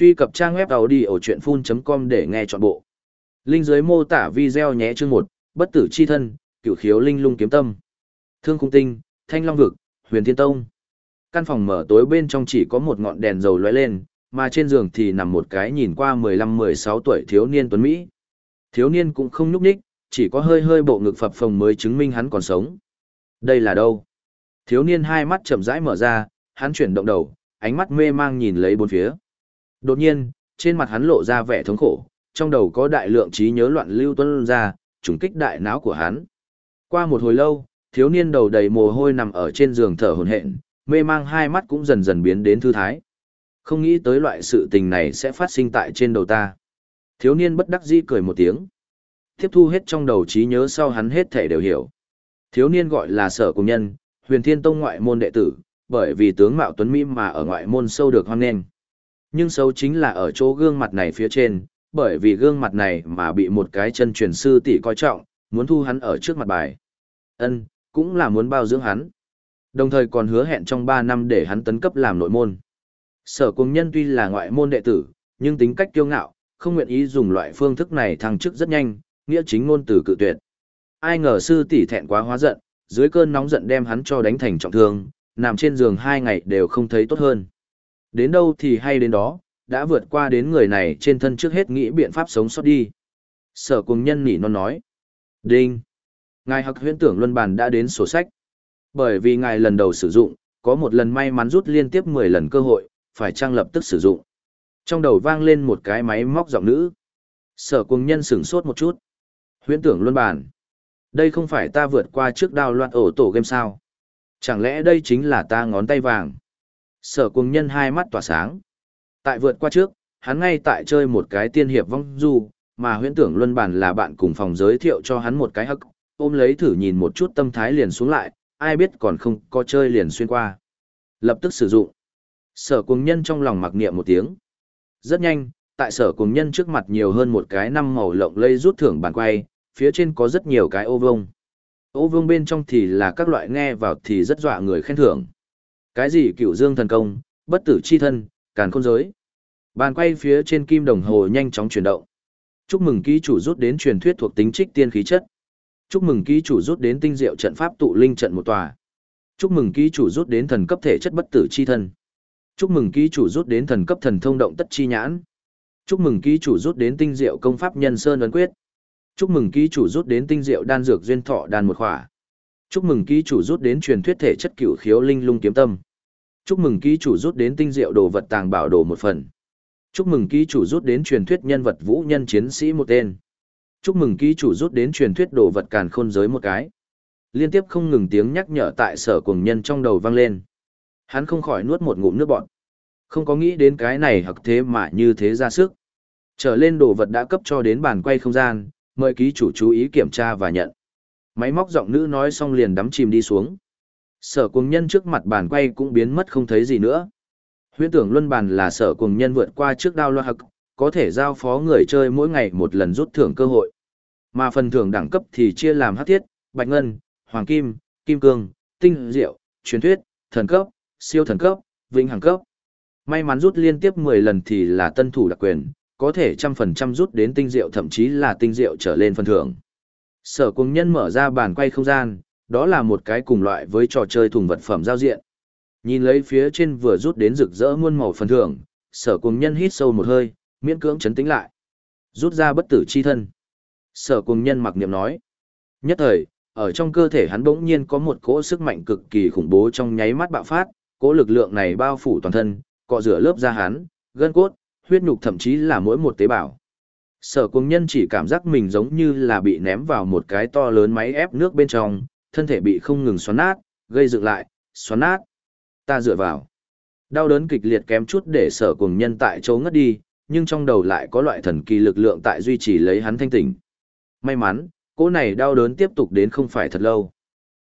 Truy cập trang web đầu đi ở chuyện full.com để nghe trọn bộ. Linh dưới mô tả video nhé chương 1, bất tử chi thân, cửu khiếu linh lung kiếm tâm. Thương cung tinh, thanh long vực, huyền thiên tông. Căn phòng mở tối bên trong chỉ có một ngọn đèn dầu lóe lên, mà trên giường thì nằm một cái nhìn qua 15-16 tuổi thiếu niên tuấn Mỹ. Thiếu niên cũng không nhúc nhích, chỉ có hơi hơi bộ ngực phập phồng mới chứng minh hắn còn sống. Đây là đâu? Thiếu niên hai mắt chậm rãi mở ra, hắn chuyển động đầu, ánh mắt mê mang nhìn lấy bốn phía. Đột nhiên, trên mặt hắn lộ ra vẻ thống khổ, trong đầu có đại lượng trí nhớ loạn lưu tuân ra, trùng kích đại não của hắn. Qua một hồi lâu, thiếu niên đầu đầy mồ hôi nằm ở trên giường thở hổn hển, mê mang hai mắt cũng dần dần biến đến thư thái. Không nghĩ tới loại sự tình này sẽ phát sinh tại trên đầu ta. Thiếu niên bất đắc dĩ cười một tiếng. Tiếp thu hết trong đầu trí nhớ sau hắn hết thể đều hiểu. Thiếu niên gọi là sở công nhân, huyền thiên tông ngoại môn đệ tử, bởi vì tướng mạo tuấn mỹ mà ở ngoại môn sâu được hoan nghênh. Nhưng xấu chính là ở chỗ gương mặt này phía trên, bởi vì gương mặt này mà bị một cái chân truyền sư tỷ coi trọng, muốn thu hắn ở trước mặt bài. Ân, cũng là muốn bao dưỡng hắn. Đồng thời còn hứa hẹn trong 3 năm để hắn tấn cấp làm nội môn. Sở cung nhân tuy là ngoại môn đệ tử, nhưng tính cách kiêu ngạo, không nguyện ý dùng loại phương thức này thăng chức rất nhanh, nghĩa chính ngôn từ cự tuyệt. Ai ngờ sư tỷ thẹn quá hóa giận, dưới cơn nóng giận đem hắn cho đánh thành trọng thương, nằm trên giường hai ngày đều không thấy tốt hơn. Đến đâu thì hay đến đó, đã vượt qua đến người này trên thân trước hết nghĩ biện pháp sống sót đi. Sở cùng nhân nỉ non nói. Đinh. Ngài học huyễn tưởng luân bàn đã đến sổ sách. Bởi vì ngài lần đầu sử dụng, có một lần may mắn rút liên tiếp 10 lần cơ hội, phải trang lập tức sử dụng. Trong đầu vang lên một cái máy móc giọng nữ. Sở cùng nhân sửng sốt một chút. Huyễn tưởng luân bàn. Đây không phải ta vượt qua trước đào loạn ổ tổ game sao. Chẳng lẽ đây chính là ta ngón tay vàng? Sở cùng nhân hai mắt tỏa sáng. Tại vượt qua trước, hắn ngay tại chơi một cái tiên hiệp vong du, mà huyễn tưởng luân bản là bạn cùng phòng giới thiệu cho hắn một cái hắc, ôm lấy thử nhìn một chút tâm thái liền xuống lại, ai biết còn không có chơi liền xuyên qua. Lập tức sử dụng. Sở cùng nhân trong lòng mặc niệm một tiếng. Rất nhanh, tại sở cùng nhân trước mặt nhiều hơn một cái năm màu lộng lây rút thưởng bàn quay, phía trên có rất nhiều cái ô vông. Ô vương bên trong thì là các loại nghe vào thì rất dọa người khen thưởng. Cái gì cựu dương thần công, bất tử chi thân, càn khôn giới. Bàn quay phía trên kim đồng hồ nhanh chóng chuyển động. Chúc mừng ký chủ rút đến truyền thuyết thuộc tính trích tiên khí chất. Chúc mừng ký chủ rút đến tinh diệu trận pháp tụ linh trận một tòa. Chúc mừng ký chủ rút đến thần cấp thể chất bất tử chi thân. Chúc mừng ký chủ rút đến thần cấp thần thông động tất chi nhãn. Chúc mừng ký chủ rút đến tinh diệu công pháp nhân sơn ấn quyết. Chúc mừng ký chủ rút đến tinh diệu đan dược duyên thọ đan một khỏa. Chúc mừng ký chủ rút đến truyền thuyết thể chất cửu khiếu linh lung kiếm tâm. Chúc mừng ký chủ rút đến tinh diệu đồ vật tàng bảo đồ một phần. Chúc mừng ký chủ rút đến truyền thuyết nhân vật vũ nhân chiến sĩ một tên. Chúc mừng ký chủ rút đến truyền thuyết đồ vật càn khôn giới một cái. Liên tiếp không ngừng tiếng nhắc nhở tại sở cuồng nhân trong đầu vang lên. Hắn không khỏi nuốt một ngụm nước bọt. Không có nghĩ đến cái này hoặc thế mà như thế ra sức. Trở lên đồ vật đã cấp cho đến bàn quay không gian, mời ký chủ chú ý kiểm tra và nhận. Máy móc giọng nữ nói xong liền đắm chìm đi xuống. Sở cuồng nhân trước mặt bàn quay cũng biến mất không thấy gì nữa. Huyễn tưởng luân bàn là sở cuồng nhân vượt qua trước đao loa hậc, có thể giao phó người chơi mỗi ngày một lần rút thưởng cơ hội. Mà phần thưởng đẳng cấp thì chia làm hắc thiết, bạch ngân, hoàng kim, kim cương, tinh diệu, truyền thuyết, thần cấp, siêu thần cấp, vĩnh hằng cấp. May mắn rút liên tiếp 10 lần thì là tân thủ đặc quyền, có thể trăm phần trăm rút đến tinh diệu thậm chí là tinh diệu trở lên phần thưởng. Sở cùng nhân mở ra bàn quay không gian, đó là một cái cùng loại với trò chơi thùng vật phẩm giao diện. Nhìn lấy phía trên vừa rút đến rực rỡ muôn màu phần thưởng, sở cùng nhân hít sâu một hơi, miễn cưỡng chấn tĩnh lại. Rút ra bất tử chi thân. Sở cùng nhân mặc niệm nói. Nhất thời, ở trong cơ thể hắn bỗng nhiên có một cỗ sức mạnh cực kỳ khủng bố trong nháy mắt bạo phát, cỗ lực lượng này bao phủ toàn thân, cọ rửa lớp da hắn, gân cốt, huyết nhục thậm chí là mỗi một tế bào. Sở Cuồng nhân chỉ cảm giác mình giống như là bị ném vào một cái to lớn máy ép nước bên trong, thân thể bị không ngừng xoắn nát, gây dựng lại, xoắn nát. Ta dựa vào. Đau đớn kịch liệt kém chút để sở Cuồng nhân tại chỗ ngất đi, nhưng trong đầu lại có loại thần kỳ lực lượng tại duy trì lấy hắn thanh tỉnh. May mắn, cỗ này đau đớn tiếp tục đến không phải thật lâu.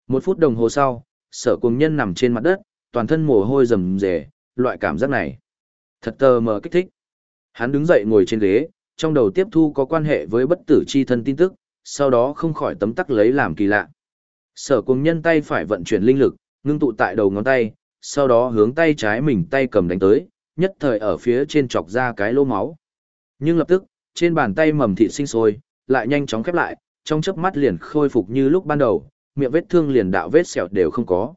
Một phút đồng hồ sau, sở Cuồng nhân nằm trên mặt đất, toàn thân mồ hôi rầm rề, loại cảm giác này. Thật tờ mờ kích thích. Hắn đứng dậy ngồi trên ghế, trong đầu tiếp thu có quan hệ với bất tử chi thân tin tức, sau đó không khỏi tấm tắc lấy làm kỳ lạ. Sở cùng nhân tay phải vận chuyển linh lực, ngưng tụ tại đầu ngón tay, sau đó hướng tay trái mình tay cầm đánh tới, nhất thời ở phía trên chọc ra cái lỗ máu. Nhưng lập tức, trên bàn tay mầm thịt sinh sôi, lại nhanh chóng khép lại, trong chớp mắt liền khôi phục như lúc ban đầu, miệng vết thương liền đạo vết sẹo đều không có.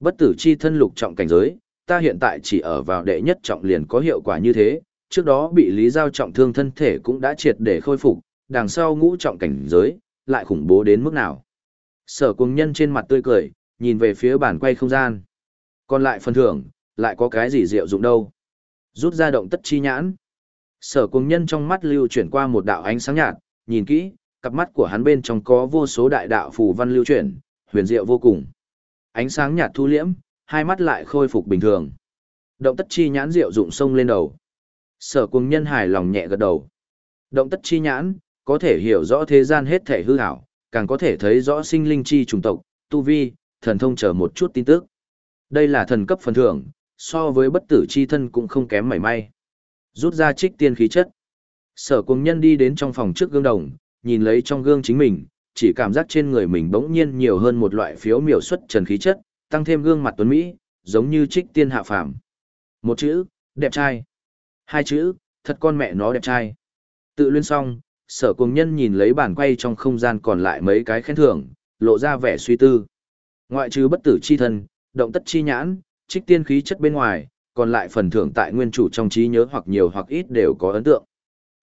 Bất tử chi thân lục trọng cảnh giới, ta hiện tại chỉ ở vào đệ nhất trọng liền có hiệu quả như thế, trước đó bị lý giao trọng thương thân thể cũng đã triệt để khôi phục, đằng sau ngũ trọng cảnh giới, lại khủng bố đến mức nào. Sở cùng nhân trên mặt tươi cười, nhìn về phía bản quay không gian. Còn lại phần thưởng, lại có cái gì diệu dụng đâu. Rút ra động tất chi nhãn. Sở cùng nhân trong mắt lưu chuyển qua một đạo ánh sáng nhạt, nhìn kỹ, cặp mắt của hắn bên trong có vô số đại đạo phù văn lưu chuyển, huyền diệu vô cùng. Ánh sáng nhạt thu liễm, hai mắt lại khôi phục bình thường. Động tất chi nhãn diệu dụng sông lên đầu. Sở cùng nhân hài lòng nhẹ gật đầu. Động tất chi nhãn, có thể hiểu rõ thế gian hết thể hư ảo, càng có thể thấy rõ sinh linh chi trùng tộc, tu vi, thần thông chờ một chút tin tức. Đây là thần cấp phần thưởng, so với bất tử chi thân cũng không kém mảy may. Rút ra trích tiên khí chất. Sở cùng nhân đi đến trong phòng trước gương đồng, nhìn lấy trong gương chính mình, chỉ cảm giác trên người mình bỗng nhiên nhiều hơn một loại phiếu miểu xuất trần khí chất, tăng thêm gương mặt tuấn Mỹ, giống như trích tiên hạ phàm. Một chữ, đẹp trai. Hai chữ, thật con mẹ nó đẹp trai. Tự luyên xong, sở cùng nhân nhìn lấy bản quay trong không gian còn lại mấy cái khen thưởng, lộ ra vẻ suy tư. Ngoại trừ bất tử chi thân, động tất chi nhãn, trích tiên khí chất bên ngoài, còn lại phần thưởng tại nguyên chủ trong trí nhớ hoặc nhiều hoặc ít đều có ấn tượng.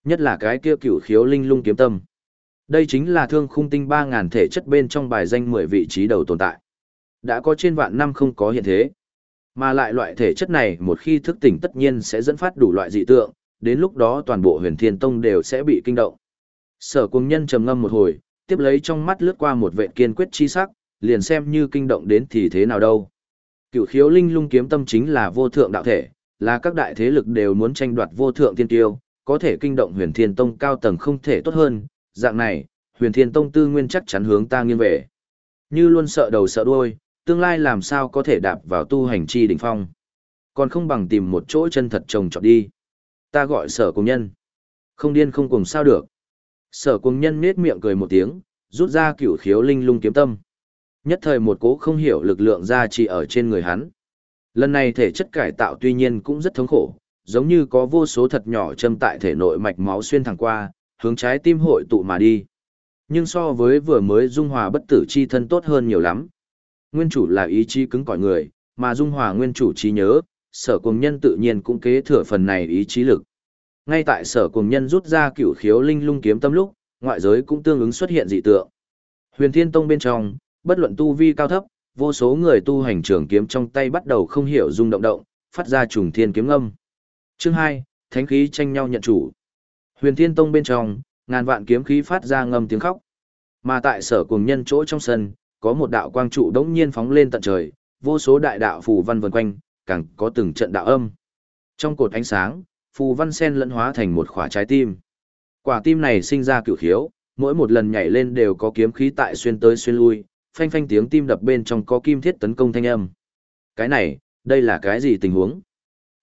Nhất là cái kia cửu khiếu linh lung kiếm tâm. Đây chính là thương khung tinh 3.000 thể chất bên trong bài danh 10 vị trí đầu tồn tại. Đã có trên vạn năm không có hiện thế. Mà lại loại thể chất này một khi thức tỉnh tất nhiên sẽ dẫn phát đủ loại dị tượng, đến lúc đó toàn bộ huyền thiên tông đều sẽ bị kinh động. Sở cung nhân trầm ngâm một hồi, tiếp lấy trong mắt lướt qua một vệ kiên quyết chi sắc, liền xem như kinh động đến thì thế nào đâu. Cựu khiếu linh lung kiếm tâm chính là vô thượng đạo thể, là các đại thế lực đều muốn tranh đoạt vô thượng tiên tiêu, có thể kinh động huyền thiên tông cao tầng không thể tốt hơn, dạng này, huyền thiên tông tư nguyên chắc chắn hướng ta nghiêng về. Như luôn sợ đầu sợ đuôi, tương lai làm sao có thể đạp vào tu hành chi đỉnh phong. Còn không bằng tìm một chỗ chân thật trồng trọt đi. Ta gọi sở công nhân. Không điên không cùng sao được. Sở công nhân nết miệng cười một tiếng, rút ra cửu khiếu linh lung kiếm tâm. Nhất thời một cố không hiểu lực lượng ra chỉ ở trên người hắn. Lần này thể chất cải tạo tuy nhiên cũng rất thống khổ, giống như có vô số thật nhỏ châm tại thể nội mạch máu xuyên thẳng qua, hướng trái tim hội tụ mà đi. Nhưng so với vừa mới dung hòa bất tử chi thân tốt hơn nhiều lắm. Nguyên chủ là ý chí cứng cỏi người, mà dung hòa nguyên chủ trí nhớ, sở cùng nhân tự nhiên cũng kế thừa phần này ý chí lực. Ngay tại sở cùng nhân rút ra cửu khiếu linh lung kiếm tâm lúc, ngoại giới cũng tương ứng xuất hiện dị tượng. Huyền Thiên Tông bên trong, bất luận tu vi cao thấp, vô số người tu hành trường kiếm trong tay bắt đầu không hiểu rung động động, phát ra trùng thiên kiếm âm. Chương 2, thánh khí tranh nhau nhận chủ. Huyền Thiên Tông bên trong, ngàn vạn kiếm khí phát ra ngâm tiếng khóc. Mà tại sở cùng nhân chỗ trong sân, có một đạo quang trụ đống nhiên phóng lên tận trời, vô số đại đạo phù văn vần quanh, càng có từng trận đạo âm. Trong cột ánh sáng, phù văn sen lẫn hóa thành một quả trái tim. Quả tim này sinh ra cửu khiếu, mỗi một lần nhảy lên đều có kiếm khí tại xuyên tới xuyên lui, phanh phanh tiếng tim đập bên trong có kim thiết tấn công thanh âm. Cái này, đây là cái gì tình huống?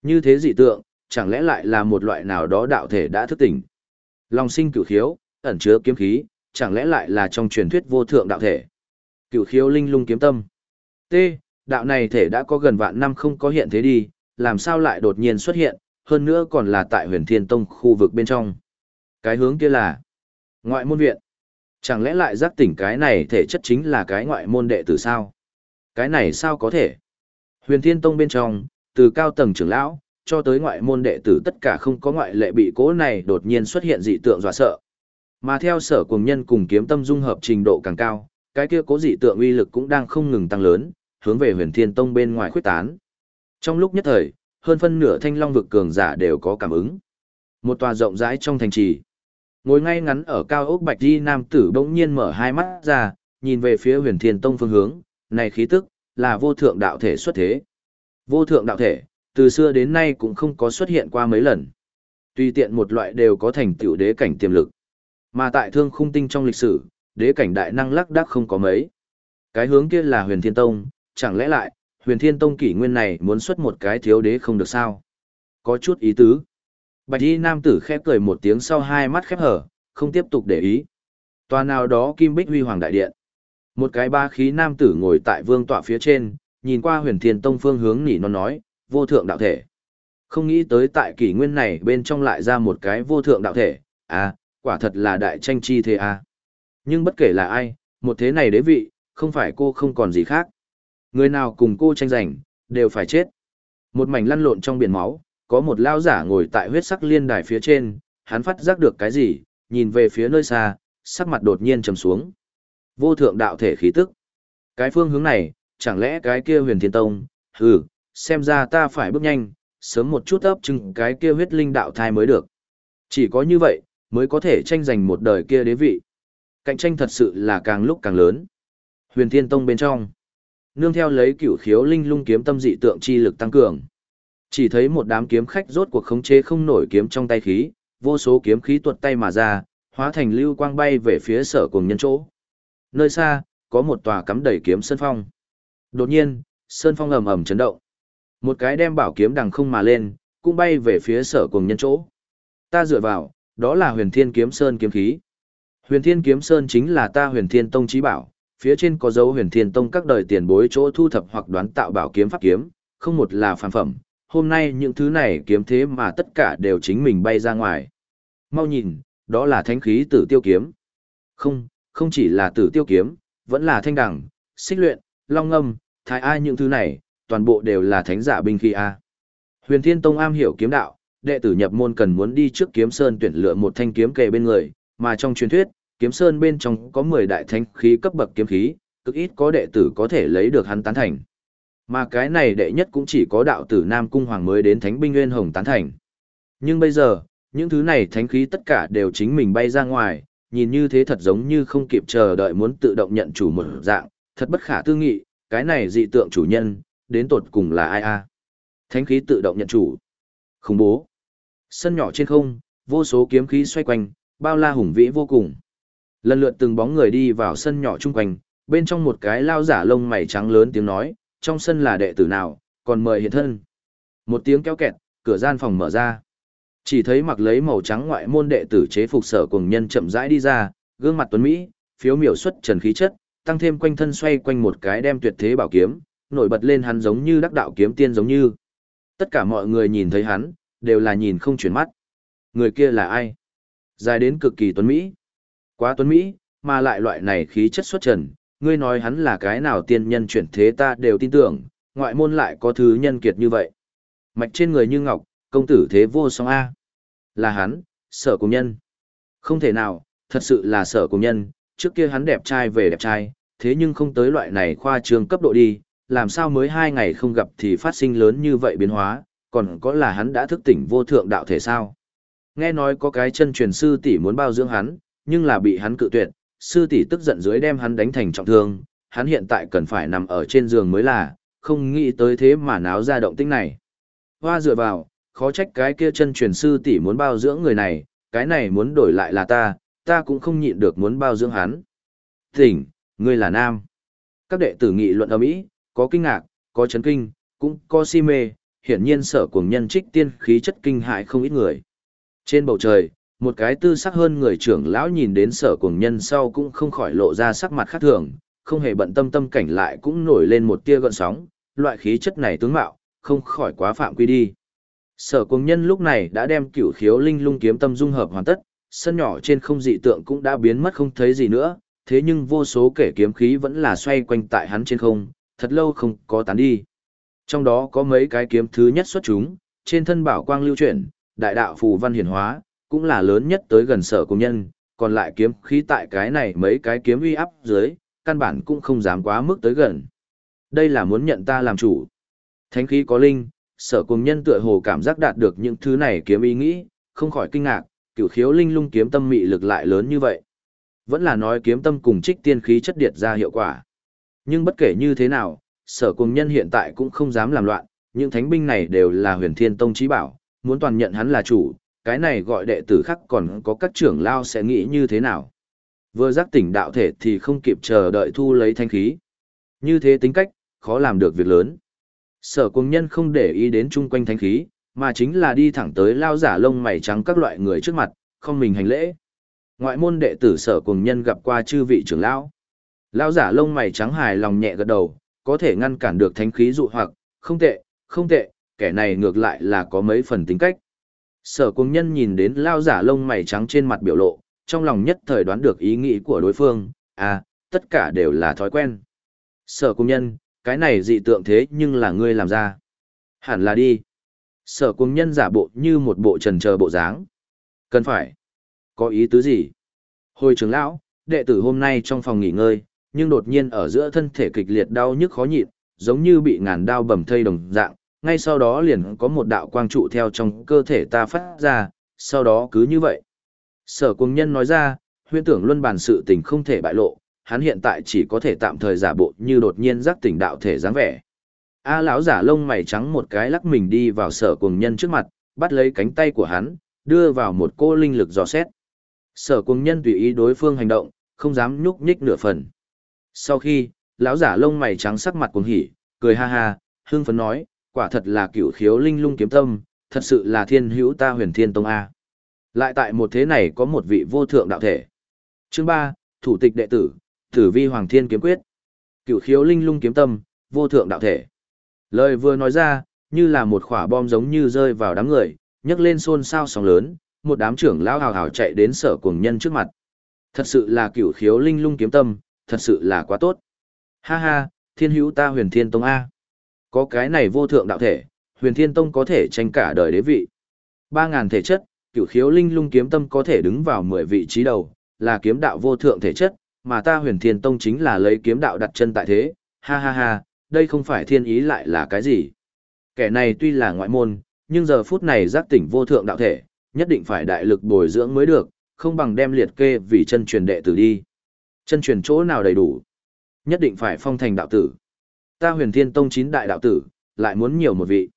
Như thế dị tượng, chẳng lẽ lại là một loại nào đó đạo thể đã thức tỉnh? Long sinh cửu khiếu, ẩn chứa kiếm khí, chẳng lẽ lại là trong truyền thuyết vô thượng đạo thể? Cửu khiếu linh lung kiếm tâm. T, đạo này thể đã có gần vạn năm không có hiện thế đi, làm sao lại đột nhiên xuất hiện, hơn nữa còn là tại huyền thiên tông khu vực bên trong. Cái hướng kia là ngoại môn viện. Chẳng lẽ lại giác tỉnh cái này thể chất chính là cái ngoại môn đệ tử sao? Cái này sao có thể? Huyền Thiên Tông bên trong, từ cao tầng trưởng lão, cho tới ngoại môn đệ tử tất cả không có ngoại lệ bị cố này đột nhiên xuất hiện dị tượng dọa sợ. Mà theo sở cùng nhân cùng kiếm tâm dung hợp trình độ càng cao, cái kia cố dị tượng uy lực cũng đang không ngừng tăng lớn, hướng về huyền thiên tông bên ngoài khuyết tán. Trong lúc nhất thời, hơn phân nửa thanh long vực cường giả đều có cảm ứng. Một tòa rộng rãi trong thành trì. Ngồi ngay ngắn ở cao ốc bạch di nam tử bỗng nhiên mở hai mắt ra, nhìn về phía huyền thiên tông phương hướng, này khí tức, là vô thượng đạo thể xuất thế. Vô thượng đạo thể, từ xưa đến nay cũng không có xuất hiện qua mấy lần. Tuy tiện một loại đều có thành tựu đế cảnh tiềm lực. Mà tại thương khung tinh trong lịch sử, đế cảnh đại năng lắc đắc không có mấy. Cái hướng kia là huyền thiên tông, chẳng lẽ lại, huyền thiên tông kỷ nguyên này muốn xuất một cái thiếu đế không được sao? Có chút ý tứ. Bạch y nam tử khép cười một tiếng sau hai mắt khép hở, không tiếp tục để ý. Tòa nào đó kim bích huy hoàng đại điện. Một cái ba khí nam tử ngồi tại vương tọa phía trên, nhìn qua huyền thiên tông phương hướng nỉ non nói, vô thượng đạo thể. Không nghĩ tới tại kỷ nguyên này bên trong lại ra một cái vô thượng đạo thể, à, quả thật là đại tranh chi thế à. Nhưng bất kể là ai, một thế này đế vị, không phải cô không còn gì khác. Người nào cùng cô tranh giành, đều phải chết. Một mảnh lăn lộn trong biển máu, có một lao giả ngồi tại huyết sắc liên đài phía trên, hắn phát giác được cái gì, nhìn về phía nơi xa, sắc mặt đột nhiên trầm xuống. Vô thượng đạo thể khí tức. Cái phương hướng này, chẳng lẽ cái kia huyền thiên tông, hừ, xem ra ta phải bước nhanh, sớm một chút ấp chừng cái kia huyết linh đạo thai mới được. Chỉ có như vậy, mới có thể tranh giành một đời kia đế vị. Cạnh tranh thật sự là càng lúc càng lớn. Huyền Thiên Tông bên trong, nương theo lấy cửu khiếu linh lung kiếm tâm dị tượng chi lực tăng cường. Chỉ thấy một đám kiếm khách rốt cuộc khống chế không nổi kiếm trong tay khí, vô số kiếm khí tuột tay mà ra, hóa thành lưu quang bay về phía sở cùng nhân chỗ. Nơi xa, có một tòa cắm đầy kiếm sơn phong. Đột nhiên, sơn phong ầm ầm chấn động. Một cái đem bảo kiếm đằng không mà lên, cũng bay về phía sở cùng nhân chỗ. Ta dựa vào, đó là huyền thiên kiếm sơn kiếm khí. Huyền thiên kiếm sơn chính là ta huyền thiên tông chí bảo, phía trên có dấu huyền thiên tông các đời tiền bối chỗ thu thập hoặc đoán tạo bảo kiếm pháp kiếm, không một là phản phẩm. Hôm nay những thứ này kiếm thế mà tất cả đều chính mình bay ra ngoài. Mau nhìn, đó là thánh khí tử tiêu kiếm. Không, không chỉ là tử tiêu kiếm, vẫn là thanh đẳng, xích luyện, long ngâm, thái ai những thứ này, toàn bộ đều là thánh giả binh khí A. Huyền Thiên Tông am hiểu kiếm đạo, đệ tử nhập môn cần muốn đi trước kiếm sơn tuyển lựa một thanh kiếm kề bên người, mà trong truyền thuyết, kiếm sơn bên trong có 10 đại thánh khí cấp bậc kiếm khí, cực ít có đệ tử có thể lấy được hắn tán thành. Mà cái này đệ nhất cũng chỉ có đạo tử Nam Cung Hoàng mới đến Thánh binh Nguyên Hồng tán thành. Nhưng bây giờ, những thứ này thánh khí tất cả đều chính mình bay ra ngoài, nhìn như thế thật giống như không kịp chờ đợi muốn tự động nhận chủ một dạng, thật bất khả tư nghị, cái này dị tượng chủ nhân, đến tột cùng là ai a? Thánh khí tự động nhận chủ. Khủng bố. Sân nhỏ trên không, vô số kiếm khí xoay quanh, bao la hùng vĩ vô cùng. Lần lượt từng bóng người đi vào sân nhỏ chung quanh, bên trong một cái lao giả lông mày trắng lớn tiếng nói, trong sân là đệ tử nào, còn mời hiện thân. Một tiếng kéo kẹt, cửa gian phòng mở ra. Chỉ thấy mặc lấy màu trắng ngoại môn đệ tử chế phục sở cùng nhân chậm rãi đi ra, gương mặt tuấn Mỹ, phiếu miểu xuất trần khí chất, tăng thêm quanh thân xoay quanh một cái đem tuyệt thế bảo kiếm, nổi bật lên hắn giống như đắc đạo kiếm tiên giống như. Tất cả mọi người nhìn thấy hắn, đều là nhìn không chuyển mắt. Người kia là ai? Dài đến cực kỳ tuấn Mỹ. Quá tuấn Mỹ, mà lại loại này khí chất xuất trần, ngươi nói hắn là cái nào tiên nhân chuyển thế ta đều tin tưởng, ngoại môn lại có thứ nhân kiệt như vậy. Mạch trên người như ngọc, công tử thế vô song A. Là hắn, sở cùng nhân. Không thể nào, thật sự là sở cùng nhân, trước kia hắn đẹp trai về đẹp trai, thế nhưng không tới loại này khoa trương cấp độ đi, làm sao mới hai ngày không gặp thì phát sinh lớn như vậy biến hóa, còn có là hắn đã thức tỉnh vô thượng đạo thể sao. Nghe nói có cái chân truyền sư tỷ muốn bao dưỡng hắn, nhưng là bị hắn cự tuyệt, sư tỷ tức giận dưới đem hắn đánh thành trọng thương, hắn hiện tại cần phải nằm ở trên giường mới là, không nghĩ tới thế mà náo ra động tĩnh này. Hoa dựa vào, khó trách cái kia chân truyền sư tỷ muốn bao dưỡng người này, cái này muốn đổi lại là ta, ta cũng không nhịn được muốn bao dưỡng hắn. Tỉnh, ngươi là nam. Các đệ tử nghị luận ở mỹ, có kinh ngạc, có chấn kinh, cũng có si mê, hiển nhiên sở cuồng nhân trích tiên khí chất kinh hại không ít người. Trên bầu trời, một cái tư sắc hơn người trưởng lão nhìn đến sở cuồng nhân sau cũng không khỏi lộ ra sắc mặt khác thường, không hề bận tâm tâm cảnh lại cũng nổi lên một tia gợn sóng, loại khí chất này tướng mạo, không khỏi quá phạm quy đi. Sở cuồng nhân lúc này đã đem cửu khiếu linh lung kiếm tâm dung hợp hoàn tất, sân nhỏ trên không dị tượng cũng đã biến mất không thấy gì nữa, thế nhưng vô số kẻ kiếm khí vẫn là xoay quanh tại hắn trên không, thật lâu không có tán đi. Trong đó có mấy cái kiếm thứ nhất xuất chúng, trên thân bảo quang lưu chuyển, đại đạo phù văn hiển hóa, cũng là lớn nhất tới gần sở công nhân, còn lại kiếm khí tại cái này mấy cái kiếm uy áp dưới, căn bản cũng không dám quá mức tới gần. Đây là muốn nhận ta làm chủ. Thánh khí có linh, sở cùng nhân tựa hồ cảm giác đạt được những thứ này kiếm ý nghĩ, không khỏi kinh ngạc, cửu khiếu linh lung kiếm tâm mị lực lại lớn như vậy. Vẫn là nói kiếm tâm cùng trích tiên khí chất điệt ra hiệu quả. Nhưng bất kể như thế nào, sở cùng nhân hiện tại cũng không dám làm loạn, những thánh binh này đều là huyền thiên tông trí bảo, muốn toàn nhận hắn là chủ, cái này gọi đệ tử khác còn có các trưởng lao sẽ nghĩ như thế nào. Vừa giác tỉnh đạo thể thì không kịp chờ đợi thu lấy thanh khí. Như thế tính cách, khó làm được việc lớn. Sở cùng nhân không để ý đến chung quanh thanh khí, mà chính là đi thẳng tới lao giả lông mày trắng các loại người trước mặt, không mình hành lễ. Ngoại môn đệ tử sở cùng nhân gặp qua chư vị trưởng lão. Lao giả lông mày trắng hài lòng nhẹ gật đầu, có thể ngăn cản được thánh khí dụ hoặc, không tệ, không tệ, kẻ này ngược lại là có mấy phần tính cách. Sở Cung nhân nhìn đến lao giả lông mày trắng trên mặt biểu lộ, trong lòng nhất thời đoán được ý nghĩ của đối phương, à, tất cả đều là thói quen. Sở Cung nhân, cái này dị tượng thế nhưng là ngươi làm ra. Hẳn là đi. Sở Cung nhân giả bộ như một bộ trần chờ bộ dáng. Cần phải. Có ý tứ gì? Hồi trưởng lão, đệ tử hôm nay trong phòng nghỉ ngơi, nhưng đột nhiên ở giữa thân thể kịch liệt đau nhức khó nhịn, giống như bị ngàn đao bầm thây đồng dạng, ngay sau đó liền có một đạo quang trụ theo trong cơ thể ta phát ra, sau đó cứ như vậy. Sở cùng nhân nói ra, huyên tưởng luân bàn sự tình không thể bại lộ, hắn hiện tại chỉ có thể tạm thời giả bộ như đột nhiên giác tỉnh đạo thể dáng vẻ. A lão giả lông mày trắng một cái lắc mình đi vào sở cùng nhân trước mặt, bắt lấy cánh tay của hắn, đưa vào một cô linh lực dò xét. Sở cùng nhân tùy ý đối phương hành động, không dám nhúc nhích nửa phần. Sau khi, lão giả lông mày trắng sắc mặt cuồng hỉ, cười ha ha, hương phấn nói, quả thật là cửu khiếu linh lung kiếm tâm, thật sự là thiên hữu ta huyền thiên tông A. Lại tại một thế này có một vị vô thượng đạo thể. Chương 3, Thủ tịch đệ tử, Tử vi Hoàng Thiên Kiếm Quyết. Cửu khiếu linh lung kiếm tâm, vô thượng đạo thể. Lời vừa nói ra, như là một quả bom giống như rơi vào đám người, nhấc lên xôn xao sóng lớn, một đám trưởng lão hào hào chạy đến sở cuồng nhân trước mặt. Thật sự là cửu khiếu linh lung kiếm tâm, thật sự là quá tốt. Ha ha, thiên hữu ta huyền thiên tông A. Có cái này vô thượng đạo thể, huyền thiên tông có thể tranh cả đời đế vị. Ba ngàn thể chất, cửu khiếu linh lung kiếm tâm có thể đứng vào mười vị trí đầu, là kiếm đạo vô thượng thể chất, mà ta huyền thiên tông chính là lấy kiếm đạo đặt chân tại thế. Ha ha ha, đây không phải thiên ý lại là cái gì. Kẻ này tuy là ngoại môn, nhưng giờ phút này giác tỉnh vô thượng đạo thể, nhất định phải đại lực bồi dưỡng mới được, không bằng đem liệt kê vì chân truyền đệ tử đi. Chân truyền chỗ nào đầy đủ, nhất định phải phong thành đạo tử. Ta huyền thiên tông chín đại đạo tử, lại muốn nhiều một vị.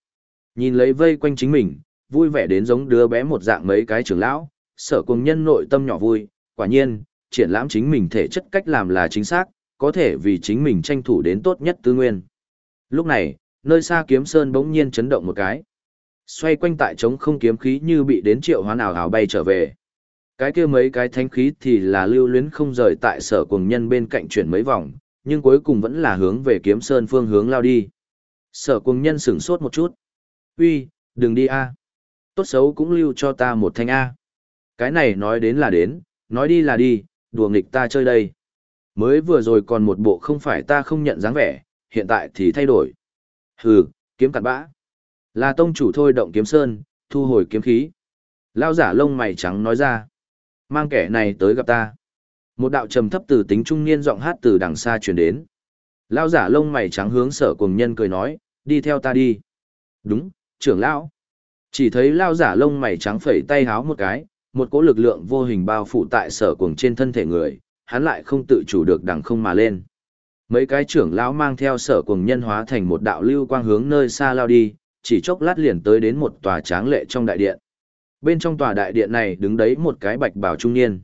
Nhìn lấy vây quanh chính mình, vui vẻ đến giống đứa bé một dạng mấy cái trưởng lão, sở cùng nhân nội tâm nhỏ vui, quả nhiên, triển lãm chính mình thể chất cách làm là chính xác, có thể vì chính mình tranh thủ đến tốt nhất tư nguyên. Lúc này, nơi xa kiếm sơn bỗng nhiên chấn động một cái. Xoay quanh tại trống không kiếm khí như bị đến triệu hoán ảo ảo bay trở về. Cái kia mấy cái thánh khí thì là lưu luyến không rời tại sở cùng nhân bên cạnh chuyển mấy vòng, nhưng cuối cùng vẫn là hướng về kiếm sơn phương hướng lao đi. Sở cùng nhân sửng sốt một chút. Uy, đừng đi a. Tốt xấu cũng lưu cho ta một thanh a. Cái này nói đến là đến, nói đi là đi, đùa nghịch ta chơi đây. Mới vừa rồi còn một bộ không phải ta không nhận dáng vẻ, hiện tại thì thay đổi. Hừ, kiếm cặn bã. Là tông chủ thôi động kiếm sơn, thu hồi kiếm khí. Lao giả lông mày trắng nói ra. Mang kẻ này tới gặp ta. Một đạo trầm thấp từ tính trung niên giọng hát từ đằng xa truyền đến. Lao giả lông mày trắng hướng sở cùng nhân cười nói, đi theo ta đi. Đúng, trưởng lão. Chỉ thấy lao giả lông mày trắng phẩy tay háo một cái, một cỗ lực lượng vô hình bao phủ tại sở cùng trên thân thể người, hắn lại không tự chủ được đằng không mà lên. Mấy cái trưởng lão mang theo sở cùng nhân hóa thành một đạo lưu quang hướng nơi xa lao đi, chỉ chốc lát liền tới đến một tòa tráng lệ trong đại điện. Bên trong tòa đại điện này đứng đấy một cái bạch bào trung niên.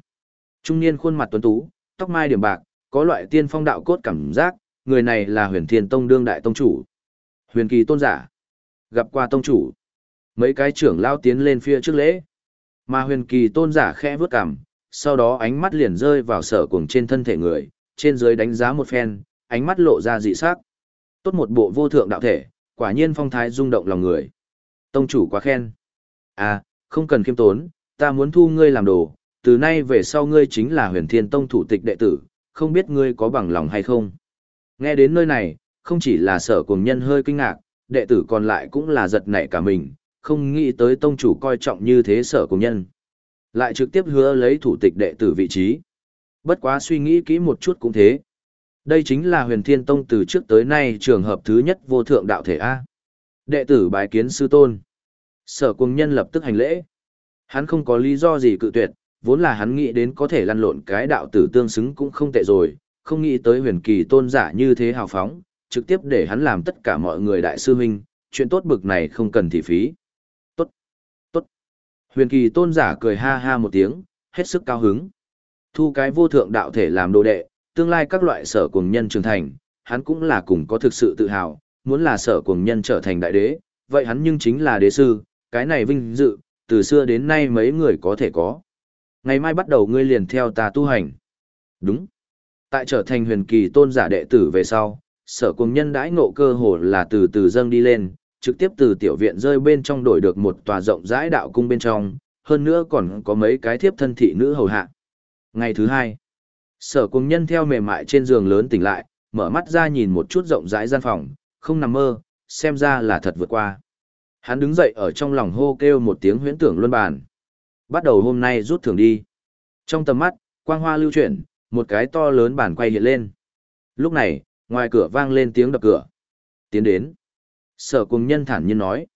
Trung niên khuôn mặt tuấn tú, tóc mai điểm bạc, có loại tiên phong đạo cốt cảm giác, người này là huyền thiên tông đương đại tông chủ. Huyền kỳ tôn giả. Gặp qua tông chủ. Mấy cái trưởng lao tiến lên phía trước lễ. Mà huyền kỳ tôn giả khẽ vướt cằm, sau đó ánh mắt liền rơi vào sở cuồng trên thân thể người, trên dưới đánh giá một phen, ánh mắt lộ ra dị sắc. Tốt một bộ vô thượng đạo thể, quả nhiên phong thái rung động lòng người. Tông chủ quá khen. À, không cần khiêm tốn, ta muốn thu ngươi làm đồ, từ nay về sau ngươi chính là huyền thiên tông thủ tịch đệ tử, không biết ngươi có bằng lòng hay không. Nghe đến nơi này, không chỉ là sở cùng nhân hơi kinh ngạc, đệ tử còn lại cũng là giật nảy cả mình, không nghĩ tới tông chủ coi trọng như thế sở cùng nhân. Lại trực tiếp hứa lấy thủ tịch đệ tử vị trí. Bất quá suy nghĩ kỹ một chút cũng thế. Đây chính là huyền thiên tông từ trước tới nay trường hợp thứ nhất vô thượng đạo thể A. Đệ tử bái kiến sư tôn. Sở cùng nhân lập tức hành lễ. Hắn không có lý do gì cự tuyệt, vốn là hắn nghĩ đến có thể lăn lộn cái đạo tử tương xứng cũng không tệ rồi, không nghĩ tới huyền kỳ tôn giả như thế hào phóng, trực tiếp để hắn làm tất cả mọi người đại sư huynh, chuyện tốt bực này không cần thị phí. Tốt, tốt. Huyền kỳ tôn giả cười ha ha một tiếng, hết sức cao hứng. Thu cái vô thượng đạo thể làm đồ đệ, tương lai các loại sở cùng nhân trưởng thành, hắn cũng là cùng có thực sự tự hào, muốn là sở cùng nhân trở thành đại đế, vậy hắn nhưng chính là đế sư, cái này vinh dự, từ xưa đến nay mấy người có thể có. Ngày mai bắt đầu ngươi liền theo ta tu hành. Đúng. Tại trở thành huyền kỳ tôn giả đệ tử về sau, sở cùng nhân đãi ngộ cơ hồ là từ từ dâng đi lên, trực tiếp từ tiểu viện rơi bên trong đổi được một tòa rộng rãi đạo cung bên trong, hơn nữa còn có mấy cái thiếp thân thị nữ hầu hạ. Ngày thứ hai, sở cùng nhân theo mềm mại trên giường lớn tỉnh lại, mở mắt ra nhìn một chút rộng rãi gian phòng, không nằm mơ, xem ra là thật vượt qua. Hắn đứng dậy ở trong lòng hô kêu một tiếng huyễn tưởng luân bàn. Bắt đầu hôm nay rút thưởng đi. Trong tầm mắt, quang hoa lưu chuyển, một cái to lớn bản quay hiện lên. Lúc này, ngoài cửa vang lên tiếng đập cửa. Tiến đến. Sở cùng nhân thản nhiên nói.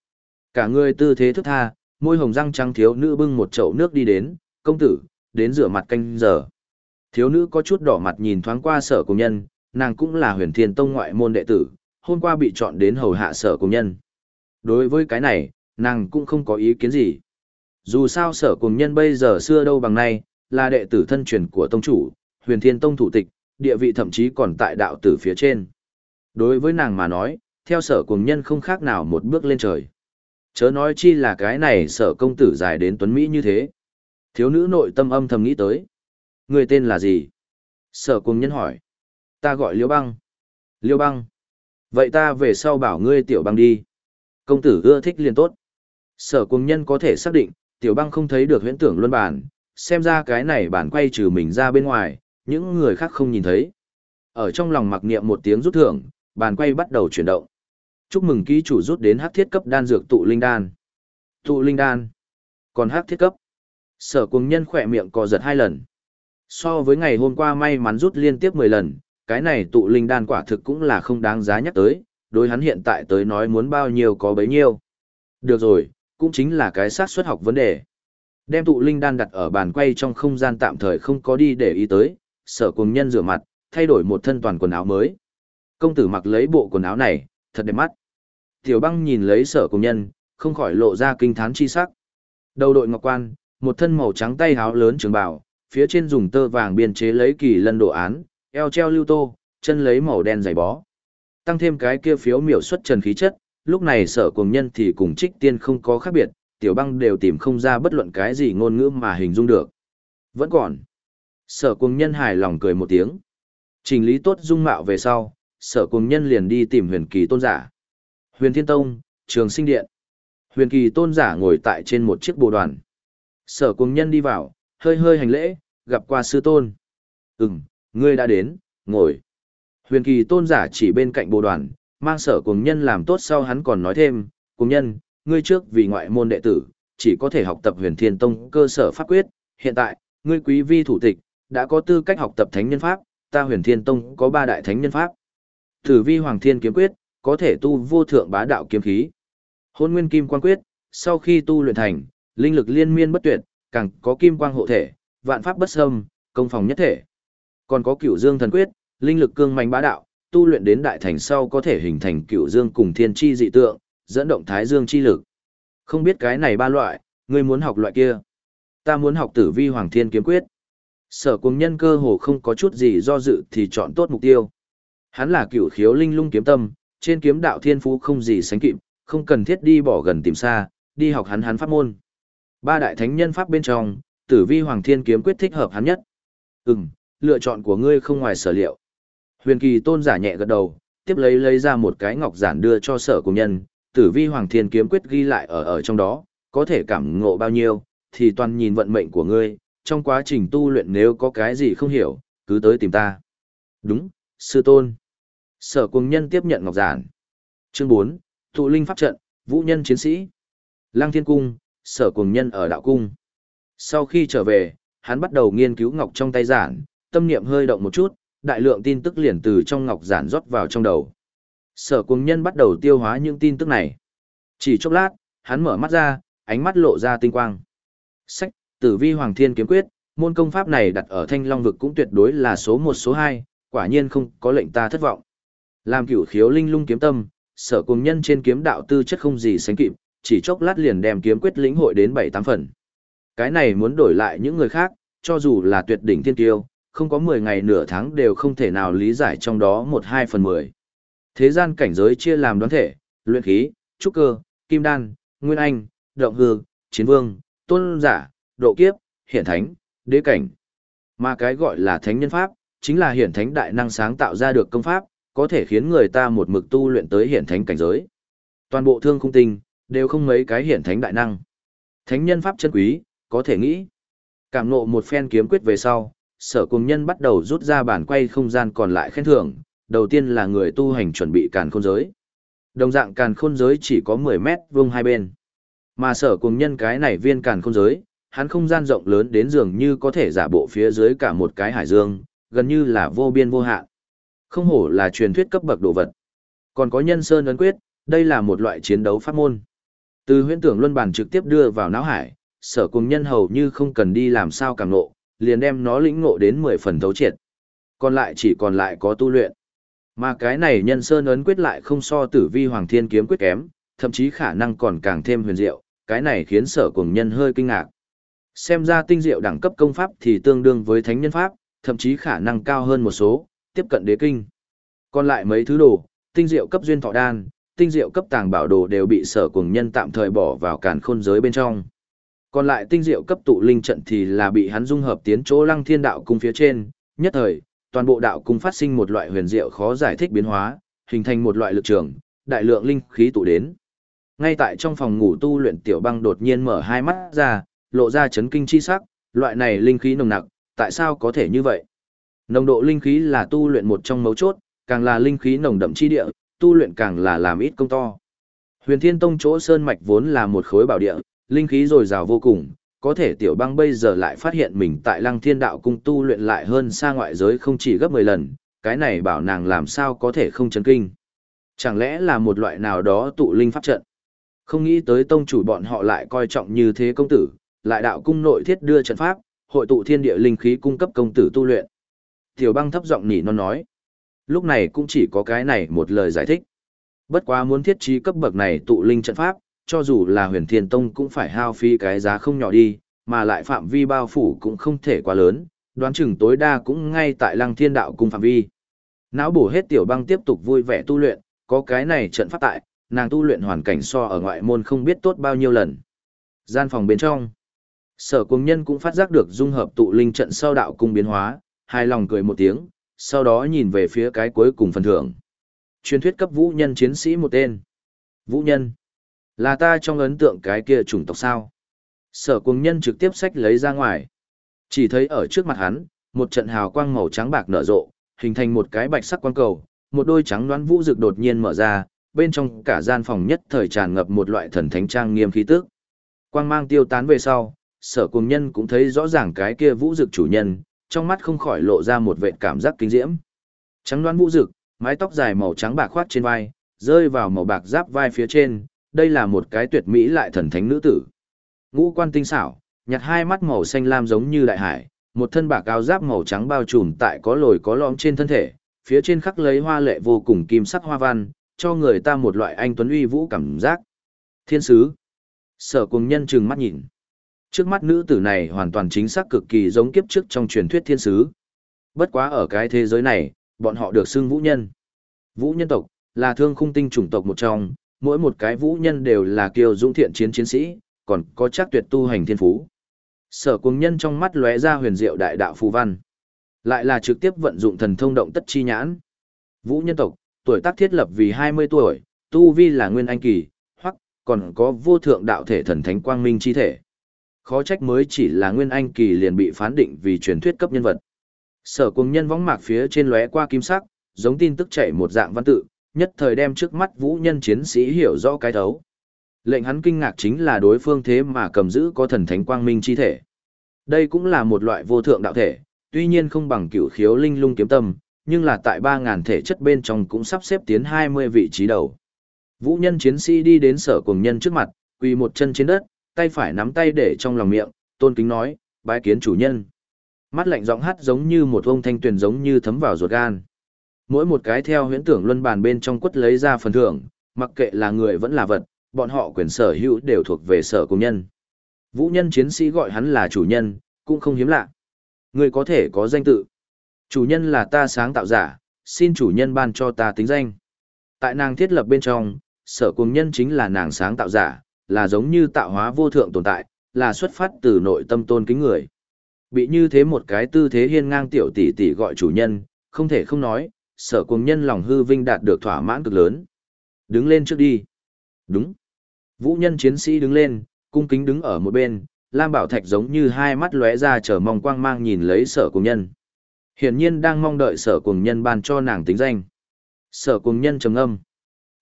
Cả người tư thế thức tha, môi hồng răng trắng thiếu nữ bưng một chậu nước đi đến, công tử, đến rửa mặt canh giờ. Thiếu nữ có chút đỏ mặt nhìn thoáng qua sở cùng nhân, nàng cũng là huyền thiên tông ngoại môn đệ tử, hôm qua bị chọn đến hầu hạ sở cùng nhân. Đối với cái này, nàng cũng không có ý kiến gì. Dù sao sở cùng nhân bây giờ xưa đâu bằng nay, là đệ tử thân truyền của tông chủ, huyền thiên tông thủ tịch, địa vị thậm chí còn tại đạo tử phía trên. Đối với nàng mà nói, theo sở cùng nhân không khác nào một bước lên trời. Chớ nói chi là cái này sở công tử dài đến tuấn Mỹ như thế. Thiếu nữ nội tâm âm thầm nghĩ tới. Người tên là gì? Sở cùng nhân hỏi. Ta gọi Liêu Băng. Liêu Băng. Vậy ta về sau bảo ngươi tiểu băng đi. Công tử ưa thích liền tốt. Sở cùng nhân có thể xác định, tiểu băng không thấy được huyễn tưởng luân bản, xem ra cái này bản quay trừ mình ra bên ngoài, những người khác không nhìn thấy. Ở trong lòng mặc niệm một tiếng rút thưởng, bàn quay bắt đầu chuyển động. Chúc mừng ký chủ rút đến hắc thiết cấp đan dược tụ linh đan. Tụ linh đan. Còn hắc thiết cấp. Sở cuồng nhân khỏe miệng co giật hai lần. So với ngày hôm qua may mắn rút liên tiếp 10 lần, cái này tụ linh đan quả thực cũng là không đáng giá nhắc tới, đối hắn hiện tại tới nói muốn bao nhiêu có bấy nhiêu. Được rồi, cũng chính là cái xác suất học vấn đề. Đem tụ linh đan đặt ở bàn quay trong không gian tạm thời không có đi để ý tới, sở cùng nhân rửa mặt, thay đổi một thân toàn quần áo mới. Công tử mặc lấy bộ quần áo này, thật đẹp mắt. Tiểu băng nhìn lấy sở cùng nhân, không khỏi lộ ra kinh thán chi sắc. Đầu đội ngọc quan, một thân màu trắng tay áo lớn trường bào, phía trên dùng tơ vàng biên chế lấy kỳ lân đồ án, eo treo lưu tô, chân lấy màu đen dày bó. Tăng thêm cái kia phiếu miểu xuất trần khí chất, lúc này sở cùng nhân thì cùng trích tiên không có khác biệt, tiểu băng đều tìm không ra bất luận cái gì ngôn ngữ mà hình dung được. Vẫn còn. Sở cùng nhân hài lòng cười một tiếng. Trình lý tốt dung mạo về sau, sở cùng nhân liền đi tìm huyền kỳ tôn giả. Huyền Thiên Tông, trường sinh điện. Huyền kỳ tôn giả ngồi tại trên một chiếc bồ đoàn. Sở cùng nhân đi vào, hơi hơi hành lễ, gặp qua sư tôn. Ừm, ngươi đã đến, ngồi. Huyền kỳ tôn giả chỉ bên cạnh bồ đoàn, mang sở cùng nhân làm tốt sau hắn còn nói thêm, cùng nhân, ngươi trước vì ngoại môn đệ tử, chỉ có thể học tập huyền thiên tông cơ sở pháp quyết, hiện tại, ngươi quý vi thủ tịch, đã có tư cách học tập thánh nhân pháp, ta huyền thiên tông có ba đại thánh nhân pháp. Tử vi hoàng thiên kiếm quyết, có thể tu vô thượng bá đạo kiếm khí. Hôn nguyên kim quan quyết, sau khi tu luyện thành, linh lực liên miên bất tuyệt, càng có kim quang hộ thể, vạn pháp bất xâm, công phòng nhất thể. Còn có cửu dương thần quyết, linh lực cương mạnh bá đạo, tu luyện đến đại thành sau có thể hình thành cửu dương cùng thiên chi dị tượng, dẫn động thái dương chi lực. Không biết cái này ba loại, ngươi muốn học loại kia. Ta muốn học tử vi hoàng thiên kiếm quyết. Sở cùng nhân cơ hồ không có chút gì do dự thì chọn tốt mục tiêu. Hắn là cửu khiếu linh lung kiếm tâm, trên kiếm đạo thiên phú không gì sánh kịp, không cần thiết đi bỏ gần tìm xa, đi học hắn hắn pháp môn. Ba đại thánh nhân pháp bên trong, tử vi hoàng thiên kiếm quyết thích hợp hắn nhất. Ừm, lựa chọn của ngươi không ngoài sở liệu. Huyền kỳ tôn giả nhẹ gật đầu, tiếp lấy lấy ra một cái ngọc giản đưa cho sở cùng nhân, tử vi hoàng thiên kiếm quyết ghi lại ở ở trong đó, có thể cảm ngộ bao nhiêu, thì toàn nhìn vận mệnh của ngươi, trong quá trình tu luyện nếu có cái gì không hiểu, cứ tới tìm ta. Đúng, sư tôn. Sở cùng nhân tiếp nhận ngọc giản. Chương 4, Thụ linh pháp trận, vũ nhân chiến sĩ. Lăng thiên cung, sở cùng nhân ở đạo cung. Sau khi trở về, hắn bắt đầu nghiên cứu ngọc trong tay giản, tâm niệm hơi động một chút, đại lượng tin tức liền từ trong ngọc giản rót vào trong đầu. Sở cùng nhân bắt đầu tiêu hóa những tin tức này. Chỉ chốc lát, hắn mở mắt ra, ánh mắt lộ ra tinh quang. Sách, tử vi hoàng thiên kiếm quyết, môn công pháp này đặt ở thanh long vực cũng tuyệt đối là số một số hai, quả nhiên không có lệnh ta thất vọng. Làm cửu khiếu linh lung kiếm tâm, sở cùng nhân trên kiếm đạo tư chất không gì sánh kịp, chỉ chốc lát liền đem kiếm quyết lĩnh hội đến bảy tám phần. Cái này muốn đổi lại những người khác, cho dù là tuyệt đỉnh thiên tiêu, không có mười ngày nửa tháng đều không thể nào lý giải trong đó một hai phần mười. Thế gian cảnh giới chia làm đoán thể, luyện khí, trúc cơ, kim đan, nguyên anh, động hư, chiến vương, tôn giả, độ kiếp, hiển thánh, đế cảnh. Mà cái gọi là thánh nhân pháp, chính là hiển thánh đại năng sáng tạo ra được công pháp, có thể khiến người ta một mực tu luyện tới hiển thánh cảnh giới. Toàn bộ thương khung tinh, đều không mấy cái hiển thánh đại năng. Thánh nhân pháp chân quý, có thể nghĩ. Cảm nộ một phen kiếm quyết về sau, sở cùng nhân bắt đầu rút ra bản quay không gian còn lại khen thưởng. Đầu tiên là người tu hành chuẩn bị càn khôn giới. Đồng dạng càn khôn giới chỉ có 10 mét vuông hai bên. Mà sở cùng nhân cái này viên càn khôn giới, hắn không gian rộng lớn đến dường như có thể giả bộ phía dưới cả một cái hải dương, gần như là vô biên vô hạn. Không hổ là truyền thuyết cấp bậc đồ vật. Còn có nhân sơn ấn quyết, đây là một loại chiến đấu pháp môn. Từ huyễn tưởng luân bản trực tiếp đưa vào não hải, sở cùng nhân hầu như không cần đi làm sao càng nộ, liền đem nó lĩnh ngộ đến 10 phần thấu triệt. Còn lại chỉ còn lại có tu luyện. Mà cái này nhân sơn ấn quyết lại không so tử vi hoàng thiên kiếm quyết kém, thậm chí khả năng còn càng thêm huyền diệu, cái này khiến sở cùng nhân hơi kinh ngạc. Xem ra tinh diệu đẳng cấp công pháp thì tương đương với thánh nhân pháp, thậm chí khả năng cao hơn một số, tiếp cận đế kinh. Còn lại mấy thứ đồ, tinh diệu cấp duyên thọ đan, tinh diệu cấp tàng bảo đồ đều bị sở cùng nhân tạm thời bỏ vào càn khôn giới bên trong. Còn lại tinh diệu cấp tụ linh trận thì là bị hắn dung hợp tiến chỗ lăng thiên đạo cung phía trên, nhất thời, toàn bộ đạo cung phát sinh một loại huyền diệu khó giải thích biến hóa, hình thành một loại lực trường, đại lượng linh khí tụ đến. Ngay tại trong phòng ngủ tu luyện tiểu băng đột nhiên mở hai mắt ra, lộ ra chấn kinh chi sắc, loại này linh khí nồng nặc, tại sao có thể như vậy? Nồng độ linh khí là tu luyện một trong mấu chốt, càng là linh khí nồng đậm chi địa, tu luyện càng là làm ít công to. Huyền Thiên Tông chỗ sơn mạch vốn là một khối bảo địa, linh khí dồi dào vô cùng, có thể tiểu băng bây giờ lại phát hiện mình tại Lăng Thiên Đạo cung tu luyện lại hơn xa ngoại giới không chỉ gấp 10 lần, cái này bảo nàng làm sao có thể không chấn kinh. Chẳng lẽ là một loại nào đó tụ linh pháp trận? Không nghĩ tới tông chủ bọn họ lại coi trọng như thế công tử, lại đạo cung nội thiết đưa trận pháp, hội tụ thiên địa linh khí cung cấp công tử tu luyện. Tiểu băng thấp giọng nỉ non nói. Lúc này cũng chỉ có cái này một lời giải thích. Bất quá muốn thiết trí cấp bậc này tụ linh trận pháp, cho dù là huyền thiên tông cũng phải hao phí cái giá không nhỏ đi, mà lại phạm vi bao phủ cũng không thể quá lớn, đoán chừng tối đa cũng ngay tại lăng thiên đạo cung phạm vi. Não bổ hết tiểu băng tiếp tục vui vẻ tu luyện, có cái này trận pháp tại, nàng tu luyện hoàn cảnh so ở ngoại môn không biết tốt bao nhiêu lần. Gian phòng bên trong, sở cung nhân cũng phát giác được dung hợp tụ linh trận sau đạo cung biến hóa, hài lòng cười một tiếng, sau đó nhìn về phía cái cuối cùng phần thưởng. Truyền thuyết cấp vũ nhân chiến sĩ một tên. Vũ nhân. Là ta trong ấn tượng cái kia chủng tộc sao. Sở cung nhân trực tiếp sách lấy ra ngoài. Chỉ thấy ở trước mặt hắn, một trận hào quang màu trắng bạc nở rộ, hình thành một cái bạch sắc quang cầu, một đôi trắng đoán vũ rực đột nhiên mở ra, bên trong cả gian phòng nhất thời tràn ngập một loại thần thánh trang nghiêm khí tức. Quang mang tiêu tán về sau, sở cùng nhân cũng thấy rõ ràng cái kia vũ dực chủ nhân, trong mắt không khỏi lộ ra một vệ cảm giác kinh diễm. Trắng đoán vũ dực, mái tóc dài màu trắng bạc khoát trên vai, rơi vào màu bạc giáp vai phía trên, đây là một cái tuyệt mỹ lại thần thánh nữ tử. Ngũ quan tinh xảo, nhặt hai mắt màu xanh lam giống như đại hải, một thân bạc áo giáp màu trắng bao trùm tại có lồi có lõm trên thân thể, phía trên khắc lấy hoa lệ vô cùng kim sắc hoa văn, cho người ta một loại anh tuấn uy vũ cảm giác. Thiên sứ. Sở cùng nhân trừng mắt nhìn. Trước mắt nữ tử này hoàn toàn chính xác cực kỳ giống kiếp trước trong truyền thuyết thiên sứ. Bất quá ở cái thế giới này, bọn họ được xưng vũ nhân. Vũ nhân tộc, là thương khung tinh chủng tộc một trong, mỗi một cái vũ nhân đều là kiêu dũng thiện chiến chiến sĩ, còn có chắc tuyệt tu hành thiên phú. Sở cuồng nhân trong mắt lóe ra huyền diệu đại đạo phù văn. Lại là trực tiếp vận dụng thần thông động tất chi nhãn. Vũ nhân tộc, tuổi tác thiết lập vì 20 tuổi, tu vi là nguyên anh kỳ, hoặc còn có vô thượng đạo thể thần thánh quang minh chi thể. Khó trách mới chỉ là nguyên anh kỳ liền bị phán định vì truyền thuyết cấp nhân vật. Sở cuồng nhân võng mạc phía trên lóe qua kim sắc, giống tin tức chạy một dạng văn tự, nhất thời đem trước mắt vũ nhân chiến sĩ hiểu rõ cái thấu. Lệnh hắn kinh ngạc chính là đối phương thế mà cầm giữ có thần thánh quang minh chi thể. Đây cũng là một loại vô thượng đạo thể, tuy nhiên không bằng cửu khiếu linh lung kiếm tâm, nhưng là tại 3.000 thể chất bên trong cũng sắp xếp tiến 20 vị trí đầu. Vũ nhân chiến sĩ đi đến sở cùng nhân trước mặt, quỳ một chân trên đất, tay phải nắm tay để trong lòng miệng, tôn kính nói, bái kiến chủ nhân. Mắt lạnh giọng hát giống như một ông thanh tuyền giống như thấm vào ruột gan. Mỗi một cái theo huyễn tưởng luân bàn bên trong quất lấy ra phần thưởng, mặc kệ là người vẫn là vật, bọn họ quyền sở hữu đều thuộc về sở công nhân. Vũ nhân chiến sĩ gọi hắn là chủ nhân, cũng không hiếm lạ. Người có thể có danh tự. Chủ nhân là ta sáng tạo giả, xin chủ nhân ban cho ta tính danh. Tại nàng thiết lập bên trong, sở cùng nhân chính là nàng sáng tạo giả, là giống như tạo hóa vô thượng tồn tại, là xuất phát từ nội tâm tôn kính người. Bị như thế một cái tư thế hiên ngang tiểu tỷ tỷ gọi chủ nhân, không thể không nói, sở cùng nhân lòng hư vinh đạt được thỏa mãn cực lớn. Đứng lên trước đi. Đúng. Vũ nhân chiến sĩ đứng lên, cung kính đứng ở một bên, Lam Bảo Thạch giống như hai mắt lóe ra chờ mong quang mang nhìn lấy sở cùng nhân. Hiển nhiên đang mong đợi sở cùng nhân ban cho nàng tính danh. Sở cùng nhân trầm âm.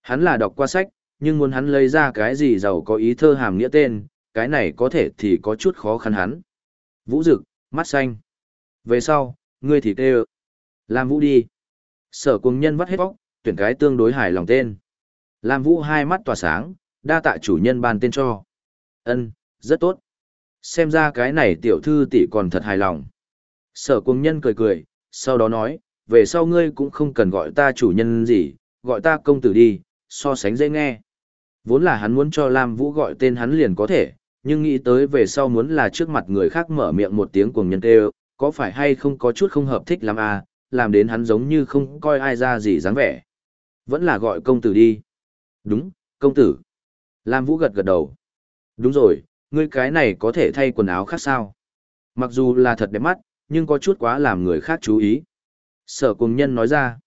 Hắn là đọc qua sách, nhưng muốn hắn lấy ra cái gì giàu có ý thơ hàm nghĩa tên, cái này có thể thì có chút khó khăn hắn. Vũ Dực mắt xanh. Về sau, ngươi thì tê Làm vũ đi. Sở cùng nhân vắt hết bóc, tuyển cái tương đối hài lòng tên. Lam Vũ hai mắt tỏa sáng, đa tạ chủ nhân ban tên cho. Ân, rất tốt. Xem ra cái này tiểu thư tỷ còn thật hài lòng. Sở cùng nhân cười cười, sau đó nói, về sau ngươi cũng không cần gọi ta chủ nhân gì, gọi ta công tử đi, so sánh dễ nghe. Vốn là hắn muốn cho Lam Vũ gọi tên hắn liền có thể, nhưng nghĩ tới về sau muốn là trước mặt người khác mở miệng một tiếng cuồng nhân kêu, có phải hay không có chút không hợp thích lắm à, làm đến hắn giống như không coi ai ra gì dáng vẻ. Vẫn là gọi công tử đi. Đúng, công tử. Lam Vũ gật gật đầu. Đúng rồi, ngươi cái này có thể thay quần áo khác sao? Mặc dù là thật đẹp mắt, nhưng có chút quá làm người khác chú ý. Sở cùng nhân nói ra.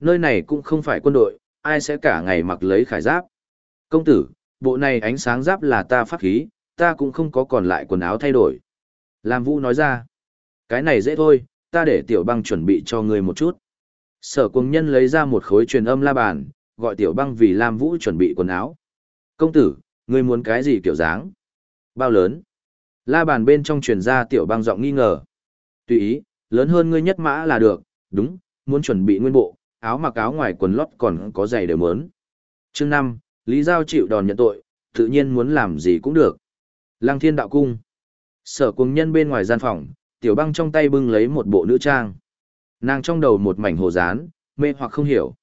Nơi này cũng không phải quân đội, ai sẽ cả ngày mặc lấy khải giáp. Công tử, bộ này ánh sáng giáp là ta pháp khí, ta cũng không có còn lại quần áo thay đổi. Lam Vũ nói ra. Cái này dễ thôi, ta để tiểu băng chuẩn bị cho ngươi một chút. Sở cùng nhân lấy ra một khối truyền âm la bàn, gọi tiểu băng vì Lam Vũ chuẩn bị quần áo. Công tử, ngươi muốn cái gì kiểu dáng? Bao lớn? La bàn bên trong truyền ra tiểu băng giọng nghi ngờ. Tùy ý, lớn hơn ngươi nhất mã là được, đúng, muốn chuẩn bị nguyên bộ, áo mặc áo ngoài quần lót còn có giày đều mớn. Chương 5, Lý Giao chịu đòn nhận tội, tự nhiên muốn làm gì cũng được. Lăng thiên đạo cung. Sở cùng nhân bên ngoài gian phòng, tiểu băng trong tay bưng lấy một bộ nữ trang. Nàng trong đầu một mảnh hồ dán, mê hoặc không hiểu.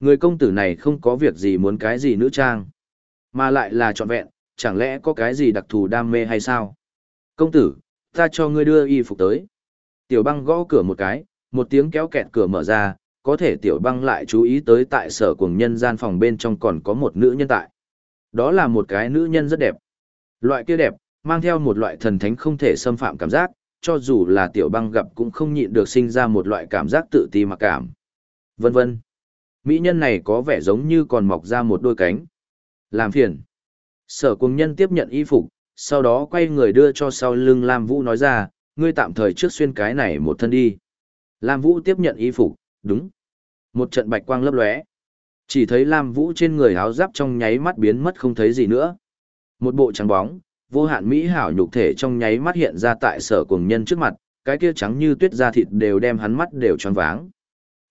Người công tử này không có việc gì muốn cái gì nữ trang, mà lại là trọn vẹn, chẳng lẽ có cái gì đặc thù đam mê hay sao? Công tử, ta cho ngươi đưa y phục tới. Tiểu băng gõ cửa một cái, một tiếng kéo kẹt cửa mở ra, có thể tiểu băng lại chú ý tới tại sở cùng nhân gian phòng bên trong còn có một nữ nhân tại. Đó là một cái nữ nhân rất đẹp. Loại kia đẹp, mang theo một loại thần thánh không thể xâm phạm cảm giác, cho dù là tiểu băng gặp cũng không nhịn được sinh ra một loại cảm giác tự ti mặc cảm. Vân vân. Mỹ nhân này có vẻ giống như còn mọc ra một đôi cánh. Làm phiền. Sở cùng nhân tiếp nhận y phục, sau đó quay người đưa cho sau lưng Lam Vũ nói ra, ngươi tạm thời trước xuyên cái này một thân đi. Lam Vũ tiếp nhận y phục, đúng. Một trận bạch quang lấp lóe. Chỉ thấy Lam Vũ trên người áo giáp trong nháy mắt biến mất không thấy gì nữa. Một bộ trắng bóng, vô hạn mỹ hảo nhục thể trong nháy mắt hiện ra tại sở cuồng nhân trước mặt, cái kia trắng như tuyết da thịt đều đem hắn mắt đều tròn váng.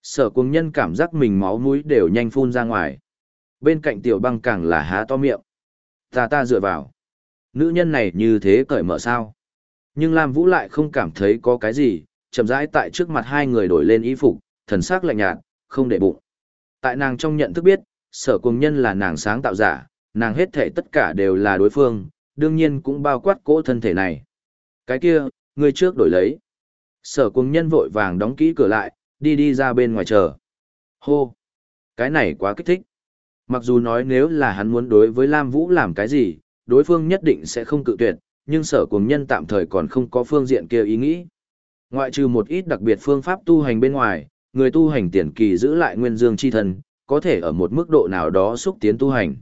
Sở cuồng nhân cảm giác mình máu mũi đều nhanh phun ra ngoài. Bên cạnh tiểu băng càng là há to miệng. Ta ta dựa vào. Nữ nhân này như thế cởi mở sao. Nhưng Lam Vũ lại không cảm thấy có cái gì, chậm rãi tại trước mặt hai người đổi lên y phục, thần sắc lạnh nhạt, không để bụng. Tại nàng trong nhận thức biết, sở cuồng nhân là nàng sáng tạo giả, nàng hết thể tất cả đều là đối phương, đương nhiên cũng bao quát cỗ thân thể này. Cái kia, người trước đổi lấy. Sở cùng nhân vội vàng đóng kỹ cửa lại, đi đi ra bên ngoài chờ. Hô! Cái này quá kích thích. Mặc dù nói nếu là hắn muốn đối với Lam Vũ làm cái gì, đối phương nhất định sẽ không cự tuyệt, nhưng sở cùng nhân tạm thời còn không có phương diện kia ý nghĩ. Ngoại trừ một ít đặc biệt phương pháp tu hành bên ngoài, người tu hành tiền kỳ giữ lại nguyên dương chi thân, có thể ở một mức độ nào đó xúc tiến tu hành.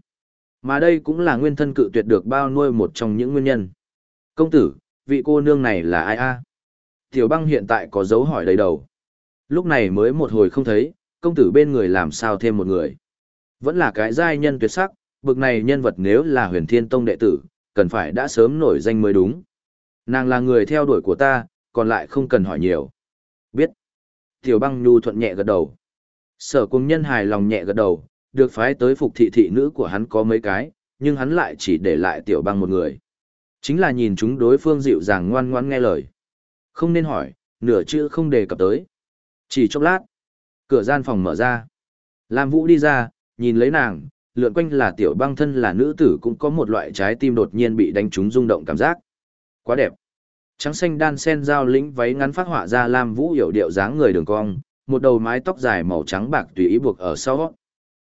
Mà đây cũng là nguyên thân cự tuyệt được bao nuôi một trong những nguyên nhân. Công tử, vị cô nương này là ai a? Tiểu băng hiện tại có dấu hỏi đầy đầu. Lúc này mới một hồi không thấy, công tử bên người làm sao thêm một người. Vẫn là cái giai nhân tuyệt sắc, bực này nhân vật nếu là huyền thiên tông đệ tử, cần phải đã sớm nổi danh mới đúng. Nàng là người theo đuổi của ta, còn lại không cần hỏi nhiều. Biết. Tiểu băng nhu thuận nhẹ gật đầu. Sở cung nhân hài lòng nhẹ gật đầu, được phái tới phục thị thị nữ của hắn có mấy cái, nhưng hắn lại chỉ để lại tiểu băng một người. Chính là nhìn chúng đối phương dịu dàng ngoan ngoan nghe lời. Không nên hỏi, nửa chữ không đề cập tới. Chỉ chốc lát, cửa gian phòng mở ra. Lam Vũ đi ra, nhìn lấy nàng, lượn quanh là tiểu băng thân là nữ tử cũng có một loại trái tim đột nhiên bị đánh trúng rung động cảm giác. Quá đẹp. Trắng xanh đan sen giao lĩnh váy ngắn phát họa ra Lam Vũ hiểu điệu dáng người đường cong, một đầu mái tóc dài màu trắng bạc tùy ý buộc ở sau.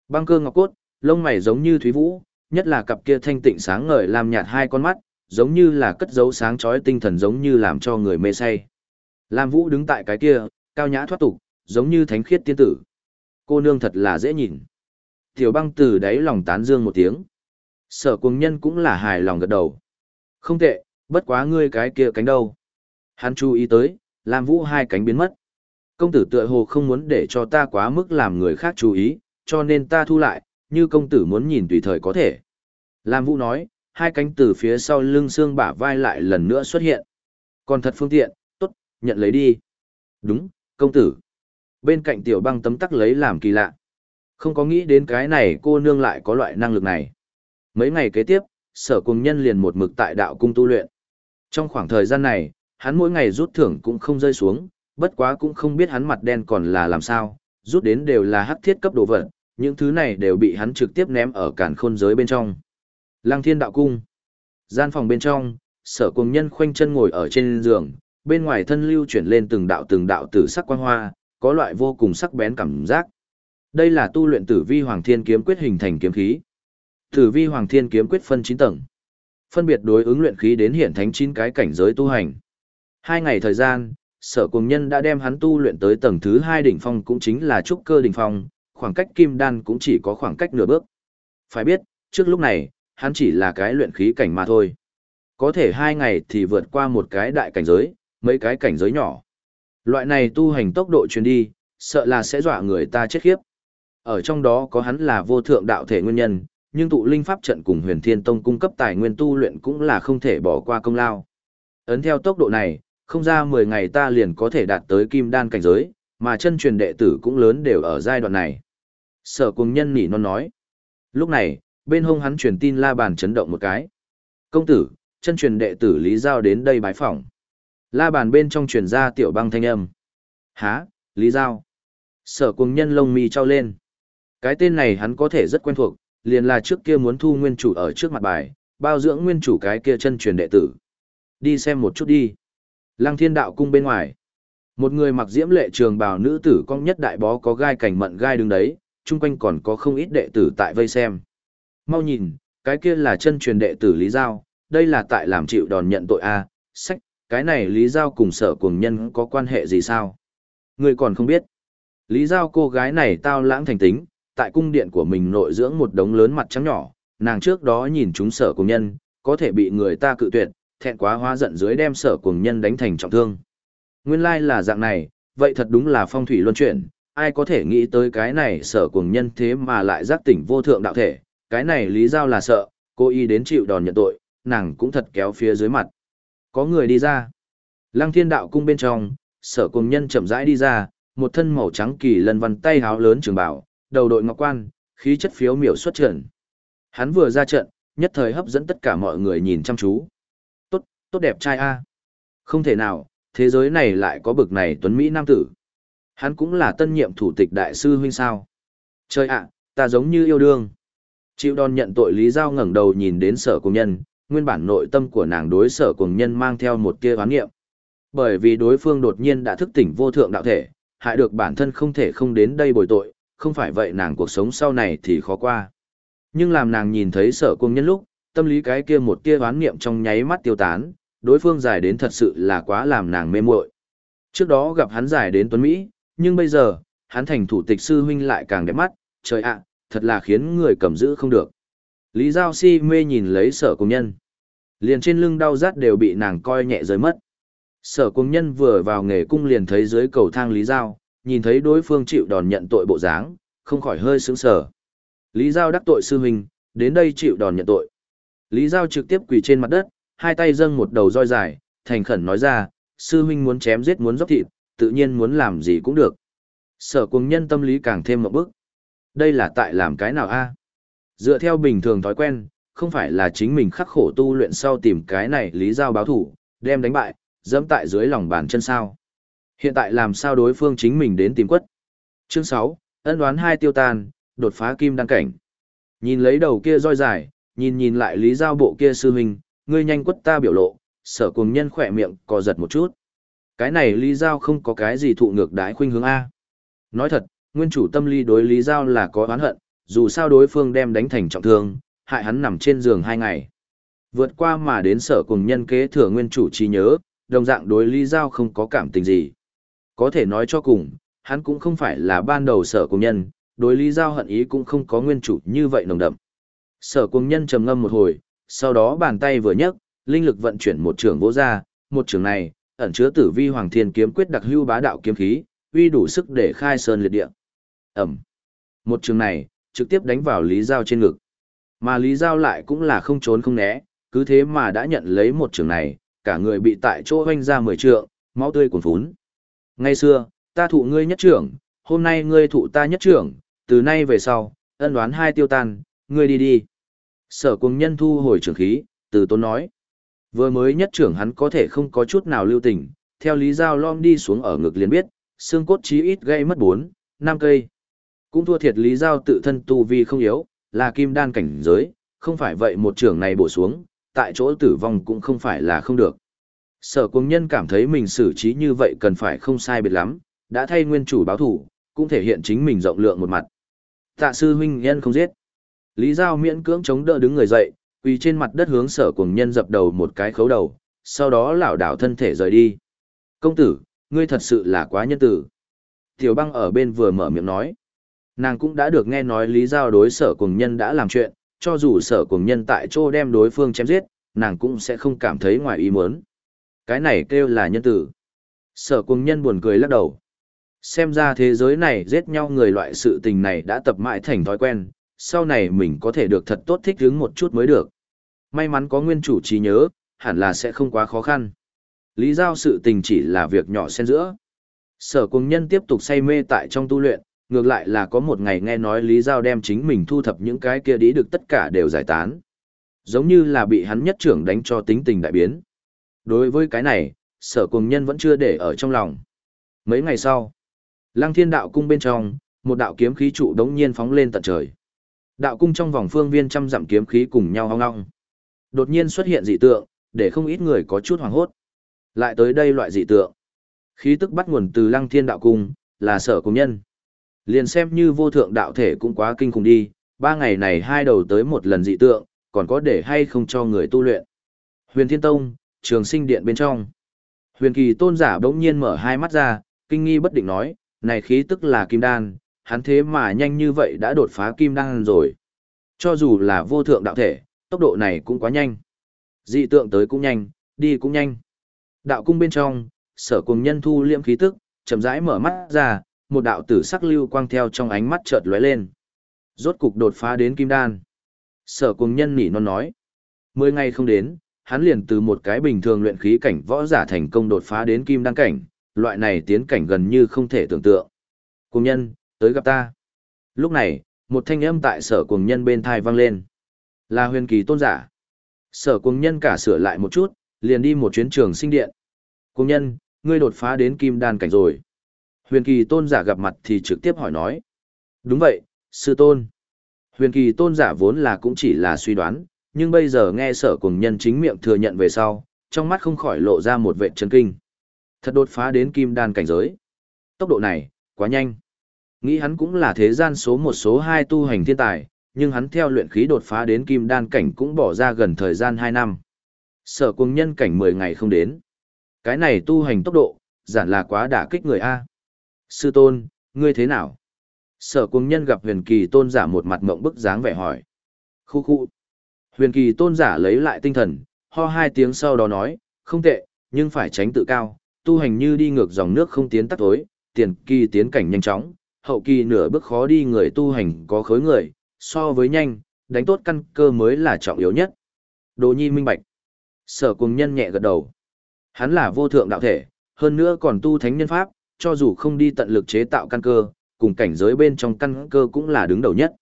Băng cơ ngọc cốt, lông mày giống như thúy vũ, nhất là cặp kia thanh tịnh sáng ngời làm nhạt hai con mắt, giống như là cất dấu sáng chói tinh thần giống như làm cho người mê say. Lam Vũ đứng tại cái kia, cao nhã thoát tục, giống như thánh khiết tiên tử. Cô nương thật là dễ nhìn. Tiểu băng từ đáy lòng tán dương một tiếng. Sở cuồng nhân cũng là hài lòng gật đầu. Không tệ, bất quá ngươi cái kia cánh đâu. Hắn chú ý tới, Lam Vũ hai cánh biến mất. Công tử tựa hồ không muốn để cho ta quá mức làm người khác chú ý, cho nên ta thu lại, như công tử muốn nhìn tùy thời có thể. Lam Vũ nói, hai cánh từ phía sau lưng xương bả vai lại lần nữa xuất hiện. Còn thật phương tiện, tốt, nhận lấy đi. Đúng, công tử. Bên cạnh tiểu băng tấm tắc lấy làm kỳ lạ. Không có nghĩ đến cái này cô nương lại có loại năng lực này. Mấy ngày kế tiếp, sở cùng nhân liền một mực tại đạo cung tu luyện. Trong khoảng thời gian này, hắn mỗi ngày rút thưởng cũng không rơi xuống, bất quá cũng không biết hắn mặt đen còn là làm sao, rút đến đều là hắc thiết cấp đồ vật, những thứ này đều bị hắn trực tiếp ném ở cản khôn giới bên trong. Lăng thiên đạo cung. Gian phòng bên trong, sở cùng nhân khoanh chân ngồi ở trên giường, bên ngoài thân lưu chuyển lên từng đạo từng đạo tử sắc quang hoa, có loại vô cùng sắc bén cảm giác. Đây là tu luyện tử vi hoàng thiên kiếm quyết hình thành kiếm khí. Tử vi hoàng thiên kiếm quyết phân 9 tầng. Phân biệt đối ứng luyện khí đến hiện thánh 9 cái cảnh giới tu hành. Hai ngày thời gian, sở cùng nhân đã đem hắn tu luyện tới tầng thứ hai đỉnh phong cũng chính là trúc cơ đỉnh phong, khoảng cách kim đan cũng chỉ có khoảng cách nửa bước. Phải biết, trước lúc này, hắn chỉ là cái luyện khí cảnh mà thôi. Có thể hai ngày thì vượt qua một cái đại cảnh giới, mấy cái cảnh giới nhỏ. Loại này tu hành tốc độ truyền đi, sợ là sẽ dọa người ta chết khiếp. Ở trong đó có hắn là vô thượng đạo thể nguyên nhân, nhưng tụ linh pháp trận cùng huyền thiên tông cung cấp tài nguyên tu luyện cũng là không thể bỏ qua công lao. Ấn theo tốc độ này, không ra 10 ngày ta liền có thể đạt tới kim đan cảnh giới, mà chân truyền đệ tử cũng lớn đều ở giai đoạn này. Sở cùng nhân nỉ non nói. Lúc này, bên hông hắn truyền tin la bàn chấn động một cái. Công tử, chân truyền đệ tử Lý Giao đến đây bái phỏng. La bàn bên trong truyền ra tiểu băng thanh âm. Há, Lý Giao. Sở cùng nhân lông mi trao lên. Cái tên này hắn có thể rất quen thuộc, liền là trước kia muốn thu nguyên chủ ở trước mặt bài, bao dưỡng nguyên chủ cái kia chân truyền đệ tử. Đi xem một chút đi. Lăng thiên đạo cung bên ngoài. Một người mặc diễm lệ trường bào nữ tử cong nhất đại bó có gai cảnh mận gai đứng đấy, chung quanh còn có không ít đệ tử tại vây xem. Mau nhìn, cái kia là chân truyền đệ tử Lý Giao, đây là tại làm chịu đòn nhận tội A, sách, cái này Lý Giao cùng sở cùng nhân có quan hệ gì sao? Người còn không biết. Lý Giao cô gái này tao lãng thành tính, tại cung điện của mình nội dưỡng một đống lớn mặt trắng nhỏ, nàng trước đó nhìn chúng sở cùng nhân, có thể bị người ta cự tuyệt, thẹn quá hóa giận dưới đem sở cuồng nhân đánh thành trọng thương. Nguyên lai là dạng này, vậy thật đúng là phong thủy luân chuyển, ai có thể nghĩ tới cái này sở cuồng nhân thế mà lại giác tỉnh vô thượng đạo thể, cái này lý giao là sợ, cô y đến chịu đòn nhận tội, nàng cũng thật kéo phía dưới mặt. Có người đi ra. Lăng thiên đạo cung bên trong, sở cuồng nhân chậm rãi đi ra, một thân màu trắng kỳ lần văn tay háo lớn trường bảo, đầu đội ngọc quan, khí chất phiếu miểu xuất trận. Hắn vừa ra trận, nhất thời hấp dẫn tất cả mọi người nhìn chăm chú. Tốt, đẹp trai a. Không thể nào, thế giới này lại có bực này tuấn Mỹ nam tử. Hắn cũng là tân nhiệm thủ tịch đại sư huynh sao. Trời ạ, ta giống như yêu đương. Chịu đòn nhận tội Lý Giao ngẩng đầu nhìn đến sở cùng nhân, nguyên bản nội tâm của nàng đối sở cùng nhân mang theo một tia oán nghiệm. Bởi vì đối phương đột nhiên đã thức tỉnh vô thượng đạo thể, hại được bản thân không thể không đến đây bồi tội, không phải vậy nàng cuộc sống sau này thì khó qua. Nhưng làm nàng nhìn thấy sở cùng nhân lúc, tâm lý cái kia một tia oán nghiệm trong nháy mắt tiêu tán, đối phương dài đến thật sự là quá làm nàng mê muội. Trước đó gặp hắn dài đến tuấn Mỹ, nhưng bây giờ, hắn thành thủ tịch sư huynh lại càng đẹp mắt, trời ạ, thật là khiến người cầm giữ không được. Lý Giao si mê nhìn lấy sở công nhân. Liền trên lưng đau rát đều bị nàng coi nhẹ rơi mất. Sở công nhân vừa vào nghề cung liền thấy dưới cầu thang Lý Giao, nhìn thấy đối phương chịu đòn nhận tội bộ dáng, không khỏi hơi sững sờ. Lý Giao đắc tội sư huynh, đến đây chịu đòn nhận tội. Lý Giao trực tiếp quỳ trên mặt đất, hai tay dâng một đầu roi dài, thành khẩn nói ra, sư huynh muốn chém giết muốn dốc thịt, tự nhiên muốn làm gì cũng được. Sở cuồng nhân tâm lý càng thêm một bước. Đây là tại làm cái nào a? Dựa theo bình thường thói quen, không phải là chính mình khắc khổ tu luyện sau tìm cái này lý giao báo thủ, đem đánh bại, dẫm tại dưới lòng bàn chân sao. Hiện tại làm sao đối phương chính mình đến tìm quất. Chương 6, ân đoán hai tiêu tan, đột phá kim đăng cảnh. Nhìn lấy đầu kia roi dài, nhìn nhìn lại lý giao bộ kia sư huynh, ngươi nhanh quất ta biểu lộ, sở cùng nhân khỏe miệng co giật một chút. Cái này lý giao không có cái gì thụ ngược đái khuynh hướng A. Nói thật, nguyên chủ tâm lý đối lý giao là có oán hận, dù sao đối phương đem đánh thành trọng thương, hại hắn nằm trên giường hai ngày. Vượt qua mà đến sở cùng nhân kế thừa nguyên chủ trí nhớ, đồng dạng đối lý giao không có cảm tình gì. Có thể nói cho cùng, hắn cũng không phải là ban đầu sở cùng nhân, đối lý giao hận ý cũng không có nguyên chủ như vậy nồng đậm. Sở cùng nhân trầm ngâm một hồi, sau đó bàn tay vừa nhấc, linh lực vận chuyển một trường vỗ ra, một trường này, ẩn chứa tử vi hoàng thiên kiếm quyết đặc hưu bá đạo kiếm khí, uy đủ sức để khai sơn liệt địa. Ẩm. Một trường này, trực tiếp đánh vào Lý Giao trên ngực. Mà Lý Giao lại cũng là không trốn không né, cứ thế mà đã nhận lấy một trường này, cả người bị tại chỗ hoanh ra mười trượng, máu tươi cuồn phún. Ngay xưa, ta thụ ngươi nhất trưởng, hôm nay ngươi thụ ta nhất trưởng, từ nay về sau, ân đoán hai tiêu tan, ngươi đi đi. Sở cùng nhân thu hồi trưởng khí, từ tốn nói. Vừa mới nhất trưởng hắn có thể không có chút nào lưu tình, theo lý giao lom đi xuống ở ngực liền biết, xương cốt chí ít gây mất 4, 5 cây. Cũng thua thiệt lý giao tự thân tu vi không yếu, là kim đan cảnh giới, không phải vậy một trưởng này bổ xuống, tại chỗ tử vong cũng không phải là không được. Sở cùng nhân cảm thấy mình xử trí như vậy cần phải không sai biệt lắm, đã thay nguyên chủ báo thủ, cũng thể hiện chính mình rộng lượng một mặt. Tạ sư huynh nhân không giết. Lý Giao miễn cưỡng chống đỡ đứng người dậy, quỳ trên mặt đất hướng sở cùng nhân dập đầu một cái khấu đầu, sau đó lảo đảo thân thể rời đi. Công tử, ngươi thật sự là quá nhân tử. Tiểu băng ở bên vừa mở miệng nói. Nàng cũng đã được nghe nói Lý Giao đối sở cùng nhân đã làm chuyện, cho dù sở cùng nhân tại chỗ đem đối phương chém giết, nàng cũng sẽ không cảm thấy ngoài ý muốn. Cái này kêu là nhân tử. Sở cùng nhân buồn cười lắc đầu. Xem ra thế giới này giết nhau người loại sự tình này đã tập mãi thành thói quen, sau này mình có thể được thật tốt thích ứng một chút mới được. May mắn có nguyên chủ trí nhớ, hẳn là sẽ không quá khó khăn. Lý giao sự tình chỉ là việc nhỏ xen giữa. Sở cùng nhân tiếp tục say mê tại trong tu luyện, ngược lại là có một ngày nghe nói Lý Giao đem chính mình thu thập những cái kia đi được tất cả đều giải tán. Giống như là bị hắn nhất trưởng đánh cho tính tình đại biến. Đối với cái này, sở cùng nhân vẫn chưa để ở trong lòng. Mấy ngày sau, lăng thiên đạo cung bên trong, một đạo kiếm khí trụ đống nhiên phóng lên tận trời. Đạo cung trong vòng phương viên trăm dặm kiếm khí cùng nhau hong ngong. Đột nhiên xuất hiện dị tượng, để không ít người có chút hoảng hốt. Lại tới đây loại dị tượng. Khí tức bắt nguồn từ lăng thiên đạo cung, là sở cùng nhân. Liền xem như vô thượng đạo thể cũng quá kinh khủng đi, ba ngày này hai đầu tới một lần dị tượng, còn có để hay không cho người tu luyện. Huyền Thiên Tông, trường sinh điện bên trong. Huyền Kỳ tôn giả bỗng nhiên mở hai mắt ra, kinh nghi bất định nói, này khí tức là kim đan, hắn thế mà nhanh như vậy đã đột phá kim đan rồi. Cho dù là vô thượng đạo thể, tốc độ này cũng quá nhanh. Dị tượng tới cũng nhanh, đi cũng nhanh. Đạo cung bên trong, sở cùng nhân thu liễm khí tức, chậm rãi mở mắt ra, một đạo tử sắc lưu quang theo trong ánh mắt chợt lóe lên. Rốt cục đột phá đến kim đan. Sở cùng nhân nỉ non nói. Mười ngày không đến, hắn liền từ một cái bình thường luyện khí cảnh võ giả thành công đột phá đến kim đan cảnh, loại này tiến cảnh gần như không thể tưởng tượng. Cùng nhân, tới gặp ta. Lúc này, một thanh âm tại sở cuồng nhân bên thai vang lên. Là huyền kỳ tôn giả. Sở cuồng nhân cả sửa lại một chút, liền đi một chuyến trường sinh điện. Cuồng nhân, ngươi đột phá đến kim đan cảnh rồi. Huyền kỳ tôn giả gặp mặt thì trực tiếp hỏi nói. Đúng vậy, sư tôn. Huyền kỳ tôn giả vốn là cũng chỉ là suy đoán, nhưng bây giờ nghe sở cuồng nhân chính miệng thừa nhận về sau, trong mắt không khỏi lộ ra một vệ chân kinh. Thật đột phá đến kim đan cảnh giới. Tốc độ này, quá nhanh. Nghĩ hắn cũng là thế gian số một số hai tu hành thiên tài, nhưng hắn theo luyện khí đột phá đến kim đan cảnh cũng bỏ ra gần thời gian hai năm. Sở cùng nhân cảnh mười ngày không đến. Cái này tu hành tốc độ, giản là quá đả kích người A. Sư tôn, ngươi thế nào? Sở cùng nhân gặp huyền kỳ tôn giả một mặt mộng bức dáng vẻ hỏi. Khu khu. Huyền kỳ tôn giả lấy lại tinh thần, ho hai tiếng sau đó nói, không tệ, nhưng phải tránh tự cao, tu hành như đi ngược dòng nước không tiến tắt tối, tiền kỳ tiến cảnh nhanh chóng, hậu kỳ nửa bước khó đi người tu hành có khối người, so với nhanh, đánh tốt căn cơ mới là trọng yếu nhất. Đồ nhi minh bạch. Sở cùng nhân nhẹ gật đầu. Hắn là vô thượng đạo thể, hơn nữa còn tu thánh nhân pháp, cho dù không đi tận lực chế tạo căn cơ, cùng cảnh giới bên trong căn cơ cũng là đứng đầu nhất.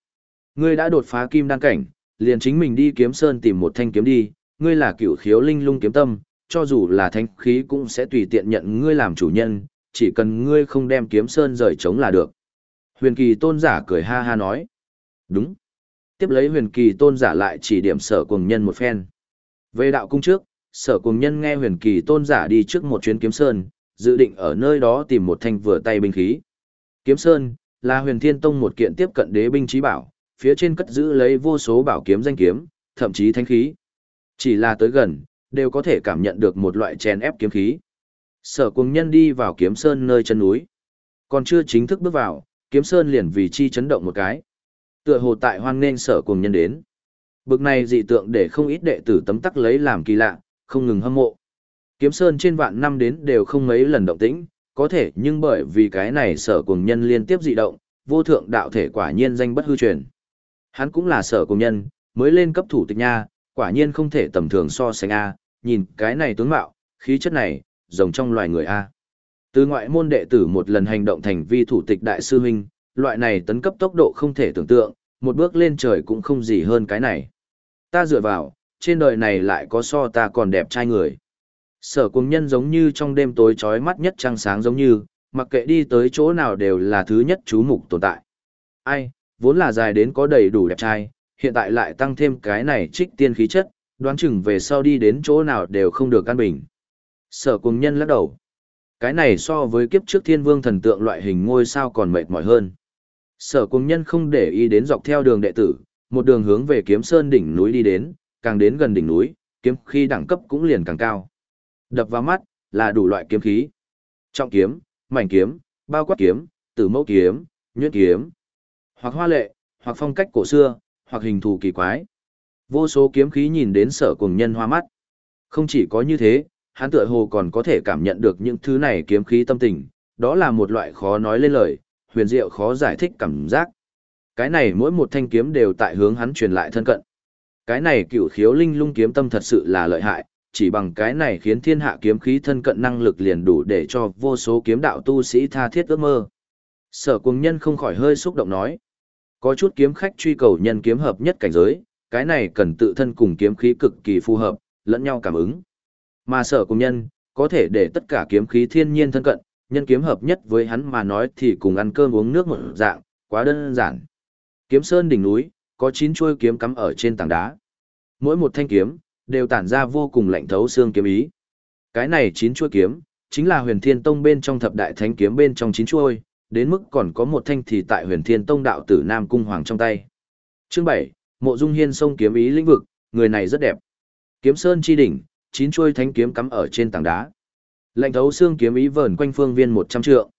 Ngươi đã đột phá kim đan cảnh, liền chính mình đi kiếm sơn tìm một thanh kiếm đi, ngươi là cựu khiếu linh lung kiếm tâm, cho dù là thanh khí cũng sẽ tùy tiện nhận ngươi làm chủ nhân, chỉ cần ngươi không đem kiếm sơn rời trống là được. Huyền kỳ tôn giả cười ha ha nói. Đúng. Tiếp lấy huyền kỳ tôn giả lại chỉ điểm sở cùng nhân một phen. Về đạo cung trước, sở cùng nhân nghe huyền kỳ tôn giả đi trước một chuyến kiếm sơn, dự định ở nơi đó tìm một thanh vừa tay binh khí. Kiếm Sơn là Huyền Thiên Tông một kiện tiếp cận đế binh trí bảo, phía trên cất giữ lấy vô số bảo kiếm danh kiếm, thậm chí thánh khí. Chỉ là tới gần, đều có thể cảm nhận được một loại chèn ép kiếm khí. Sở cùng nhân đi vào kiếm sơn nơi chân núi. Còn chưa chính thức bước vào, kiếm sơn liền vì chi chấn động một cái. Tựa hồ tại hoan nên sở cùng nhân đến. Bực này dị tượng để không ít đệ tử tấm tắc lấy làm kỳ lạ, không ngừng hâm mộ. Kiếm Sơn trên vạn năm đến đều không mấy lần động tĩnh, có thể nhưng bởi vì cái này sở cùng nhân liên tiếp dị động, vô thượng đạo thể quả nhiên danh bất hư truyền. Hắn cũng là sở cùng nhân, mới lên cấp thủ tịch nha, quả nhiên không thể tầm thường so sánh A, nhìn cái này tướng mạo, khí chất này, rồng trong loài người A. Từ ngoại môn đệ tử một lần hành động thành vi thủ tịch đại sư huynh, loại này tấn cấp tốc độ không thể tưởng tượng, một bước lên trời cũng không gì hơn cái này. Ta dựa vào, trên đời này lại có so ta còn đẹp trai người. Sở cùng nhân giống như trong đêm tối trói mắt nhất trăng sáng giống như, mặc kệ đi tới chỗ nào đều là thứ nhất chú mục tồn tại. Ai, vốn là dài đến có đầy đủ đẹp trai, hiện tại lại tăng thêm cái này trích tiên khí chất, đoán chừng về sau đi đến chỗ nào đều không được căn bình. Sở cùng nhân lắc đầu. Cái này so với kiếp trước thiên vương thần tượng loại hình ngôi sao còn mệt mỏi hơn. Sở cùng nhân không để ý đến dọc theo đường đệ tử, một đường hướng về kiếm sơn đỉnh núi đi đến, càng đến gần đỉnh núi, kiếm khí đẳng cấp cũng liền càng cao. Đập vào mắt, là đủ loại kiếm khí. Trọng kiếm, mảnh kiếm, bao quát kiếm, tử mẫu kiếm, nhuyễn kiếm, hoặc hoa lệ, hoặc phong cách cổ xưa, hoặc hình thù kỳ quái. Vô số kiếm khí nhìn đến sở cùng nhân hoa mắt. Không chỉ có như thế, hắn tựa hồ còn có thể cảm nhận được những thứ này kiếm khí tâm tình, đó là một loại khó nói lên lời, huyền diệu khó giải thích cảm giác. Cái này mỗi một thanh kiếm đều tại hướng hắn truyền lại thân cận. Cái này cựu khiếu linh lung kiếm tâm thật sự là lợi hại, chỉ bằng cái này khiến thiên hạ kiếm khí thân cận năng lực liền đủ để cho vô số kiếm đạo tu sĩ tha thiết ước mơ. Sở cuồng nhân không khỏi hơi xúc động nói. Có chút kiếm khách truy cầu nhân kiếm hợp nhất cảnh giới, cái này cần tự thân cùng kiếm khí cực kỳ phù hợp, lẫn nhau cảm ứng. Mà sở cùng nhân, có thể để tất cả kiếm khí thiên nhiên thân cận, nhân kiếm hợp nhất với hắn mà nói thì cùng ăn cơm uống nước một dạng, quá đơn giản. Kiếm sơn đỉnh núi, có 9 chuôi kiếm cắm ở trên tảng đá. Mỗi một thanh kiếm, đều tản ra vô cùng lạnh thấu xương kiếm ý. Cái này 9 chuôi kiếm, chính là huyền thiên tông bên trong thập đại thánh kiếm bên trong 9 chuôi, đến mức còn có một thanh thì tại huyền thiên tông đạo tử Nam Cung Hoàng trong tay. Chương 7, Mộ Dung Hiên sông kiếm ý lĩnh vực, người này rất đẹp. Kiếm Sơn chi đỉnh, chín chuôi thánh kiếm cắm ở trên tảng đá. Lạnh thấu xương kiếm ý vờn quanh phương viên 100 trượng.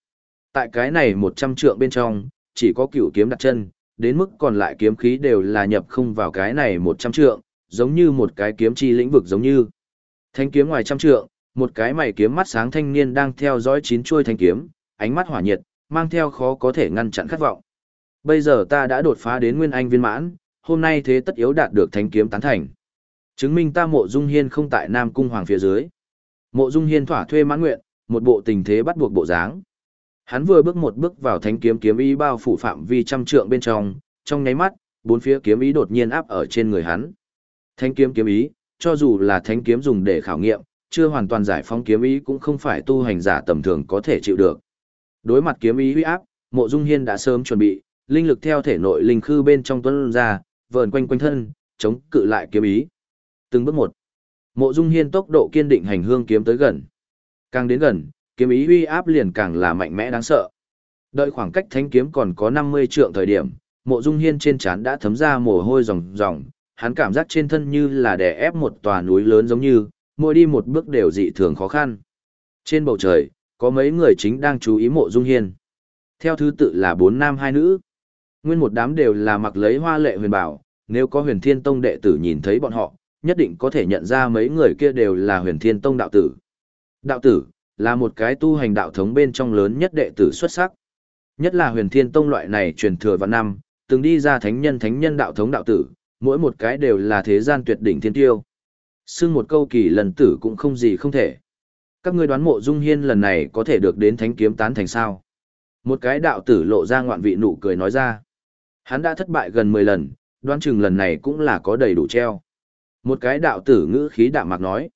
Tại cái này 100 trượng bên trong, chỉ có cửu kiếm đặt chân, đến mức còn lại kiếm khí đều là nhập không vào cái này 100 trượng, giống như một cái kiếm chi lĩnh vực giống như. Thánh kiếm ngoài trăm trượng, một cái mày kiếm mắt sáng thanh niên đang theo dõi chín chuôi thanh kiếm, ánh mắt hỏa nhiệt, mang theo khó có thể ngăn chặn khát vọng. Bây giờ ta đã đột phá đến nguyên anh viên mãn, hôm nay thế tất yếu đạt được thánh kiếm tán thành. Chứng minh ta mộ dung hiên không tại Nam Cung Hoàng phía dưới. Mộ dung hiên thỏa thuê mãn nguyện, một bộ tình thế bắt buộc bộ dáng. Hắn vừa bước một bước vào thánh kiếm kiếm ý bao phủ phạm vi trăm trượng bên trong, trong nháy mắt, bốn phía kiếm ý đột nhiên áp ở trên người hắn. Thánh kiếm kiếm ý, cho dù là thánh kiếm dùng để khảo nghiệm, chưa hoàn toàn giải phóng kiếm ý cũng không phải tu hành giả tầm thường có thể chịu được. Đối mặt kiếm ý uy áp, Mộ Dung Hiên đã sớm chuẩn bị, linh lực theo thể nội linh khư bên trong tuấn ra, vờn quanh quanh thân, chống cự lại kiếm ý. Từng bước một, Mộ Dung Hiên tốc độ kiên định hành hương kiếm tới gần. Càng đến gần, kiếm ý uy áp liền càng là mạnh mẽ đáng sợ. Đợi khoảng cách thánh kiếm còn có 50 trượng thời điểm, Mộ Dung Hiên trên trán đã thấm ra mồ hôi ròng ròng, hắn cảm giác trên thân như là đè ép một tòa núi lớn giống như, mỗi đi một bước đều dị thường khó khăn. Trên bầu trời, có mấy người chính đang chú ý Mộ Dung Hiên. Theo thứ tự là bốn nam hai nữ. Nguyên một đám đều là mặc lấy hoa lệ huyền bảo, nếu có huyền thiên tông đệ tử nhìn thấy bọn họ, nhất định có thể nhận ra mấy người kia đều là huyền thiên tông đạo tử. Đạo tử, là một cái tu hành đạo thống bên trong lớn nhất đệ tử xuất sắc. Nhất là huyền thiên tông loại này truyền thừa vào năm, từng đi ra thánh nhân thánh nhân đạo thống đạo tử, mỗi một cái đều là thế gian tuyệt đỉnh thiên tiêu. Xưng một câu kỳ lần tử cũng không gì không thể. Các ngươi đoán mộ dung hiên lần này có thể được đến thánh kiếm tán thành sao. Một cái đạo tử lộ ra ngoạn vị nụ cười nói ra. Hắn đã thất bại gần 10 lần, đoán chừng lần này cũng là có đầy đủ treo. Một cái đạo tử ngữ khí đạm mạc nói.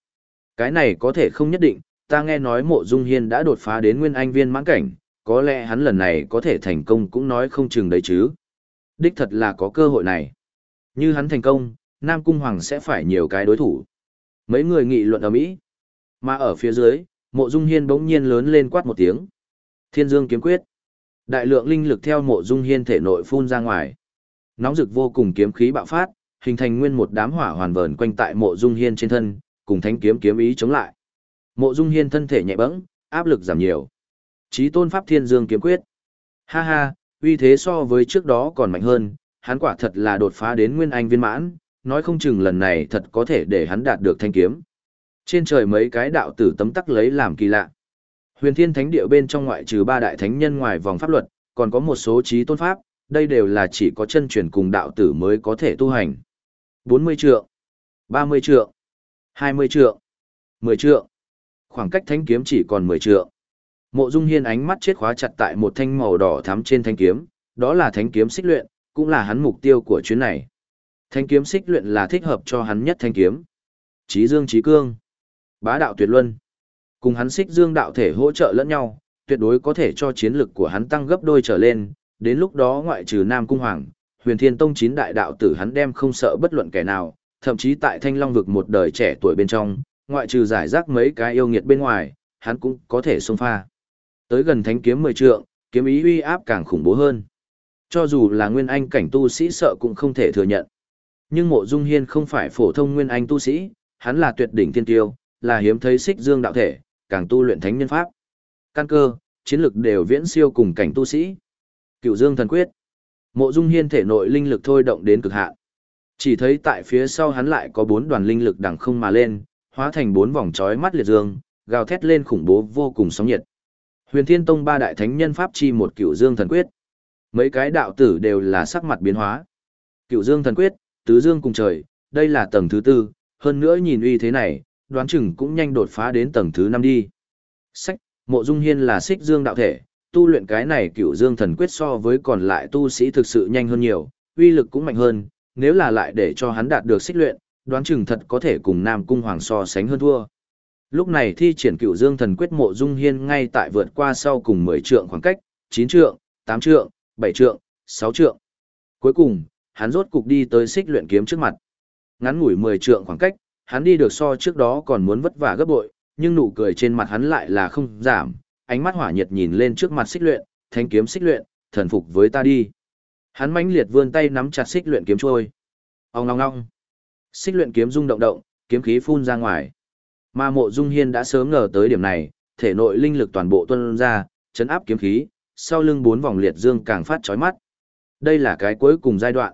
Cái này có thể không nhất định, ta nghe nói mộ dung hiên đã đột phá đến nguyên anh viên mãn cảnh, có lẽ hắn lần này có thể thành công cũng nói không chừng đấy chứ. Đích thật là có cơ hội này. Như hắn thành công, Nam Cung Hoàng sẽ phải nhiều cái đối thủ. Mấy người nghị luận ở Mỹ. Mà ở phía dưới, mộ dung hiên bỗng nhiên lớn lên quát một tiếng. Thiên dương kiếm quyết. Đại lượng linh lực theo mộ dung hiên thể nội phun ra ngoài. Nóng rực vô cùng kiếm khí bạo phát, hình thành nguyên một đám hỏa hoàn vờn quanh tại mộ dung hiên trên thân, cùng thanh kiếm kiếm ý chống lại. Mộ dung hiên thân thể nhẹ bẫng, áp lực giảm nhiều. Chí tôn pháp thiên dương kiếm quyết. Ha ha, uy thế so với trước đó còn mạnh hơn, hắn quả thật là đột phá đến nguyên anh viên mãn, nói không chừng lần này thật có thể để hắn đạt được thanh kiếm. Trên trời mấy cái đạo tử tấm tắc lấy làm kỳ lạ. Huyền Thiên Thánh Địa bên trong ngoại trừ ba đại thánh nhân ngoài vòng pháp luật, còn có một số trí tôn pháp, đây đều là chỉ có chân truyền cùng đạo tử mới có thể tu hành. 40 trượng, 30 trượng, 20 trượng, 10 trượng. Khoảng cách thanh kiếm chỉ còn 10 trượng. Mộ Dung Hiên ánh mắt chết khóa chặt tại một thanh màu đỏ thắm trên thanh kiếm, đó là thanh kiếm xích luyện, cũng là hắn mục tiêu của chuyến này. Thanh kiếm xích luyện là thích hợp cho hắn nhất thanh kiếm. Chí Dương Chí Cương, Bá đạo tuyệt luân. Cùng hắn xích dương đạo thể hỗ trợ lẫn nhau, tuyệt đối có thể cho chiến lực của hắn tăng gấp đôi trở lên, đến lúc đó ngoại trừ Nam Cung Hoàng, huyền thiên tông chín đại đạo tử hắn đem không sợ bất luận kẻ nào, thậm chí tại thanh long vực một đời trẻ tuổi bên trong, ngoại trừ giải rác mấy cái yêu nghiệt bên ngoài, hắn cũng có thể xông pha. Tới gần thánh kiếm mười trượng, kiếm ý uy áp càng khủng bố hơn. Cho dù là nguyên anh cảnh tu sĩ sợ cũng không thể thừa nhận. Nhưng mộ dung hiên không phải phổ thông nguyên anh tu sĩ, hắn là tuyệt đỉnh thiên tiêu, là hiếm thấy xích dương đạo thể, càng tu luyện thánh nhân pháp. Căn cơ, chiến lực đều viễn siêu cùng cảnh tu sĩ. Cựu Dương thần quyết. Mộ Dung Hiên thể nội linh lực thôi động đến cực hạn. Chỉ thấy tại phía sau hắn lại có bốn đoàn linh lực đằng không mà lên, hóa thành bốn vòng chói mắt liệt dương, gào thét lên khủng bố vô cùng sóng nhiệt. Huyền Thiên Tông ba đại thánh nhân pháp chi một Cựu Dương thần quyết. Mấy cái đạo tử đều là sắc mặt biến hóa. Cựu Dương thần quyết, tứ dương cùng trời, đây là tầng thứ tư, hơn nữa nhìn uy thế này, đoán chừng cũng nhanh đột phá đến tầng thứ năm đi. Sách, mộ dung hiên là xích dương đạo thể, tu luyện cái này cựu dương thần quyết so với còn lại tu sĩ thực sự nhanh hơn nhiều, uy lực cũng mạnh hơn, nếu là lại để cho hắn đạt được xích luyện, đoán chừng thật có thể cùng Nam Cung Hoàng so sánh hơn thua. Lúc này thi triển cựu dương thần quyết mộ dung hiên ngay tại vượt qua sau cùng 10 trượng khoảng cách, 9 trượng, 8 trượng, 7 trượng, 6 trượng. Cuối cùng, hắn rốt cục đi tới xích luyện kiếm trước mặt. Ngắn ngủi 10 trượng khoảng cách, hắn đi được so trước đó còn muốn vất vả gấp bội, nhưng nụ cười trên mặt hắn lại là không giảm, ánh mắt hỏa nhiệt nhìn lên trước mặt xích luyện, thanh kiếm xích luyện, thần phục với ta đi. Hắn mãnh liệt vươn tay nắm chặt xích luyện kiếm trôi. ông long long. Xích luyện kiếm rung động động, kiếm khí phun ra ngoài. Mà Mộ Dung Hiên đã sớm ngờ tới điểm này, thể nội linh lực toàn bộ tuôn ra, chấn áp kiếm khí, sau lưng bốn vòng liệt dương càng phát chói mắt. Đây là cái cuối cùng giai đoạn.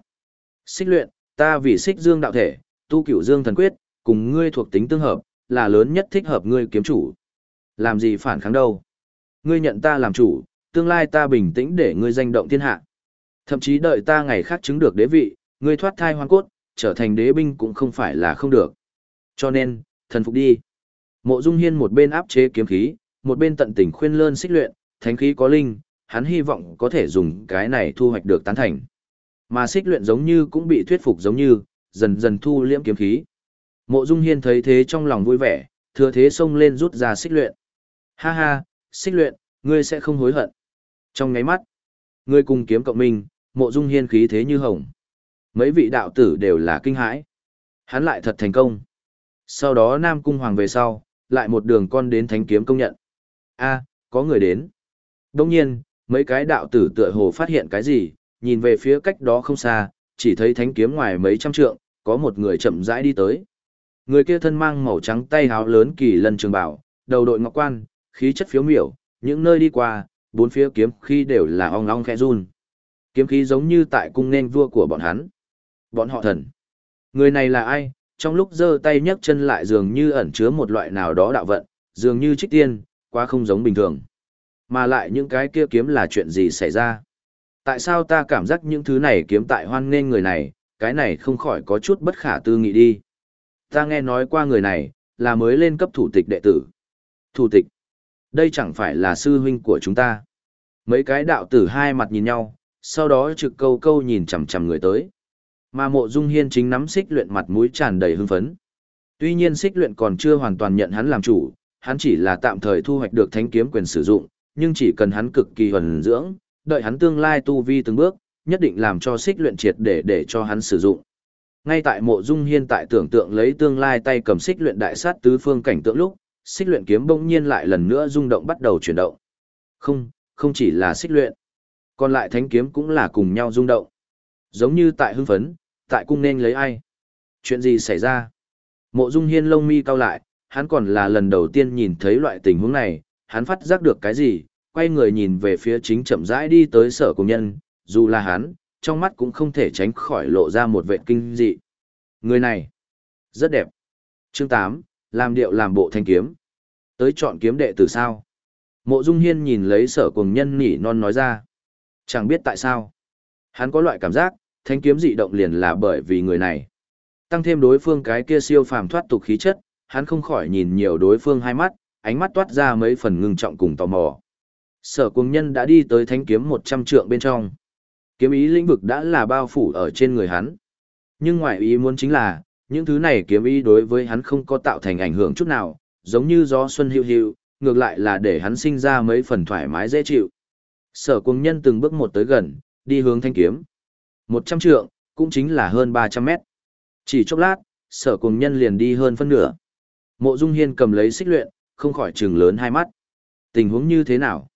Xích luyện, ta vì xích dương đạo thể, tu cửu dương thần quyết, cùng ngươi thuộc tính tương hợp, là lớn nhất thích hợp ngươi kiếm chủ. Làm gì phản kháng đâu? Ngươi nhận ta làm chủ, tương lai ta bình tĩnh để ngươi danh động thiên hạ. Thậm chí đợi ta ngày khác chứng được đế vị, ngươi thoát thai hoang cốt, trở thành đế binh cũng không phải là không được. Cho nên, thần phục đi. Mộ Dung Hiên một bên áp chế kiếm khí, một bên tận tình khuyên lơn xích luyện, thánh khí có linh, hắn hy vọng có thể dùng cái này thu hoạch được tán thành. Mà xích luyện giống như cũng bị thuyết phục giống như, dần dần thu liễm kiếm khí. Mộ Dung Hiên thấy thế trong lòng vui vẻ, thừa thế xông lên rút ra xích luyện. Ha ha, xích luyện, ngươi sẽ không hối hận. Trong ngáy mắt, ngươi cùng kiếm cộng minh, mộ Dung Hiên khí thế như hồng. Mấy vị đạo tử đều là kinh hãi. Hắn lại thật thành công. Sau đó Nam Cung Hoàng về sau, lại một đường con đến thánh kiếm công nhận. a có người đến. Đông nhiên, mấy cái đạo tử tựa hồ phát hiện cái gì, nhìn về phía cách đó không xa, chỉ thấy thánh kiếm ngoài mấy trăm trượng, có một người chậm rãi đi tới. Người kia thân mang màu trắng tay háo lớn kỳ lân trường bảo, đầu đội ngọc quan, khí chất phiếu miểu, những nơi đi qua, bốn phía kiếm khí đều là ong ong khẽ run. Kiếm khí giống như tại cung nên vua của bọn hắn. Bọn họ thần. Người này là ai? Trong lúc giơ tay nhấc chân lại dường như ẩn chứa một loại nào đó đạo vận, dường như trích tiên, quá không giống bình thường. Mà lại những cái kia kiếm là chuyện gì xảy ra? Tại sao ta cảm giác những thứ này kiếm tại hoan nên người này, cái này không khỏi có chút bất khả tư nghị đi. Ta nghe nói qua người này, là mới lên cấp thủ tịch đệ tử. Thủ tịch? Đây chẳng phải là sư huynh của chúng ta. Mấy cái đạo tử hai mặt nhìn nhau, sau đó trực câu câu nhìn chằm chằm người tới. Mà mộ dung hiên chính nắm xích luyện mặt mũi tràn đầy hưng phấn. Tuy nhiên xích luyện còn chưa hoàn toàn nhận hắn làm chủ, hắn chỉ là tạm thời thu hoạch được thánh kiếm quyền sử dụng, nhưng chỉ cần hắn cực kỳ huần dưỡng, đợi hắn tương lai tu vi từng bước, nhất định làm cho xích luyện triệt để để cho hắn sử dụng. Ngay tại mộ dung hiên tại tưởng tượng lấy tương lai tay cầm xích luyện đại sát tứ phương cảnh tượng lúc, xích luyện kiếm bỗng nhiên lại lần nữa rung động bắt đầu chuyển động. Không, không chỉ là xích luyện, còn lại thánh kiếm cũng là cùng nhau rung động. Giống như tại hưng phấn, tại cung nên lấy ai. Chuyện gì xảy ra? Mộ dung hiên lông mi cao lại, hắn còn là lần đầu tiên nhìn thấy loại tình huống này, hắn phát giác được cái gì, quay người nhìn về phía chính chậm rãi đi tới sở cùng nhân, dù là hắn, trong mắt cũng không thể tránh khỏi lộ ra một vệ kinh dị. Người này, rất đẹp. Chương 8, làm điệu làm bộ thanh kiếm. Tới chọn kiếm đệ tử sao? Mộ Dung Hiên nhìn lấy sở cùng nhân nỉ non nói ra. Chẳng biết tại sao. Hắn có loại cảm giác, thanh kiếm dị động liền là bởi vì người này. Tăng thêm đối phương cái kia siêu phàm thoát tục khí chất, hắn không khỏi nhìn nhiều đối phương hai mắt, ánh mắt toát ra mấy phần ngưng trọng cùng tò mò. Sở cùng nhân đã đi tới thanh kiếm 100 trượng bên trong. Kiếm ý lĩnh vực đã là bao phủ ở trên người hắn. Nhưng ngoại ý muốn chính là, những thứ này kiếm ý đối với hắn không có tạo thành ảnh hưởng chút nào, giống như gió xuân hữu hữu, ngược lại là để hắn sinh ra mấy phần thoải mái dễ chịu. Sở Cung nhân từng bước một tới gần, đi hướng thanh kiếm. 100 trượng, cũng chính là hơn 300 mét. Chỉ chốc lát, sở Cung nhân liền đi hơn phân nửa. Mộ Dung Hiên cầm lấy xích luyện, không khỏi trừng lớn hai mắt. Tình huống như thế nào?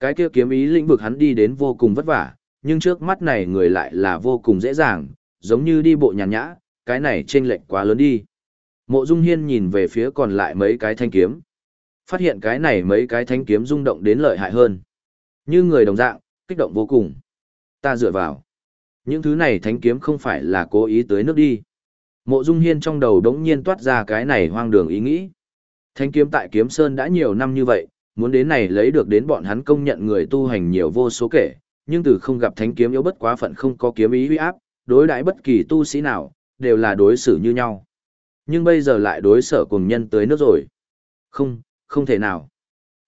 Cái kia kiếm ý lĩnh vực hắn đi đến vô cùng vất vả, nhưng trước mắt này người lại là vô cùng dễ dàng, giống như đi bộ nhàn nhã, cái này chênh lệch quá lớn đi. Mộ Dung Hiên nhìn về phía còn lại mấy cái thanh kiếm. Phát hiện cái này mấy cái thanh kiếm rung động đến lợi hại hơn. Như người đồng dạng, kích động vô cùng. Ta dựa vào. Những thứ này thanh kiếm không phải là cố ý tới nước đi. Mộ Dung Hiên trong đầu đống nhiên toát ra cái này hoang đường ý nghĩ. Thanh kiếm tại Kiếm Sơn đã nhiều năm như vậy, muốn đến này lấy được đến bọn hắn công nhận người tu hành nhiều vô số kể, nhưng từ không gặp thánh kiếm yếu bất quá phận không có kiếm ý uy áp, đối đãi bất kỳ tu sĩ nào, đều là đối xử như nhau. Nhưng bây giờ lại đối sở cùng nhân tới nước rồi. Không, không thể nào.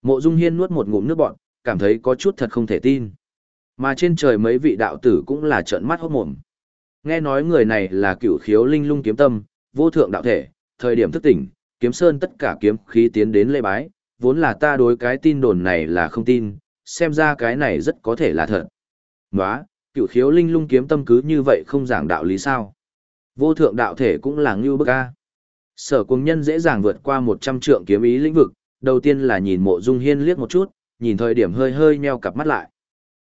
Mộ Dung Hiên nuốt một ngụm nước bọn, cảm thấy có chút thật không thể tin. Mà trên trời mấy vị đạo tử cũng là trợn mắt hốt mồm. Nghe nói người này là cựu khiếu linh lung kiếm tâm, vô thượng đạo thể, thời điểm thức tỉnh, kiếm sơn tất cả kiếm khí tiến đến lễ bái, vốn là ta đối cái tin đồn này là không tin, xem ra cái này rất có thể là thật. Nóa, cựu khiếu linh lung kiếm tâm cứ như vậy không giảng đạo lý sao. Vô thượng đạo thể cũng là ngưu bức a. Sở cùng nhân dễ dàng vượt qua 100 trượng kiếm ý lĩnh vực, đầu tiên là nhìn mộ dung hiên liếc một chút, nhìn thời điểm hơi hơi meo cặp mắt lại.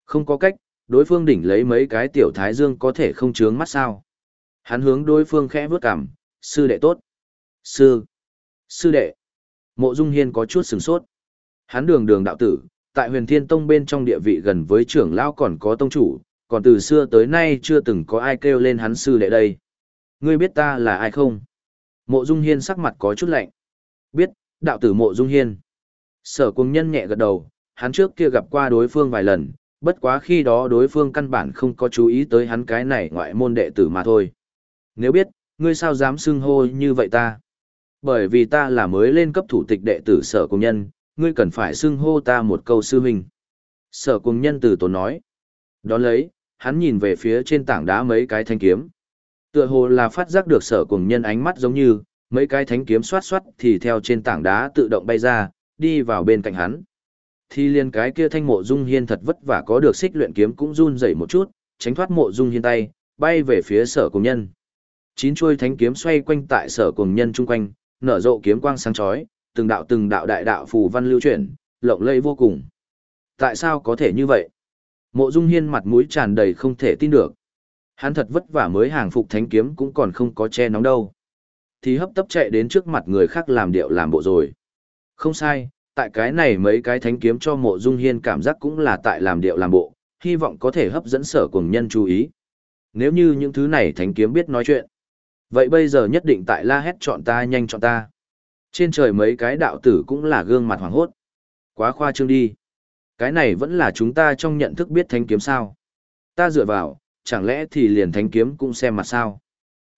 Không có cách, đối phương đỉnh lấy mấy cái tiểu thái dương có thể không chướng mắt sao. Hắn hướng đối phương khẽ vướt cằm, sư đệ tốt. Sư. Sư đệ. Mộ dung hiên có chút sừng sốt. Hắn đường đường đạo tử, tại huyền thiên tông bên trong địa vị gần với trưởng lão còn có tông chủ, còn từ xưa tới nay chưa từng có ai kêu lên hắn sư đệ đây. Ngươi biết ta là ai không? Mộ Dung Hiên sắc mặt có chút lạnh. Biết, đạo tử Mộ Dung Hiên. Sở cung nhân nhẹ gật đầu, hắn trước kia gặp qua đối phương vài lần, bất quá khi đó đối phương căn bản không có chú ý tới hắn cái này ngoại môn đệ tử mà thôi. Nếu biết, ngươi sao dám xưng hô như vậy ta? Bởi vì ta là mới lên cấp thủ tịch đệ tử sở cung nhân, ngươi cần phải xưng hô ta một câu sư huynh. Sở cung nhân từ tốn nói. Đón lấy, hắn nhìn về phía trên tảng đá mấy cái thanh kiếm. Tựa hồ là phát giác được sở cùng nhân ánh mắt giống như, mấy cái thánh kiếm xoát xoát thì theo trên tảng đá tự động bay ra, đi vào bên cạnh hắn. Thì liền cái kia thanh mộ dung hiên thật vất vả có được xích luyện kiếm cũng run rẩy một chút, tránh thoát mộ dung hiên tay, bay về phía sở cùng nhân. Chín chuôi thánh kiếm xoay quanh tại sở cùng nhân chung quanh, nở rộ kiếm quang sáng chói, từng đạo từng đạo đại đạo phù văn lưu chuyển, lộng lẫy vô cùng. Tại sao có thể như vậy? Mộ Dung Hiên mặt mũi tràn đầy không thể tin được. Hắn thật vất vả mới hàng phục thánh kiếm cũng còn không có che nóng đâu. Thì hấp tấp chạy đến trước mặt người khác làm điệu làm bộ rồi. Không sai, tại cái này mấy cái thánh kiếm cho mộ dung hiên cảm giác cũng là tại làm điệu làm bộ, hy vọng có thể hấp dẫn sở cùng nhân chú ý. Nếu như những thứ này thánh kiếm biết nói chuyện, vậy bây giờ nhất định tại la hét chọn ta nhanh chọn ta. Trên trời mấy cái đạo tử cũng là gương mặt hoàng hốt. Quá khoa trương đi. Cái này vẫn là chúng ta trong nhận thức biết thánh kiếm sao. Ta dựa vào, chẳng lẽ thì liền thánh kiếm cũng xem mặt sao?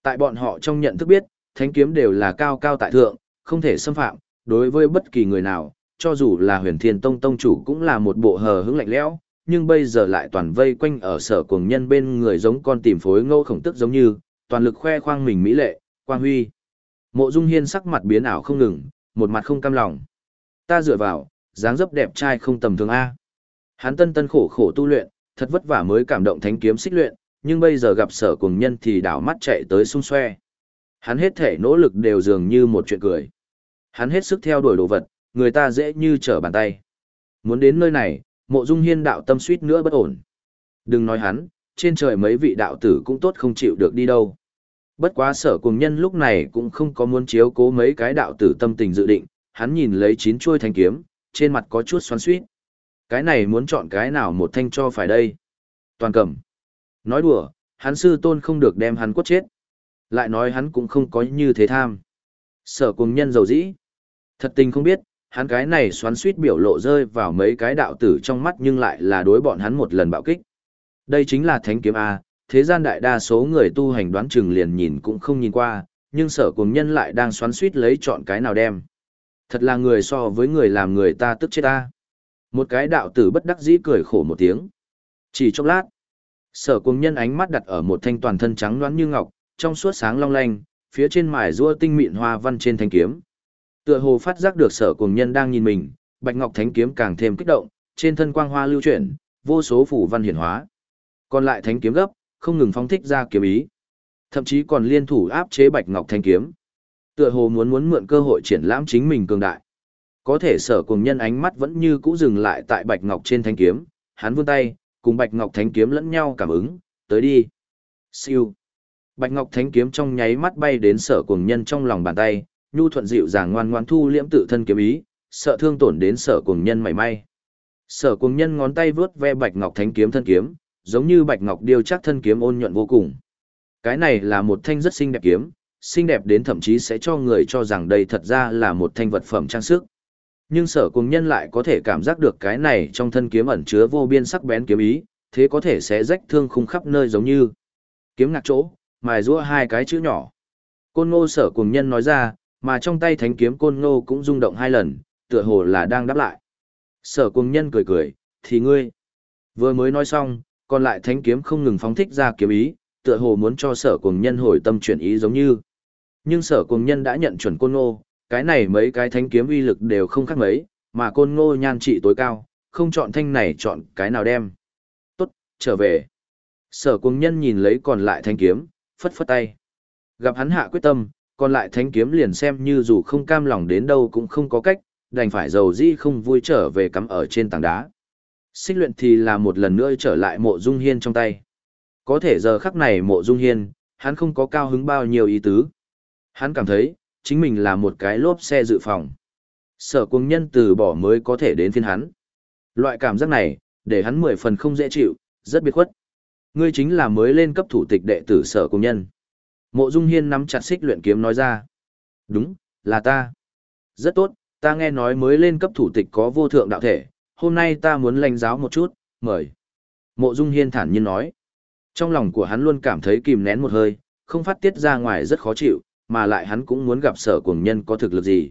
Tại bọn họ trong nhận thức biết, thánh kiếm đều là cao cao tại thượng, không thể xâm phạm, đối với bất kỳ người nào, cho dù là huyền thiên tông tông chủ cũng là một bộ hờ hững lạnh lẽo, nhưng bây giờ lại toàn vây quanh ở sở cuồng nhân bên người giống con tìm phối ngô khổng tức giống như, toàn lực khoe khoang mình mỹ lệ, quang huy. Mộ Dung Hiên sắc mặt biến ảo không ngừng, một mặt không cam lòng. Ta dựa vào, dáng dấp đẹp trai không tầm thường A. Hắn tân tân khổ khổ tu luyện, thật vất vả mới cảm động thánh kiếm xích luyện, nhưng bây giờ gặp sở cùng nhân thì đảo mắt chạy tới xung xoe. Hắn hết thể nỗ lực đều dường như một chuyện cười. Hắn hết sức theo đuổi đồ vật, người ta dễ như trở bàn tay. Muốn đến nơi này, mộ dung hiên đạo tâm suýt nữa bất ổn. Đừng nói hắn, trên trời mấy vị đạo tử cũng tốt không chịu được đi đâu. Bất quá sở cùng nhân lúc này cũng không có muốn chiếu cố mấy cái đạo tử tâm tình dự định, hắn nhìn lấy chín chuôi thanh kiếm, trên mặt có chút xoắn suýt. Cái này muốn chọn cái nào một thanh cho phải đây? Toàn cầm. Nói đùa, hắn sư tôn không được đem hắn quất chết. Lại nói hắn cũng không có như thế tham. Sở cùng nhân dầu dĩ. Thật tình không biết, hắn cái này xoắn suýt biểu lộ rơi vào mấy cái đạo tử trong mắt nhưng lại là đối bọn hắn một lần bạo kích. Đây chính là thánh kiếm A, thế gian đại đa số người tu hành đoán chừng liền nhìn cũng không nhìn qua, nhưng sở cùng nhân lại đang xoắn suýt lấy chọn cái nào đem. Thật là người so với người làm người ta tức chết ta. Một cái đạo tử bất đắc dĩ cười khổ một tiếng. Chỉ chốc lát, sở cùng nhân ánh mắt đặt ở một thanh toàn thân trắng loáng như ngọc, trong suốt sáng long lanh, phía trên mài rua tinh mịn hoa văn trên thanh kiếm. Tựa hồ phát giác được sở cùng nhân đang nhìn mình, bạch ngọc thánh kiếm càng thêm kích động, trên thân quang hoa lưu chuyển, vô số phủ văn hiển hóa. Còn lại thánh kiếm gấp, không ngừng phóng thích ra kiếm ý. Thậm chí còn liên thủ áp chế bạch ngọc thanh kiếm. Tựa hồ muốn muốn mượn cơ hội triển lãm chính mình cường đại. Có thể sở cùng nhân ánh mắt vẫn như cũ dừng lại tại bạch ngọc trên thanh kiếm, hắn vươn tay, cùng bạch ngọc thánh kiếm lẫn nhau cảm ứng, tới đi. Siêu. Bạch ngọc thánh kiếm trong nháy mắt bay đến sở cùng nhân trong lòng bàn tay, nhu thuận dịu dàng ngoan ngoan thu liễm tự thân kiếm ý, sợ thương tổn đến sở cùng nhân mảy may. Sở cùng nhân ngón tay vướt ve bạch ngọc thánh kiếm thân kiếm, giống như bạch ngọc điêu chắc thân kiếm ôn nhuận vô cùng. Cái này là một thanh rất xinh đẹp kiếm, xinh đẹp đến thậm chí sẽ cho người cho rằng đây thật ra là một thanh vật phẩm trang sức. Nhưng sở cùng nhân lại có thể cảm giác được cái này trong thân kiếm ẩn chứa vô biên sắc bén kiếm ý, thế có thể sẽ rách thương khung khắp nơi giống như kiếm ngạc chỗ, mài rũa hai cái chữ nhỏ. Côn ngô sở cùng nhân nói ra, mà trong tay thánh kiếm côn ngô cũng rung động hai lần, tựa hồ là đang đáp lại. Sở cùng nhân cười cười, thì ngươi. Vừa mới nói xong, còn lại thánh kiếm không ngừng phóng thích ra kiếm ý, tựa hồ muốn cho sở cùng nhân hồi tâm chuyển ý giống như. Nhưng sở cùng nhân đã nhận chuẩn côn ngô, cái này mấy cái thánh kiếm uy lực đều không khác mấy, mà côn ngô nhan trị tối cao, không chọn thanh này chọn cái nào đem. Tốt, trở về. Sở cùng nhân nhìn lấy còn lại thanh kiếm, phất phất tay. Gặp hắn hạ quyết tâm, còn lại thanh kiếm liền xem như dù không cam lòng đến đâu cũng không có cách, đành phải dầu di không vui trở về cắm ở trên tảng đá. Xích luyện thì là một lần nữa trở lại mộ dung hiên trong tay. Có thể giờ khắc này mộ dung hiên, hắn không có cao hứng bao nhiêu ý tứ. Hắn cảm thấy, chính mình là một cái lốp xe dự phòng. Sở cung nhân từ bỏ mới có thể đến phiên hắn. Loại cảm giác này, để hắn mười phần không dễ chịu, rất biệt khuất. Ngươi chính là mới lên cấp thủ tịch đệ tử sở cung nhân. Mộ Dung Hiên nắm chặt xích luyện kiếm nói ra. Đúng, là ta. Rất tốt, ta nghe nói mới lên cấp thủ tịch có vô thượng đạo thể, hôm nay ta muốn lãnh giáo một chút, mời. Mộ Dung Hiên thản nhiên nói. Trong lòng của hắn luôn cảm thấy kìm nén một hơi, không phát tiết ra ngoài rất khó chịu, mà lại hắn cũng muốn gặp sở cuồng nhân có thực lực gì.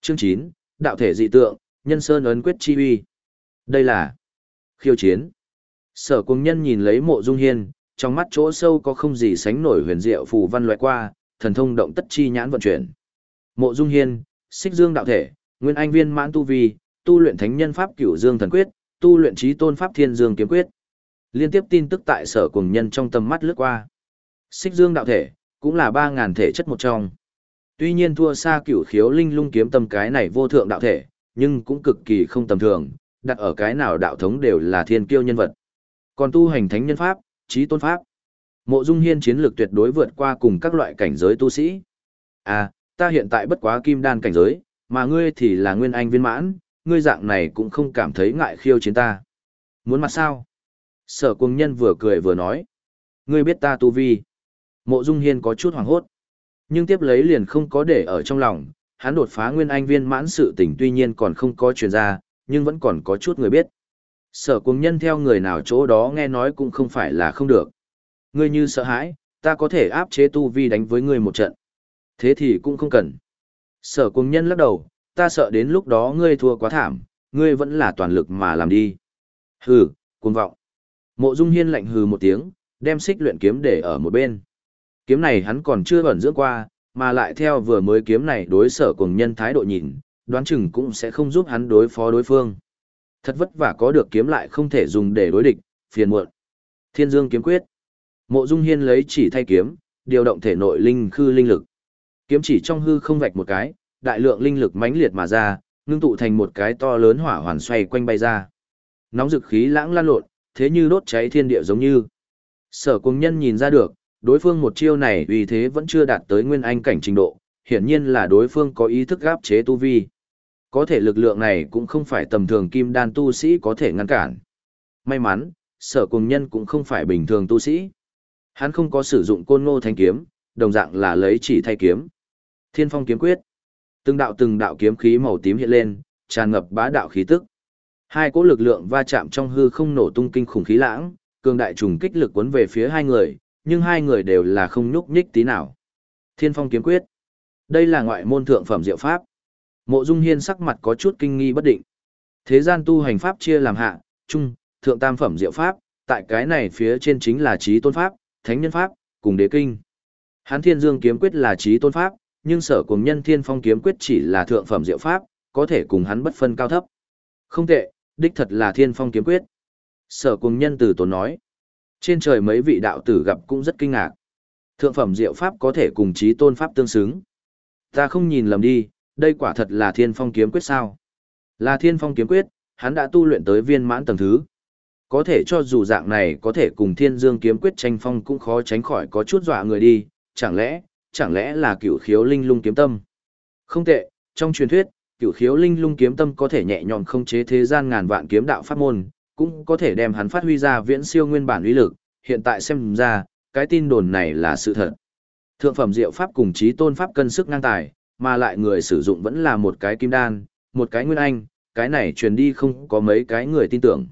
Chương 9, Đạo thể dị tượng, nhân sơn ấn quyết chi uy. Đây là khiêu chiến. Sở cuồng nhân nhìn lấy mộ dung hiên, trong mắt chỗ sâu có không gì sánh nổi huyền diệu phù văn loại qua, thần thông động tất chi nhãn vận chuyển. Mộ dung hiên, xích dương đạo thể, nguyên anh viên mãn tu vi, tu luyện thánh nhân pháp cửu dương thần quyết, tu luyện trí tôn pháp thiên dương kiếm quyết. Liên tiếp tin tức tại sở cùng nhân trong tầm mắt lướt qua. Xích dương đạo thể, cũng là ba ngàn thể chất một trong. Tuy nhiên thua xa cửu khiếu linh lung kiếm tâm cái này vô thượng đạo thể, nhưng cũng cực kỳ không tầm thường, đặt ở cái nào đạo thống đều là thiên kiêu nhân vật. Còn tu hành thánh nhân pháp, trí tôn pháp. Mộ Dung Hiên chiến lược tuyệt đối vượt qua cùng các loại cảnh giới tu sĩ. À, ta hiện tại bất quá kim đan cảnh giới, mà ngươi thì là nguyên anh viên mãn, ngươi dạng này cũng không cảm thấy ngại khiêu chiến ta. Muốn mặt sao? Sở cung nhân vừa cười vừa nói. Ngươi biết ta tu vi. Mộ Dung Hiên có chút hoảng hốt. Nhưng tiếp lấy liền không có để ở trong lòng, hắn đột phá nguyên anh viên mãn sự tình tuy nhiên còn không có truyền ra, nhưng vẫn còn có chút người biết. Sở cuồng nhân theo người nào chỗ đó nghe nói cũng không phải là không được. Ngươi như sợ hãi, ta có thể áp chế tu vi đánh với ngươi một trận. Thế thì cũng không cần. Sở cuồng nhân lắc đầu, ta sợ đến lúc đó ngươi thua quá thảm, ngươi vẫn là toàn lực mà làm đi. Hừ, cuồng vọng. Mộ Dung Hiên lạnh hừ một tiếng, đem xích luyện kiếm để ở một bên. Kiếm này hắn còn chưa ẩn dưỡng qua, mà lại theo vừa mới kiếm này đối sở cùng nhân thái độ nhìn, đoán chừng cũng sẽ không giúp hắn đối phó đối phương. Thật vất vả có được kiếm lại không thể dùng để đối địch, phiền muộn. Thiên Dương kiếm quyết. Mộ Dung Hiên lấy chỉ thay kiếm, điều động thể nội linh khư linh lực. Kiếm chỉ trong hư không vạch một cái, đại lượng linh lực mãnh liệt mà ra, ngưng tụ thành một cái to lớn hỏa hoàn xoay quanh bay ra. Nóng dực khí lãng lan lộn, thế như đốt cháy thiên địa giống như. Sở Cung Nhân nhìn ra được, đối phương một chiêu này uy thế vẫn chưa đạt tới nguyên anh cảnh trình độ, hiển nhiên là đối phương có ý thức gáp chế tu vi. Có thể lực lượng này cũng không phải tầm thường kim đan tu sĩ có thể ngăn cản. May mắn, sở cùng nhân cũng không phải bình thường tu sĩ. Hắn không có sử dụng côn ngô thanh kiếm, đồng dạng là lấy chỉ thay kiếm. Thiên phong kiếm quyết. Từng đạo từng đạo kiếm khí màu tím hiện lên, tràn ngập bá đạo khí tức. Hai cỗ lực lượng va chạm trong hư không nổ tung kinh khủng khí lãng, cường đại trùng kích lực cuốn về phía hai người, nhưng hai người đều là không nhúc nhích tí nào. Thiên phong kiếm quyết. Đây là ngoại môn thượng phẩm diệu pháp. Mộ Dung Hiên sắc mặt có chút kinh nghi bất định. Thế gian tu hành pháp chia làm hạ, trung, thượng tam phẩm diệu pháp, tại cái này phía trên chính là trí tôn pháp, thánh nhân pháp, cùng đế kinh. Hán Thiên Dương kiếm quyết là trí tôn pháp, nhưng sở cùng nhân Thiên Phong kiếm quyết chỉ là thượng phẩm diệu pháp, có thể cùng hắn bất phân cao thấp. Không tệ, đích thật là Thiên Phong kiếm quyết. Sở cùng nhân từ tốn nói. Trên trời mấy vị đạo tử gặp cũng rất kinh ngạc. Thượng phẩm diệu pháp có thể cùng trí tôn pháp tương xứng. Ta không nhìn lầm đi, đây quả thật là Thiên Phong kiếm quyết sao? Là Thiên Phong kiếm quyết, hắn đã tu luyện tới viên mãn tầng thứ. Có thể cho dù dạng này có thể cùng Thiên Dương kiếm quyết tranh phong cũng khó tránh khỏi có chút dọa người đi, chẳng lẽ, chẳng lẽ là cựu khiếu linh lung kiếm tâm? Không tệ, trong truyền thuyết, cựu khiếu linh lung kiếm tâm có thể nhẹ nhõm không chế thế gian ngàn vạn kiếm đạo pháp môn, cũng có thể đem hắn phát huy ra viễn siêu nguyên bản uy lực, hiện tại xem ra, cái tin đồn này là sự thật. Thượng phẩm diệu pháp cùng trí tôn pháp cân sức ngang tài, mà lại người sử dụng vẫn là một cái kim đan, một cái nguyên anh, cái này truyền đi không có mấy cái người tin tưởng.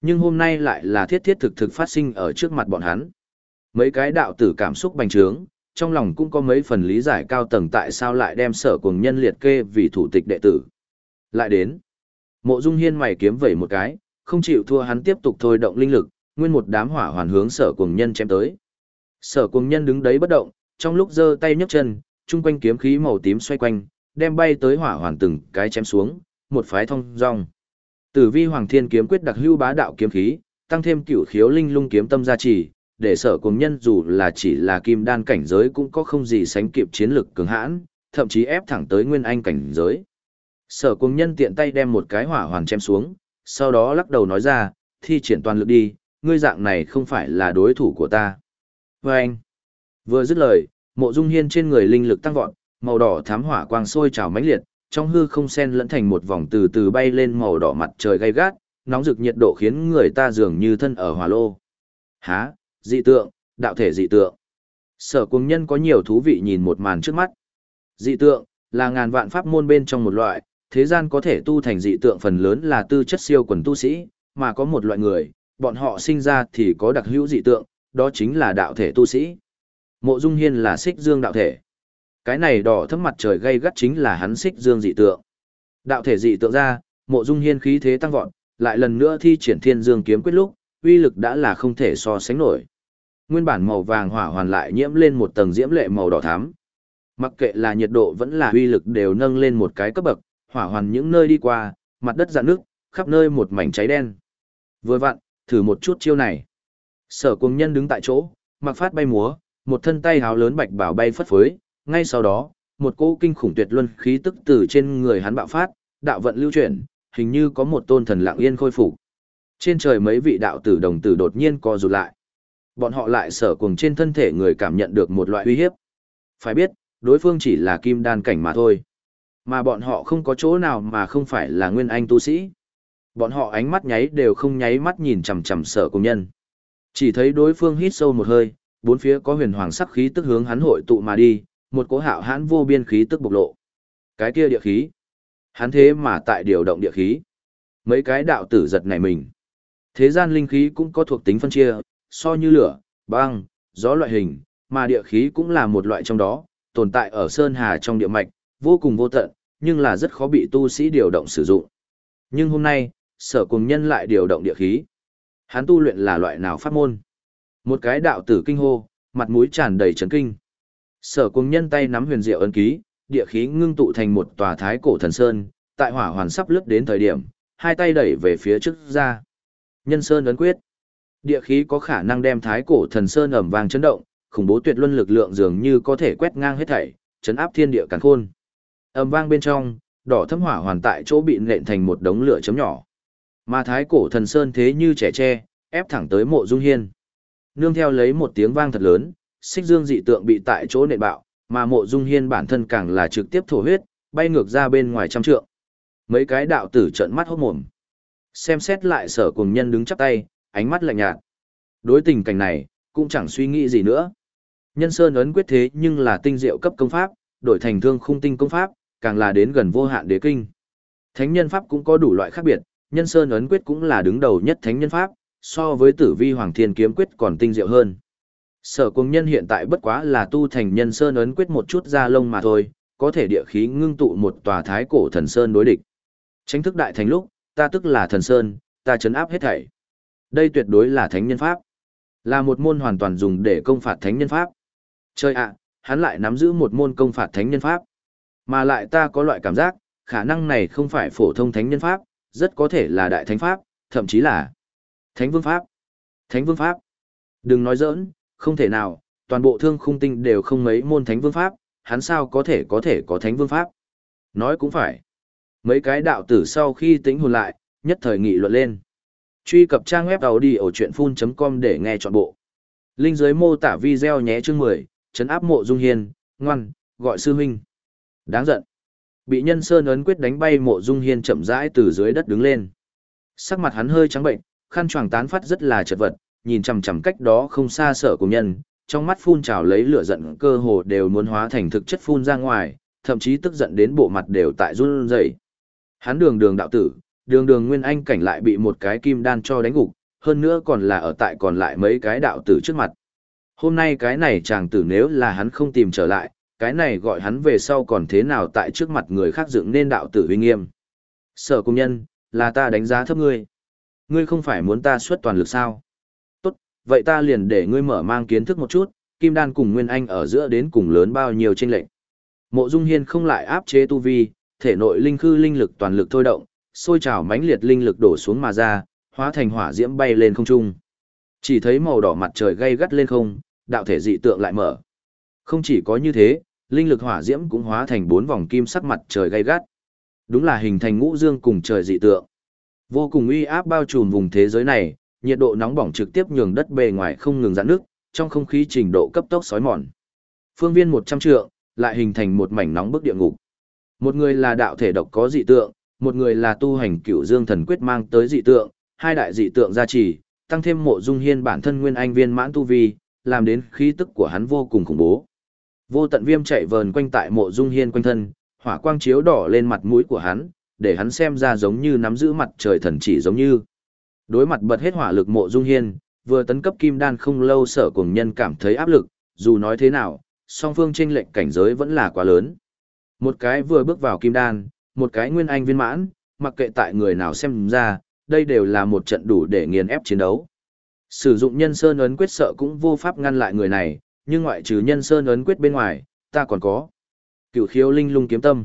Nhưng hôm nay lại là thiết thiết thực thực phát sinh ở trước mặt bọn hắn. Mấy cái đạo tử cảm xúc bành trướng, trong lòng cũng có mấy phần lý giải cao tầng tại sao lại đem sở cùng nhân liệt kê vì thủ tịch đệ tử. Lại đến, mộ dung hiên mày kiếm vẩy một cái, không chịu thua hắn tiếp tục thôi động linh lực, nguyên một đám hỏa hoàn hướng sở cuồng nhân chém tới. Sở cuồng nhân đứng đấy bất động, trong lúc giơ tay nhấc chân, chung quanh kiếm khí màu tím xoay quanh, đem bay tới hỏa hoàn từng cái chém xuống, một phái thông rong. Tử vi hoàng thiên kiếm quyết đặc hưu bá đạo kiếm khí, tăng thêm cửu khiếu linh lung kiếm tâm gia trì, để sở cuồng nhân dù là chỉ là kim đan cảnh giới cũng có không gì sánh kịp chiến lực cường hãn, thậm chí ép thẳng tới nguyên anh cảnh giới. Sở cuồng nhân tiện tay đem một cái hỏa hoàn chém xuống, sau đó lắc đầu nói ra, thi triển toàn lực đi, ngươi dạng này không phải là đối thủ của ta. Và anh, vừa dứt lời, mộ dung hiên trên người linh lực tăng vọt, màu đỏ thám hỏa quang sôi trào mãnh liệt, trong hư không sen lẫn thành một vòng từ từ bay lên màu đỏ mặt trời gay gắt, nóng rực nhiệt độ khiến người ta dường như thân ở hỏa lô. Há, dị tượng, đạo thể dị tượng. Sở cung nhân có nhiều thú vị nhìn một màn trước mắt. Dị tượng, là ngàn vạn pháp môn bên trong một loại, thế gian có thể tu thành dị tượng phần lớn là tư chất siêu quần tu sĩ, mà có một loại người, bọn họ sinh ra thì có đặc hữu dị tượng, đó chính là đạo thể tu sĩ. Mộ Dung Hiên là xích dương đạo thể. Cái này đỏ thấm mặt trời gây gắt chính là hắn xích dương dị tượng. Đạo thể dị tượng ra, Mộ Dung Hiên khí thế tăng vọt, lại lần nữa thi triển Thiên Dương kiếm quyết lúc, uy lực đã là không thể so sánh nổi. Nguyên bản màu vàng hỏa hoàn lại nhiễm lên một tầng diễm lệ màu đỏ thắm. Mặc kệ là nhiệt độ vẫn là uy lực đều nâng lên một cái cấp bậc, hỏa hoàn những nơi đi qua, mặt đất dạn nước, khắp nơi một mảnh cháy đen. Vừa vặn, thử một chút chiêu này. Sở cùng nhân đứng tại chỗ, mặc phát bay múa, một thân tay háo lớn bạch bảo bay phất phới, ngay sau đó, một cỗ kinh khủng tuyệt luân khí tức từ trên người hắn bạo phát, đạo vận lưu chuyển, hình như có một tôn thần lặng yên khôi phục. Trên trời mấy vị đạo tử đồng tử đột nhiên co rụt lại. Bọn họ lại sở cùng trên thân thể người cảm nhận được một loại uy hiếp. Phải biết, đối phương chỉ là kim đan cảnh mà thôi. Mà bọn họ không có chỗ nào mà không phải là nguyên anh tu sĩ. Bọn họ ánh mắt nháy đều không nháy mắt nhìn chằm chằm sở công nhân. Chỉ thấy đối phương hít sâu một hơi, bốn phía có huyền hoàng sắc khí tức hướng hắn hội tụ mà đi, một cỗ hạo hãn vô biên khí tức bộc lộ. Cái kia địa khí. Hắn thế mà tại điều động địa khí. Mấy cái đạo tử giật này mình. Thế gian linh khí cũng có thuộc tính phân chia, so như lửa, băng, gió loại hình, mà địa khí cũng là một loại trong đó, tồn tại ở sơn hà trong địa mạch, vô cùng vô tận, nhưng là rất khó bị tu sĩ điều động sử dụng. Nhưng hôm nay, sở cùng nhân lại điều động địa khí. Hắn tu luyện là loại nào pháp môn? Một cái đạo tử kinh hô, mặt mũi tràn đầy chấn kinh. Sở cùng nhân tay nắm huyền diệu ấn ký, địa khí ngưng tụ thành một tòa thái cổ thần sơn, tại hỏa hoàn sắp lướt đến thời điểm, hai tay đẩy về phía trước ra. Nhân sơn ấn quyết. Địa khí có khả năng đem thái cổ thần sơn ẩm vàng chấn động, khủng bố tuyệt luân lực lượng dường như có thể quét ngang hết thảy, chấn áp thiên địa càn khôn. Âm vang bên trong, đỏ thâm hỏa hoàn tại chỗ bị nện thành một đống lửa chấm nhỏ. Mà thái cổ thần sơn thế như trẻ tre, ép thẳng tới mộ dung hiên. Nương theo lấy một tiếng vang thật lớn, xích dương dị tượng bị tại chỗ nện bạo, mà mộ dung hiên bản thân càng là trực tiếp thổ huyết, bay ngược ra bên ngoài trăm trượng. Mấy cái đạo tử trợn mắt hốt mồm. Xem xét lại sở cùng nhân đứng chắp tay, ánh mắt lạnh nhạt. Đối tình cảnh này, cũng chẳng suy nghĩ gì nữa. Nhân Sơn ấn quyết thế nhưng là tinh diệu cấp công pháp, đổi thành thương khung tinh công pháp, càng là đến gần vô hạn đế kinh. Thánh nhân pháp cũng có đủ loại khác biệt, Nhân Sơn ấn quyết cũng là đứng đầu nhất thánh nhân pháp, so với Tử Vi Hoàng Thiên kiếm quyết còn tinh diệu hơn. Sở Cung Nhân hiện tại bất quá là tu thành Nhân Sơn ấn quyết một chút da lông mà thôi, có thể địa khí ngưng tụ một tòa thái cổ thần sơn đối địch. Tránh thức đại thành lúc, ta tức là thần sơn, ta chấn áp hết thảy. Đây tuyệt đối là thánh nhân pháp. Là một môn hoàn toàn dùng để công phạt thánh nhân pháp. Chơi ạ, hắn lại nắm giữ một môn công phạt thánh nhân pháp. Mà lại ta có loại cảm giác, khả năng này không phải phổ thông thánh nhân pháp, rất có thể là đại thánh pháp, thậm chí là thánh vương pháp. Thánh vương pháp. Đừng nói giỡn, không thể nào, toàn bộ thương khung tinh đều không mấy môn thánh vương pháp, hắn sao có thể có thể có thánh vương pháp. Nói cũng phải. Mấy cái đạo tử sau khi tính hồn lại, nhất thời nghị luận lên. Truy cập trang web đầu đi ở chuyện full.com để nghe trọn bộ. Linh dưới mô tả video nhé chương 10, chấn áp mộ dung hiên, ngoan, gọi sư huynh. Đáng giận. Bị nhân sơn ấn quyết đánh bay mộ dung hiên chậm rãi từ dưới đất đứng lên. Sắc mặt hắn hơi trắng bệnh, khăn choàng tán phát rất là chật vật, nhìn chằm chằm cách đó không xa sở của nhân, trong mắt phun trào lấy lửa giận cơ hồ đều muốn hóa thành thực chất phun ra ngoài, thậm chí tức giận đến bộ mặt đều tại run rẩy. Hắn đường đường đạo tử, đường đường nguyên anh cảnh lại bị một cái kim đan cho đánh gục, hơn nữa còn là ở tại còn lại mấy cái đạo tử trước mặt. Hôm nay cái này chàng tử nếu là hắn không tìm trở lại, cái này gọi hắn về sau còn thế nào tại trước mặt người khác dựng nên đạo tử uy nghiêm. Sở công nhân, là ta đánh giá thấp ngươi. Ngươi không phải muốn ta xuất toàn lực sao? Tốt, vậy ta liền để ngươi mở mang kiến thức một chút, kim đan cùng nguyên anh ở giữa đến cùng lớn bao nhiêu tranh lệnh. Mộ Dung Hiên không lại áp chế tu vi, thể nội linh khư linh lực toàn lực thôi động, sôi trào mãnh liệt linh lực đổ xuống mà ra, hóa thành hỏa diễm bay lên không trung. Chỉ thấy màu đỏ mặt trời gay gắt lên không, đạo thể dị tượng lại mở. Không chỉ có như thế, linh lực hỏa diễm cũng hóa thành bốn vòng kim sắc mặt trời gay gắt. Đúng là hình thành ngũ dương cùng trời dị tượng. Vô cùng uy áp bao trùm vùng thế giới này, nhiệt độ nóng bỏng trực tiếp nhường đất bề ngoài không ngừng giãn nước, trong không khí trình độ cấp tốc sói mòn. Phương viên 100 trượng, lại hình thành một mảnh nóng bức địa ngục. Một người là đạo thể độc có dị tượng, một người là tu hành cửu dương thần quyết mang tới dị tượng, hai đại dị tượng gia trì, tăng thêm mộ dung hiên bản thân nguyên anh viên mãn tu vi, làm đến khí tức của hắn vô cùng khủng bố. Vô tận viêm chạy vờn quanh tại mộ dung hiên quanh thân, hỏa quang chiếu đỏ lên mặt mũi của hắn, để hắn xem ra giống như nắm giữ mặt trời thần chỉ giống như. Đối mặt bật hết hỏa lực mộ dung hiên, vừa tấn cấp kim đan không lâu sở cùng nhân cảm thấy áp lực, dù nói thế nào, song phương tranh lệnh cảnh giới vẫn là quá lớn. Một cái vừa bước vào kim đan, một cái nguyên anh viên mãn, mặc kệ tại người nào xem ra, đây đều là một trận đủ để nghiền ép chiến đấu. Sử dụng nhân sơn ấn quyết sợ cũng vô pháp ngăn lại người này, nhưng ngoại trừ nhân sơn ấn quyết bên ngoài, ta còn có. Cựu khiếu linh lung kiếm tâm.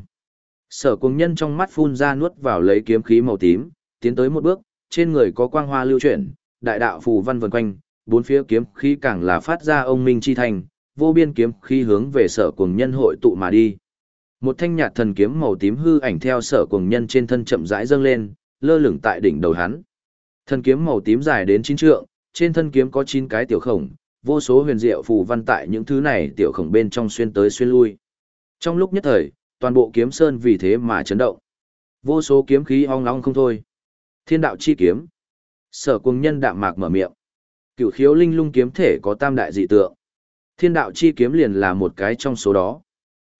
Sở cùng nhân trong mắt phun ra nuốt vào lấy kiếm khí màu tím, tiến tới một bước, trên người có quang hoa lưu chuyển, đại đạo phù văn vần quanh, bốn phía kiếm khí càng là phát ra ông minh chi thành, vô biên kiếm khí hướng về sở cùng nhân hội tụ mà đi. Một thanh nhạt thần kiếm màu tím hư ảnh theo sở cùng nhân trên thân chậm rãi dâng lên, lơ lửng tại đỉnh đầu hắn. Thần kiếm màu tím dài đến chín trượng, trên thân kiếm có chín cái tiểu khổng, vô số huyền diệu phù văn tại những thứ này tiểu khổng bên trong xuyên tới xuyên lui. Trong lúc nhất thời, toàn bộ kiếm sơn vì thế mà chấn động. Vô số kiếm khí ong long không thôi. Thiên đạo chi kiếm. Sở cùng nhân đạm mạc mở miệng. Cửu khiếu linh lung kiếm thể có tam đại dị tượng. Thiên đạo chi kiếm liền là một cái trong số đó.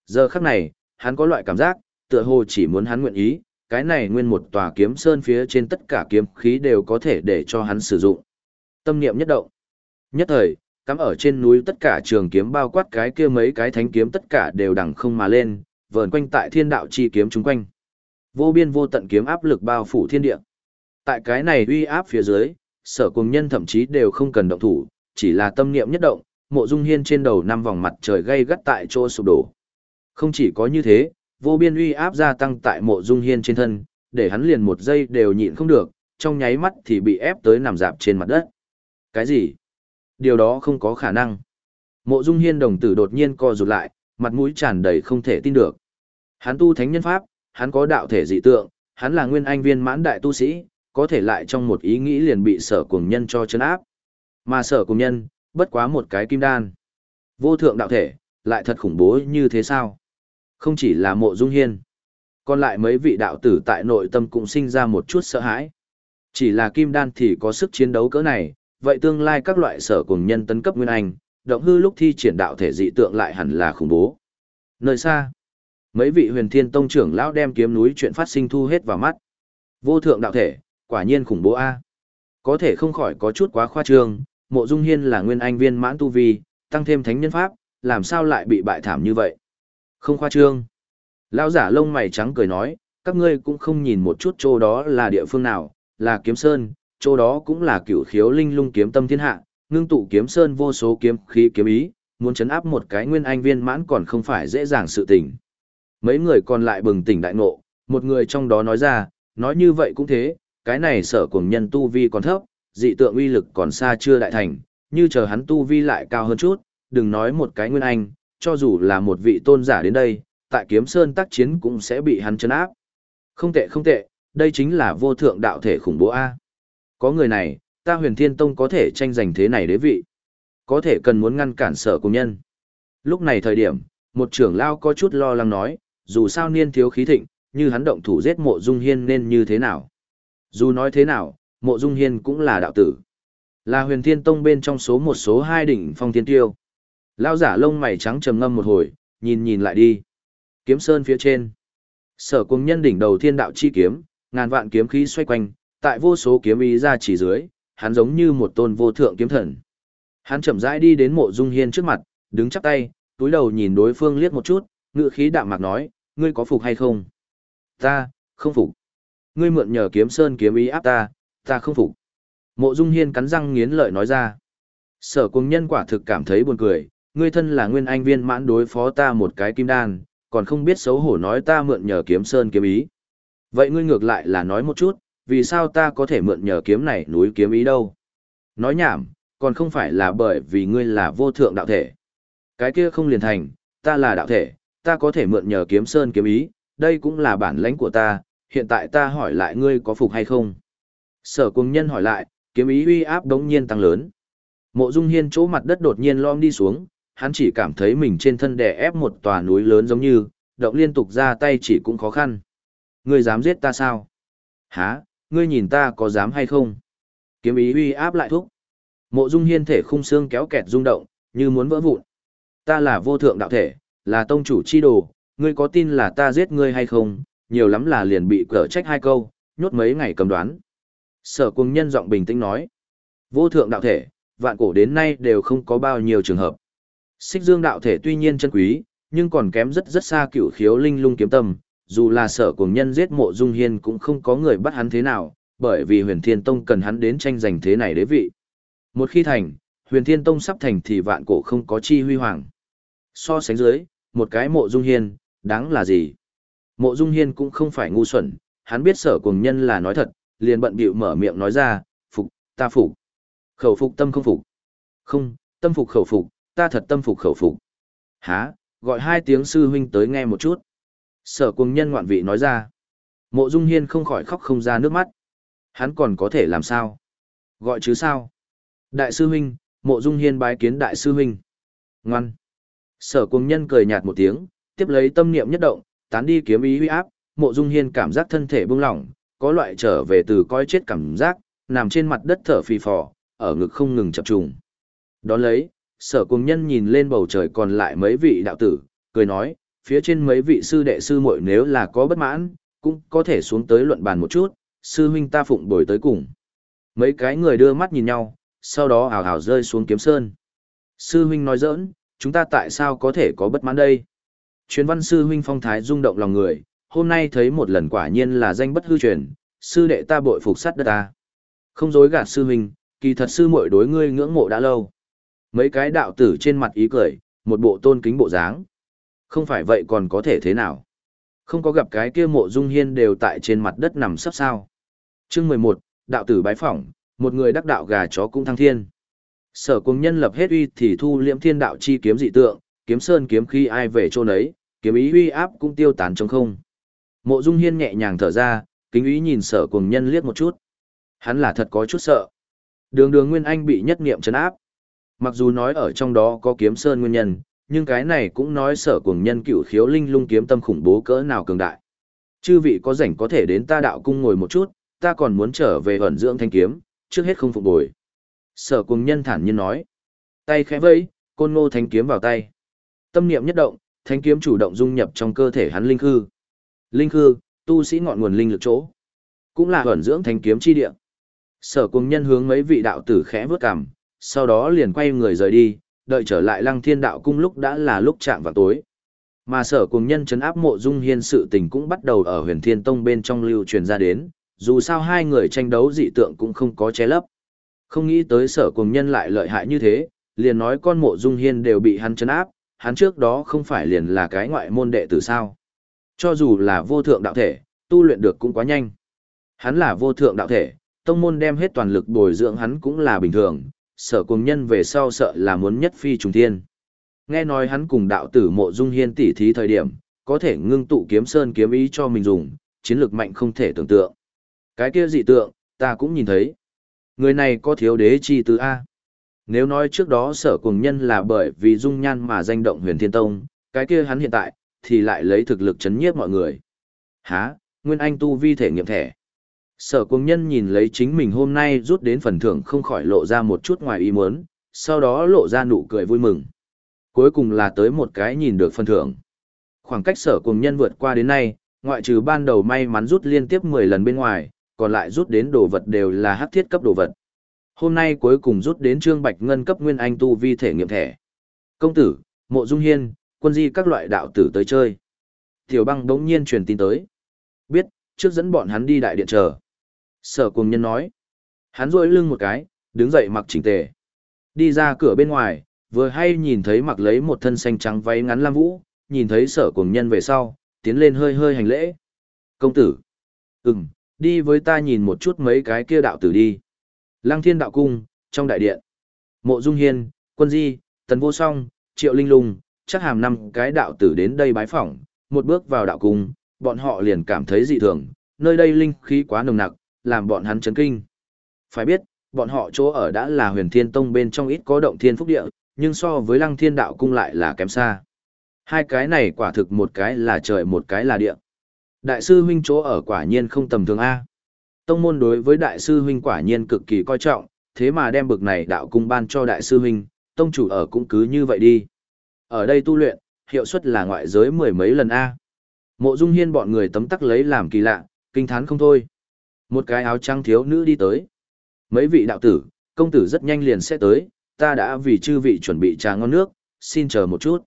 Giờ khắc này, hắn có loại cảm giác, tựa hồ chỉ muốn hắn nguyện ý, cái này nguyên một tòa kiếm sơn phía trên tất cả kiếm khí đều có thể để cho hắn sử dụng. Tâm niệm nhất động. Nhất thời, cắm ở trên núi tất cả trường kiếm bao quát cái kia mấy cái thánh kiếm tất cả đều đằng không mà lên, vờn quanh tại thiên đạo chi kiếm chúng quanh. Vô biên vô tận kiếm áp lực bao phủ thiên địa. Tại cái này uy áp phía dưới, sở cùng nhân thậm chí đều không cần động thủ, chỉ là tâm niệm nhất động, mộ dung hiên trên đầu năm vòng mặt trời gây gắt tại chỗ sụp đổ. Không chỉ có như thế, vô biên uy áp gia tăng tại mộ dung hiên trên thân, để hắn liền một giây đều nhịn không được, trong nháy mắt thì bị ép tới nằm dạp trên mặt đất. Cái gì? Điều đó không có khả năng. Mộ dung hiên đồng tử đột nhiên co rụt lại, mặt mũi tràn đầy không thể tin được. Hắn tu thánh nhân pháp, hắn có đạo thể dị tượng, hắn là nguyên anh viên mãn đại tu sĩ, có thể lại trong một ý nghĩ liền bị sở cùng nhân cho chấn áp. Mà sở cùng nhân, bất quá một cái kim đan. Vô thượng đạo thể, lại thật khủng bố như thế sao? Không chỉ là mộ dung hiên. Còn lại mấy vị đạo tử tại nội tâm cũng sinh ra một chút sợ hãi. Chỉ là kim đan thì có sức chiến đấu cỡ này, vậy tương lai các loại sở cùng nhân tấn cấp nguyên anh, động hư lúc thi triển đạo thể dị tượng lại hẳn là khủng bố. Nơi xa, mấy vị huyền thiên tông trưởng lão đem kiếm núi chuyện phát sinh thu hết vào mắt. Vô thượng đạo thể, quả nhiên khủng bố a. Có thể không khỏi có chút quá khoa trương, mộ dung hiên là nguyên anh viên mãn tu vi, tăng thêm thánh nhân pháp, làm sao lại bị bại thảm như vậy? Không khoa trương. Lão giả lông mày trắng cười nói, các ngươi cũng không nhìn một chút chỗ đó là địa phương nào, là kiếm sơn, chỗ đó cũng là cửu khiếu linh lung kiếm tâm thiên hạ, ngưng tụ kiếm sơn vô số kiếm khí kiếm ý, muốn chấn áp một cái nguyên anh viên mãn còn không phải dễ dàng sự tình. Mấy người còn lại bừng tỉnh đại ngộ, một người trong đó nói ra, nói như vậy cũng thế, cái này sở cùng nhân tu vi còn thấp, dị tượng uy lực còn xa chưa đại thành, như chờ hắn tu vi lại cao hơn chút, đừng nói một cái nguyên anh, cho dù là một vị tôn giả đến đây, tại kiếm sơn tác chiến cũng sẽ bị hắn chấn áp. Không tệ không tệ, đây chính là vô thượng đạo thể khủng bố A. Có người này, ta huyền thiên tông có thể tranh giành thế này đế vị. Có thể cần muốn ngăn cản sở cùng nhân. Lúc này thời điểm, một trưởng lao có chút lo lắng nói, dù sao niên thiếu khí thịnh, như hắn động thủ giết mộ dung hiên nên như thế nào. Dù nói thế nào, mộ dung hiên cũng là đạo tử. Là huyền thiên tông bên trong số một số hai đỉnh phong thiên tiêu. Lao giả lông mày trắng trầm ngâm một hồi, nhìn nhìn lại đi. Kiếm sơn phía trên. Sở cùng nhân đỉnh đầu thiên đạo chi kiếm, ngàn vạn kiếm khí xoay quanh, tại vô số kiếm ý ra chỉ dưới, hắn giống như một tôn vô thượng kiếm thần. Hắn chậm rãi đi đến mộ dung hiên trước mặt, đứng chắp tay, túi đầu nhìn đối phương liếc một chút, ngựa khí đạm mạc nói, ngươi có phục hay không? Ta, không phục. Ngươi mượn nhờ kiếm sơn kiếm ý áp ta, ta không phục. Mộ dung hiên cắn răng nghiến lợi nói ra. Sở cùng nhân quả thực cảm thấy buồn cười, ngươi thân là nguyên anh viên mãn đối phó ta một cái kim đan, còn không biết xấu hổ nói ta mượn nhờ kiếm sơn kiếm ý. Vậy ngươi ngược lại là nói một chút, vì sao ta có thể mượn nhờ kiếm này núi kiếm ý đâu? Nói nhảm, còn không phải là bởi vì ngươi là vô thượng đạo thể. Cái kia không liền thành, ta là đạo thể, ta có thể mượn nhờ kiếm sơn kiếm ý, đây cũng là bản lãnh của ta, hiện tại ta hỏi lại ngươi có phục hay không? Sở cung nhân hỏi lại, kiếm ý uy áp đống nhiên tăng lớn. Mộ Dung Hiên chỗ mặt đất đột nhiên lom đi xuống, hắn chỉ cảm thấy mình trên thân đè ép một tòa núi lớn giống như, động liên tục ra tay chỉ cũng khó khăn. Ngươi dám giết ta sao? Hả, ngươi nhìn ta có dám hay không? Kiếm ý uy áp lại thúc. Mộ Dung Hiên thể khung xương kéo kẹt rung động, như muốn vỡ vụn. Ta là vô thượng đạo thể, là tông chủ chi đồ, ngươi có tin là ta giết ngươi hay không? Nhiều lắm là liền bị cở trách hai câu, nhốt mấy ngày cầm đoán. Sở cung nhân giọng bình tĩnh nói. Vô thượng đạo thể, vạn cổ đến nay đều không có bao nhiêu trường hợp. Xích dương đạo thể tuy nhiên chân quý, nhưng còn kém rất rất xa cửu khiếu linh lung kiếm tâm, dù là sở cùng nhân giết mộ dung hiên cũng không có người bắt hắn thế nào, bởi vì huyền thiên tông cần hắn đến tranh giành thế này đế vị. Một khi thành, huyền thiên tông sắp thành thì vạn cổ không có chi huy hoàng. So sánh dưới, một cái mộ dung hiên, đáng là gì? Mộ dung hiên cũng không phải ngu xuẩn, hắn biết sở cùng nhân là nói thật, liền bận bịu mở miệng nói ra, phục, ta phục. Khẩu phục tâm không phục. Không, tâm phục khẩu phục, ta thật tâm phục khẩu phục. Hả, gọi hai tiếng sư huynh tới nghe một chút. Sở cuồng nhân ngoạn vị nói ra. Mộ Dung Hiên không khỏi khóc không ra nước mắt. Hắn còn có thể làm sao? Gọi chứ sao? Đại sư huynh, mộ Dung Hiên bái kiến đại sư huynh. Ngoan. Sở cuồng nhân cười nhạt một tiếng, tiếp lấy tâm niệm nhất động, tán đi kiếm ý huy áp, mộ Dung Hiên cảm giác thân thể buông lỏng, có loại trở về từ coi chết cảm giác, nằm trên mặt đất thở phì phò, ở ngực không ngừng chập trùng. Đón lấy, sở cuồng nhân nhìn lên bầu trời còn lại mấy vị đạo tử, cười nói, phía trên mấy vị sư đệ sư muội nếu là có bất mãn, cũng có thể xuống tới luận bàn một chút, sư huynh ta phụng bồi tới cùng. Mấy cái người đưa mắt nhìn nhau, sau đó hào hào rơi xuống kiếm sơn. Sư huynh nói giỡn, chúng ta tại sao có thể có bất mãn đây? Truyền văn sư huynh phong thái rung động lòng người, hôm nay thấy một lần quả nhiên là danh bất hư truyền, sư đệ ta bội phục sắt đất ta. Không dối gạt sư huynh, kỳ thật sư muội đối ngươi ngưỡng mộ đã lâu. Mấy cái đạo tử trên mặt ý cười, một bộ tôn kính bộ dáng. Không phải vậy còn có thể thế nào? Không có gặp cái kia mộ dung hiên đều tại trên mặt đất nằm sắp sao. Chương mười một đạo tử bái phỏng, một người đắc đạo gà chó cũng thăng thiên. Sở cùng nhân lập hết uy thì thu liễm thiên đạo chi kiếm dị tượng, kiếm sơn kiếm khi ai về chỗ nấy, kiếm ý uy áp cũng tiêu tán trong không. Mộ dung hiên nhẹ nhàng thở ra, kính ý nhìn sở cùng nhân liếc một chút. Hắn là thật có chút sợ. Đường đường Nguyên Anh bị nhất niệm chấn áp. Mặc dù nói ở trong đó có kiếm sơn nguyên nhân, nhưng cái này cũng nói sở cùng nhân cựu khiếu linh lung kiếm tâm khủng bố cỡ nào cường đại. Chư vị có rảnh có thể đến ta đạo cung ngồi một chút, ta còn muốn trở về ẩn dưỡng thanh kiếm, trước hết không phục bồi. Sở cùng nhân thản nhiên nói. Tay khẽ vẫy, Côn ngô thanh kiếm vào tay. Tâm niệm nhất động, thanh kiếm chủ động dung nhập trong cơ thể hắn linh khư. Linh khư, tu sĩ ngọn nguồn linh lực chỗ, cũng là ẩn dưỡng thanh kiếm chi địa. Sở cùng nhân hướng mấy vị đạo tử khẽ vớt cằm, sau đó liền quay người rời đi, đợi trở lại lăng thiên đạo cung lúc đã là lúc chạm vào tối. Mà sở cùng nhân chấn áp mộ dung hiên sự tình cũng bắt đầu ở huyền thiên tông bên trong lưu truyền ra đến, dù sao hai người tranh đấu dị tượng cũng không có che lấp. Không nghĩ tới sở cùng nhân lại lợi hại như thế, liền nói con mộ dung hiên đều bị hắn chấn áp, hắn trước đó không phải liền là cái ngoại môn đệ tử sao. Cho dù là vô thượng đạo thể, tu luyện được cũng quá nhanh. Hắn là vô thượng đạo thể, tông môn đem hết toàn lực bồi dưỡng hắn cũng là bình thường, sở cùng nhân về sau sợ là muốn nhất phi trùng thiên. Nghe nói hắn cùng đạo tử mộ dung hiên tỉ thí thời điểm, có thể ngưng tụ kiếm sơn kiếm ý cho mình dùng, chiến lược mạnh không thể tưởng tượng. Cái kia dị tượng, ta cũng nhìn thấy. Người này có thiếu đế chi tứ A. Nếu nói trước đó sở cùng nhân là bởi vì dung nhan mà danh động huyền thiên tông, cái kia hắn hiện tại, thì lại lấy thực lực chấn nhiếp mọi người. Há, Nguyên Anh tu vi thể nghiệm thẻ. Sở cùng nhân nhìn lấy chính mình hôm nay rút đến phần thưởng không khỏi lộ ra một chút ngoài ý muốn, sau đó lộ ra nụ cười vui mừng. Cuối cùng là tới một cái nhìn được phần thưởng. Khoảng cách sở cùng nhân vượt qua đến nay, ngoại trừ ban đầu may mắn rút liên tiếp 10 lần bên ngoài, còn lại rút đến đồ vật đều là hắc thiết cấp đồ vật. Hôm nay cuối cùng rút đến trương bạch ngân cấp nguyên anh tu vi thể nghiệm thẻ. Công tử, mộ dung hiên, quân di các loại đạo tử tới chơi. Tiểu băng đống nhiên truyền tin tới. Biết, trước dẫn bọn hắn đi đại điện chờ. Sở cùng nhân nói. Hắn rôi lưng một cái, đứng dậy mặc chỉnh tề. Đi ra cửa bên ngoài, vừa hay nhìn thấy mặc lấy một thân xanh trắng váy ngắn lam vũ, nhìn thấy sở cùng nhân về sau, tiến lên hơi hơi hành lễ. Công tử. Ừm, đi với ta nhìn một chút mấy cái kia đạo tử đi. Lăng thiên đạo cung, trong đại điện. Mộ Dung Hiên, Quân Di, Tần Vô Song, Triệu Linh Lung, chắc hàm năm cái đạo tử đến đây bái phỏng, một bước vào đạo cung, bọn họ liền cảm thấy dị thường, nơi đây linh khí quá nồng nặc, làm bọn hắn chấn kinh. Phải biết, bọn họ chỗ ở đã là huyền thiên tông bên trong ít có động thiên phúc địa, nhưng so với lăng thiên đạo cung lại là kém xa. Hai cái này quả thực một cái là trời một cái là địa. Đại sư huynh chỗ ở quả nhiên không tầm thường A. Tông môn đối với đại sư huynh quả nhiên cực kỳ coi trọng, thế mà đem bực này đạo cung ban cho đại sư huynh, tông chủ ở cũng cứ như vậy đi. Ở đây tu luyện, hiệu suất là ngoại giới mười mấy lần A. Mộ Dung Hiên bọn người tấm tắc lấy làm kỳ lạ, kinh thán không thôi. Một cái áo trắng thiếu nữ đi tới. Mấy vị đạo tử, công tử rất nhanh liền sẽ tới, ta đã vì chư vị chuẩn bị trà ngon nước, xin chờ một chút.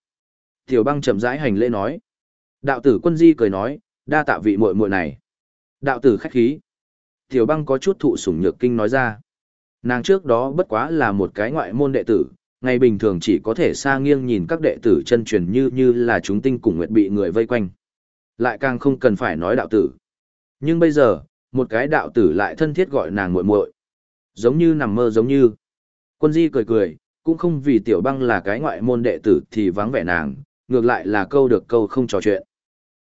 Tiểu băng chậm rãi hành lễ nói. Đạo tử quân di cười nói, đa tạ vị muội muội này. Đạo tử khách khí. Tiểu băng có chút thụ sủng nhược kinh nói ra. Nàng trước đó bất quá là một cái ngoại môn đệ tử, ngày bình thường chỉ có thể xa nghiêng nhìn các đệ tử chân truyền như như là chúng tinh cùng nguyệt bị người vây quanh. Lại càng không cần phải nói đạo tử. Nhưng bây giờ, một cái đạo tử lại thân thiết gọi nàng muội muội Giống như nằm mơ giống như. Quân di cười cười, cũng không vì tiểu băng là cái ngoại môn đệ tử thì vắng vẻ nàng, ngược lại là câu được câu không trò chuyện.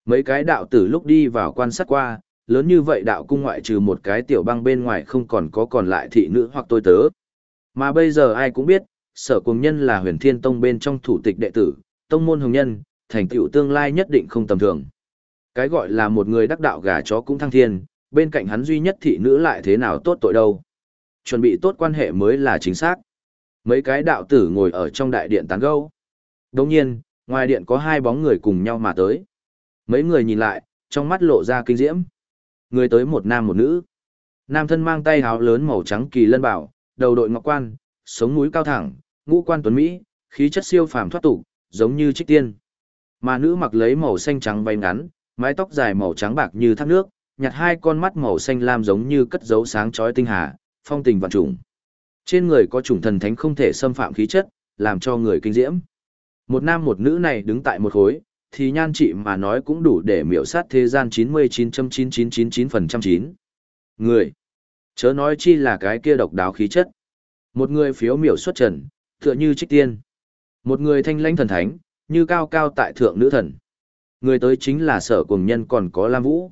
Mấy cái đạo tử lúc đi vào quan sát qua, lớn như vậy đạo cung ngoại trừ một cái tiểu băng bên ngoài không còn có còn lại thị nữ hoặc tôi tớ. Mà bây giờ ai cũng biết, sở cùng nhân là huyền thiên tông bên trong thủ tịch đệ tử, tông môn hồng nhân, thành tựu tương lai nhất định không tầm thường. Cái gọi là một người đắc đạo gà chó cũng thăng thiên, bên cạnh hắn duy nhất thị nữ lại thế nào tốt tội đâu. Chuẩn bị tốt quan hệ mới là chính xác. Mấy cái đạo tử ngồi ở trong đại điện tán gẫu. Đồng nhiên, ngoài điện có hai bóng người cùng nhau mà tới. Mấy người nhìn lại, trong mắt lộ ra kinh diễm. Người tới một nam một nữ. Nam thân mang tay háo lớn màu trắng kỳ lân bảo, đầu đội ngọc quan, sống mũi cao thẳng, ngũ quan tuấn Mỹ, khí chất siêu phàm thoát tục, giống như trích tiên. Mà nữ mặc lấy màu xanh trắng váy ngắn, mái tóc dài màu trắng bạc như thác nước, nhặt hai con mắt màu xanh lam giống như cất dấu sáng chói tinh hà, phong tình vạn trùng. Trên người có chủng thần thánh không thể xâm phạm khí chất, làm cho người kinh diễm. Một nam một nữ này đứng tại một khối, thì nhan trị mà nói cũng đủ để miểu sát thế gian 99.9999% chín. Người. Chớ nói chi là cái kia độc đáo khí chất. Một người phiếu miểu xuất trần, tựa như trích tiên. Một người thanh lãnh thần thánh, như cao cao tại thượng nữ thần. Người tới chính là sở cùng nhân còn có Lam Vũ.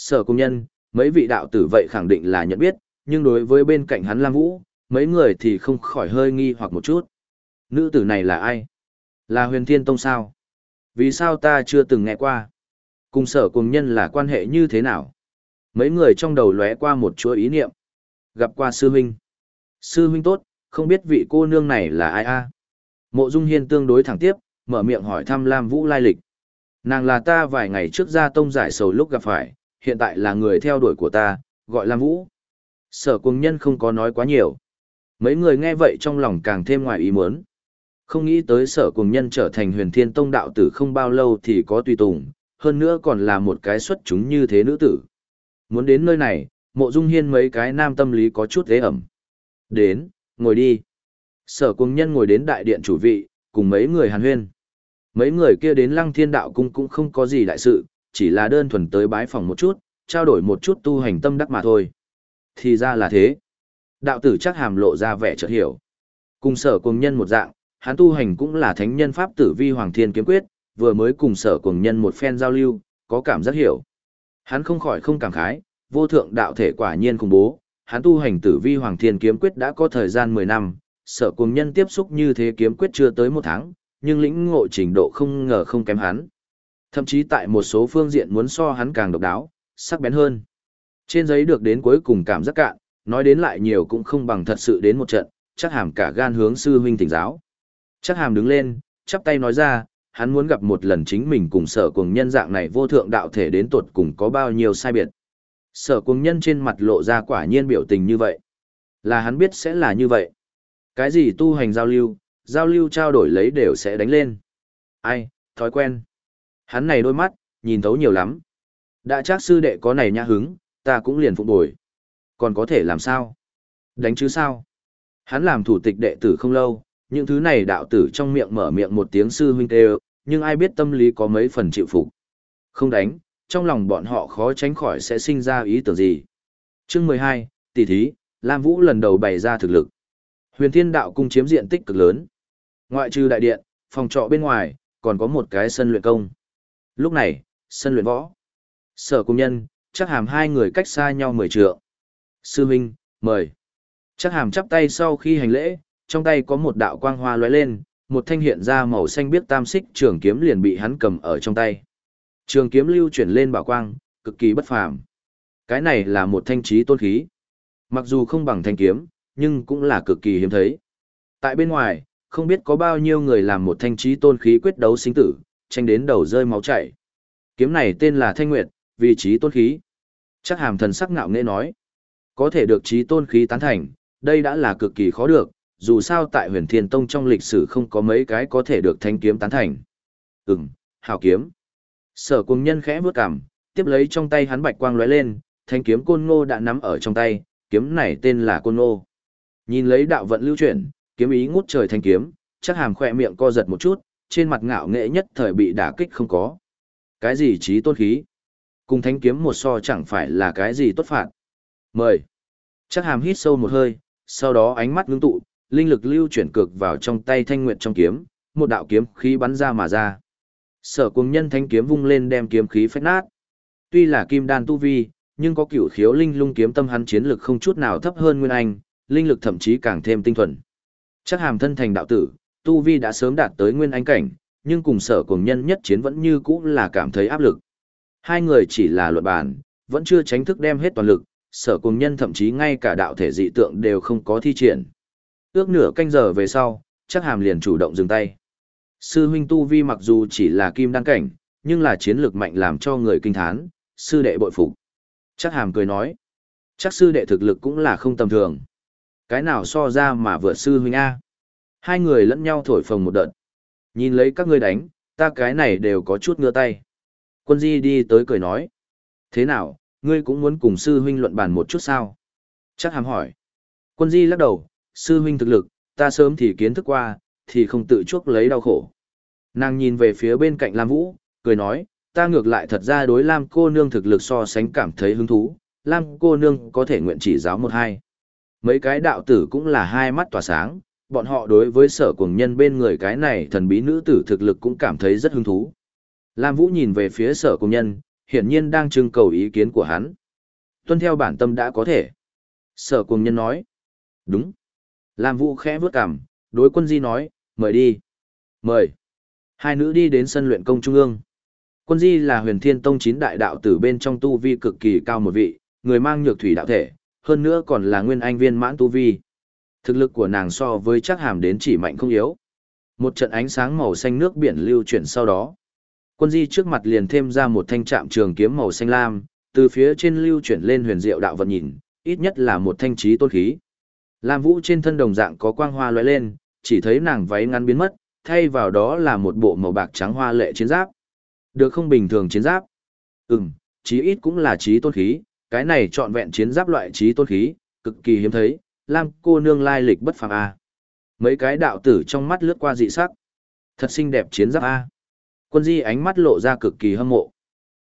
Sở công nhân, mấy vị đạo tử vậy khẳng định là nhận biết, nhưng đối với bên cạnh hắn Lam Vũ, mấy người thì không khỏi hơi nghi hoặc một chút. Nữ tử này là ai? Là huyền thiên tông sao? Vì sao ta chưa từng nghe qua? Cùng sở cùng nhân là quan hệ như thế nào? Mấy người trong đầu lóe qua một chuỗi ý niệm. Gặp qua sư huynh. Sư huynh tốt, không biết vị cô nương này là ai a? Mộ Dung Hiên tương đối thẳng tiếp, mở miệng hỏi thăm Lam Vũ lai lịch. Nàng là ta vài ngày trước ra tông giải sầu lúc gặp phải, hiện tại là người theo đuổi của ta, gọi Lam Vũ. Sở cùng nhân không có nói quá nhiều. Mấy người nghe vậy trong lòng càng thêm ngoài ý muốn. Không nghĩ tới sở cùng nhân trở thành huyền thiên tông đạo tử không bao lâu thì có tùy tùng, hơn nữa còn là một cái xuất chúng như thế nữ tử. Muốn đến nơi này, mộ dung hiên mấy cái nam tâm lý có chút thế ẩm. Đến, ngồi đi. Sở cùng nhân ngồi đến đại điện chủ vị, cùng mấy người hàn huyên. Mấy người kia đến lăng thiên đạo cung cũng không có gì đại sự, chỉ là đơn thuần tới bái phòng một chút, trao đổi một chút tu hành tâm đắc mà thôi. Thì ra là thế. Đạo tử chắc hàm lộ ra vẻ chợt hiểu. Cùng sở cùng nhân một dạng, hắn tu hành cũng là thánh nhân pháp tử vi hoàng thiên kiếm quyết, vừa mới cùng sở cùng nhân một phen giao lưu, có cảm giác hiểu. Hắn không khỏi không cảm khái, vô thượng đạo thể quả nhiên khủng bố, hắn tu hành tử vi hoàng thiên kiếm quyết đã có thời gian 10 năm, sở cùng nhân tiếp xúc như thế kiếm quyết chưa tới một tháng, nhưng lĩnh ngộ trình độ không ngờ không kém hắn. Thậm chí tại một số phương diện muốn so hắn càng độc đáo, sắc bén hơn. Trên giấy được đến cuối cùng cảm giác cạn, nói đến lại nhiều cũng không bằng thật sự đến một trận, chắc hàm cả gan hướng sư huynh thỉnh giáo. Chắc hàm đứng lên, chắp tay nói ra, hắn muốn gặp một lần chính mình cùng sở cùng nhân dạng này vô thượng đạo thể đến tuột cùng có bao nhiêu sai biệt. Sở cùng nhân trên mặt lộ ra quả nhiên biểu tình như vậy. Là hắn biết sẽ là như vậy. Cái gì tu hành giao lưu, giao lưu trao đổi lấy đều sẽ đánh lên. Ai, thói quen. Hắn này đôi mắt, nhìn thấu nhiều lắm. Đã chắc sư đệ có này nhã hứng, ta cũng liền phục bồi. Còn có thể làm sao? Đánh chứ sao? Hắn làm thủ tịch đệ tử không lâu, những thứ này đạo tử trong miệng mở miệng một tiếng sư huynh tê nhưng ai biết tâm lý có mấy phần chịu phục. Không đánh, trong lòng bọn họ khó tránh khỏi sẽ sinh ra ý tưởng gì. Chương mười hai tỷ thí, Lam Vũ lần đầu bày ra thực lực. Huyền Thiên Đạo cung chiếm diện tích cực lớn. Ngoại trừ đại điện, phòng trọ bên ngoài, còn có một cái sân luyện công. Lúc này, sân luyện võ. Sở công nhân, chắc hàm hai người cách xa nhau mười trượng. Sư Minh, mời. Chắc hàm chắp tay sau khi hành lễ, trong tay có một đạo quang hoa lóe lên, một thanh hiện ra màu xanh biếc tam xích trường kiếm liền bị hắn cầm ở trong tay. Trường kiếm lưu chuyển lên bảo quang, cực kỳ bất phàm. Cái này là một thanh trí tôn khí. Mặc dù không bằng thanh kiếm, nhưng cũng là cực kỳ hiếm thấy. Tại bên ngoài, không biết có bao nhiêu người làm một thanh trí tôn khí quyết đấu sinh tử, tranh đến đầu rơi máu chảy. Kiếm này tên là Thanh Nguyệt, vị trí tôn khí. Chắc hàm thần sắc ngạo nghễ nói. Có thể được trí tôn khí tán thành, đây đã là cực kỳ khó được, dù sao tại huyền thiên tông trong lịch sử không có mấy cái có thể được thanh kiếm tán thành. Ừm, hào kiếm. Sở cùng nhân khẽ bước cằm, tiếp lấy trong tay hắn bạch quang lóe lên, thanh kiếm côn ngô đã nắm ở trong tay, kiếm này tên là côn ngô. Nhìn lấy đạo vận lưu chuyển, kiếm ý ngút trời thanh kiếm, chắc hàm khỏe miệng co giật một chút, trên mặt ngạo nghệ nhất thời bị đả kích không có. Cái gì trí tôn khí? Cùng thanh kiếm một so chẳng phải là cái gì tốt phạt. Mời. Chắc hàm hít sâu một hơi, sau đó ánh mắt ngưng tụ, linh lực lưu chuyển cực vào trong tay thanh nguyện trong kiếm, một đạo kiếm khí bắn ra mà ra. Sở cùng nhân thanh kiếm vung lên đem kiếm khí phách nát. Tuy là kim đan tu vi, nhưng có cửu khiếu linh lung kiếm tâm hắn chiến lực không chút nào thấp hơn Nguyên Anh, linh lực thậm chí càng thêm tinh thuần. Chắc hàm thân thành đạo tử, tu vi đã sớm đạt tới Nguyên Anh cảnh, nhưng cùng sở cùng nhân nhất chiến vẫn như cũ là cảm thấy áp lực. Hai người chỉ là luận bàn, vẫn chưa tránh thức đem hết toàn lực, sở cùng nhân thậm chí ngay cả đạo thể dị tượng đều không có thi triển. Ước nửa canh giờ về sau, chắc hàm liền chủ động dừng tay. Sư huynh tu vi mặc dù chỉ là kim đăng cảnh, nhưng là chiến lược mạnh làm cho người kinh thán, sư đệ bội phục. Chắc hàm cười nói, chắc sư đệ thực lực cũng là không tầm thường. Cái nào so ra mà vượt sư huynh A. Hai người lẫn nhau thổi phồng một đợt. Nhìn lấy các ngươi đánh, ta cái này đều có chút ngứa tay. Quân di đi tới cười nói. Thế nào, ngươi cũng muốn cùng sư huynh luận bàn một chút sao? Chắc hàm hỏi. Quân di lắc đầu, sư huynh thực lực, ta sớm thì kiến thức qua, thì không tự chuốc lấy đau khổ. Nàng nhìn về phía bên cạnh Lam Vũ, cười nói, ta ngược lại thật ra đối Lam cô nương thực lực so sánh cảm thấy hứng thú, Lam cô nương có thể nguyện chỉ giáo một hai. Mấy cái đạo tử cũng là hai mắt tỏa sáng, bọn họ đối với sở cuồng nhân bên người cái này thần bí nữ tử thực lực cũng cảm thấy rất hứng thú. Lam Vũ nhìn về phía sở cuồng nhân, hiển nhiên đang trưng cầu ý kiến của hắn. Tuân theo bản tâm đã có thể. Sở cuồng nhân nói. Đúng. Lam Vũ khẽ vướt cằm, đối quân di nói, mời đi. Mời. Hai nữ đi đến sân luyện công trung ương. Quân di là huyền thiên tông chín đại đạo tử bên trong tu vi cực kỳ cao một vị, người mang nhược thủy đạo thể, hơn nữa còn là nguyên anh viên mãn tu vi. Thực lực của nàng so với chắc hàm đến chỉ mạnh không yếu. Một trận ánh sáng màu xanh nước biển lưu chuyển sau đó. Quân di trước mặt liền thêm ra một thanh trạm trường kiếm màu xanh lam, từ phía trên lưu chuyển lên huyền diệu đạo vận nhìn, ít nhất là một thanh trí tôn khí. Lam Vũ trên thân đồng dạng có quang hoa lóe lên, chỉ thấy nàng váy ngắn biến mất, thay vào đó là một bộ màu bạc trắng hoa lệ chiến giáp. Được không bình thường chiến giáp? Ừm, chí ít cũng là trí tôn khí, cái này trọn vẹn chiến giáp loại trí tôn khí, cực kỳ hiếm thấy, Lam cô nương lai lịch bất phàm a. Mấy cái đạo tử trong mắt lướt qua dị sắc. Thật xinh đẹp chiến giáp a. Quân Di ánh mắt lộ ra cực kỳ hâm mộ.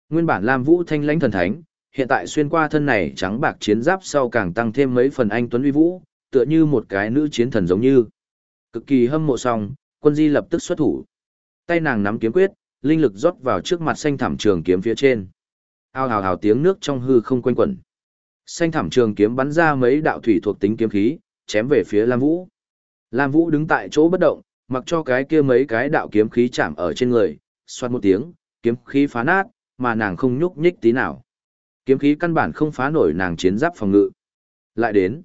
Nguyên bản Lam Vũ thanh lãnh thần thánh, hiện tại xuyên qua thân này trắng bạc chiến giáp sau càng tăng thêm mấy phần anh tuấn uy vũ, tựa như một cái nữ chiến thần giống như. Cực kỳ hâm mộ xong, Quân Di lập tức xuất thủ. Tay nàng nắm kiếm quyết, linh lực rót vào trước mặt xanh thảm trường kiếm phía trên. Ao hào hào tiếng nước trong hư không quanh quẩn. Xanh thảm trường kiếm bắn ra mấy đạo thủy thuộc tính kiếm khí, chém về phía Lam Vũ. Lam Vũ đứng tại chỗ bất động, mặc cho cái kia mấy cái đạo kiếm khí chạm ở trên người, xoát một tiếng, kiếm khí phá nát, mà nàng không nhúc nhích tí nào. Kiếm khí căn bản không phá nổi nàng chiến giáp phòng ngự. Lại đến.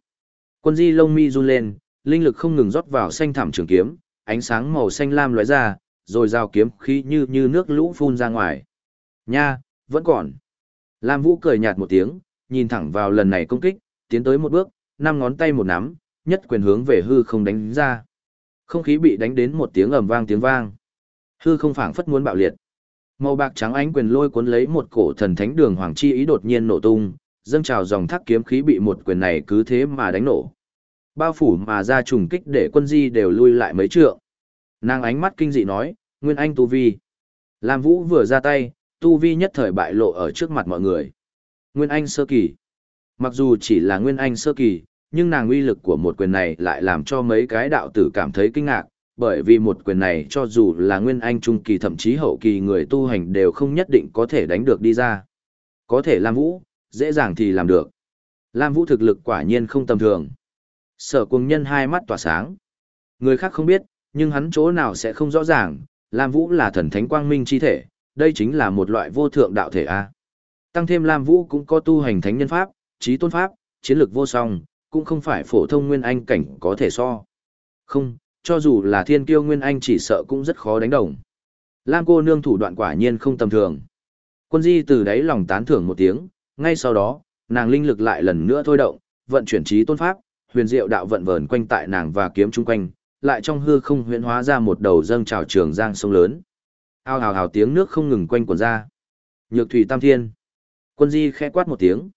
Quân di lông mi run lên, linh lực không ngừng rót vào xanh thảm trường kiếm, ánh sáng màu xanh lam lóe ra, rồi giao kiếm khí như như nước lũ phun ra ngoài. Nha, vẫn còn. Lam Vũ cười nhạt một tiếng, nhìn thẳng vào lần này công kích, tiến tới một bước, năm ngón tay một nắm, nhất quyền hướng về hư không đánh ra. Không khí bị đánh đến một tiếng ầm vang tiếng vang. Hư không phảng phất muốn bạo liệt. Màu bạc trắng ánh quyền lôi cuốn lấy một cổ thần thánh đường hoàng chi ý đột nhiên nổ tung, dâng trào dòng thác kiếm khí bị một quyền này cứ thế mà đánh nổ. Bao phủ mà ra trùng kích để quân di đều lui lại mấy trượng. Nàng ánh mắt kinh dị nói, Nguyên Anh Tu Vi. Lam Vũ vừa ra tay, Tu Vi nhất thời bại lộ ở trước mặt mọi người. Nguyên Anh sơ kỳ. Mặc dù chỉ là Nguyên Anh sơ kỳ, nhưng nàng uy lực của một quyền này lại làm cho mấy cái đạo tử cảm thấy kinh ngạc, bởi vì một quyền này cho dù là Nguyên Anh trung kỳ thậm chí hậu kỳ người tu hành đều không nhất định có thể đánh được đi ra. Có thể Lam Vũ, dễ dàng thì làm được. Lam Vũ thực lực quả nhiên không tầm thường. Sở cuồng nhân hai mắt tỏa sáng. Người khác không biết, nhưng hắn chỗ nào sẽ không rõ ràng, Lam Vũ là thần thánh quang minh chi thể, đây chính là một loại vô thượng đạo thể A. Tăng thêm Lam Vũ cũng có tu hành thánh nhân pháp, trí tôn pháp, chiến lược vô song, cũng không phải phổ thông nguyên anh cảnh có thể so. Không, cho dù là thiên kiêu nguyên anh chỉ sợ cũng rất khó đánh đồng. Lam cô nương thủ đoạn quả nhiên không tầm thường. Quân di từ đáy lòng tán thưởng một tiếng, ngay sau đó, nàng linh lực lại lần nữa thôi động, vận chuyển trí tôn pháp, huyền diệu đạo vận vờn quanh tại nàng và kiếm chung quanh, lại trong hư không huyễn hóa ra một đầu dâng trào trường giang sông lớn. Ao hào hào tiếng nước không ngừng quanh quần ra. Nhược thủy tam thiên. Quân di khẽ quát một tiếng.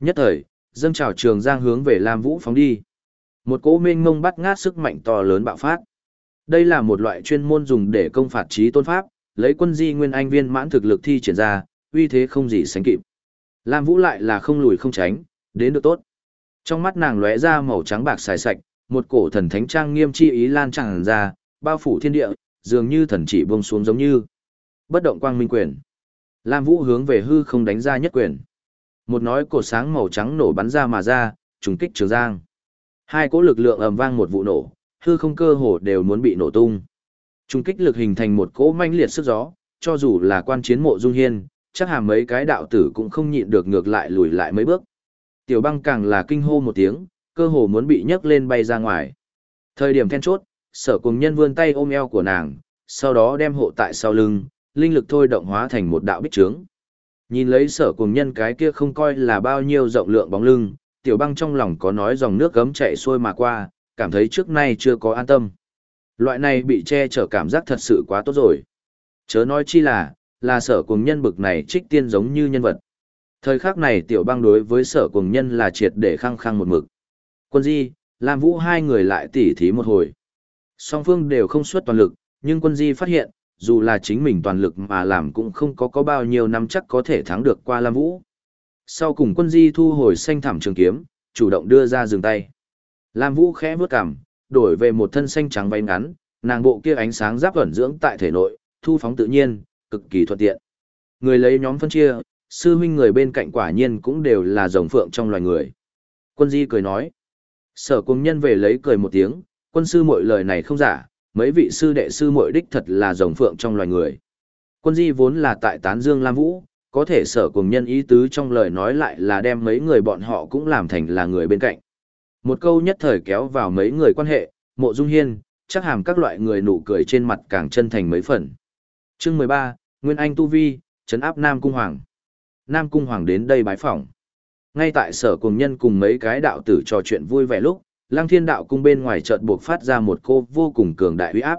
Nhất thời, dâng trào trường giang hướng về Lam Vũ phóng đi. Một cỗ mênh mông bắt ngát sức mạnh to lớn bạo phát. Đây là một loại chuyên môn dùng để công phạt trí tôn pháp, lấy quân di nguyên anh viên mãn thực lực thi triển ra, uy thế không gì sánh kịp. Lam Vũ lại là không lùi không tránh, đến được tốt. Trong mắt nàng lóe ra màu trắng bạc xài sạch, một cổ thần thánh trang nghiêm chi ý lan tràn ra, bao phủ thiên địa, dường như thần chỉ buông xuống giống như. Bất động quang minh quyền. Lam Vũ hướng về hư không đánh ra nhất quyền. Một nói cổ sáng màu trắng nổ bắn ra mà ra, trùng kích trường giang. Hai cỗ lực lượng ầm vang một vụ nổ, hư không cơ hồ đều muốn bị nổ tung. Trùng kích lực hình thành một cỗ manh liệt sức gió, cho dù là quan chiến mộ dung hiên, chắc hàm mấy cái đạo tử cũng không nhịn được ngược lại lùi lại mấy bước. Tiểu băng càng là kinh hô một tiếng, cơ hồ muốn bị nhấc lên bay ra ngoài. Thời điểm then chốt, sở Cung nhân vươn tay ôm eo của nàng, sau đó đem hộ tại sau lưng, linh lực thôi động hóa thành một đạo bích trướng. Nhìn lấy sở cùng nhân cái kia không coi là bao nhiêu rộng lượng bóng lưng, tiểu băng trong lòng có nói dòng nước gấm chạy xuôi mà qua, cảm thấy trước nay chưa có an tâm. Loại này bị che chở cảm giác thật sự quá tốt rồi. Chớ nói chi là, là sở cùng nhân bực này trích tiên giống như nhân vật. Thời khắc này tiểu băng đối với sở cùng nhân là triệt để khăng khăng một mực. Quân di, Lam Vũ hai người lại tỉ thí một hồi. Song phương đều không xuất toàn lực, nhưng quân di phát hiện, dù là chính mình toàn lực mà làm cũng không có có bao nhiêu năm chắc có thể thắng được qua Lam Vũ. Sau cùng quân di thu hồi xanh thảm trường kiếm, chủ động đưa ra dừng tay. Lam Vũ khẽ bước cằm, đổi về một thân xanh trắng váy ngắn, nàng bộ kia ánh sáng giáp ẩn dưỡng tại thể nội, thu phóng tự nhiên, cực kỳ thuận tiện. Người lấy nhóm phân chia, sư huynh người bên cạnh quả nhiên cũng đều là rồng phượng trong loài người. Quân di cười nói. Sở cung nhân về lấy cười một tiếng, quân sư mọi lời này không giả, mấy vị sư đệ sư muội đích thật là rồng phượng trong loài người. Quân di vốn là tại tán dương Lam Vũ, có thể sở cùng nhân ý tứ trong lời nói lại là đem mấy người bọn họ cũng làm thành là người bên cạnh. Một câu nhất thời kéo vào mấy người quan hệ, mộ dung hiên, chắc hàm các loại người nụ cười trên mặt càng chân thành mấy phần. Chương 13, Nguyên Anh Tu Vi, trấn áp Nam Cung Hoàng. Nam Cung Hoàng đến đây bái phỏng. Ngay tại sở cùng nhân cùng mấy cái đạo tử trò chuyện vui vẻ lúc, Lăng Thiên đạo cung bên ngoài chợt buộc phát ra một cô vô cùng cường đại uy áp.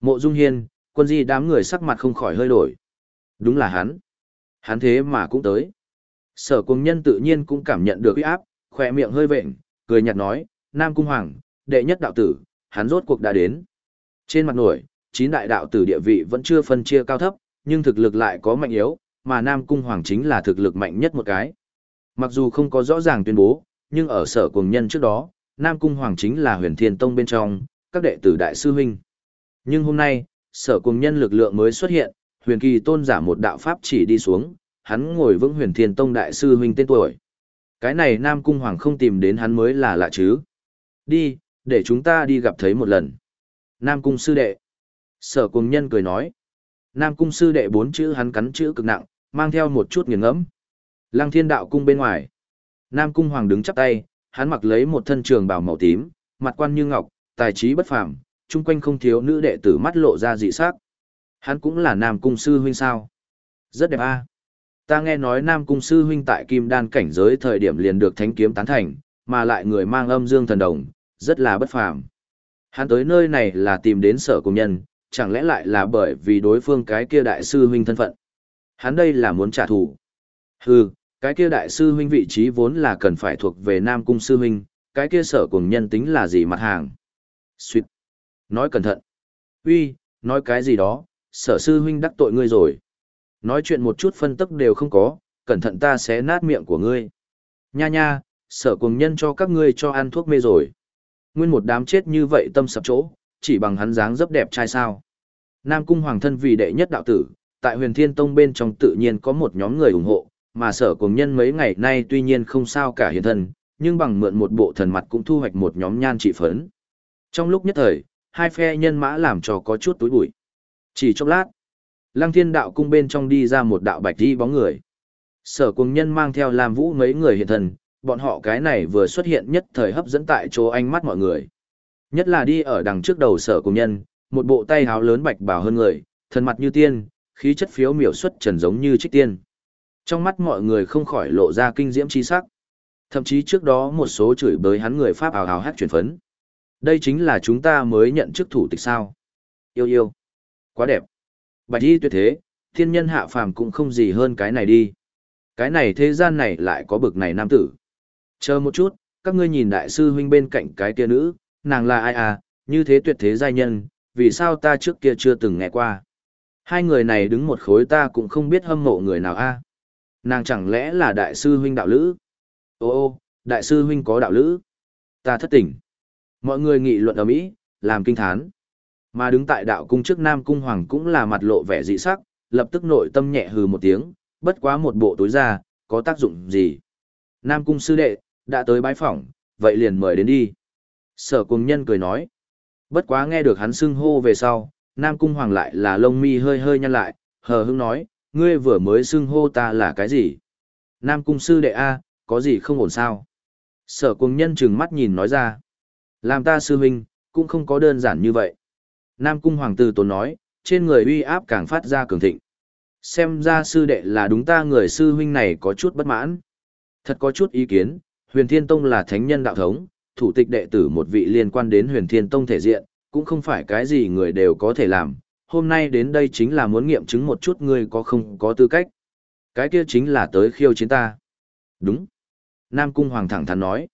Mộ Dung Hiên, quân di đám người sắc mặt không khỏi hơi đổi. Đúng là hắn. Hắn thế mà cũng tới. Sở Cung nhân tự nhiên cũng cảm nhận được uy áp, khỏe miệng hơi vện, cười nhạt nói, Nam Cung Hoàng, đệ nhất đạo tử, hắn rốt cuộc đã đến. Trên mặt nổi, chín đại đạo tử địa vị vẫn chưa phân chia cao thấp, nhưng thực lực lại có mạnh yếu, mà Nam Cung Hoàng chính là thực lực mạnh nhất một cái. Mặc dù không có rõ ràng tuyên bố, nhưng ở sở cùng nhân trước đó, Nam Cung Hoàng chính là huyền thiên tông bên trong, các đệ tử đại sư huynh. Nhưng hôm nay, sở cùng nhân lực lượng mới xuất hiện, huyền kỳ tôn giả một đạo pháp chỉ đi xuống, hắn ngồi vững huyền thiên tông đại sư huynh tên tuổi. Cái này Nam Cung Hoàng không tìm đến hắn mới là lạ chứ. Đi, để chúng ta đi gặp thấy một lần. Nam Cung sư đệ. Sở cùng nhân cười nói. Nam Cung sư đệ bốn chữ hắn cắn chữ cực nặng, mang theo một chút nghiền ngẫm. Lăng thiên đạo cung bên ngoài. Nam Cung Hoàng đứng chắp tay, hắn mặc lấy một thân trường bào màu tím, mặt quan như ngọc, tài trí bất phàm, chung quanh không thiếu nữ đệ tử mắt lộ ra dị sắc. Hắn cũng là Nam Cung sư huynh sao? Rất đẹp a. Ta nghe nói Nam Cung sư huynh tại Kim Đan cảnh giới thời điểm liền được thánh kiếm tán thành, mà lại người mang âm dương thần đồng, rất là bất phàm. Hắn tới nơi này là tìm đến sở công nhân, chẳng lẽ lại là bởi vì đối phương cái kia đại sư huynh thân phận. Hắn đây là muốn trả thù. Hừ, cái kia đại sư huynh vị trí vốn là cần phải thuộc về Nam Cung sư huynh, cái kia sở cùng nhân tính là gì mặt hàng. suýt Nói cẩn thận. Uy, nói cái gì đó, sở sư huynh đắc tội ngươi rồi. Nói chuyện một chút phân tức đều không có, cẩn thận ta sẽ nát miệng của ngươi. Nha nha, sở cùng nhân cho các ngươi cho ăn thuốc mê rồi. Nguyên một đám chết như vậy tâm sập chỗ, chỉ bằng hắn dáng dấp đẹp trai sao. Nam cung hoàng thân vì đệ nhất đạo tử, tại huyền thiên tông bên trong tự nhiên có một nhóm người ủng hộ, mà sở cùng nhân mấy ngày nay tuy nhiên không sao cả hiện thân, nhưng bằng mượn một bộ thần mặt cũng thu hoạch một nhóm nhan trị phấn. Trong lúc nhất thời, hai phe nhân mã làm cho có chút túi bụi. Chỉ trong lát, lăng thiên đạo cung bên trong đi ra một đạo bạch đi bóng người. Sở cùng nhân mang theo làm vũ mấy người hiện thân, bọn họ cái này vừa xuất hiện nhất thời hấp dẫn tại chỗ ánh mắt mọi người. Nhất là đi ở đằng trước đầu sở cùng nhân, một bộ tay háo lớn bạch bảo hơn người, thần mặt như tiên, khí chất phiếu miểu xuất trần giống như trích tiên. Trong mắt mọi người không khỏi lộ ra kinh diễm chi sắc. Thậm chí trước đó một số chửi bới hắn người Pháp ào ào hát chuyển phấn. Đây chính là chúng ta mới nhận chức thủ tịch sao. Yêu yêu. Quá đẹp. Bạch y tuyệt thế, thiên nhân hạ phàm cũng không gì hơn cái này đi. Cái này thế gian này lại có bực này nam tử. Chờ một chút, các ngươi nhìn đại sư huynh bên cạnh cái kia nữ, nàng là ai à, như thế tuyệt thế giai nhân, vì sao ta trước kia chưa từng nghe qua. Hai người này đứng một khối ta cũng không biết hâm mộ người nào a. Nàng chẳng lẽ là đại sư huynh đạo lữ? Ô ô, đại sư huynh có đạo lữ. Ta thất tỉnh. Mọi người nghị luận ở mỹ, làm kinh thán. Mà đứng tại đạo cung trước Nam Cung Hoàng cũng là mặt lộ vẻ dị sắc, lập tức nội tâm nhẹ hừ một tiếng, bất quá một bộ tối ra, có tác dụng gì. Nam Cung sư đệ, đã tới bái phỏng, vậy liền mời đến đi. Sở cùng nhân cười nói. Bất quá nghe được hắn xưng hô về sau, Nam Cung Hoàng lại là lông mi hơi hơi nhăn lại, hờ hững nói, ngươi vừa mới xưng hô ta là cái gì? Nam Cung sư đệ A, có gì không ổn sao? Sở cùng nhân chừng mắt nhìn nói ra. Làm ta sư huynh, cũng không có đơn giản như vậy. Nam Cung Hoàng tử tốn nói, trên người uy áp càng phát ra cường thịnh. Xem ra sư đệ là đúng ta người sư huynh này có chút bất mãn. Thật có chút ý kiến, huyền thiên tông là thánh nhân đạo thống, thủ tịch đệ tử một vị liên quan đến huyền thiên tông thể diện, cũng không phải cái gì người đều có thể làm. Hôm nay đến đây chính là muốn nghiệm chứng một chút ngươi có không có tư cách. Cái kia chính là tới khiêu chiến ta. Đúng. Nam Cung Hoàng thẳng thắn nói.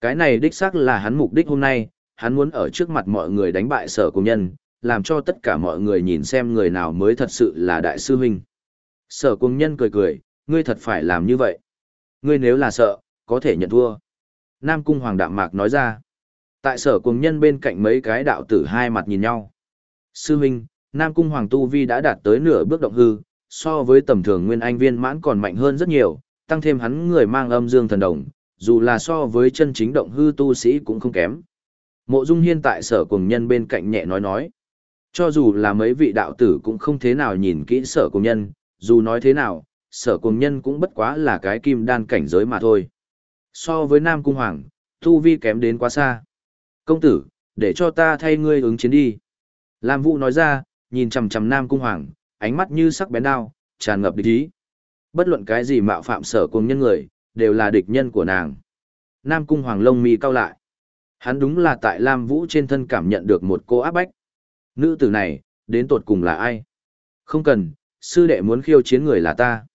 Cái này đích xác là hắn mục đích hôm nay, hắn muốn ở trước mặt mọi người đánh bại sở công nhân, làm cho tất cả mọi người nhìn xem người nào mới thật sự là đại sư huynh. Sở công nhân cười cười, ngươi thật phải làm như vậy. Ngươi nếu là sợ, có thể nhận thua. Nam Cung Hoàng Đạm Mạc nói ra. Tại sở cùng nhân bên cạnh mấy cái đạo tử hai mặt nhìn nhau. Sư huynh, Nam Cung Hoàng Tu Vi đã đạt tới nửa bước động hư, so với tầm thường nguyên anh viên mãn còn mạnh hơn rất nhiều, tăng thêm hắn người mang âm dương thần đồng, dù là so với chân chính động hư tu sĩ cũng không kém. Mộ Dung Hiên tại sở cùng nhân bên cạnh nhẹ nói nói. Cho dù là mấy vị đạo tử cũng không thế nào nhìn kỹ sở cùng nhân, dù nói thế nào, sở cùng nhân cũng bất quá là cái kim đan cảnh giới mà thôi. So với Nam Cung Hoàng, tu vi kém đến quá xa. Công tử, để cho ta thay ngươi ứng chiến đi. Lam Vũ nói ra, nhìn chằm chằm Nam Cung Hoàng, ánh mắt như sắc bén đao, tràn ngập địch ý. Bất luận cái gì mạo phạm sở cùng nhân người, đều là địch nhân của nàng. Nam Cung Hoàng lông mi cau lại. Hắn đúng là tại Lam Vũ trên thân cảm nhận được một cô áp bách. Nữ tử này, đến tột cùng là ai? Không cần, sư đệ muốn khiêu chiến người là ta.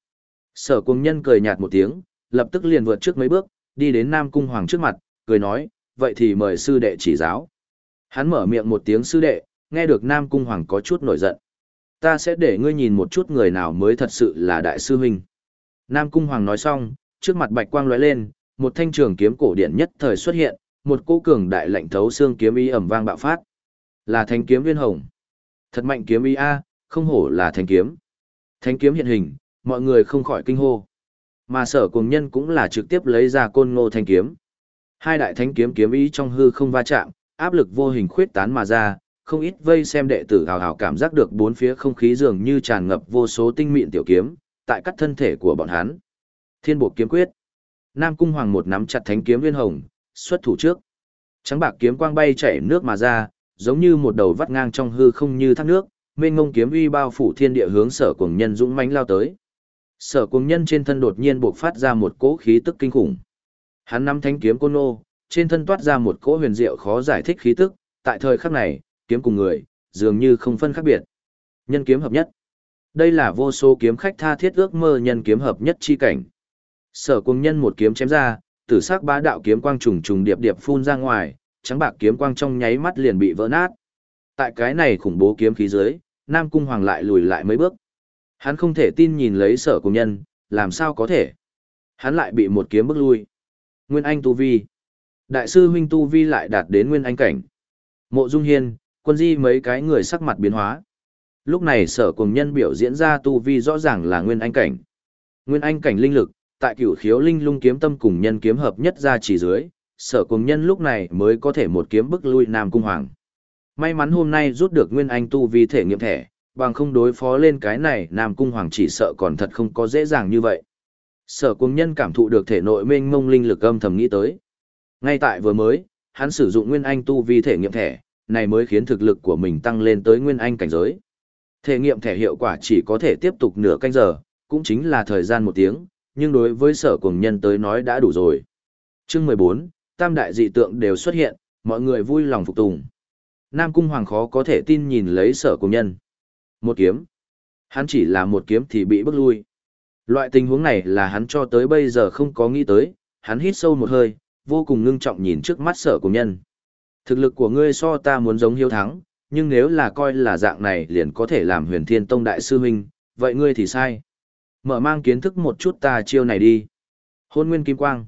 Sở cung nhân cười nhạt một tiếng, lập tức liền vượt trước mấy bước, đi đến Nam Cung Hoàng trước mặt, cười nói, vậy thì mời sư đệ chỉ giáo. Hắn mở miệng một tiếng sư đệ, nghe được Nam Cung Hoàng có chút nổi giận. Ta sẽ để ngươi nhìn một chút người nào mới thật sự là đại sư huynh. Nam Cung Hoàng nói xong, trước mặt bạch quang lóe lên, một thanh trường kiếm cổ điển nhất thời xuất hiện, một cỗ cường đại lạnh thấu xương kiếm ý ầm vang bạo phát. Là thanh kiếm viên hồng. Thật mạnh kiếm ý a, không hổ là thanh kiếm. Thanh kiếm hiện hình, mọi người không khỏi kinh hô. Mà sở cùng nhân cũng là trực tiếp lấy ra côn ngô thanh kiếm. Hai đại thanh kiếm kiếm ý trong hư không va chạm, áp lực vô hình khuyết tán mà ra, không ít vây xem đệ tử hào hào cảm giác được bốn phía không khí dường như tràn ngập vô số tinh mịn tiểu kiếm, tại các thân thể của bọn hắn. Thiên bộ kiếm quyết. Nam cung hoàng một nắm chặt thánh kiếm viên hồng, xuất thủ trước. Trắng bạc kiếm quang bay chảy nước mà ra, giống như một đầu vắt ngang trong hư không như thác nước, mênh ngông kiếm uy bao phủ thiên địa hướng sở cuồng nhân dũng mãnh lao tới. Sở cuồng nhân trên thân đột nhiên bộc phát ra một cỗ khí tức kinh khủng. Hắn nắm thánh kiếm côn nô, trên thân toát ra một cỗ huyền diệu khó giải thích khí tức, tại thời khắc này, kiếm cùng người, dường như không phân khác biệt. Nhân kiếm hợp nhất. Đây là vô số kiếm khách tha thiết ước mơ nhân kiếm hợp nhất chi cảnh. Sở cùng nhân một kiếm chém ra, tử sắc bá đạo kiếm quang trùng trùng điệp điệp phun ra ngoài, trắng bạc kiếm quang trong nháy mắt liền bị vỡ nát. Tại cái này khủng bố kiếm khí dưới, Nam Cung Hoàng lại lùi lại mấy bước. Hắn không thể tin nhìn lấy sở cùng nhân, làm sao có thể. Hắn lại bị một kiếm bước lui. Nguyên Anh Tu Vi. Đại sư huynh Tu Vi lại đạt đến Nguyên Anh cảnh. Mộ Dung Hiên, quân di mấy cái người sắc mặt biến hóa. Lúc này sở cùng nhân biểu diễn ra Tu Vi rõ ràng là Nguyên Anh cảnh. Nguyên Anh cảnh linh lực, tại cửu khiếu linh lung kiếm tâm cùng nhân kiếm hợp nhất ra chỉ dưới, sở cùng nhân lúc này mới có thể một kiếm bức lui Nam Cung Hoàng. May mắn hôm nay rút được Nguyên Anh tu vi thể nghiệm thẻ, bằng không đối phó lên cái này Nam Cung Hoàng chỉ sợ còn thật không có dễ dàng như vậy. Sở cùng nhân cảm thụ được thể nội mênh mông linh lực âm thầm nghĩ tới. Ngay tại vừa mới, hắn sử dụng Nguyên Anh tu vi thể nghiệm thẻ, này mới khiến thực lực của mình tăng lên tới Nguyên Anh cảnh giới. Thể nghiệm thẻ hiệu quả chỉ có thể tiếp tục nửa canh giờ, cũng chính là thời gian một tiếng, nhưng đối với sở cùng nhân tới nói đã đủ rồi. Chương 14, tam đại dị tượng đều xuất hiện, mọi người vui lòng phục tùng. Nam Cung Hoàng khó có thể tin nhìn lấy sở cùng nhân. Một kiếm. Hắn chỉ là một kiếm thì bị bức lui. Loại tình huống này là hắn cho tới bây giờ không có nghĩ tới, hắn hít sâu một hơi, vô cùng ngưng trọng nhìn trước mắt sở cùng nhân. Thực lực của ngươi so ta muốn giống hiếu thắng, nhưng nếu là coi là dạng này liền có thể làm huyền thiên tông đại sư huynh, vậy ngươi thì sai. Mở mang kiến thức một chút ta chiêu này đi. Hôn nguyên kim quang.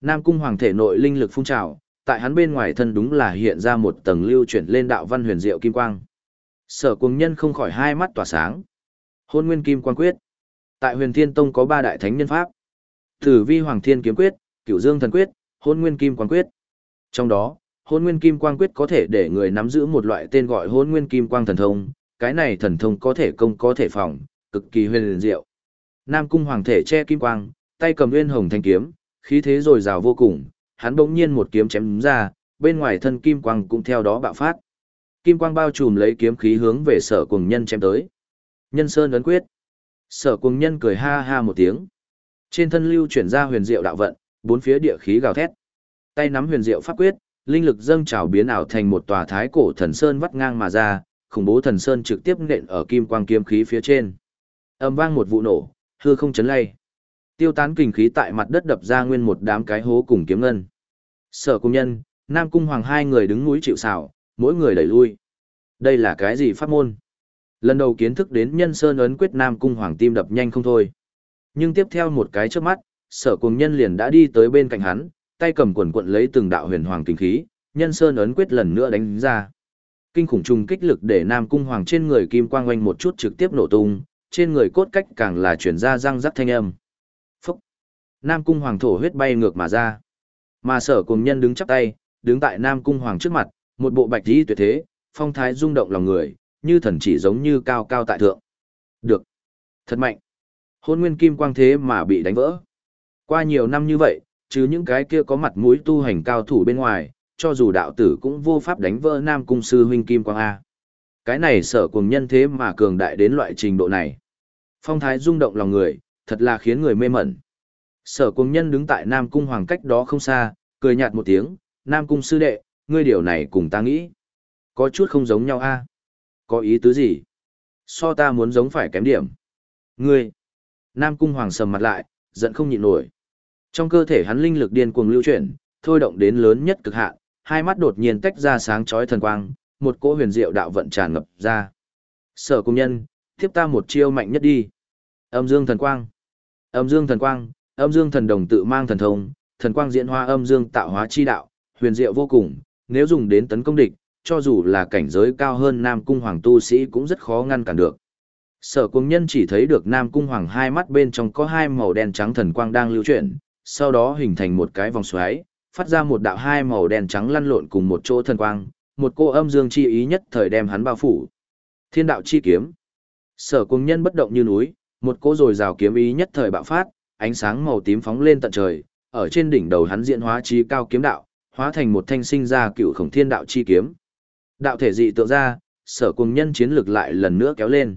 Nam cung hoàng thể nội linh lực phun trào, tại hắn bên ngoài thân đúng là hiện ra một tầng lưu chuyển lên đạo văn huyền diệu kim quang. Sở cuồng nhân không khỏi hai mắt tỏa sáng. Hôn nguyên kim quang quyết. Tại huyền thiên tông có ba đại thánh nhân pháp. Tử vi hoàng thiên kiếm quyết, cửu dương thần quyết, hôn nguyên kim quang quyết. Trong đó, hôn nguyên kim quang quyết có thể để người nắm giữ một loại tên gọi hôn nguyên kim quang thần thông. Cái này thần thông có thể công có thể phòng, cực kỳ huyền diệu. Nam cung hoàng thể che kim quang, tay cầm nguyên hồng thanh kiếm, khí thế rồi rào vô cùng, hắn bỗng nhiên một kiếm chém ra, bên ngoài thân kim quang cũng theo đó bạo phát. Kim quang bao trùm lấy kiếm khí hướng về sở cùng nhân chém tới. Nhân sơn ấn quyết. Sở cùng nhân cười ha ha một tiếng. Trên thân lưu chuyển ra huyền diệu đạo vận, bốn phía địa khí gào thét. Tay nắm huyền diệu pháp quyết, linh lực dâng trào biến ảo thành một tòa thái cổ thần sơn vắt ngang mà ra, khủng bố thần sơn trực tiếp nện ở kim quang kiếm khí phía trên. Âm vang một vụ nổ, hư không chấn lay. Tiêu tán kình khí tại mặt đất đập ra nguyên một đám cái hố cùng kiếm ngân. Sở cung nhân, Nam cung hoàng hai người đứng núi chịu xảo, mỗi người đẩy lui. Đây là cái gì pháp môn? Lần đầu kiến thức đến nhân sơn ấn quyết Nam cung hoàng tim đập nhanh không thôi. Nhưng tiếp theo một cái trước mắt, sở cung nhân liền đã đi tới bên cạnh hắn, tay cầm quần quận lấy từng đạo huyền hoàng kinh khí, nhân sơn ấn quyết lần nữa đánh ra. Kinh khủng trùng kích lực để Nam cung hoàng trên người kim quang oanh một chút trực tiếp nổ tung, trên người cốt cách càng là chuyển ra răng rắc thanh âm. Phúc! Nam cung hoàng thổ huyết bay ngược mà ra. Mà sở cùng nhân đứng chắp tay, đứng tại Nam cung hoàng trước mặt, một bộ bạch đi tuyệt thế, phong thái rung động lòng người, như thần chỉ giống như cao cao tại thượng. Được! Thật mạnh! Hôn nguyên kim quang thế mà bị đánh vỡ. Qua nhiều năm như vậy, chứ những cái kia có mặt mũi tu hành cao thủ bên ngoài, cho dù đạo tử cũng vô pháp đánh vỡ Nam Cung sư huynh Kim Quang A. Cái này sở cùng nhân thế mà cường đại đến loại trình độ này. Phong thái rung động lòng người, thật là khiến người mê mẩn. Sở cùng nhân đứng tại Nam Cung Hoàng cách đó không xa, cười nhạt một tiếng, Nam Cung sư đệ, ngươi điều này cùng ta nghĩ. Có chút không giống nhau a Có ý tứ gì? So ta muốn giống phải kém điểm. Ngươi! Nam Cung Hoàng sầm mặt lại, giận không nhịn nổi. Trong cơ thể hắn linh lực điên cuồng lưu chuyển, thôi động đến lớn nhất cực hạn, hai mắt đột nhiên tách ra sáng chói thần quang, một cỗ huyền diệu đạo vận tràn ngập ra. Sở công nhân, tiếp ta một chiêu mạnh nhất đi. Âm dương thần quang. Âm dương thần quang, âm dương thần đồng tự mang thần thông, thần quang diễn hóa âm dương tạo hóa chi đạo, huyền diệu vô cùng, nếu dùng đến tấn công địch, cho dù là cảnh giới cao hơn Nam Cung Hoàng tu sĩ cũng rất khó ngăn cản được. Sở cung nhân chỉ thấy được Nam Cung Hoàng hai mắt bên trong có hai màu đen trắng thần quang đang lưu chuyển, sau đó hình thành một cái vòng xoáy, phát ra một đạo hai màu đen trắng lăn lộn cùng một chỗ thần quang, một cô âm dương chi ý nhất thời đem hắn bao phủ. Thiên đạo chi kiếm. Sở cung nhân bất động như núi, một cô rồi rào kiếm ý nhất thời bạo phát, ánh sáng màu tím phóng lên tận trời, ở trên đỉnh đầu hắn diễn hóa chi cao kiếm đạo, hóa thành một thanh sinh ra cựu khổng thiên đạo chi kiếm. Đạo thể dị tượng ra, sở cung nhân chiến lực lại lần nữa kéo lên.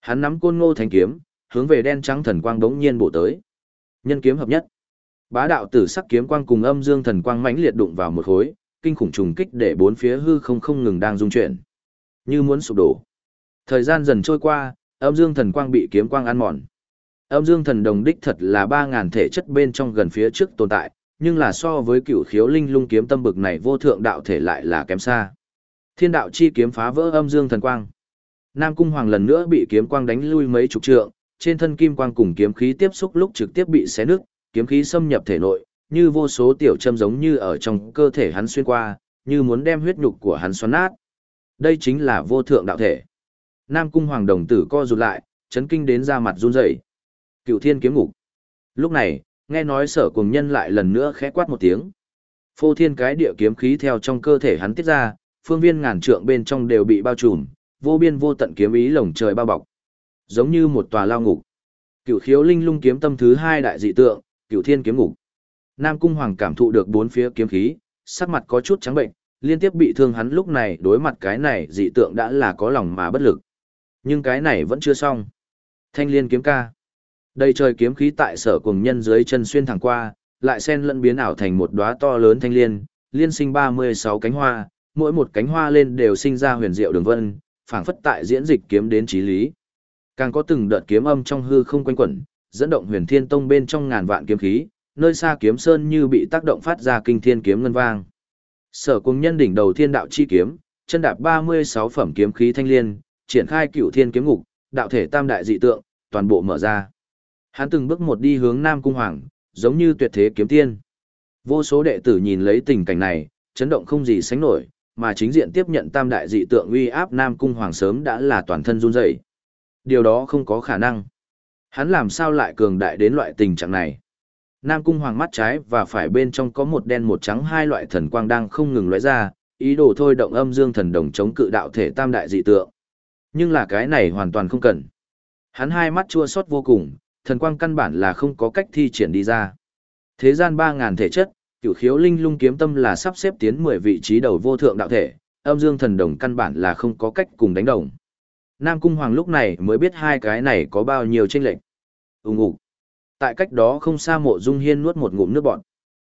Hắn nắm côn ngô thanh kiếm, hướng về đen trắng thần quang đống nhiên bổ tới. Nhân kiếm hợp nhất. Bá đạo tử sắc kiếm quang cùng âm dương thần quang mãnh liệt đụng vào một khối, kinh khủng trùng kích để bốn phía hư không không ngừng đang rung chuyển. Như muốn sụp đổ. Thời gian dần trôi qua, âm dương thần quang bị kiếm quang ăn mòn. Âm dương thần đồng đích thật là 3000 thể chất bên trong gần phía trước tồn tại, nhưng là so với cựu khiếu linh lung kiếm tâm bực này vô thượng đạo thể lại là kém xa. Thiên đạo chi kiếm phá vỡ âm dương thần quang. Nam Cung Hoàng lần nữa bị kiếm quang đánh lui mấy chục trượng, trên thân kim quang cùng kiếm khí tiếp xúc lúc trực tiếp bị xé nứt, kiếm khí xâm nhập thể nội, như vô số tiểu châm giống như ở trong cơ thể hắn xuyên qua, như muốn đem huyết nhục của hắn xoắn nát. Đây chính là vô thượng đạo thể. Nam Cung Hoàng đồng tử co rụt lại, chấn kinh đến ra mặt run rẩy. Cựu Thiên kiếm ngục. Lúc này, nghe nói sở cùng nhân lại lần nữa khẽ quát một tiếng. Phô thiên cái địa kiếm khí theo trong cơ thể hắn tiết ra, phương viên ngàn trượng bên trong đều bị bao trùm, vô biên vô tận kiếm ý lồng trời bao bọc. Giống như một tòa lao ngục. Cựu khiếu linh lung kiếm tâm thứ hai đại dị tượng, cựu thiên kiếm ngục. Nam Cung Hoàng cảm thụ được bốn phía kiếm khí, sắc mặt có chút trắng bệnh, liên tiếp bị thương hắn lúc này đối mặt cái này dị tượng đã là có lòng mà bất lực. Nhưng cái này vẫn chưa xong. Thanh liên kiếm ca. Đầy trời kiếm khí tại sở cùng nhân dưới chân xuyên thẳng qua, lại xen lẫn biến ảo thành một đóa to lớn thanh liên, liên sinh 36 cánh hoa, mỗi một cánh hoa lên đều sinh ra huyền diệu đường vân, phảng phất tại diễn dịch kiếm đến trí lý. Càng có từng đợt kiếm âm trong hư không quanh quẩn, dẫn động huyền thiên tông bên trong ngàn vạn kiếm khí, nơi xa kiếm sơn như bị tác động phát ra kinh thiên kiếm ngân vang. Sở cung nhân đỉnh đầu thiên đạo chi kiếm, chân đạp 36 phẩm kiếm khí thanh liên, triển khai cửu thiên kiếm ngục, đạo thể tam đại dị tượng, toàn bộ mở ra. Hắn từng bước một đi hướng Nam Cung Hoàng, giống như tuyệt thế kiếm tiên. Vô số đệ tử nhìn lấy tình cảnh này, chấn động không gì sánh nổi, mà chính diện tiếp nhận tam đại dị tượng uy áp Nam Cung Hoàng sớm đã là toàn thân run rẩy. Điều đó không có khả năng. Hắn làm sao lại cường đại đến loại tình trạng này? Nam Cung Hoàng mắt trái và phải bên trong có một đen một trắng hai loại thần quang đang không ngừng lóe ra, ý đồ thôi động âm dương thần đồng chống cự đạo thể tam đại dị tượng. Nhưng là cái này hoàn toàn không cần. Hắn hai mắt chua xót vô cùng, thần quang căn bản là không có cách thi triển đi ra. Thế gian 3000 thể chất, cửu khiếu linh lung kiếm tâm là sắp xếp tiến 10 vị trí đầu vô thượng đạo thể, âm dương thần đồng căn bản là không có cách cùng đánh đồng. Nam Cung Hoàng lúc này mới biết hai cái này có bao nhiêu chênh lệch. Ùng ục. Tại cách đó không xa mộ dung hiên nuốt một ngụm nước bọt.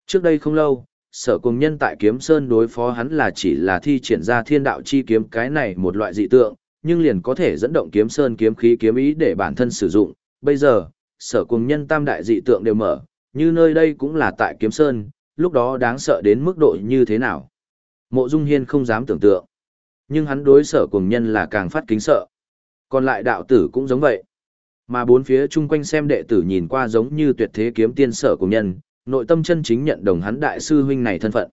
Trước đây không lâu, sở cùng nhân tại kiếm sơn đối phó hắn là chỉ là thi triển ra thiên đạo chi kiếm cái này một loại dị tượng, nhưng liền có thể dẫn động kiếm sơn kiếm khí kiếm ý để bản thân sử dụng. Bây giờ, sở cùng nhân tam đại dị tượng đều mở, như nơi đây cũng là tại kiếm sơn, lúc đó đáng sợ đến mức độ như thế nào. Mộ Dung Hiên không dám tưởng tượng. Nhưng hắn đối sở cùng nhân là càng phát kính sợ. Còn lại đạo tử cũng giống vậy. Mà bốn phía chung quanh xem đệ tử nhìn qua giống như tuyệt thế kiếm tiên sở cùng nhân, nội tâm chân chính nhận đồng hắn đại sư huynh này thân phận.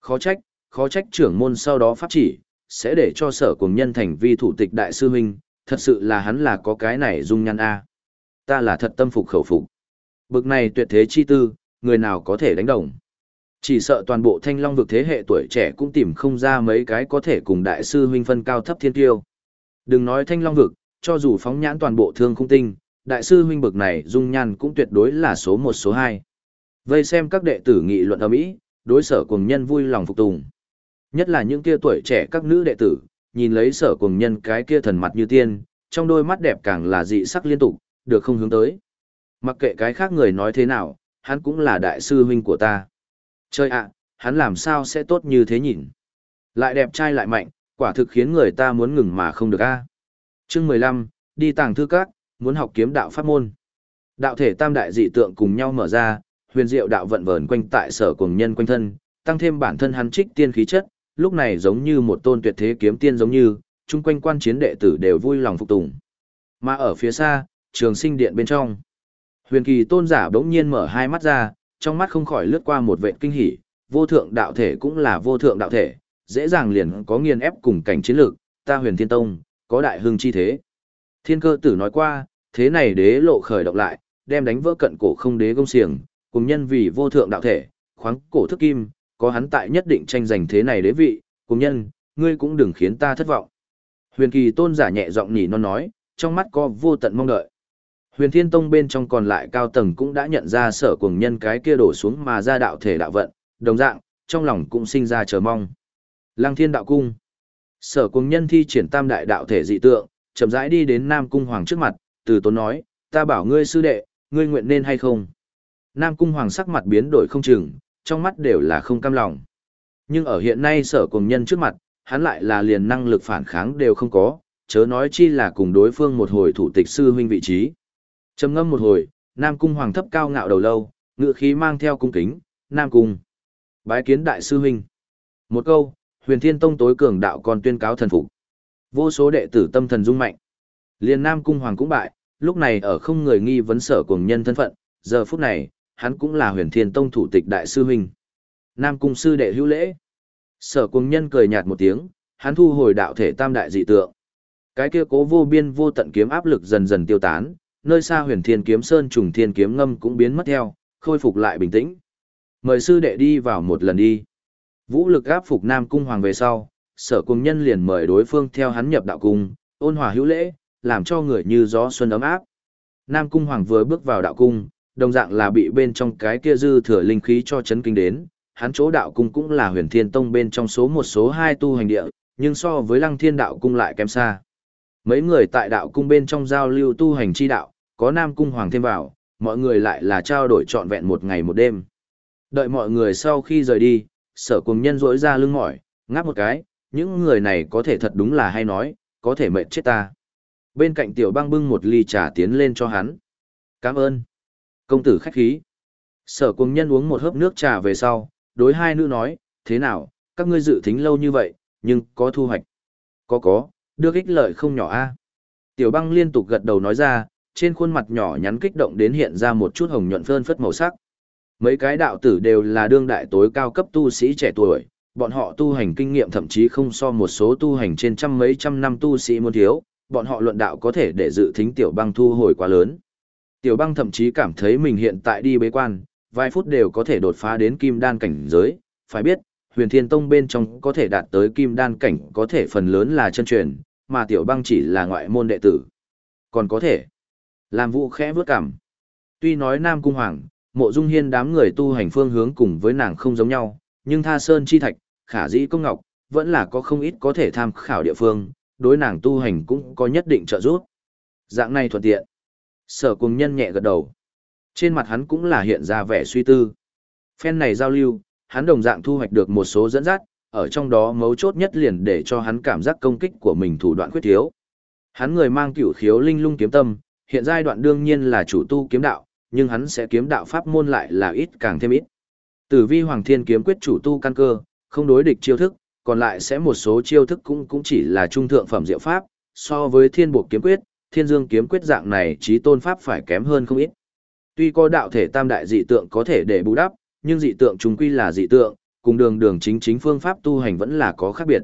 Khó trách, khó trách trưởng môn sau đó pháp chỉ, sẽ để cho sở cùng nhân thành vi thủ tịch đại sư huynh, thật sự là hắn là có cái này dung nhan A. Ta là thật tâm phục khẩu phục. Bực này tuyệt thế chi tư, người nào có thể đánh đồng. Chỉ sợ toàn bộ thanh long vực thế hệ tuổi trẻ cũng tìm không ra mấy cái có thể cùng đại sư huynh phân cao thấp thiên tiêu. Đừng nói thanh long vực, cho dù phóng nhãn toàn bộ thương khung tinh, đại sư huynh bực này dung nhan cũng tuyệt đối là số một số hai. Vây xem các đệ tử nghị luận ở mỹ, đối sở cùng nhân vui lòng phục tùng. Nhất là những kia tuổi trẻ các nữ đệ tử, nhìn lấy sở cùng nhân cái kia thần mặt như tiên, trong đôi mắt đẹp càng là dị sắc liên tục, được không hướng tới. Mặc kệ cái khác người nói thế nào, hắn cũng là đại sư huynh của ta. Chơi ạ, hắn làm sao sẽ tốt như thế nhìn. Lại đẹp trai lại mạnh, quả thực khiến người ta muốn ngừng mà không được a. Chương mười lăm đi tàng thư các, muốn học kiếm đạo pháp môn. Đạo thể tam đại dị tượng cùng nhau mở ra, huyền diệu đạo vận vờn quanh tại sở cùng nhân quanh thân, tăng thêm bản thân hắn trích tiên khí chất, lúc này giống như một tôn tuyệt thế kiếm tiên giống như, chung quanh quan chiến đệ tử đều vui lòng phục tùng. Mà ở phía xa, trường sinh điện bên trong, huyền kỳ tôn giả bỗng nhiên mở hai mắt ra, trong mắt không khỏi lướt qua một vệ kinh hỉ, vô thượng đạo thể cũng là vô thượng đạo thể, dễ dàng liền có nghiền ép cùng cảnh chiến lược, ta huyền thiên tông, có đại hưng chi thế. Thiên cơ tử nói qua, thế này đế lộ khởi động lại, đem đánh vỡ cận cổ không đế công xiềng, cùng nhân vì vô thượng đạo thể, khoáng cổ thức kim, có hắn tại nhất định tranh giành thế này đế vị, cùng nhân, ngươi cũng đừng khiến ta thất vọng. Huyền kỳ tôn giả nhẹ giọng nhỉ non nói, trong mắt có vô tận mong đợi. Huyền Thiên Tông bên trong còn lại cao tầng cũng đã nhận ra sở cùng nhân cái kia đổ xuống mà ra đạo thể đạo vận, đồng dạng, trong lòng cũng sinh ra chờ mong. Lăng Thiên Đạo Cung Sở cùng nhân thi triển tam đại đạo thể dị tượng, chậm rãi đi đến Nam Cung Hoàng trước mặt, từ tốn nói, ta bảo ngươi sư đệ, ngươi nguyện nên hay không. Nam Cung Hoàng sắc mặt biến đổi không chừng, trong mắt đều là không cam lòng. Nhưng ở hiện nay sở cùng nhân trước mặt, hắn lại là liền năng lực phản kháng đều không có, chớ nói chi là cùng đối phương một hồi thủ tịch sư huynh vị trí. Trầm ngâm một hồi, Nam Cung Hoàng thấp cao ngạo đầu lâu, ngựa khí mang theo cung kính, Nam Cung. Bái kiến đại sư huynh. Một câu, huyền thiên tông tối cường đạo còn tuyên cáo thần phục. Vô số đệ tử tâm thần rung mạnh. Liền nam cung hoàng cũng bại, lúc này ở không người nghi vấn sở cùng nhân thân phận, giờ phút này, hắn cũng là huyền thiên tông thủ tịch đại sư huynh. Nam cung sư đệ hữu lễ. Sở cùng nhân cười nhạt một tiếng, hắn thu hồi đạo thể tam đại dị tượng. Cái kia cố vô biên vô tận kiếm áp lực dần dần tiêu tán, nơi xa huyền thiên kiếm sơn trùng thiên kiếm ngâm cũng biến mất theo, khôi phục lại bình tĩnh. Mời sư đệ đi vào một lần đi. Vũ lực áp phục Nam Cung Hoàng về sau, sở cung nhân liền mời đối phương theo hắn nhập đạo cung, ôn hòa hữu lễ, làm cho người như gió xuân ấm áp. Nam Cung Hoàng vừa bước vào đạo cung, đồng dạng là bị bên trong cái kia dư thừa linh khí cho chấn kinh đến, hắn chỗ đạo cung cũng là huyền thiên tông bên trong số một số hai tu hành địa, nhưng so với lăng thiên đạo cung lại kém xa. Mấy người tại đạo cung bên trong giao lưu tu hành chi đạo, có Nam Cung Hoàng thêm vào, mọi người lại là trao đổi trọn vẹn một ngày một đêm. Đợi mọi người sau khi rời đi, sở cùng nhân rỗi ra lưng mỏi, ngáp một cái, những người này có thể thật đúng là hay nói, có thể mệt chết ta. Bên cạnh tiểu băng bưng một ly trà tiến lên cho hắn. Cảm ơn. Công tử khách khí. Sở cùng nhân uống một hớp nước trà về sau, đối hai nữ nói, thế nào, các ngươi dự tính lâu như vậy, nhưng có thu hoạch. Có có, được ích lợi không nhỏ a. Tiểu băng liên tục gật đầu nói ra, trên khuôn mặt nhỏ nhắn kích động đến hiện ra một chút hồng nhuận phơn phất màu sắc. Mấy cái đạo tử đều là đương đại tối cao cấp tu sĩ trẻ tuổi, bọn họ tu hành kinh nghiệm thậm chí không so một số tu hành trên trăm mấy trăm năm tu sĩ muốn thiếu, bọn họ luận đạo có thể để dự thính tiểu băng thu hồi quá lớn. Tiểu băng thậm chí cảm thấy mình hiện tại đi bế quan, vài phút đều có thể đột phá đến kim đan cảnh giới, phải biết, huyền thiên tông bên trong có thể đạt tới kim đan cảnh có thể phần lớn là chân truyền, mà tiểu băng chỉ là ngoại môn đệ tử. Còn có thể, làm vụ khẽ vớt cảm. Tuy nói Nam Cung Hoàng, mộ dung hiên đám người tu hành phương hướng cùng với nàng không giống nhau, nhưng tha sơn chi thạch, khả dĩ công ngọc, vẫn là có không ít có thể tham khảo địa phương, đối nàng tu hành cũng có nhất định trợ giúp. Dạng này thuận tiện. Sở cùng nhân nhẹ gật đầu. Trên mặt hắn cũng là hiện ra vẻ suy tư. Phen này giao lưu, hắn đồng dạng thu hoạch được một số dẫn dắt, ở trong đó mấu chốt nhất liền để cho hắn cảm giác công kích của mình thủ đoạn khuyết thiếu. Hắn người mang cửu khiếu linh lung kiếm tâm, hiện giai đoạn đương nhiên là chủ tu kiếm đạo, nhưng hắn sẽ kiếm đạo pháp môn lại là ít càng thêm ít. Tử vi Hoàng Thiên kiếm quyết chủ tu căn cơ, không đối địch chiêu thức, còn lại sẽ một số chiêu thức cũng cũng chỉ là trung thượng phẩm diệu pháp, so với Thiên Bộ kiếm quyết, Thiên Dương kiếm quyết dạng này trí tôn pháp phải kém hơn không ít. Tuy có đạo thể tam đại dị tượng có thể để bù đắp, nhưng dị tượng chúng quy là dị tượng, cùng đường đường chính chính phương pháp tu hành vẫn là có khác biệt.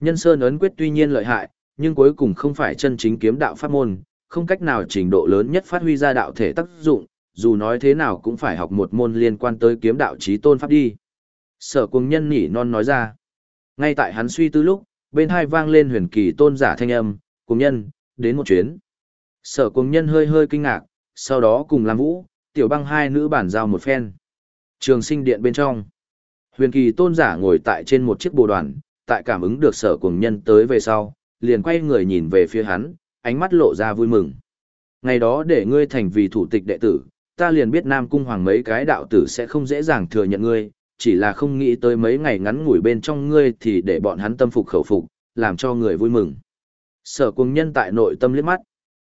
Nhân Sơn ấn quyết tuy nhiên lợi hại, nhưng cuối cùng không phải chân chính kiếm đạo pháp môn, không cách nào trình độ lớn nhất phát huy ra đạo thể tác dụng, dù nói thế nào cũng phải học một môn liên quan tới kiếm đạo trí tôn pháp đi. Sở cùng nhân nhỉ non nói ra. Ngay tại hắn suy tư lúc, bên hai vang lên huyền kỳ tôn giả thanh âm, cùng nhân, đến một chuyến. Sở cùng nhân hơi hơi kinh ngạc, sau đó cùng làm vũ, tiểu băng hai nữ bản giao một phen. Trường sinh điện bên trong. Huyền kỳ tôn giả ngồi tại trên một chiếc bồ đoàn, tại cảm ứng được sở cùng nhân tới về sau, liền quay người nhìn về phía hắn, ánh mắt lộ ra vui mừng. Ngày đó để ngươi thành vì thủ tịch đệ tử, ta liền biết Nam Cung Hoàng mấy cái đạo tử sẽ không dễ dàng thừa nhận ngươi, chỉ là không nghĩ tới mấy ngày ngắn ngủi bên trong ngươi thì để bọn hắn tâm phục khẩu phục, làm cho người vui mừng. Sở cùng nhân tại nội tâm liếc mắt.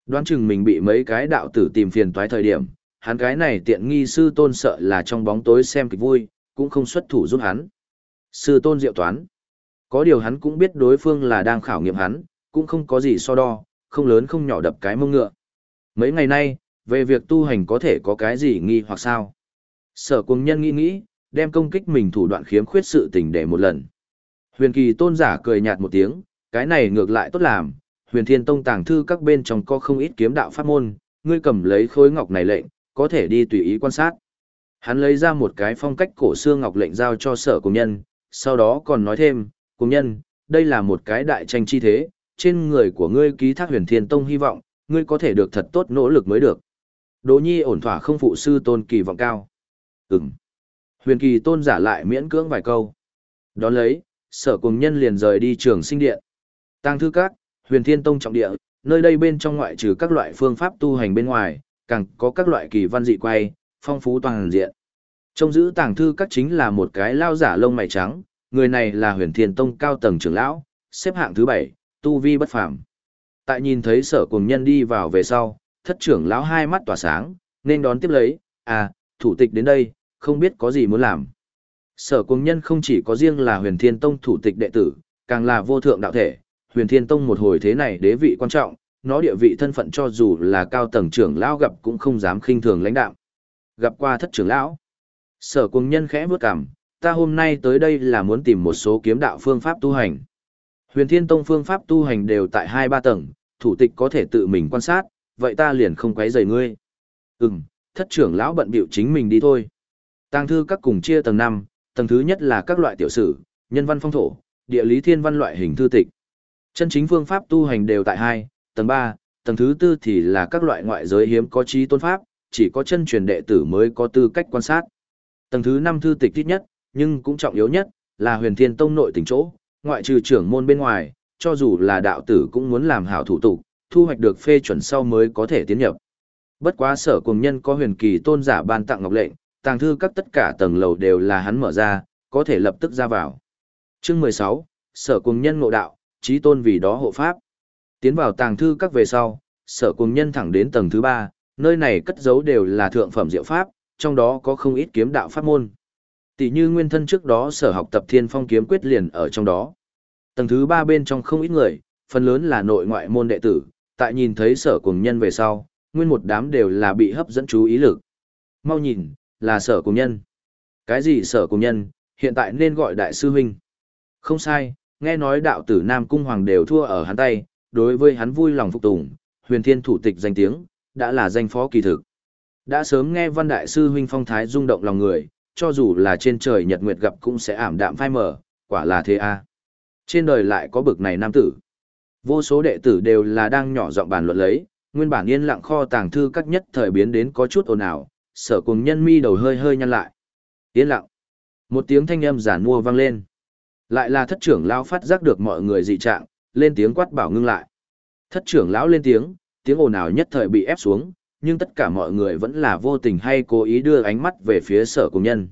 Đoán chừng mình bị mấy cái đạo tử tìm phiền toái thời điểm, hắn cái này tiện nghi sư tôn sợ là trong bóng tối xem kịch vui, cũng không xuất thủ giúp hắn. Sư tôn diệu toán. Có điều hắn cũng biết đối phương là đang khảo nghiệm hắn, cũng không có gì so đo, không lớn không nhỏ đập cái mông ngựa. Mấy ngày nay, về việc tu hành có thể có cái gì nghi hoặc sao? Sở cùng nhân nghĩ nghĩ, đem công kích mình thủ đoạn khiếm khuyết sự tình để một lần. Huyền kỳ tôn giả cười nhạt một tiếng, cái này ngược lại tốt làm, huyền thiên tông tàng thư các bên trong có không ít kiếm đạo pháp môn, ngươi cầm lấy khối ngọc này lệnh, có thể đi tùy ý quan sát. Hắn lấy ra một cái phong cách cổ xưa ngọc lệnh giao cho sở cùng nhân, sau đó còn nói thêm, cùng nhân, đây là một cái đại tranh chi thế, trên người của ngươi ký thác huyền thiên tông hy vọng, ngươi có thể được thật tốt nỗ lực mới được. Đỗ nhi ổn thỏa không phụ sư tôn kỳ vọng cao. Ừm. Huyền kỳ tôn giả lại miễn cưỡng vài câu. Đón lấy, sở cùng nhân liền rời đi trường sinh điện. Tăng thư các, huyền thiên tông trọng địa, nơi đây bên trong ngoại trừ các loại phương pháp tu hành bên ngoài, càng có các loại kỳ văn dị quay, phong phú toàn diện. Trong giữ tàng thư các chính là một cái lao giả lông mày trắng, người này là huyền thiên tông cao tầng trưởng lão, xếp hạng thứ bảy, tu vi bất phàm. Tại nhìn thấy sở cùng nhân đi vào về sau, thất trưởng lão hai mắt tỏa sáng, nên đón tiếp lấy, à, thủ tịch đến đây, không biết có gì muốn làm. Sở cùng nhân không chỉ có riêng là huyền thiên tông thủ tịch đệ tử, càng là vô thượng đạo thể, huyền thiên tông một hồi thế này đế vị quan trọng, nó địa vị thân phận cho dù là cao tầng trưởng lão gặp cũng không dám khinh thường lãnh đạo. Gặp qua thất trưởng lão, sở cùng nhân khẽ bước cằm, ta hôm nay tới đây là muốn tìm một số kiếm đạo phương pháp tu hành. Huyền thiên tông phương pháp tu hành đều tại hai ba tầng, thủ tịch có thể tự mình quan sát, vậy ta liền không quấy rầy ngươi. Ừm, thất trưởng lão bận biểu chính mình đi thôi. Tàng thư các cùng chia tầng 5, tầng thứ nhất là các loại tiểu sử, nhân văn phong thổ, địa lý thiên văn loại hình thư tịch. Chân chính phương pháp tu hành đều tại 2, tầng 3, tầng thứ tư thì là các loại ngoại giới hiếm có trí tôn pháp, chỉ có chân truyền đệ tử mới có tư cách quan sát. Tầng thứ 5 thư tịch ít nhất, nhưng cũng trọng yếu nhất, là huyền thiên tông nội tình chỗ, ngoại trừ trưởng môn bên ngoài, cho dù là đạo tử cũng muốn làm hảo thủ tục, thu hoạch được phê chuẩn sau mới có thể tiến nhập. Bất quá sở cùng nhân có huyền kỳ tôn giả ban tặng ngọc lệnh, tàng thư các tất cả tầng lầu đều là hắn mở ra, có thể lập tức ra vào. Chương 16, sở cùng nhân ngộ đạo, trí tôn vì đó hộ pháp. Tiến vào tàng thư các về sau, sở cùng nhân thẳng đến tầng thứ 3, nơi này cất giấu đều là thượng phẩm diệu pháp, trong đó có không ít kiếm đạo pháp môn. Tỷ như nguyên thân trước đó sở học tập thiên phong kiếm quyết liền ở trong đó. Tầng thứ ba bên trong không ít người, phần lớn là nội ngoại môn đệ tử, tại nhìn thấy sở cùng nhân về sau, nguyên một đám đều là bị hấp dẫn chú ý lực. Mau nhìn, là sở cùng nhân. Cái gì sở cùng nhân, hiện tại nên gọi đại sư huynh. Không sai, nghe nói đạo tử Nam Cung Hoàng đều thua ở hắn tay, đối với hắn vui lòng phục tùng, huyền thiên thủ tịch danh tiếng, đã là danh phó kỳ thực. Đã sớm nghe văn đại sư huynh phong thái rung động lòng người, cho dù là trên trời nhật nguyệt gặp cũng sẽ ảm đạm phai mờ, quả là thế a. À. Trên đời lại có bực này nam tử. Vô số đệ tử đều là đang nhỏ giọng bàn luận lấy, nguyên bản yên lặng kho tàng thư các nhất thời biến đến có chút ồn ào, sở cùng nhân mi đầu hơi hơi nhăn lại. Yên lặng. Một tiếng thanh âm giản mua vang lên. Lại là thất trưởng lão phát giác được mọi người dị trạng, lên tiếng quát bảo ngưng lại. Thất trưởng lão lên tiếng, tiếng ồn ào nhất thời bị ép xuống, nhưng tất cả mọi người vẫn là vô tình hay cố ý đưa ánh mắt về phía sở cùng nhân.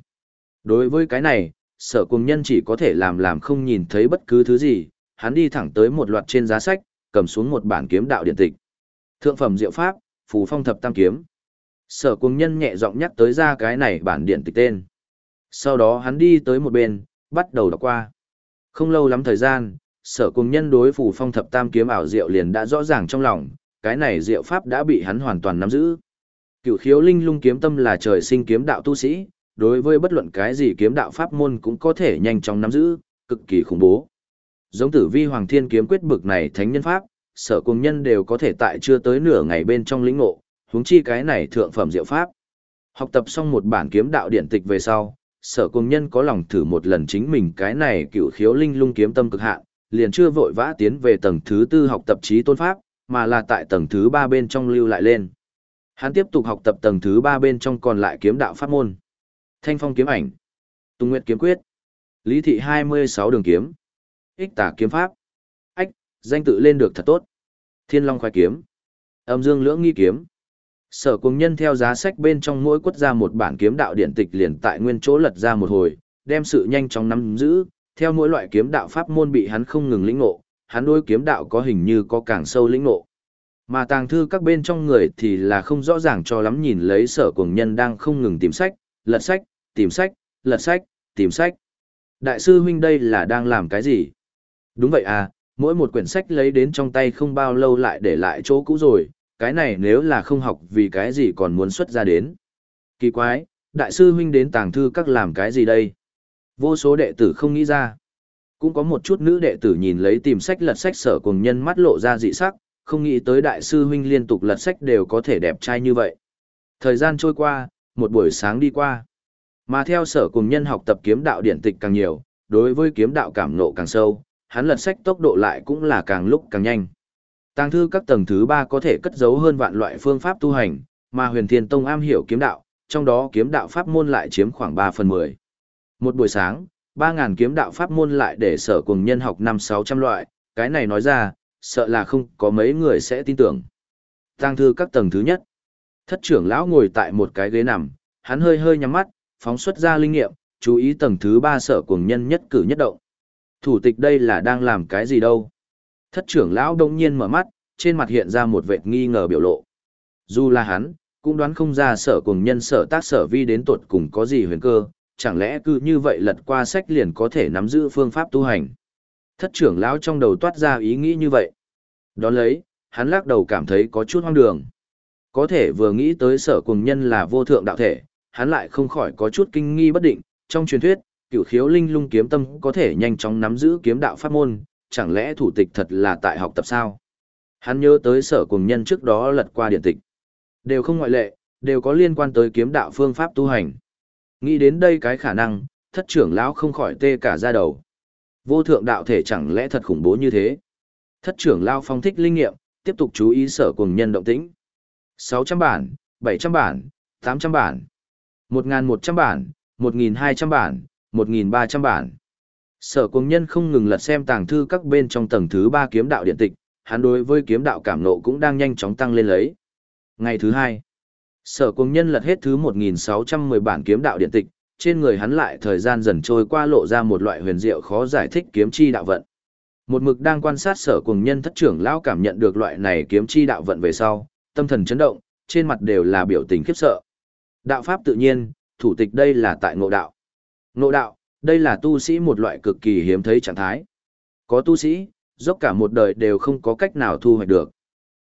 Đối với cái này, sở cùng nhân chỉ có thể làm làm không nhìn thấy bất cứ thứ gì, hắn đi thẳng tới một loạt trên giá sách, cầm xuống một bản kiếm đạo điện tịch. Thượng phẩm diệu pháp, phù phong thập tam kiếm. Sở cùng nhân nhẹ giọng nhắc tới ra cái này bản điện tịch tên. Sau đó hắn đi tới một bên, bắt đầu đọc qua. Không lâu lắm thời gian, sở cùng nhân đối phù phong thập tam kiếm ảo diệu liền đã rõ ràng trong lòng, cái này diệu pháp đã bị hắn hoàn toàn nắm giữ. Cựu khiếu linh lung kiếm tâm là trời sinh kiếm đạo tu sĩ, đối với bất luận cái gì kiếm đạo pháp môn cũng có thể nhanh chóng nắm giữ, cực kỳ khủng bố. Giống tử vi hoàng thiên kiếm quyết bực này thánh nhân pháp, sở cùng nhân đều có thể tại chưa tới nửa ngày bên trong lĩnh ngộ, huống chi cái này thượng phẩm diệu pháp. Học tập xong một bản kiếm đạo điện tịch về sau, sở cùng nhân có lòng thử một lần chính mình cái này cựu khiếu linh lung kiếm tâm cực hạn, liền chưa vội vã tiến về tầng thứ tư học tập trí tôn pháp, mà là tại tầng thứ ba bên trong lưu lại lên. Hắn tiếp tục học tập tầng thứ ba bên trong còn lại kiếm đạo pháp môn. Thanh phong kiếm ảnh, Tùng Nguyệt kiếm quyết, Lý thị 26 đường kiếm. Ích tả kiếm pháp. Ách, danh tự lên được thật tốt. Thiên Long khoái kiếm. Âm dương lưỡng nghi kiếm. Sở cùng nhân theo giá sách bên trong mỗi quất ra một bản kiếm đạo điện tịch liền tại nguyên chỗ lật ra một hồi, đem sự nhanh chóng nắm giữ, theo mỗi loại kiếm đạo pháp môn bị hắn không ngừng lĩnh ngộ, hắn đối kiếm đạo có hình như có càng sâu lĩnh ngộ. Mà tàng thư các bên trong người thì là không rõ ràng cho lắm nhìn lấy sở cùng nhân đang không ngừng tìm sách, lật sách, tìm sách, lật sách, tìm sách. Đại sư huynh đây là đang làm cái gì? Đúng vậy à, mỗi một quyển sách lấy đến trong tay không bao lâu lại để lại chỗ cũ rồi, cái này nếu là không học vì cái gì còn muốn xuất ra đến. Kỳ quái, đại sư huynh đến tàng thư các làm cái gì đây? Vô số đệ tử không nghĩ ra. Cũng có một chút nữ đệ tử nhìn lấy tìm sách lật sách sở cùng nhân mắt lộ ra dị sắc, không nghĩ tới đại sư huynh liên tục lật sách đều có thể đẹp trai như vậy. Thời gian trôi qua, một buổi sáng đi qua. Mà theo sở cùng nhân học tập kiếm đạo điển tịch càng nhiều, đối với kiếm đạo cảm nộ càng sâu, hắn lật sách tốc độ lại cũng là càng lúc càng nhanh. Tàng thư các tầng thứ ba có thể cất giấu hơn vạn loại phương pháp tu hành, mà huyền thiên tông am hiểu kiếm đạo, trong đó kiếm đạo pháp môn lại chiếm khoảng 3 phần 10. Một buổi sáng, 3.000 kiếm đạo pháp môn lại để sở cùng nhân học 5-600 loại, cái này nói ra, sợ là không có mấy người sẽ tin tưởng. Tăng thư các tầng thứ nhất. Thất trưởng lão ngồi tại một cái ghế nằm, hắn hơi hơi nhắm mắt, phóng xuất ra linh nghiệm, chú ý tầng thứ ba sở cùng nhân nhất cử nhất động. Thủ tịch đây là đang làm cái gì đâu? Thất trưởng lão đông nhiên mở mắt, trên mặt hiện ra một vệt nghi ngờ biểu lộ. Dù là hắn, cũng đoán không ra sở cùng nhân sở tác sở vi đến tuột cùng có gì huyền cơ, chẳng lẽ cứ như vậy lật qua sách liền có thể nắm giữ phương pháp tu hành. Thất trưởng lão trong đầu toát ra ý nghĩ như vậy. Đón lấy, hắn lắc đầu cảm thấy có chút hoang đường. Có thể vừa nghĩ tới sở cùng nhân là vô thượng đạo thể, hắn lại không khỏi có chút kinh nghi bất định, trong truyền thuyết, cửu khiếu linh lung kiếm tâm có thể nhanh chóng nắm giữ kiếm đạo pháp môn, chẳng lẽ thủ tịch thật là tại học tập sao? Hắn nhớ tới sở cùng nhân trước đó lật qua điện tịch. Đều không ngoại lệ, đều có liên quan tới kiếm đạo phương pháp tu hành. Nghĩ đến đây cái khả năng, thất trưởng lão không khỏi tê cả ra đầu. Vô thượng đạo thể chẳng lẽ thật khủng bố như thế? Thất trưởng lão phong thích linh nghiệm, tiếp tục chú ý sở cùng nhân động tĩnh. 600 bản, 700 bản, 800 bản, 1.100 bản, 1.200 bản, 1.300 bản. Sở cùng nhân không ngừng lật xem tàng thư các bên trong tầng thứ ba kiếm đạo điện tịch, hắn đối với kiếm đạo cảm nộ cũng đang nhanh chóng tăng lên lấy. Ngày thứ hai, sở cùng nhân lật hết thứ 1.610 bản kiếm đạo điện tịch, trên người hắn lại thời gian dần trôi qua lộ ra một loại huyền diệu khó giải thích kiếm chi đạo vận. Một mực đang quan sát sở cùng nhân thất trưởng lão cảm nhận được loại này kiếm chi đạo vận về sau, tâm thần chấn động, trên mặt đều là biểu tình khiếp sợ. Đạo pháp tự nhiên, thủ tịch đây là tại ngộ đạo. Ngộ đạo, đây là tu sĩ một loại cực kỳ hiếm thấy trạng thái. Có tu sĩ, dốc cả một đời đều không có cách nào thu hoạch được.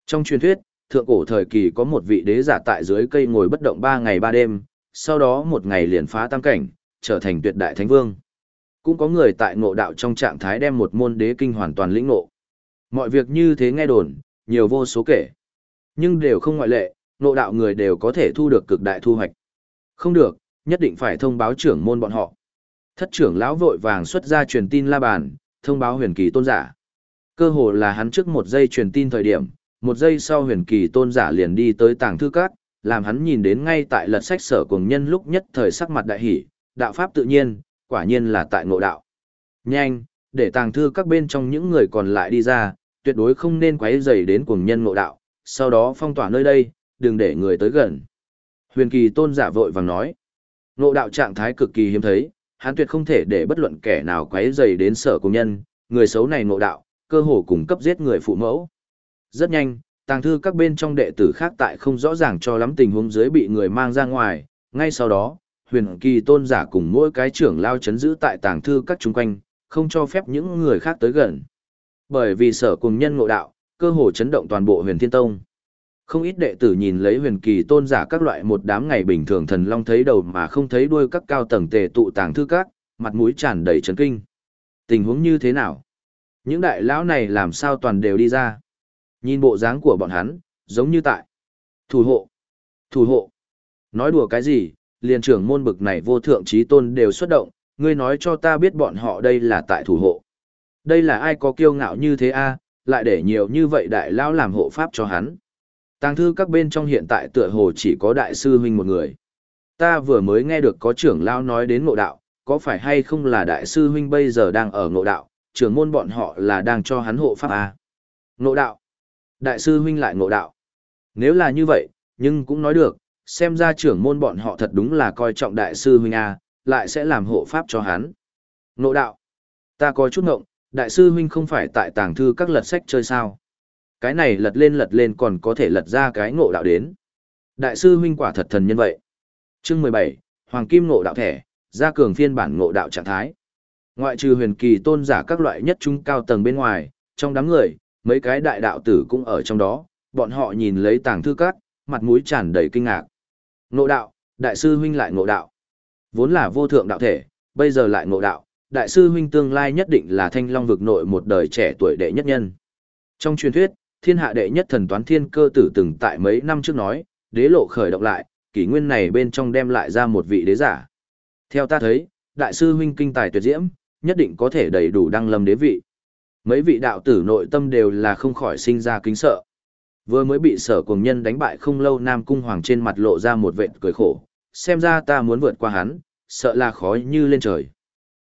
Trong truyền thuyết, thượng cổ thời kỳ có một vị đế giả tại dưới cây ngồi bất động ba ngày ba đêm, sau đó một ngày liền phá tam cảnh, trở thành tuyệt đại thánh vương. Cũng có người tại ngộ đạo trong trạng thái đem một môn đế kinh hoàn toàn lĩnh ngộ. Mọi việc như thế nghe đồn, nhiều vô số kể. Nhưng đều không ngoại lệ, ngộ đạo người đều có thể thu được cực đại thu hoạch. Không được, nhất định phải thông báo trưởng môn bọn họ. Thất trưởng lão vội vàng xuất ra truyền tin la bàn, thông báo huyền kỳ tôn giả. Cơ hồ là hắn trước một giây truyền tin thời điểm, một giây sau huyền kỳ tôn giả liền đi tới tàng thư cát, làm hắn nhìn đến ngay tại lật sách sở cùng nhân lúc nhất thời sắc mặt đại hỷ, đạo pháp tự nhiên, quả nhiên là tại ngộ đạo. Nhanh, để tàng thư các bên trong những người còn lại đi ra, tuyệt đối không nên quấy rầy đến cuồng nhân ngộ đạo, sau đó phong tỏa nơi đây, đừng để người tới gần. Huyền kỳ tôn giả vội vàng nói, ngộ đạo trạng thái cực kỳ hiếm thấy, hắn tuyệt không thể để bất luận kẻ nào quấy rầy đến sở cùng nhân, người xấu này ngộ đạo, cơ hồ cùng cấp giết người phụ mẫu. Rất nhanh, tàng thư các bên trong đệ tử khác tại không rõ ràng cho lắm tình huống dưới bị người mang ra ngoài, ngay sau đó, huyền kỳ tôn giả cùng mỗi cái trưởng lao chấn giữ tại tàng thư các chung quanh, không cho phép những người khác tới gần. Bởi vì sở cùng nhân ngộ đạo, cơ hồ chấn động toàn bộ huyền thiên tông. Không ít đệ tử nhìn lấy huyền kỳ tôn giả các loại một đám ngày bình thường thần long thấy đầu mà không thấy đuôi các cao tầng tề tụ tàng thư các, mặt mũi tràn đầy chấn kinh. Tình huống như thế nào? Những đại lão này làm sao toàn đều đi ra? Nhìn bộ dáng của bọn hắn, giống như tại. Thủ hộ! Thủ hộ! Nói đùa cái gì, liền trưởng môn bực này vô thượng trí tôn đều xuất động, ngươi nói cho ta biết bọn họ đây là tại thủ hộ. Đây là ai có kiêu ngạo như thế a lại để nhiều như vậy đại lão làm hộ pháp cho hắn. Tàng thư các bên trong hiện tại tựa hồ chỉ có đại sư huynh một người. Ta vừa mới nghe được có trưởng lão nói đến ngộ đạo, có phải hay không là đại sư huynh bây giờ đang ở ngộ đạo, trưởng môn bọn họ là đang cho hắn hộ pháp à? Ngộ đạo. Đại sư huynh lại ngộ đạo. Nếu là như vậy, nhưng cũng nói được, xem ra trưởng môn bọn họ thật đúng là coi trọng đại sư huynh a, lại sẽ làm hộ pháp cho hắn. Ngộ đạo. Ta có chút ngộng, đại sư huynh không phải tại tàng thư các lật sách chơi sao. Cái này lật lên lật lên còn có thể lật ra cái ngộ đạo đến. Đại sư huynh quả thật thần nhân vậy. Chương mười bảy Hoàng Kim ngộ đạo thẻ, gia cường phiên bản ngộ đạo trạng thái. Ngoại trừ huyền kỳ tôn giả các loại nhất trung cao tầng bên ngoài, trong đám người, mấy cái đại đạo tử cũng ở trong đó, bọn họ nhìn lấy tàng thư các, mặt mũi tràn đầy kinh ngạc. Ngộ đạo, đại sư huynh lại ngộ đạo. Vốn là vô thượng đạo thể, bây giờ lại ngộ đạo, đại sư huynh tương lai nhất định là thanh long vực nội một đời trẻ tuổi đệ nhất nhân. Trong truyền thuyết, thiên hạ đệ nhất thần toán thiên cơ tử từng tại mấy năm trước nói, đế lộ khởi động lại, kỷ nguyên này bên trong đem lại ra một vị đế giả. Theo ta thấy, đại sư huynh kinh tài tuyệt diễm, nhất định có thể đầy đủ đăng lâm đế vị. Mấy vị đạo tử nội tâm đều là không khỏi sinh ra kính sợ. Vừa mới bị sở cùng nhân đánh bại không lâu Nam Cung Hoàng trên mặt lộ ra một vệt cười khổ, xem ra ta muốn vượt qua hắn, sợ là khó như lên trời.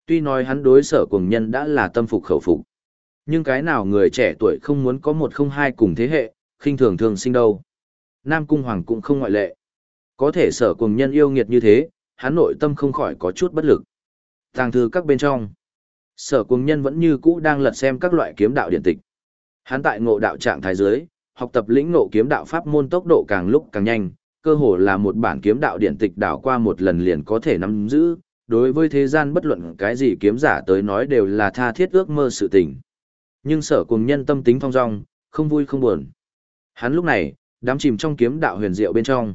Tuy nói hắn đối sở cùng nhân đã là tâm phục khẩu phục, nhưng cái nào người trẻ tuổi không muốn có một không hai cùng thế hệ, khinh thường thường sinh đâu. Nam Cung Hoàng cũng không ngoại lệ. Có thể sở cùng nhân yêu nghiệt như thế, hắn nội tâm không khỏi có chút bất lực. Tàng thư các bên trong, sở cuồng nhân vẫn như cũ đang lật xem các loại kiếm đạo điện tịch. Hắn tại ngộ đạo trạng thái dưới, học tập lĩnh ngộ kiếm đạo pháp môn tốc độ càng lúc càng nhanh, cơ hồ là một bản kiếm đạo điện tịch đảo qua một lần liền có thể nắm giữ, đối với thế gian bất luận cái gì kiếm giả tới nói đều là tha thiết ước mơ sự tình. Nhưng sở cùng nhân tâm tính phong dong, không vui không buồn. Hắn lúc này, đám chìm trong kiếm đạo huyền diệu bên trong.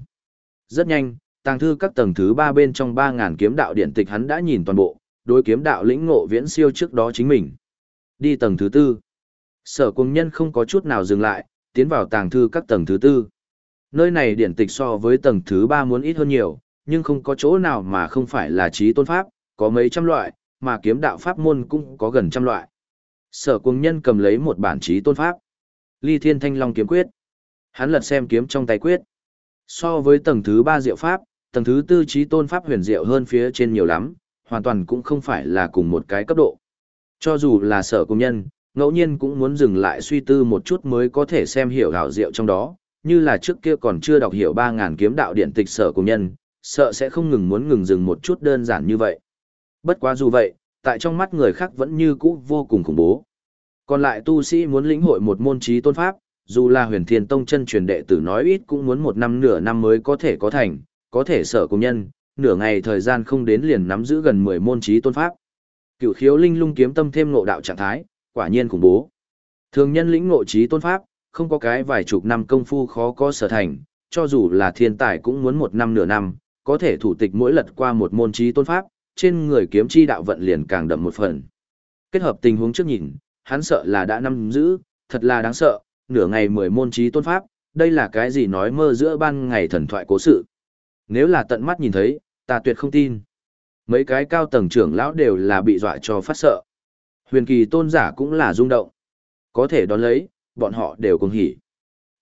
Rất nhanh, tàng thư các tầng thứ ba bên trong ba ngàn kiếm đạo điện tịch hắn đã nhìn toàn bộ, đối kiếm đạo lĩnh ngộ viễn siêu trước đó chính mình. Đi tầng thứ tư. Sở cùng nhân không có chút nào dừng lại, tiến vào tàng thư các tầng thứ tư. Nơi này điển tịch so với tầng thứ ba muốn ít hơn nhiều, nhưng không có chỗ nào mà không phải là trí tôn pháp, có mấy trăm loại, mà kiếm đạo pháp môn cũng có gần trăm loại. Sở cùng nhân cầm lấy một bản trí tôn pháp. Ly Thiên Thanh Long kiếm quyết. Hắn lật xem kiếm trong tay quyết. So với tầng thứ ba diệu pháp, tầng thứ tư trí tôn pháp huyền diệu hơn phía trên nhiều lắm, hoàn toàn cũng không phải là cùng một cái cấp độ. Cho dù là sở công nhân, ngẫu nhiên cũng muốn dừng lại suy tư một chút mới có thể xem hiểu hảo diệu trong đó, như là trước kia còn chưa đọc hiểu 3.000 kiếm đạo điện tịch sở công nhân, sợ sẽ không ngừng muốn ngừng dừng một chút đơn giản như vậy. Bất quá dù vậy, tại trong mắt người khác vẫn như cũ vô cùng khủng bố. Còn lại tu sĩ muốn lĩnh hội một môn trí tôn pháp, dù là huyền thiên tông chân truyền đệ tử nói ít cũng muốn một năm nửa năm mới có thể có thành, có thể sở công nhân, nửa ngày thời gian không đến liền nắm giữ gần 10 môn trí tôn pháp. cửu khiếu linh lung kiếm tâm thêm ngộ đạo trạng thái, quả nhiên khủng bố. Thường nhân lĩnh ngộ trí tôn pháp, không có cái vài chục năm công phu khó có sở thành, cho dù là thiên tài cũng muốn một năm nửa năm, có thể thủ tịch mỗi lật qua một môn trí tôn pháp, trên người kiếm chi đạo vận liền càng đậm một phần. Kết hợp tình huống trước nhìn, hắn sợ là đã nắm giữ, thật là đáng sợ, nửa ngày mười môn trí tôn pháp, đây là cái gì nói mơ giữa ban ngày thần thoại cố sự. Nếu là tận mắt nhìn thấy, ta tuyệt không tin. Mấy cái cao tầng trưởng lão đều là bị dọa cho phát sợ. Huyền kỳ tôn giả cũng là rung động. Có thể đón lấy, bọn họ đều cùng hỉ.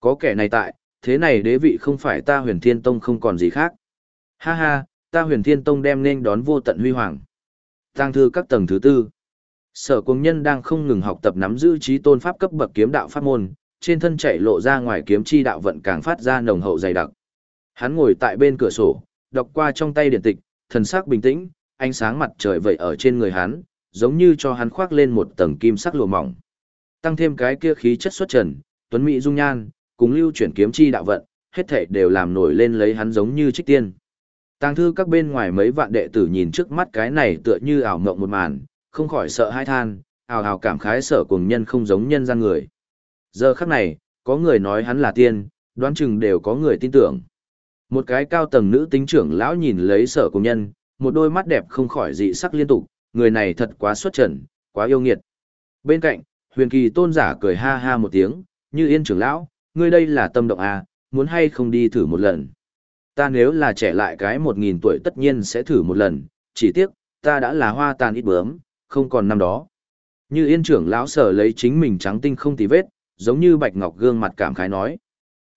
Có kẻ này tại, thế này đế vị không phải ta huyền thiên tông không còn gì khác. Ha ha, ta huyền thiên tông đem nên đón vô tận huy hoàng. Tăng thư các tầng thứ tư. Sở công nhân đang không ngừng học tập nắm giữ trí tôn pháp cấp bậc kiếm đạo pháp môn, trên thân chạy lộ ra ngoài kiếm chi đạo vận càng phát ra nồng hậu dày đặc. Hắn ngồi tại bên cửa sổ, đọc qua trong tay điện tịch, thần sắc bình tĩnh, ánh sáng mặt trời vậy ở trên người hắn, giống như cho hắn khoác lên một tầng kim sắc lụa mỏng. Tăng thêm cái kia khí chất xuất trần, tuấn mỹ dung nhan, cùng lưu chuyển kiếm chi đạo vận, hết thảy đều làm nổi lên lấy hắn giống như trích tiên. Tàng thư các bên ngoài mấy vạn đệ tử nhìn trước mắt cái này tựa như ảo mộng một màn, không khỏi sợ hãi than, ào ào cảm khái sở cùng nhân không giống nhân gian người. Giờ khắc này, có người nói hắn là tiên, đoán chừng đều có người tin tưởng. Một cái cao tầng nữ tính trưởng lão nhìn lấy sở cùng nhân, một đôi mắt đẹp không khỏi dị sắc liên tục, người này thật quá xuất trần, quá yêu nghiệt. Bên cạnh, huyền kỳ tôn giả cười ha ha một tiếng, như yên trưởng lão, ngươi đây là tâm động à, muốn hay không đi thử một lần. Ta nếu là trẻ lại cái một nghìn tuổi tất nhiên sẽ thử một lần, chỉ tiếc, ta đã là hoa tàn ít bướm, không còn năm đó. Như yên trưởng lão sở lấy chính mình trắng tinh không tì vết, giống như bạch ngọc gương mặt cảm khái nói.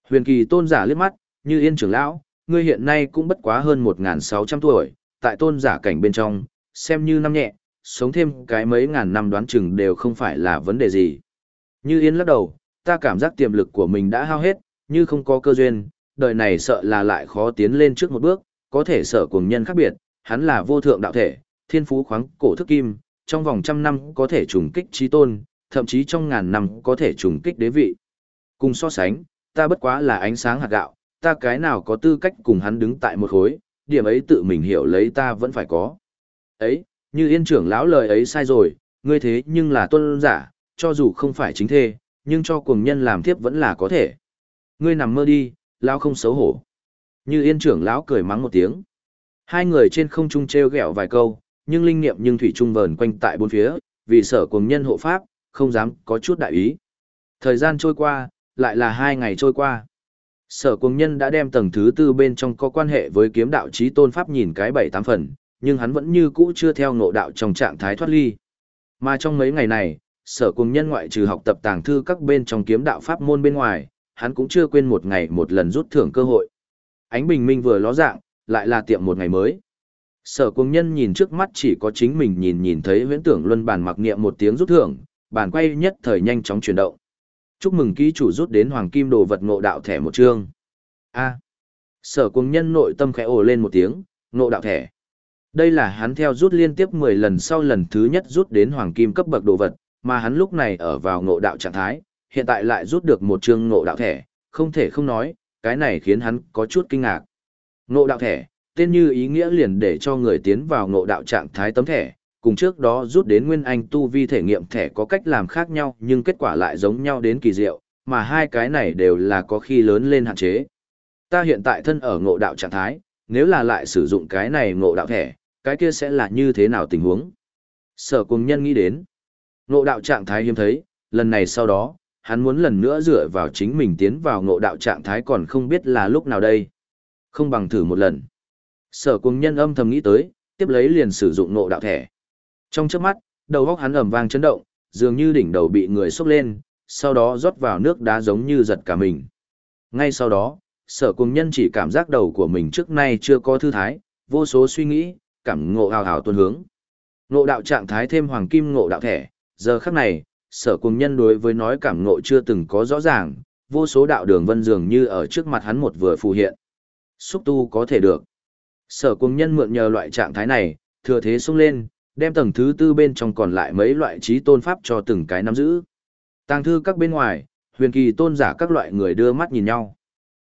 Huyền kỳ tôn giả liếc mắt, như yên trưởng lão, ngươi hiện nay cũng bất quá hơn 1.600 tuổi, tại tôn giả cảnh bên trong, xem như năm nhẹ, sống thêm cái mấy ngàn năm đoán chừng đều không phải là vấn đề gì. Như Yên lắc đầu, ta cảm giác tiềm lực của mình đã hao hết, như không có cơ duyên, đời này sợ là lại khó tiến lên trước một bước, có thể sở cùng nhân khác biệt, hắn là vô thượng đạo thể, thiên phú khoáng cổ thức kim, trong vòng trăm năm có thể trùng kích trí tôn, thậm chí trong ngàn năm có thể trùng kích đế vị. Cùng so sánh, ta bất quá là ánh sáng hạt gạo, ta cái nào có tư cách cùng hắn đứng tại một khối, điểm ấy tự mình hiểu lấy ta vẫn phải có. Ấy, như yên trưởng lão lời ấy sai rồi, ngươi thế nhưng là tôn giả, cho dù không phải chính thê, nhưng cho cuồng nhân làm tiếp vẫn là có thể. Ngươi nằm mơ đi, lão không xấu hổ. Như yên trưởng lão cười mắng một tiếng. Hai người trên không trung treo gẹo vài câu, nhưng linh niệm nhưng thủy trung vờn quanh tại bốn phía, vì sở cuồng nhân hộ pháp, không dám có chút đại ý. Thời gian trôi qua, lại là hai ngày trôi qua. Sở cuồng nhân đã đem tầng thứ tư bên trong có quan hệ với kiếm đạo trí tôn pháp nhìn cái bảy tám phần, nhưng hắn vẫn như cũ chưa theo ngộ đạo trong trạng thái thoát ly. Mà trong mấy ngày này, sở cuồng nhân ngoại trừ học tập tàng thư các bên trong kiếm đạo pháp môn bên ngoài, hắn cũng chưa quên một ngày một lần rút thưởng cơ hội. Ánh bình minh vừa ló dạng, lại là tiệm một ngày mới. Sở cuồng nhân nhìn trước mắt chỉ có chính mình nhìn nhìn thấy huyễn tưởng luân bàn mặc niệm một tiếng rút thưởng, bàn quay nhất thời nhanh chóng chuyển động. Chúc mừng ký chủ rút đến hoàng kim đồ vật ngộ đạo thẻ một chương. A. Sở cuồng nhân nội tâm khẽ ồ lên một tiếng, ngộ đạo thẻ. Đây là hắn theo rút liên tiếp 10 lần sau lần thứ nhất rút đến hoàng kim cấp bậc đồ vật, mà hắn lúc này ở vào ngộ đạo trạng thái, hiện tại lại rút được một chương ngộ đạo thẻ, không thể không nói, cái này khiến hắn có chút kinh ngạc. Ngộ đạo thẻ, tên như ý nghĩa liền để cho người tiến vào ngộ đạo trạng thái tấm thẻ, cùng trước đó rút đến nguyên anh tu vi thể nghiệm thẻ có cách làm khác nhau nhưng kết quả lại giống nhau đến kỳ diệu, mà hai cái này đều là có khi lớn lên hạn chế. Ta hiện tại thân ở ngộ đạo trạng thái, nếu là lại sử dụng cái này ngộ đạo thẻ, cái kia sẽ là như thế nào tình huống? Sở cùng nhân nghĩ đến. Ngộ đạo trạng thái hiếm thấy, lần này sau đó, hắn muốn lần nữa dựa vào chính mình tiến vào ngộ đạo trạng thái còn không biết là lúc nào đây. Không bằng thử một lần. Sở cùng nhân âm thầm nghĩ tới, tiếp lấy liền sử dụng ngộ đạo thẻ. Trong chớp mắt, đầu góc hắn ầm vang chấn động, dường như đỉnh đầu bị người xúc lên, sau đó rót vào nước đá giống như giật cả mình. Ngay sau đó, sở cùng nhân chỉ cảm giác đầu của mình trước nay chưa có thư thái, vô số suy nghĩ, cảm ngộ hào hào tuôn hướng. Ngộ đạo trạng thái thêm hoàng kim ngộ đạo thẻ, giờ khắc này, sở cùng nhân đối với nói cảm ngộ chưa từng có rõ ràng, vô số đạo đường vân dường như ở trước mặt hắn một vừa phù hiện. Xúc tu có thể được. Sở cùng nhân mượn nhờ loại trạng thái này, thừa thế sung lên, đem tầng thứ tư bên trong còn lại mấy loại trí tôn pháp cho từng cái nắm giữ. Tàng thư các bên ngoài, huyền kỳ tôn giả các loại người đưa mắt nhìn nhau.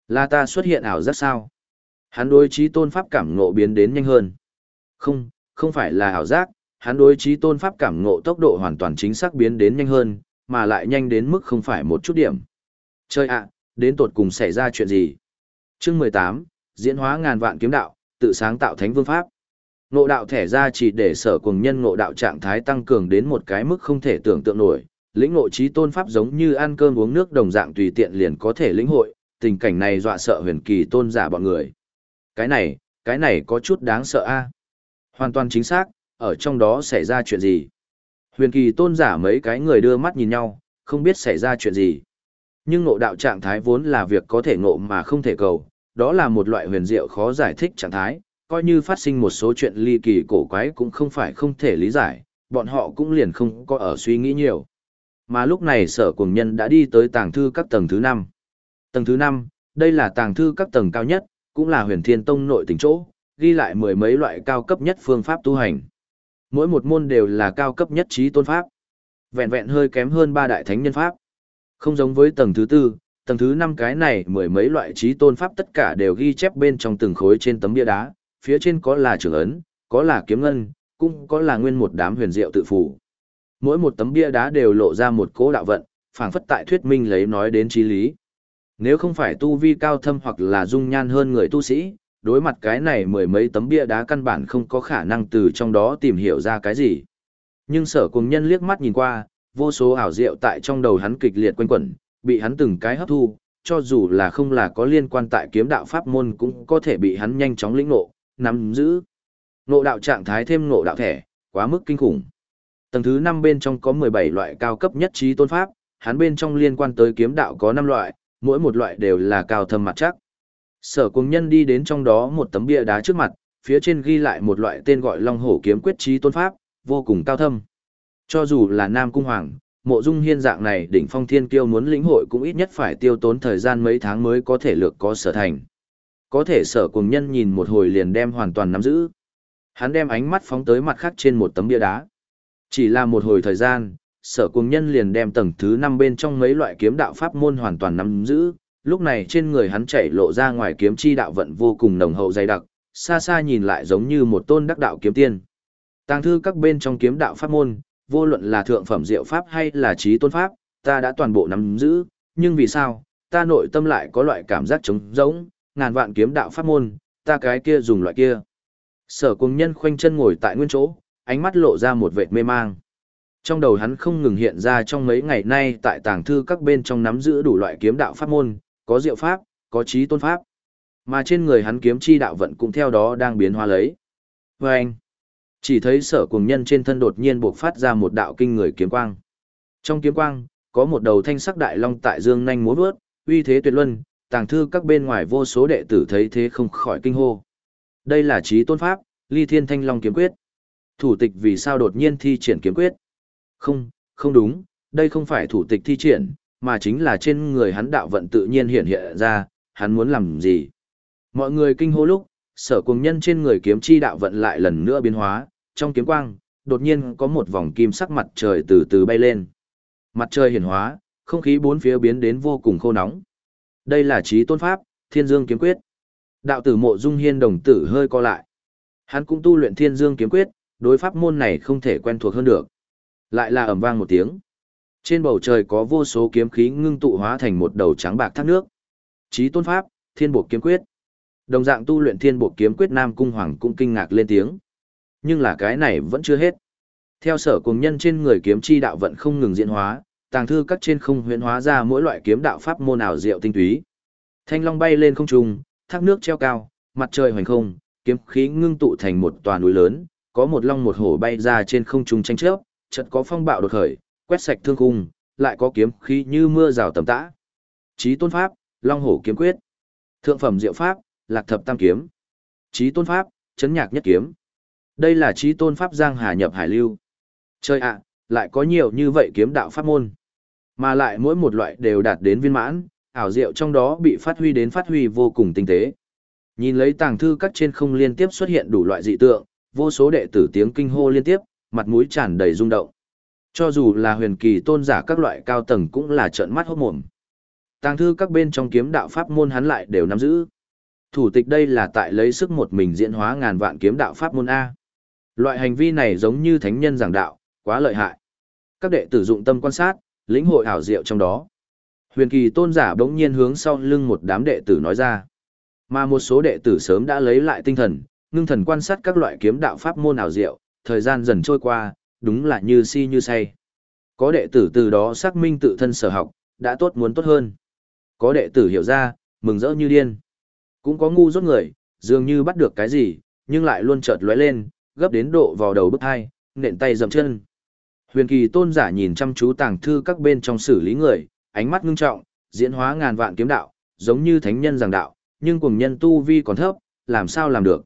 Là ta xuất hiện ảo giác sao? Hắn đối trí tôn pháp cảm ngộ biến đến nhanh hơn. Không, không phải là ảo giác, hắn đối trí tôn pháp cảm ngộ tốc độ hoàn toàn chính xác biến đến nhanh hơn, mà lại nhanh đến mức không phải một chút điểm. Chơi ạ, đến tột cùng xảy ra chuyện gì? Chương mười tám, diễn hóa ngàn vạn kiếm đạo, tự sáng tạo thánh vương pháp. Ngộ đạo thẻ ra chỉ để sở cùng nhân ngộ đạo trạng thái tăng cường đến một cái mức không thể tưởng tượng nổi, lĩnh ngộ trí tôn pháp giống như ăn cơm uống nước đồng dạng tùy tiện liền có thể lĩnh hội, tình cảnh này dọa sợ huyền kỳ tôn giả bọn người. Cái này, cái này có chút đáng sợ a. Hoàn toàn chính xác, ở trong đó xảy ra chuyện gì? Huyền kỳ tôn giả mấy cái người đưa mắt nhìn nhau, không biết xảy ra chuyện gì. Nhưng ngộ đạo trạng thái vốn là việc có thể ngộ mà không thể cầu, đó là một loại huyền diệu khó giải thích trạng thái, coi như phát sinh một số chuyện ly kỳ cổ quái cũng không phải không thể lý giải, bọn họ cũng liền không có ở suy nghĩ nhiều. Mà lúc này sở cùng nhân đã đi tới tàng thư các tầng thứ 5. Tầng thứ 5, đây là tàng thư các tầng cao nhất, cũng là huyền thiên tông nội tỉnh chỗ, ghi lại mười mấy loại cao cấp nhất phương pháp tu hành. Mỗi một môn đều là cao cấp nhất trí tôn pháp. Vẹn vẹn hơi kém hơn ba đại thánh nhân pháp. Không giống với tầng thứ tư, tầng thứ năm cái này mười mấy loại trí tôn pháp tất cả đều ghi chép bên trong từng khối trên tấm bia đá, phía trên có là trường ấn, có là kiếm ngân, cũng có là nguyên một đám huyền diệu tự phủ. Mỗi một tấm bia đá đều lộ ra một cố đạo vận, phảng phất tại thuyết minh lấy nói đến trí lý. Nếu không phải tu vi cao thâm hoặc là dung nhan hơn người tu sĩ, đối mặt cái này mười mấy tấm bia đá căn bản không có khả năng từ trong đó tìm hiểu ra cái gì. Nhưng sở cùng nhân liếc mắt nhìn qua, vô số ảo diệu tại trong đầu hắn kịch liệt quanh quẩn, bị hắn từng cái hấp thu, cho dù là không là có liên quan tại kiếm đạo pháp môn cũng có thể bị hắn nhanh chóng lĩnh ngộ, nắm giữ. Ngộ đạo trạng thái thêm ngộ đạo thẻ, quá mức kinh khủng. Tầng thứ 5 bên trong có 17 loại cao cấp nhất trí tôn pháp, hắn bên trong liên quan tới kiếm đạo có 5 loại, mỗi một loại đều là cao thâm mặt chắc. Sở cùng nhân đi đến trong đó một tấm bia đá trước mặt, phía trên ghi lại một loại tên gọi Long Hổ kiếm quyết trí tôn pháp, vô cùng cao thâm. Cho dù là Nam Cung Hoàng, mộ dung hiên dạng này đỉnh phong thiên kiêu muốn lĩnh hội cũng ít nhất phải tiêu tốn thời gian mấy tháng mới có thể lược có sở thành. Có thể sở cùng nhân nhìn một hồi liền đem hoàn toàn nắm giữ. Hắn đem ánh mắt phóng tới mặt khác trên một tấm bia đá. Chỉ là một hồi thời gian, sở cùng nhân liền đem tầng thứ năm bên trong mấy loại kiếm đạo pháp môn hoàn toàn nắm giữ. Lúc này trên người hắn chạy lộ ra ngoài kiếm chi đạo vận vô cùng nồng hậu dày đặc, xa xa nhìn lại giống như một tôn đắc đạo kiếm tiên. Tàng thư các bên trong kiếm đạo pháp môn, vô luận là thượng phẩm diệu pháp hay là trí tôn pháp, ta đã toàn bộ nắm giữ, nhưng vì sao, ta nội tâm lại có loại cảm giác trống rỗng, ngàn vạn kiếm đạo pháp môn, ta cái kia dùng loại kia. Sở cùng nhân khoanh chân ngồi tại nguyên chỗ, ánh mắt lộ ra một vệt mê mang. Trong đầu hắn không ngừng hiện ra trong mấy ngày nay tại tàng thư các bên trong nắm giữ đủ loại kiếm đạo pháp môn, có diệu pháp, có trí tôn pháp. Mà trên người hắn kiếm chi đạo vận cũng theo đó đang biến hóa lấy. Và anh, chỉ thấy sở cùng nhân trên thân đột nhiên buộc phát ra một đạo kinh người kiếm quang. Trong kiếm quang, có một đầu thanh sắc đại long tại dương nhanh múa vớt, uy thế tuyệt luân, tàng thư các bên ngoài vô số đệ tử thấy thế không khỏi kinh hô. Đây là trí tôn pháp, ly thiên thanh long kiếm quyết. Thủ tịch vì sao đột nhiên thi triển kiếm quyết? Không, không đúng, đây không phải thủ tịch thi triển, mà chính là trên người hắn đạo vận tự nhiên hiện hiện ra, hắn muốn làm gì? Mọi người kinh hô lúc, sở cùng nhân trên người kiếm chi đạo vận lại lần nữa biến hóa, trong kiếm quang, đột nhiên có một vòng kim sắc mặt trời từ từ bay lên. Mặt trời hiển hóa, không khí bốn phía biến đến vô cùng khô nóng. Đây là trí tôn pháp, thiên dương kiếm quyết. Đạo tử mộ dung hiên đồng tử hơi co lại. Hắn cũng tu luyện thiên dương kiếm quyết, đối pháp môn này không thể quen thuộc hơn được. Lại là ầm vang một tiếng. Trên bầu trời có vô số kiếm khí ngưng tụ hóa thành một đầu trắng bạc thác nước. Chí tôn pháp, thiên bộ kiếm quyết. Đồng dạng tu luyện thiên bộ kiếm quyết Nam Cung Hoàng cũng kinh ngạc lên tiếng. Nhưng là cái này vẫn chưa hết. Theo sở cùng nhân trên người kiếm chi đạo vận không ngừng diễn hóa, tàng thư các trên không huyễn hóa ra mỗi loại kiếm đạo pháp môn ảo diệu tinh túy. Thanh long bay lên không trung, thác nước treo cao, mặt trời hoành không, kiếm khí ngưng tụ thành một tòa núi lớn, có một long một hổ bay ra trên không trung tranh chấp, chợt có phong bạo đột khởi, quét sạch thương khung, lại có kiếm khí như mưa rào tầm tã. Chí tôn pháp, long hổ kiếm quyết. Thượng phẩm diệu pháp, lạc thập tam kiếm. Chí tôn pháp, chấn nhạc nhất kiếm. Đây là chí tôn pháp giang hà nhập hải lưu. Chơi ạ, lại có nhiều như vậy kiếm đạo pháp môn. Mà lại mỗi một loại đều đạt đến viên mãn, ảo diệu trong đó bị phát huy đến phát huy vô cùng tinh tế. Nhìn lấy tàng thư các trên không liên tiếp xuất hiện đủ loại dị tượng, vô số đệ tử tiếng kinh hô liên tiếp, mặt mũi tràn đầy rung động. Cho dù là huyền kỳ tôn giả các loại cao tầng cũng là trợn mắt hốt mồm. Tàng thư các bên trong kiếm đạo pháp môn hắn lại đều nắm giữ. Thủ tịch đây là tại lấy sức một mình diễn hóa ngàn vạn kiếm đạo pháp môn A. Loại hành vi này giống như thánh nhân giảng đạo, quá lợi hại. Các đệ tử dụng tâm quan sát, lĩnh hội ảo diệu trong đó. Huyền kỳ tôn giả bỗng nhiên hướng sau lưng một đám đệ tử nói ra. Mà một số đệ tử sớm đã lấy lại tinh thần, ngưng thần quan sát các loại kiếm đạo pháp môn ảo diệu, thời gian dần trôi qua, đúng là như si như say. Có đệ tử từ đó xác minh tự thân sở học, đã tốt muốn tốt hơn. Có đệ tử hiểu ra, mừng rỡ như điên. Cũng có ngu rốt người, dường như bắt được cái gì, nhưng lại luôn chợt lóe lên, gấp đến độ vào đầu bức hai, nện tay dầm chân. Huyền kỳ tôn giả nhìn chăm chú tàng thư các bên trong xử lý người, ánh mắt ngưng trọng, diễn hóa ngàn vạn kiếm đạo, giống như thánh nhân giảng đạo, nhưng cùng nhân tu vi còn thấp, làm sao làm được.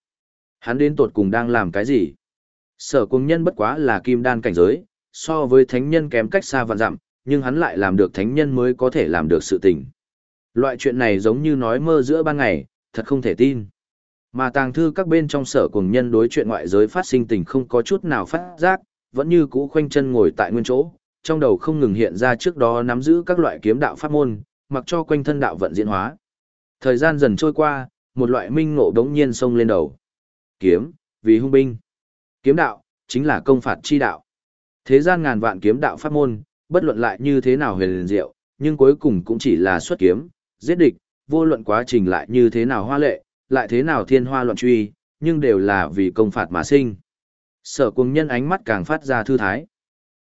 Hắn đến tột cùng đang làm cái gì? Sở cùng nhân bất quá là kim đan cảnh giới, so với thánh nhân kém cách xa vạn dặm, nhưng hắn lại làm được thánh nhân mới có thể làm được sự tình. Loại chuyện này giống như nói mơ giữa ban ngày, thật không thể tin. Mà tàng thư các bên trong sở cùng nhân đối chuyện ngoại giới phát sinh tình không có chút nào phát giác, vẫn như cũ khoanh chân ngồi tại nguyên chỗ, trong đầu không ngừng hiện ra trước đó nắm giữ các loại kiếm đạo pháp môn, mặc cho quanh thân đạo vận diễn hóa. Thời gian dần trôi qua, một loại minh ngộ đống nhiên xông lên đầu. Kiếm, vì hung binh. Kiếm đạo, chính là công phạt chi đạo. Thế gian ngàn vạn kiếm đạo pháp môn, bất luận lại như thế nào huyền diệu, nhưng cuối cùng cũng chỉ là xuất kiếm, giết địch, vô luận quá trình lại như thế nào hoa lệ, lại thế nào thiên hoa loạn truy, nhưng đều là vì công phạt mà sinh. Sở cùng nhân ánh mắt càng phát ra thư thái.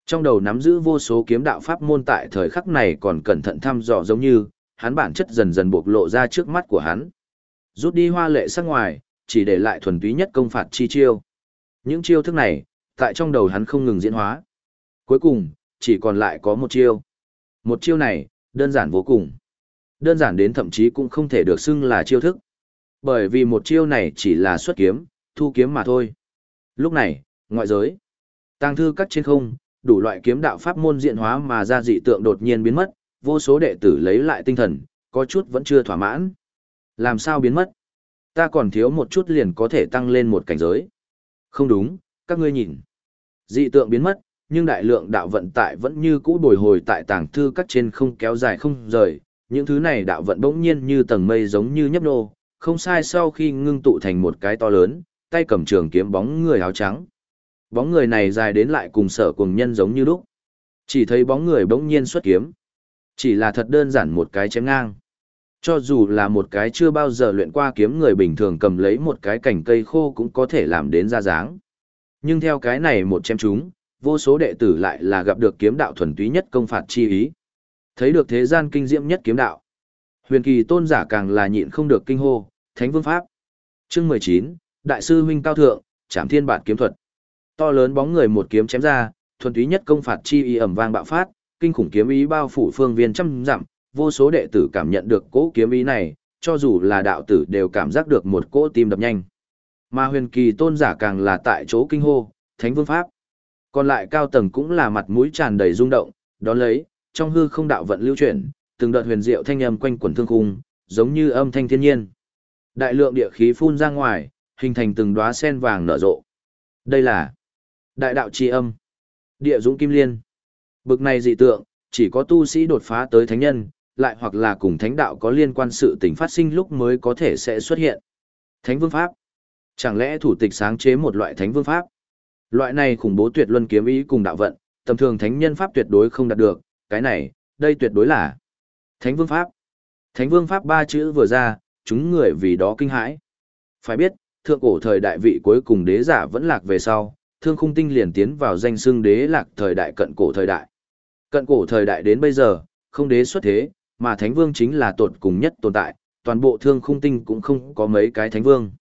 Trong đầu nắm giữ vô số kiếm đạo pháp môn tại thời khắc này còn cẩn thận thăm dò giống như, hắn bản chất dần dần bộc lộ ra trước mắt của hắn. Rút đi hoa lệ sắc ngoài, chỉ để lại thuần túy nhất công phạt chi chiêu. Những chiêu thức này, tại trong đầu hắn không ngừng diễn hóa. Cuối cùng, chỉ còn lại có một chiêu. Một chiêu này, đơn giản vô cùng. Đơn giản đến thậm chí cũng không thể được xưng là chiêu thức. Bởi vì một chiêu này chỉ là xuất kiếm, thu kiếm mà thôi. Lúc này, ngoại giới, tàng thư các trên không, đủ loại kiếm đạo pháp môn diện hóa mà ra dị tượng đột nhiên biến mất, vô số đệ tử lấy lại tinh thần, có chút vẫn chưa thỏa mãn. Làm sao biến mất? Ta còn thiếu một chút liền có thể tăng lên một cảnh giới. Không đúng, các ngươi nhìn. Dị tượng biến mất, nhưng đại lượng đạo vận tại vẫn như cũ bồi hồi tại tàng thư các trên không kéo dài không rời. Những thứ này đạo vận bỗng nhiên như tầng mây giống như nhấp nô, không sai sau khi ngưng tụ thành một cái to lớn, tay cầm trường kiếm bóng người áo trắng. Bóng người này dài đến lại cùng sở cùng nhân giống như lúc. Chỉ thấy bóng người bỗng nhiên xuất kiếm. Chỉ là thật đơn giản một cái chém ngang. Cho dù là một cái chưa bao giờ luyện qua kiếm người bình thường cầm lấy một cái cành cây khô cũng có thể làm đến ra dáng. Nhưng theo cái này một chém chúng, vô số đệ tử lại là gặp được kiếm đạo thuần túy nhất công phạt chi ý. Thấy được thế gian kinh diễm nhất kiếm đạo. Huyền kỳ tôn giả càng là nhịn không được kinh hô, Thánh Vương Pháp. Chương mười chín Đại sư huynh cao thượng, Trảm Thiên Bản kiếm thuật. To lớn bóng người một kiếm chém ra, thuần túy nhất công phạt chi ý ầm vang bạo phát, kinh khủng kiếm ý bao phủ phương viên trăm dặm, vô số đệ tử cảm nhận được cỗ kiếm ý này, cho dù là đạo tử đều cảm giác được một cỗ tim đập nhanh. Mà huyền kỳ tôn giả càng là tại chỗ kinh hô, thánh vương pháp. Còn lại cao tầng cũng là mặt mũi tràn đầy rung động, đón lấy, trong hư không đạo vận lưu chuyển, từng đợt huyền diệu thanh âm quanh quẩn thương khung, giống như âm thanh thiên nhiên. Đại lượng địa khí phun ra ngoài, hình thành từng đóa sen vàng nở rộ. Đây là đại đạo chi âm, địa dũng kim liên. Bực này dị tượng, chỉ có tu sĩ đột phá tới thánh nhân, lại hoặc là cùng thánh đạo có liên quan sự tình phát sinh lúc mới có thể sẽ xuất hiện. Thánh vương pháp. Chẳng lẽ thủ tịch sáng chế một loại thánh vương pháp? Loại này khủng bố tuyệt luân kiếm ý cùng đạo vận, tầm thường thánh nhân pháp tuyệt đối không đạt được, cái này, đây tuyệt đối là thánh vương pháp. Thánh vương pháp ba chữ vừa ra, chúng người vì đó kinh hãi. Phải biết, thượng cổ thời đại vị cuối cùng đế giả vẫn lạc về sau, thương khung tinh liền tiến vào danh xưng đế lạc thời đại cận cổ thời đại. Cận cổ thời đại đến bây giờ, không đế xuất thế, mà thánh vương chính là tột cùng nhất tồn tại, toàn bộ thương khung tinh cũng không có mấy cái thánh vương.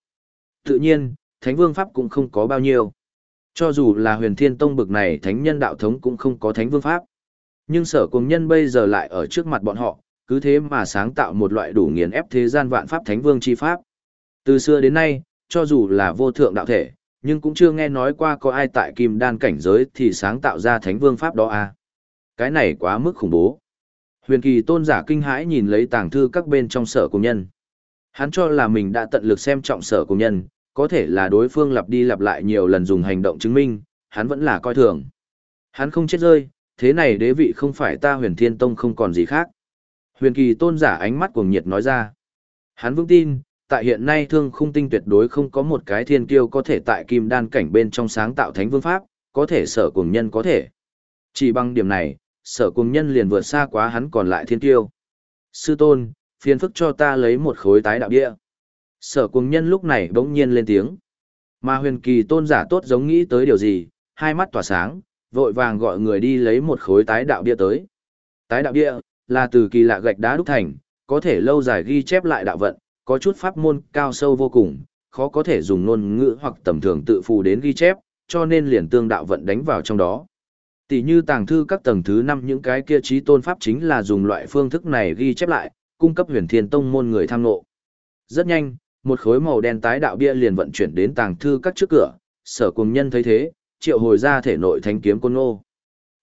Tự nhiên, thánh vương pháp cũng không có bao nhiêu. Cho dù là huyền thiên tông bực này thánh nhân đạo thống cũng không có thánh vương pháp. Nhưng sở cùng nhân bây giờ lại ở trước mặt bọn họ, cứ thế mà sáng tạo một loại đủ nghiền ép thế gian vạn pháp thánh vương chi pháp. Từ xưa đến nay, cho dù là vô thượng đạo thể, nhưng cũng chưa nghe nói qua có ai tại kim đan cảnh giới thì sáng tạo ra thánh vương pháp đó à. Cái này quá mức khủng bố. Huyền kỳ tôn giả kinh hãi nhìn lấy tàng thư các bên trong sở công nhân. Hắn cho là mình đã tận lực xem trọng sở công nhân, có thể là đối phương lặp đi lặp lại nhiều lần dùng hành động chứng minh, hắn vẫn là coi thường. Hắn không chết rơi, thế này đế vị không phải ta huyền thiên tông không còn gì khác. Huyền kỳ tôn giả ánh mắt cuồng nhiệt nói ra. Hắn vững tin, tại hiện nay thương khung tinh tuyệt đối không có một cái thiên kiêu có thể tại kim đan cảnh bên trong sáng tạo thánh vương pháp, có thể sở cùng nhân có thể. Chỉ bằng điểm này, sở cùng nhân liền vượt xa quá hắn còn lại thiên kiêu. Sư tôn, phiền phức cho ta lấy một khối tái đạo địa. Sở cùng nhân lúc này bỗng nhiên lên tiếng. Mà huyền kỳ tôn giả tốt giống nghĩ tới điều gì, hai mắt tỏa sáng, vội vàng gọi người đi lấy một khối tái đạo bia tới. Tái đạo bia là từ kỳ lạ gạch đá đúc thành, có thể lâu dài ghi chép lại đạo vận, có chút pháp môn cao sâu vô cùng, khó có thể dùng ngôn ngữ hoặc tầm thường tự phù đến ghi chép, cho nên liền tương đạo vận đánh vào trong đó. Tỷ như tàng thư các tầng thứ 5 những cái kia trí tôn pháp chính là dùng loại phương thức này ghi chép lại, cung cấp huyền thiên tông môn người tham ngộ. Rất nhanh, một khối màu đen tái đạo bia liền vận chuyển đến tàng thư các trước cửa, sở cùng nhân thấy thế, triệu hồi ra thể nội thánh kiếm côn ngô.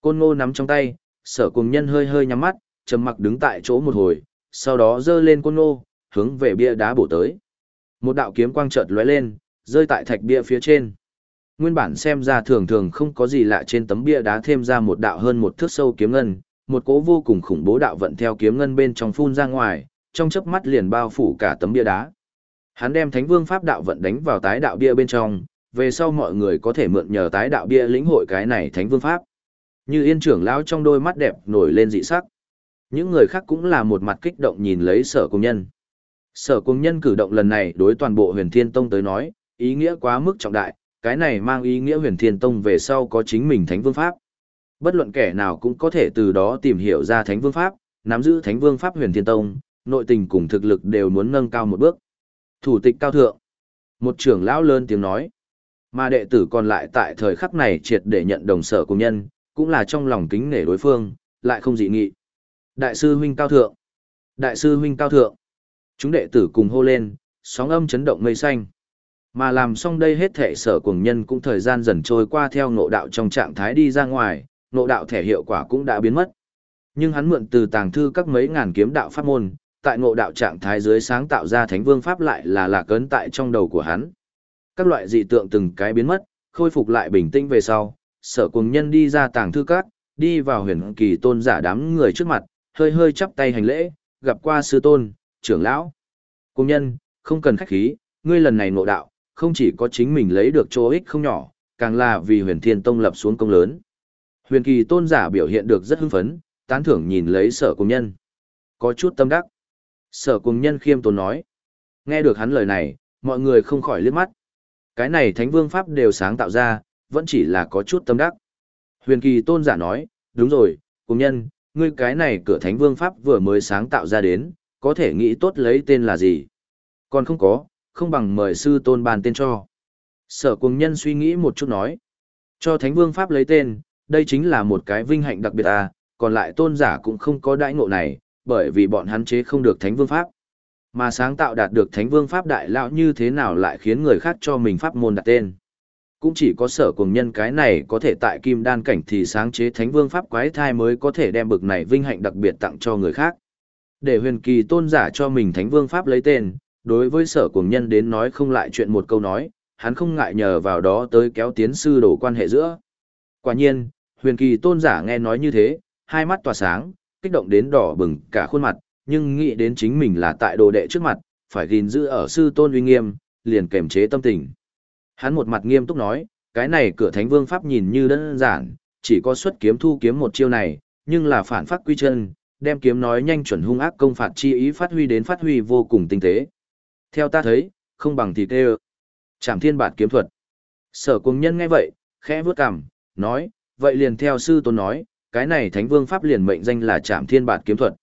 Côn ngô nắm trong tay, sở cùng nhân hơi hơi nhắm mắt, trầm mặc đứng tại chỗ một hồi, sau đó giơ lên côn ngô, hướng về bia đá bổ tới. Một đạo kiếm quang chợt lóe lên, rơi tại thạch bia phía trên. Nguyên bản xem ra thường thường không có gì lạ trên tấm bia đá thêm ra một đạo hơn một thước sâu kiếm ngân, một cỗ vô cùng khủng bố đạo vận theo kiếm ngân bên trong phun ra ngoài, trong chớp mắt liền bao phủ cả tấm bia đá. Hắn đem Thánh Vương pháp đạo vận đánh vào tái đạo bia bên trong, về sau mọi người có thể mượn nhờ tái đạo bia lĩnh hội cái này Thánh Vương pháp. Như Yên trưởng lão trong đôi mắt đẹp nổi lên dị sắc. Những người khác cũng là một mặt kích động nhìn lấy Sở Công Nhân. Sở Công Nhân cử động lần này đối toàn bộ Huyền Thiên Tông tới nói, ý nghĩa quá mức trọng đại, cái này mang ý nghĩa huyền thiên tông về sau có chính mình thánh vương pháp. Bất luận kẻ nào cũng có thể từ đó tìm hiểu ra thánh vương pháp, nắm giữ thánh vương pháp huyền thiên tông, nội tình cùng thực lực đều muốn nâng cao một bước. Thủ tịch cao thượng. Một trưởng lão lớn tiếng nói. Mà đệ tử còn lại tại thời khắc này triệt để nhận đồng sở công nhân, cũng là trong lòng kính nể đối phương, lại không dị nghị. Đại sư huynh cao thượng. Đại sư huynh cao thượng. Chúng đệ tử cùng hô lên, sóng âm chấn động mây xanh. Mà làm xong đây hết thể sở cùng nhân cũng thời gian dần trôi qua theo ngộ đạo trong trạng thái đi ra ngoài, ngộ đạo thể hiệu quả cũng đã biến mất. Nhưng hắn mượn từ tàng thư các mấy ngàn kiếm đạo pháp môn, tại ngộ đạo trạng thái dưới sáng tạo ra thánh vương pháp lại là lạc ấn tại trong đầu của hắn. Các loại dị tượng từng cái biến mất, khôi phục lại bình tĩnh về sau, sở cùng nhân đi ra tàng thư các, đi vào huyền kỳ tôn giả đám người trước mặt, hơi hơi chắp tay hành lễ, gặp qua sư tôn, trưởng lão. công nhân, không cần khách khí, ngươi lần này ngộ đạo, không chỉ có chính mình lấy được chỗ ích không nhỏ, càng là vì huyền thiên tông lập xuống công lớn. Huyền kỳ tôn giả biểu hiện được rất hưng phấn, tán thưởng nhìn lấy sở công nhân. Có chút tâm đắc. Sở công nhân khiêm tốn nói. Nghe được hắn lời này, mọi người không khỏi liếc mắt. Cái này thánh vương pháp đều sáng tạo ra, vẫn chỉ là có chút tâm đắc. Huyền kỳ tôn giả nói, đúng rồi, công nhân, ngươi cái này cửa thánh vương pháp vừa mới sáng tạo ra đến, có thể nghĩ tốt lấy tên là gì. Còn không có, không bằng mời sư tôn bàn tên cho. Sở cùng nhân suy nghĩ một chút nói. Cho thánh vương pháp lấy tên, đây chính là một cái vinh hạnh đặc biệt à, còn lại tôn giả cũng không có đãi ngộ này, bởi vì bọn hắn chế không được thánh vương pháp. Mà sáng tạo đạt được thánh vương pháp đại lão như thế nào lại khiến người khác cho mình pháp môn đặt tên. Cũng chỉ có sở cùng nhân cái này có thể tại kim đan cảnh thì sáng chế thánh vương pháp quái thai mới có thể đem bực này vinh hạnh đặc biệt tặng cho người khác. Để huyền kỳ tôn giả cho mình thánh vương pháp lấy tên, đối với sở cùng nhân đến nói không lại chuyện một câu nói, hắn không ngại nhờ vào đó tới kéo tiến sư đổ quan hệ giữa. Quả nhiên, huyền kỳ tôn giả nghe nói như thế, hai mắt tỏa sáng, kích động đến đỏ bừng cả khuôn mặt, nhưng nghĩ đến chính mình là tại đồ đệ trước mặt, phải gìn giữ ở sư tôn uy nghiêm, liền kềm chế tâm tình. Hắn một mặt nghiêm túc nói, cái này cửa thánh vương pháp nhìn như đơn giản, chỉ có xuất kiếm thu kiếm một chiêu này, nhưng là phản phát quy chân, đem kiếm nói nhanh chuẩn hung ác công phạt chi ý phát huy đến phát huy vô cùng tinh tế. Theo ta thấy, không bằng thì kêu. Trảm thiên bản kiếm thuật. Sở cùng nhân nghe vậy, khẽ vướt cằm, nói, vậy liền theo sư tôn nói, cái này thánh vương pháp liền mệnh danh là trảm thiên bản kiếm thuật.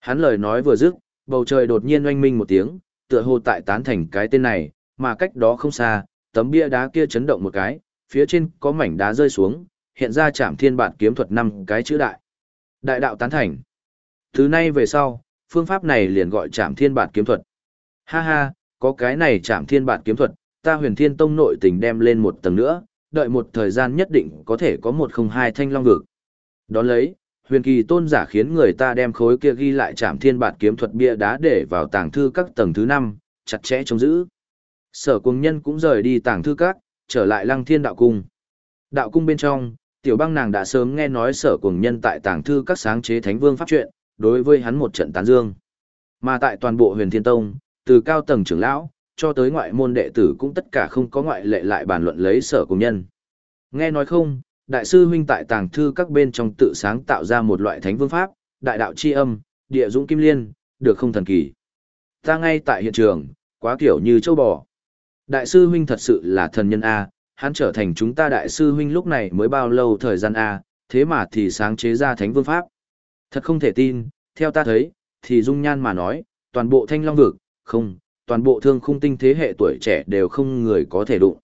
Hắn lời nói vừa dứt, bầu trời đột nhiên oanh minh một tiếng, tựa hồ tại tán thành cái tên này, mà cách đó không xa, tấm bia đá kia chấn động một cái, phía trên có mảnh đá rơi xuống, hiện ra trảm thiên bản kiếm thuật năm cái chữ đại. Đại đạo tán thành. Từ nay về sau, phương pháp này liền gọi trảm thiên bản kiếm thuật. Ha ha, có cái này trảm thiên bản kiếm thuật, ta huyền thiên tông nội tình đem lên một tầng nữa, đợi một thời gian nhất định có thể có một không hai thanh long vực. Đón lấy, huyền kỳ tôn giả khiến người ta đem khối kia ghi lại trảm thiên bản kiếm thuật bia đá để vào tàng thư các tầng thứ năm chặt chẽ trông giữ. Sở cung nhân cũng rời đi tàng thư các, trở lại lăng thiên đạo cung. Đạo cung bên trong, tiểu băng nàng đã sớm nghe nói sở cung nhân tại tàng thư các sáng chế thánh vương pháp chuyện, đối với hắn một trận tán dương. Mà tại toàn bộ huyền thiên tông, từ cao tầng trưởng lão, cho tới ngoại môn đệ tử cũng tất cả không có ngoại lệ lại bàn luận lấy sở cùng nhân. Nghe nói không, đại sư huynh tại tàng thư các bên trong tự sáng tạo ra một loại thánh vương pháp, đại đạo chi âm, địa dũng kim liên, được không thần kỳ. Ta ngay tại hiện trường, quá kiểu như châu bò. Đại sư huynh thật sự là thần nhân A, hắn trở thành chúng ta đại sư huynh lúc này mới bao lâu thời gian A, thế mà thì sáng chế ra thánh vương pháp. Thật không thể tin, theo ta thấy, thì dung nhan mà nói, toàn bộ thanh long vực, không, toàn bộ thương khung tinh thế hệ tuổi trẻ đều không người có thể đụng.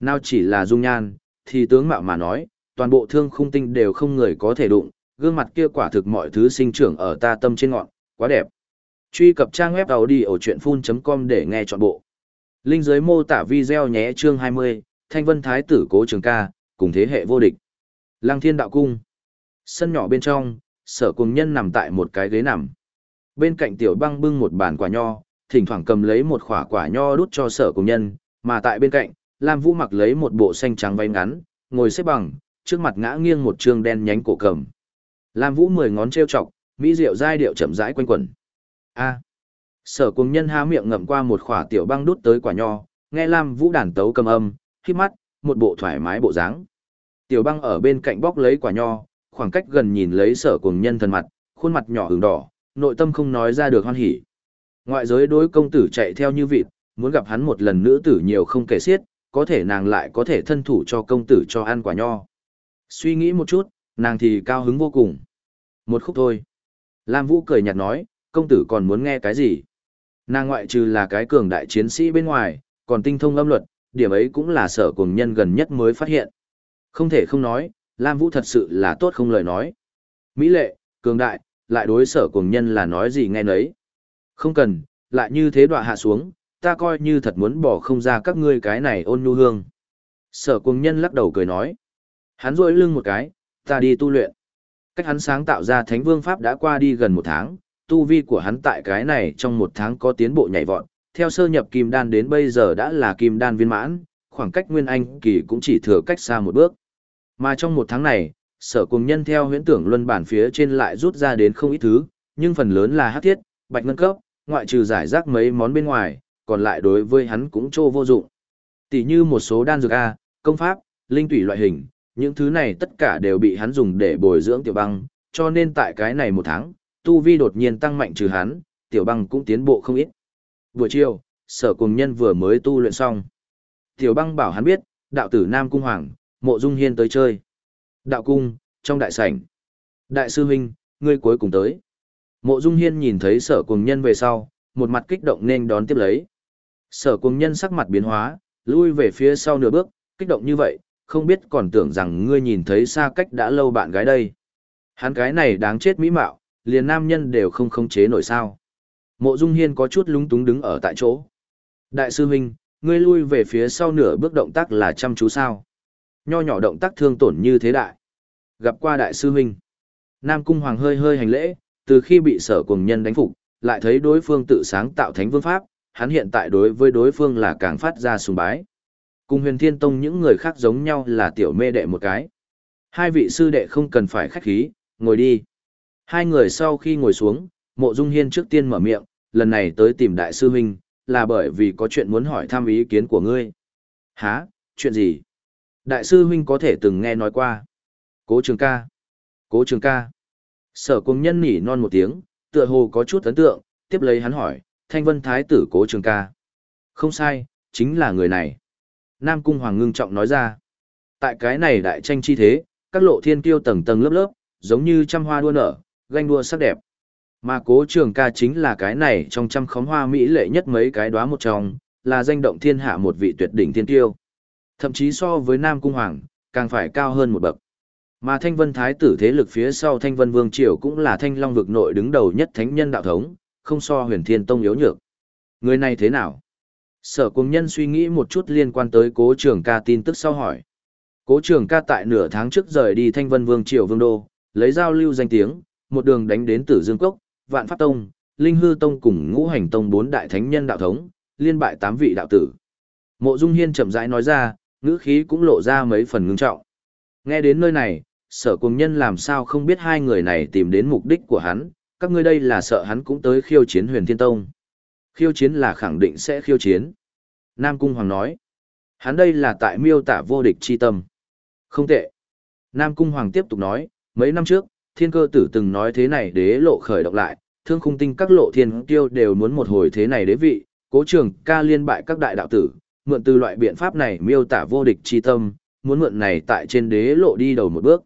Nào chỉ là dung nhan, thì tướng mạo mà nói, toàn bộ thương khung tinh đều không người có thể đụng, gương mặt kia quả thực mọi thứ sinh trưởng ở ta tâm trên ngọn, quá đẹp. Truy cập trang web đầu đi ở chuyện full.com để nghe trọn bộ. Linh dưới mô tả video nhé chương 20, Thanh Vân Thái tử Cố Trường Ca, cùng thế hệ vô địch. Lăng Thiên Đạo Cung. Sân nhỏ bên trong, sở cùng nhân nằm tại một cái ghế nằm. Bên cạnh tiểu băng bưng một bàn quả nho, thỉnh thoảng cầm lấy một khỏa quả nho đút cho sở cùng nhân, mà tại bên cạnh, Lam Vũ mặc lấy một bộ xanh trắng váy ngắn, ngồi xếp bằng, trước mặt ngã nghiêng một trương đen nhánh cổ cầm. Lam Vũ mười ngón treo chọc, mỹ diệu giai điệu chậm rãi quanh quẩn. A. Sở cùng Nhân há miệng ngậm qua một khỏa tiểu băng đút tới quả nho, nghe Lam Vũ đàn tấu cầm âm, khi mắt, một bộ thoải mái bộ dáng. Tiểu băng ở bên cạnh bóc lấy quả nho, khoảng cách gần nhìn lấy Sở cùng Nhân thần mặt, khuôn mặt nhỏ ửng đỏ, nội tâm không nói ra được hoan hỉ. Ngoại giới đối công tử chạy theo như vịt, muốn gặp hắn một lần nữ tử nhiều không kể xiết, có thể nàng lại có thể thân thủ cho công tử cho ăn quả nho. Suy nghĩ một chút, nàng thì cao hứng vô cùng. Một khúc thôi. Lam Vũ cười nhạt nói, công tử còn muốn nghe cái gì? Nàng ngoại trừ là cái cường đại chiến sĩ bên ngoài, còn tinh thông âm luật, điểm ấy cũng là sở cùng nhân gần nhất mới phát hiện. Không thể không nói, Lam Vũ thật sự là tốt không lời nói. Mỹ lệ, cường đại, lại đối sở cùng nhân là nói gì nghe nấy. Không cần, lại như thế đọa hạ xuống, ta coi như thật muốn bỏ không ra các ngươi cái này ôn nhu hương. Sở cùng nhân lắc đầu cười nói. Hắn rỗi lưng một cái, ta đi tu luyện. Cách hắn sáng tạo ra thánh vương pháp đã qua đi gần một tháng, tu vi của hắn tại cái này trong một tháng có tiến bộ nhảy vọt, theo sơ nhập kim đan đến bây giờ đã là kim đan viên mãn, khoảng cách nguyên anh kỳ cũng chỉ thừa cách xa một bước. Mà trong một tháng này, sở cùng nhân theo huyễn tưởng luân bản phía trên lại rút ra đến không ít thứ, nhưng phần lớn là hắc thiết, bạch ngân cấp, ngoại trừ giải rác mấy món bên ngoài, còn lại đối với hắn cũng trô vô dụng. Tỷ như một số đan dược A, công pháp, linh tủy loại hình, những thứ này tất cả đều bị hắn dùng để bồi dưỡng tiểu băng, cho nên tại cái này một tháng, tu vi đột nhiên tăng mạnh trừ hắn, tiểu băng cũng tiến bộ không ít. Buổi chiều, sở cùng nhân vừa mới tu luyện xong. Tiểu băng bảo hắn biết, đạo tử Nam Cung Hoàng, mộ dung hiên tới chơi. Đạo cung, trong đại sảnh. Đại sư huynh, ngươi cuối cùng tới. Mộ dung hiên nhìn thấy sở cùng nhân về sau, một mặt kích động nên đón tiếp lấy. Sở cùng nhân sắc mặt biến hóa, lui về phía sau nửa bước, kích động như vậy, không biết còn tưởng rằng ngươi nhìn thấy xa cách đã lâu bạn gái đây. Hắn cái này đáng chết mỹ mạo, liền nam nhân đều không khống chế nổi sao. Mộ Dung Hiên có chút lúng túng đứng ở tại chỗ. Đại sư huynh, ngươi lui về phía sau nửa bước động tác là chăm chú sao. Nho nhỏ động tác thương tổn như thế đại. Gặp qua đại sư huynh. Nam Cung Hoàng hơi hơi hành lễ, từ khi bị sở cùng nhân đánh phục, lại thấy đối phương tự sáng tạo thánh vương pháp, hắn hiện tại đối với đối phương là càng phát ra sùng bái. Cùng huyền thiên tông những người khác giống nhau là tiểu mê đệ một cái. Hai vị sư đệ không cần phải khách khí, ngồi đi. Hai người sau khi ngồi xuống, mộ dung hiên trước tiên mở miệng, lần này tới tìm đại sư huynh, là bởi vì có chuyện muốn hỏi thăm ý kiến của ngươi. Hả, chuyện gì? Đại sư huynh có thể từng nghe nói qua. Cố trường ca. Cố trường ca. Sở cùng nhân nỉ non một tiếng, tựa hồ có chút ấn tượng, tiếp lấy hắn hỏi, thanh vân thái tử cố trường ca. Không sai, chính là người này. Nam Cung Hoàng ngưng trọng nói ra. Tại cái này đại tranh chi thế, các lộ thiên kiêu tầng tầng lớp lớp, giống như trăm hoa đua nở, ganh đua sắc đẹp. Mà cố trường ca chính là cái này trong trăm khóm hoa mỹ lệ nhất mấy cái đóa một trong, là danh động thiên hạ một vị tuyệt đỉnh thiên kiêu. Thậm chí so với Nam Cung Hoàng, càng phải cao hơn một bậc. Mà Thanh Vân Thái tử thế lực phía sau Thanh Vân Vương Triều cũng là Thanh Long vực nội đứng đầu nhất thánh nhân đạo thống, không so huyền thiên tông yếu nhược. Người này thế nào? Sở cùng nhân suy nghĩ một chút liên quan tới cố trường ca tin tức sau hỏi. Cố trường ca tại nửa tháng trước rời đi Thanh Vân Vương Triều Vương Đô, lấy giao lưu danh tiếng, một đường đánh đến Tử Dương Cốc, Vạn Pháp Tông, Linh Hư Tông cùng Ngũ Hành Tông bốn đại thánh nhân đạo thống, liên bại tám vị đạo tử. Mộ Dung Hiên chậm rãi nói ra, ngữ khí cũng lộ ra mấy phần ngưng trọng. Nghe đến nơi này, sở cùng nhân làm sao không biết hai người này tìm đến mục đích của hắn, các ngươi đây là sợ hắn cũng tới khiêu chiến huyền thiên tông. Khiêu chiến là khẳng định sẽ khiêu chiến. Nam Cung Hoàng nói, hắn đây là tại miêu tả vô địch chi tâm. Không tệ. Nam Cung Hoàng tiếp tục nói, mấy năm trước, thiên cơ tử từng nói thế này đế lộ khởi động lại, thương khung tinh các lộ thiên tiêu đều muốn một hồi thế này đế vị, cố trường ca liên bại các đại đạo tử, mượn từ loại biện pháp này miêu tả vô địch chi tâm, muốn mượn này tại trên đế lộ đi đầu một bước.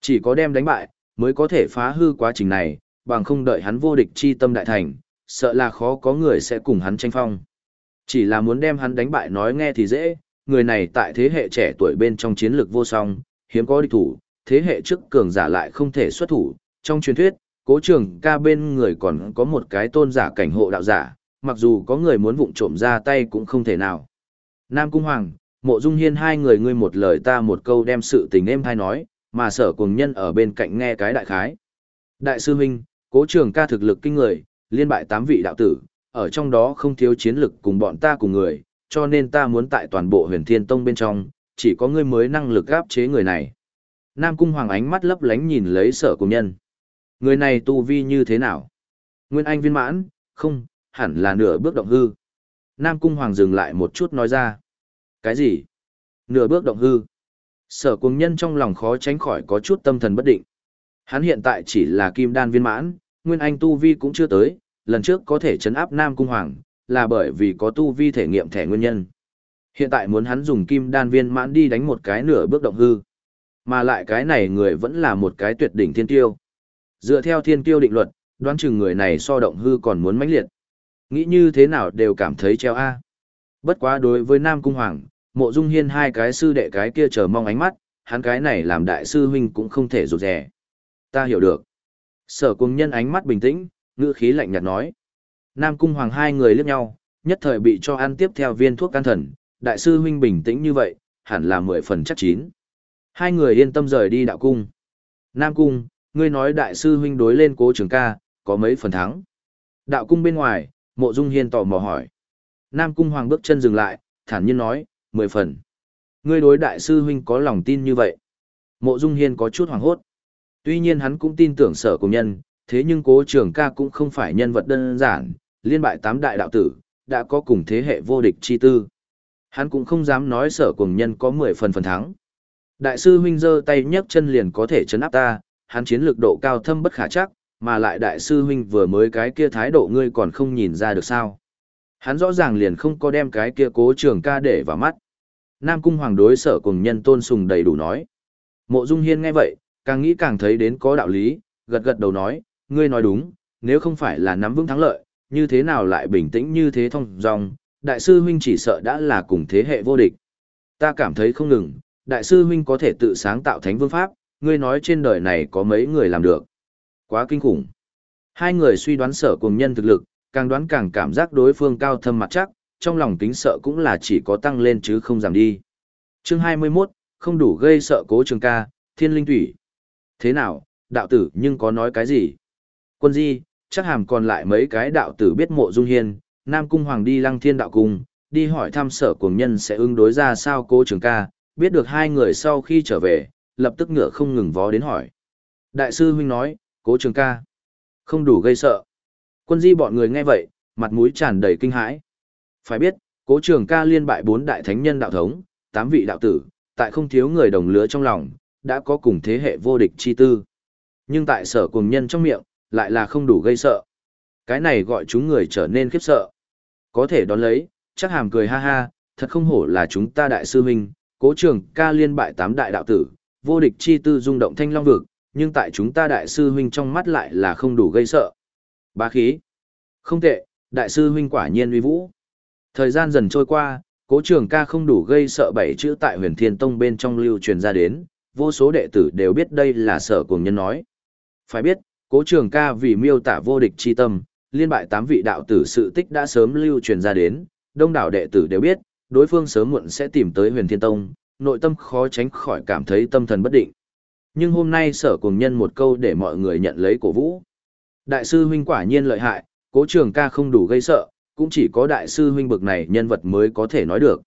Chỉ có đem đánh bại, mới có thể phá hư quá trình này, bằng không đợi hắn vô địch chi tâm đại thành, sợ là khó có người sẽ cùng hắn tranh phong. Chỉ là muốn đem hắn đánh bại nói nghe thì dễ, người này tại thế hệ trẻ tuổi bên trong chiến lược vô song, hiếm có địch thủ, thế hệ trước cường giả lại không thể xuất thủ. Trong truyền thuyết, cố trường ca bên người còn có một cái tôn giả cảnh hộ đạo giả, mặc dù có người muốn vụng trộm ra tay cũng không thể nào. Nam Cung Hoàng, Mộ Dung Hiên hai người ngươi một lời ta một câu đem sự tình em thai nói, mà sở cùng nhân ở bên cạnh nghe cái đại khái. Đại sư huynh, cố trường ca thực lực kinh người, liên bại tám vị đạo tử, ở trong đó không thiếu chiến lực cùng bọn ta cùng người, cho nên ta muốn tại toàn bộ huyền thiên tông bên trong, chỉ có ngươi mới năng lực áp chế người này. Nam Cung Hoàng ánh mắt lấp lánh nhìn lấy sở cùng nhân. Người này tu vi như thế nào? Nguyên Anh viên mãn, không, hẳn là nửa bước động hư. Nam Cung Hoàng dừng lại một chút nói ra. Cái gì? Nửa bước động hư. Sở Cung nhân trong lòng khó tránh khỏi có chút tâm thần bất định. Hắn hiện tại chỉ là kim đan viên mãn, Nguyên Anh tu vi cũng chưa tới, lần trước có thể chấn áp Nam Cung Hoàng, là bởi vì có tu vi thể nghiệm thẻ nguyên nhân. Hiện tại muốn hắn dùng kim đan viên mãn đi đánh một cái nửa bước động hư. Mà lại cái này người vẫn là một cái tuyệt đỉnh thiên tiêu. Dựa theo thiên tiêu định luật, đoán chừng người này so động hư còn muốn mãnh liệt. Nghĩ như thế nào đều cảm thấy treo A. Bất quá đối với Nam Cung Hoàng, mộ dung hiên hai cái sư đệ cái kia chờ mong ánh mắt, hắn cái này làm đại sư huynh cũng không thể rụt rè. Ta hiểu được. Sở cung nhân ánh mắt bình tĩnh, ngữ khí lạnh nhạt nói. Nam Cung Hoàng hai người liếc nhau, nhất thời bị cho ăn tiếp theo viên thuốc can thần, đại sư huynh bình tĩnh như vậy, hẳn là mười phần chắc chín. Hai người yên tâm rời đi đạo cung. Nam cung, ngươi nói đại sư huynh đối lên cố trường ca, có mấy phần thắng. Đạo cung bên ngoài, mộ dung hiên tò mò hỏi. Nam cung hoàng bước chân dừng lại, thản nhiên nói, mười phần. Ngươi đối đại sư huynh có lòng tin như vậy. Mộ dung hiên có chút hoàng hốt. Tuy nhiên hắn cũng tin tưởng sở cùng nhân, thế nhưng cố trường ca cũng không phải nhân vật đơn giản, liên bại tám đại đạo tử, đã có cùng thế hệ vô địch chi tư. Hắn cũng không dám nói sở cùng nhân có mười phần phần thắng. Đại sư huynh giơ tay nhấc chân liền có thể chấn áp ta, hắn chiến lược độ cao thâm bất khả chắc, mà lại đại sư huynh vừa mới cái kia thái độ ngươi còn không nhìn ra được sao. Hắn rõ ràng liền không có đem cái kia cố trường ca để vào mắt. Nam cung hoàng đối sở cùng nhân tôn sùng đầy đủ nói. Mộ Dung Hiên nghe vậy, càng nghĩ càng thấy đến có đạo lý, gật gật đầu nói, ngươi nói đúng, nếu không phải là nắm vững thắng lợi, như thế nào lại bình tĩnh như thế thông dong, đại sư huynh chỉ sợ đã là cùng thế hệ vô địch. Ta cảm thấy không ngừng, đại sư huynh có thể tự sáng tạo thánh vương pháp, ngươi nói trên đời này có mấy người làm được. Quá kinh khủng. Hai người suy đoán sở cùng nhân thực lực, càng đoán càng cảm giác đối phương cao thâm mặt chắc, trong lòng kính sợ cũng là chỉ có tăng lên chứ không giảm đi. Chương 21, không đủ gây sợ cố trường ca, thiên linh thủy. Thế nào, đạo tử nhưng có nói cái gì? Quân di, chắc hàm còn lại mấy cái đạo tử biết mộ dung hiên, Nam Cung Hoàng đi lăng thiên đạo cung, đi hỏi thăm sở cùng nhân sẽ ứng đối ra sao cố trường ca, biết được hai người sau khi trở về, lập tức ngựa không ngừng vó đến hỏi. Đại sư huynh nói, cố trường ca, không đủ gây sợ. Quân di bọn người nghe vậy, mặt mũi tràn đầy kinh hãi. Phải biết, cố trường ca liên bại bốn đại thánh nhân đạo thống, tám vị đạo tử, tại không thiếu người đồng lứa trong lòng, đã có cùng thế hệ vô địch chi tư. Nhưng tại sở cùng nhân trong miệng, lại là không đủ gây sợ. Cái này gọi chúng người trở nên khiếp sợ. Có thể đón lấy, chắc hàm cười ha ha, thật không hổ là chúng ta đại sư huynh, cố trường ca liên bại tám đại đạo tử, vô địch chi tư rung động thanh long vực, nhưng tại chúng ta đại sư huynh trong mắt lại là không đủ gây sợ. Bá khí. Không tệ, đại sư huynh quả nhiên uy vũ. Thời gian dần trôi qua, cố trường ca không đủ gây sợ bảy chữ tại huyền thiên tông bên trong lưu truyền ra đến, vô số đệ tử đều biết đây là sở cùng nhân nói. Phải biết, cố trường ca vì miêu tả vô địch chi tâm, liên bại tám vị đạo tử sự tích đã sớm lưu truyền ra đến, đông đảo đệ tử đều biết, đối phương sớm muộn sẽ tìm tới huyền thiên tông, nội tâm khó tránh khỏi cảm thấy tâm thần bất định. Nhưng hôm nay sở cùng nhân một câu để mọi người nhận lấy cổ vũ. Đại sư huynh quả nhiên lợi hại, cố trường ca không đủ gây sợ, cũng chỉ có đại sư huynh bực này nhân vật mới có thể nói được.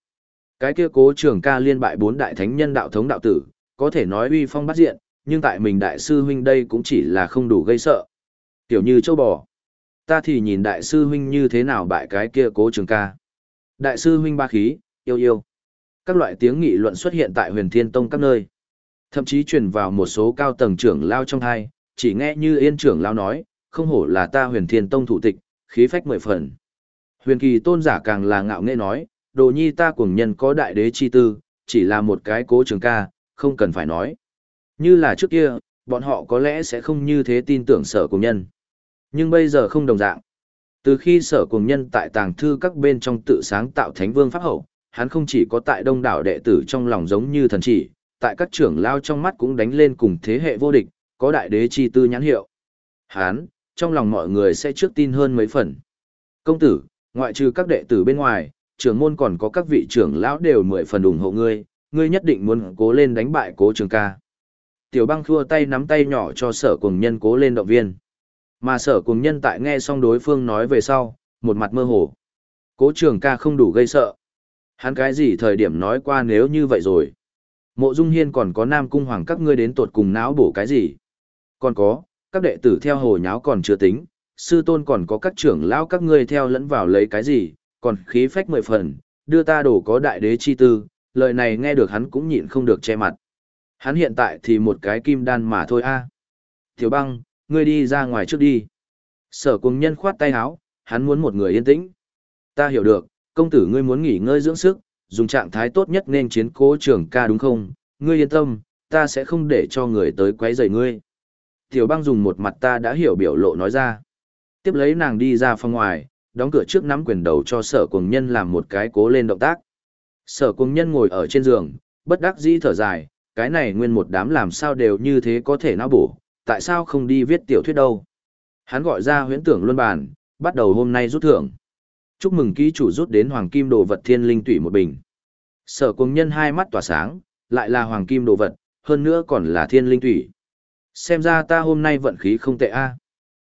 Cái kia cố trường ca liên bại bốn đại thánh nhân đạo thống đạo tử, có thể nói uy phong bắt diện, nhưng tại mình đại sư huynh đây cũng chỉ là không đủ gây sợ. Tiểu như châu bò. Ta thì nhìn đại sư huynh như thế nào bại cái kia cố trường ca. Đại sư huynh ba khí, yêu yêu. Các loại tiếng nghị luận xuất hiện tại huyền thiên tông các nơi. Thậm chí truyền vào một số cao tầng trưởng lao trong hai, chỉ nghe như yên trưởng lao nói, không hổ là ta huyền thiên tông thủ tịch, khí phách mười phần. Huyền kỳ tôn giả càng là ngạo nghệ nói, đồ nhi ta cùng nhân có đại đế chi tư, chỉ là một cái cố trường ca, không cần phải nói. Như là trước kia, bọn họ có lẽ sẽ không như thế tin tưởng sở cùng nhân. Nhưng bây giờ không đồng dạng. Từ khi sở cùng nhân tại tàng thư các bên trong tự sáng tạo thánh vương pháp hậu, hắn không chỉ có tại đông đảo đệ tử trong lòng giống như thần chỉ, tại các trưởng lao trong mắt cũng đánh lên cùng thế hệ vô địch, có đại đế chi tư nhãn hiệu. Hắn, trong lòng mọi người sẽ trước tin hơn mấy phần. Công tử, ngoại trừ các đệ tử bên ngoài, trưởng môn còn có các vị trưởng lão đều mười phần ủng hộ ngươi, ngươi nhất định muốn cố lên đánh bại cố trường ca. Tiểu băng thua tay nắm tay nhỏ cho sở cùng nhân cố lên động viên. Mà sở cùng nhân tại nghe xong đối phương nói về sau, một mặt mơ hồ. Cố trường ca không đủ gây sợ. Hắn cái gì thời điểm nói qua nếu như vậy rồi. Mộ Dung Hiên còn có Nam Cung Hoàng các ngươi đến tột cùng náo bổ cái gì. Còn có, các đệ tử theo hồ nháo còn chưa tính, sư tôn còn có các trưởng lão các ngươi theo lẫn vào lấy cái gì, còn khí phách mười phần, đưa ta đổ có đại đế chi tư, lời này nghe được hắn cũng nhịn không được che mặt. Hắn hiện tại thì một cái kim đan mà thôi a. Tiểu băng, ngươi đi ra ngoài trước đi. Sở cùng nhân khoát tay áo, hắn muốn một người yên tĩnh. Ta hiểu được, công tử ngươi muốn nghỉ ngơi dưỡng sức, dùng trạng thái tốt nhất nên chiến cố trưởng ca đúng không? Ngươi yên tâm, ta sẽ không để cho người tới quấy rầy ngươi. Tiểu băng dùng một mặt ta đã hiểu biểu lộ nói ra. Tiếp lấy nàng đi ra phòng ngoài, đóng cửa trước nắm quyền đầu cho sở cùng nhân làm một cái cố lên động tác. Sở cùng nhân ngồi ở trên giường, bất đắc dĩ thở dài, cái này nguyên một đám làm sao đều như thế có thể não bổ, tại sao không đi viết tiểu thuyết đâu. Hắn gọi ra huyễn tưởng luân bàn, bắt đầu hôm nay rút thưởng. Chúc mừng ký chủ rút đến hoàng kim đồ vật thiên linh tủy một bình. Sở cùng nhân hai mắt tỏa sáng, lại là hoàng kim đồ vật, hơn nữa còn là thiên linh tủy. Xem ra ta hôm nay vận khí không tệ a.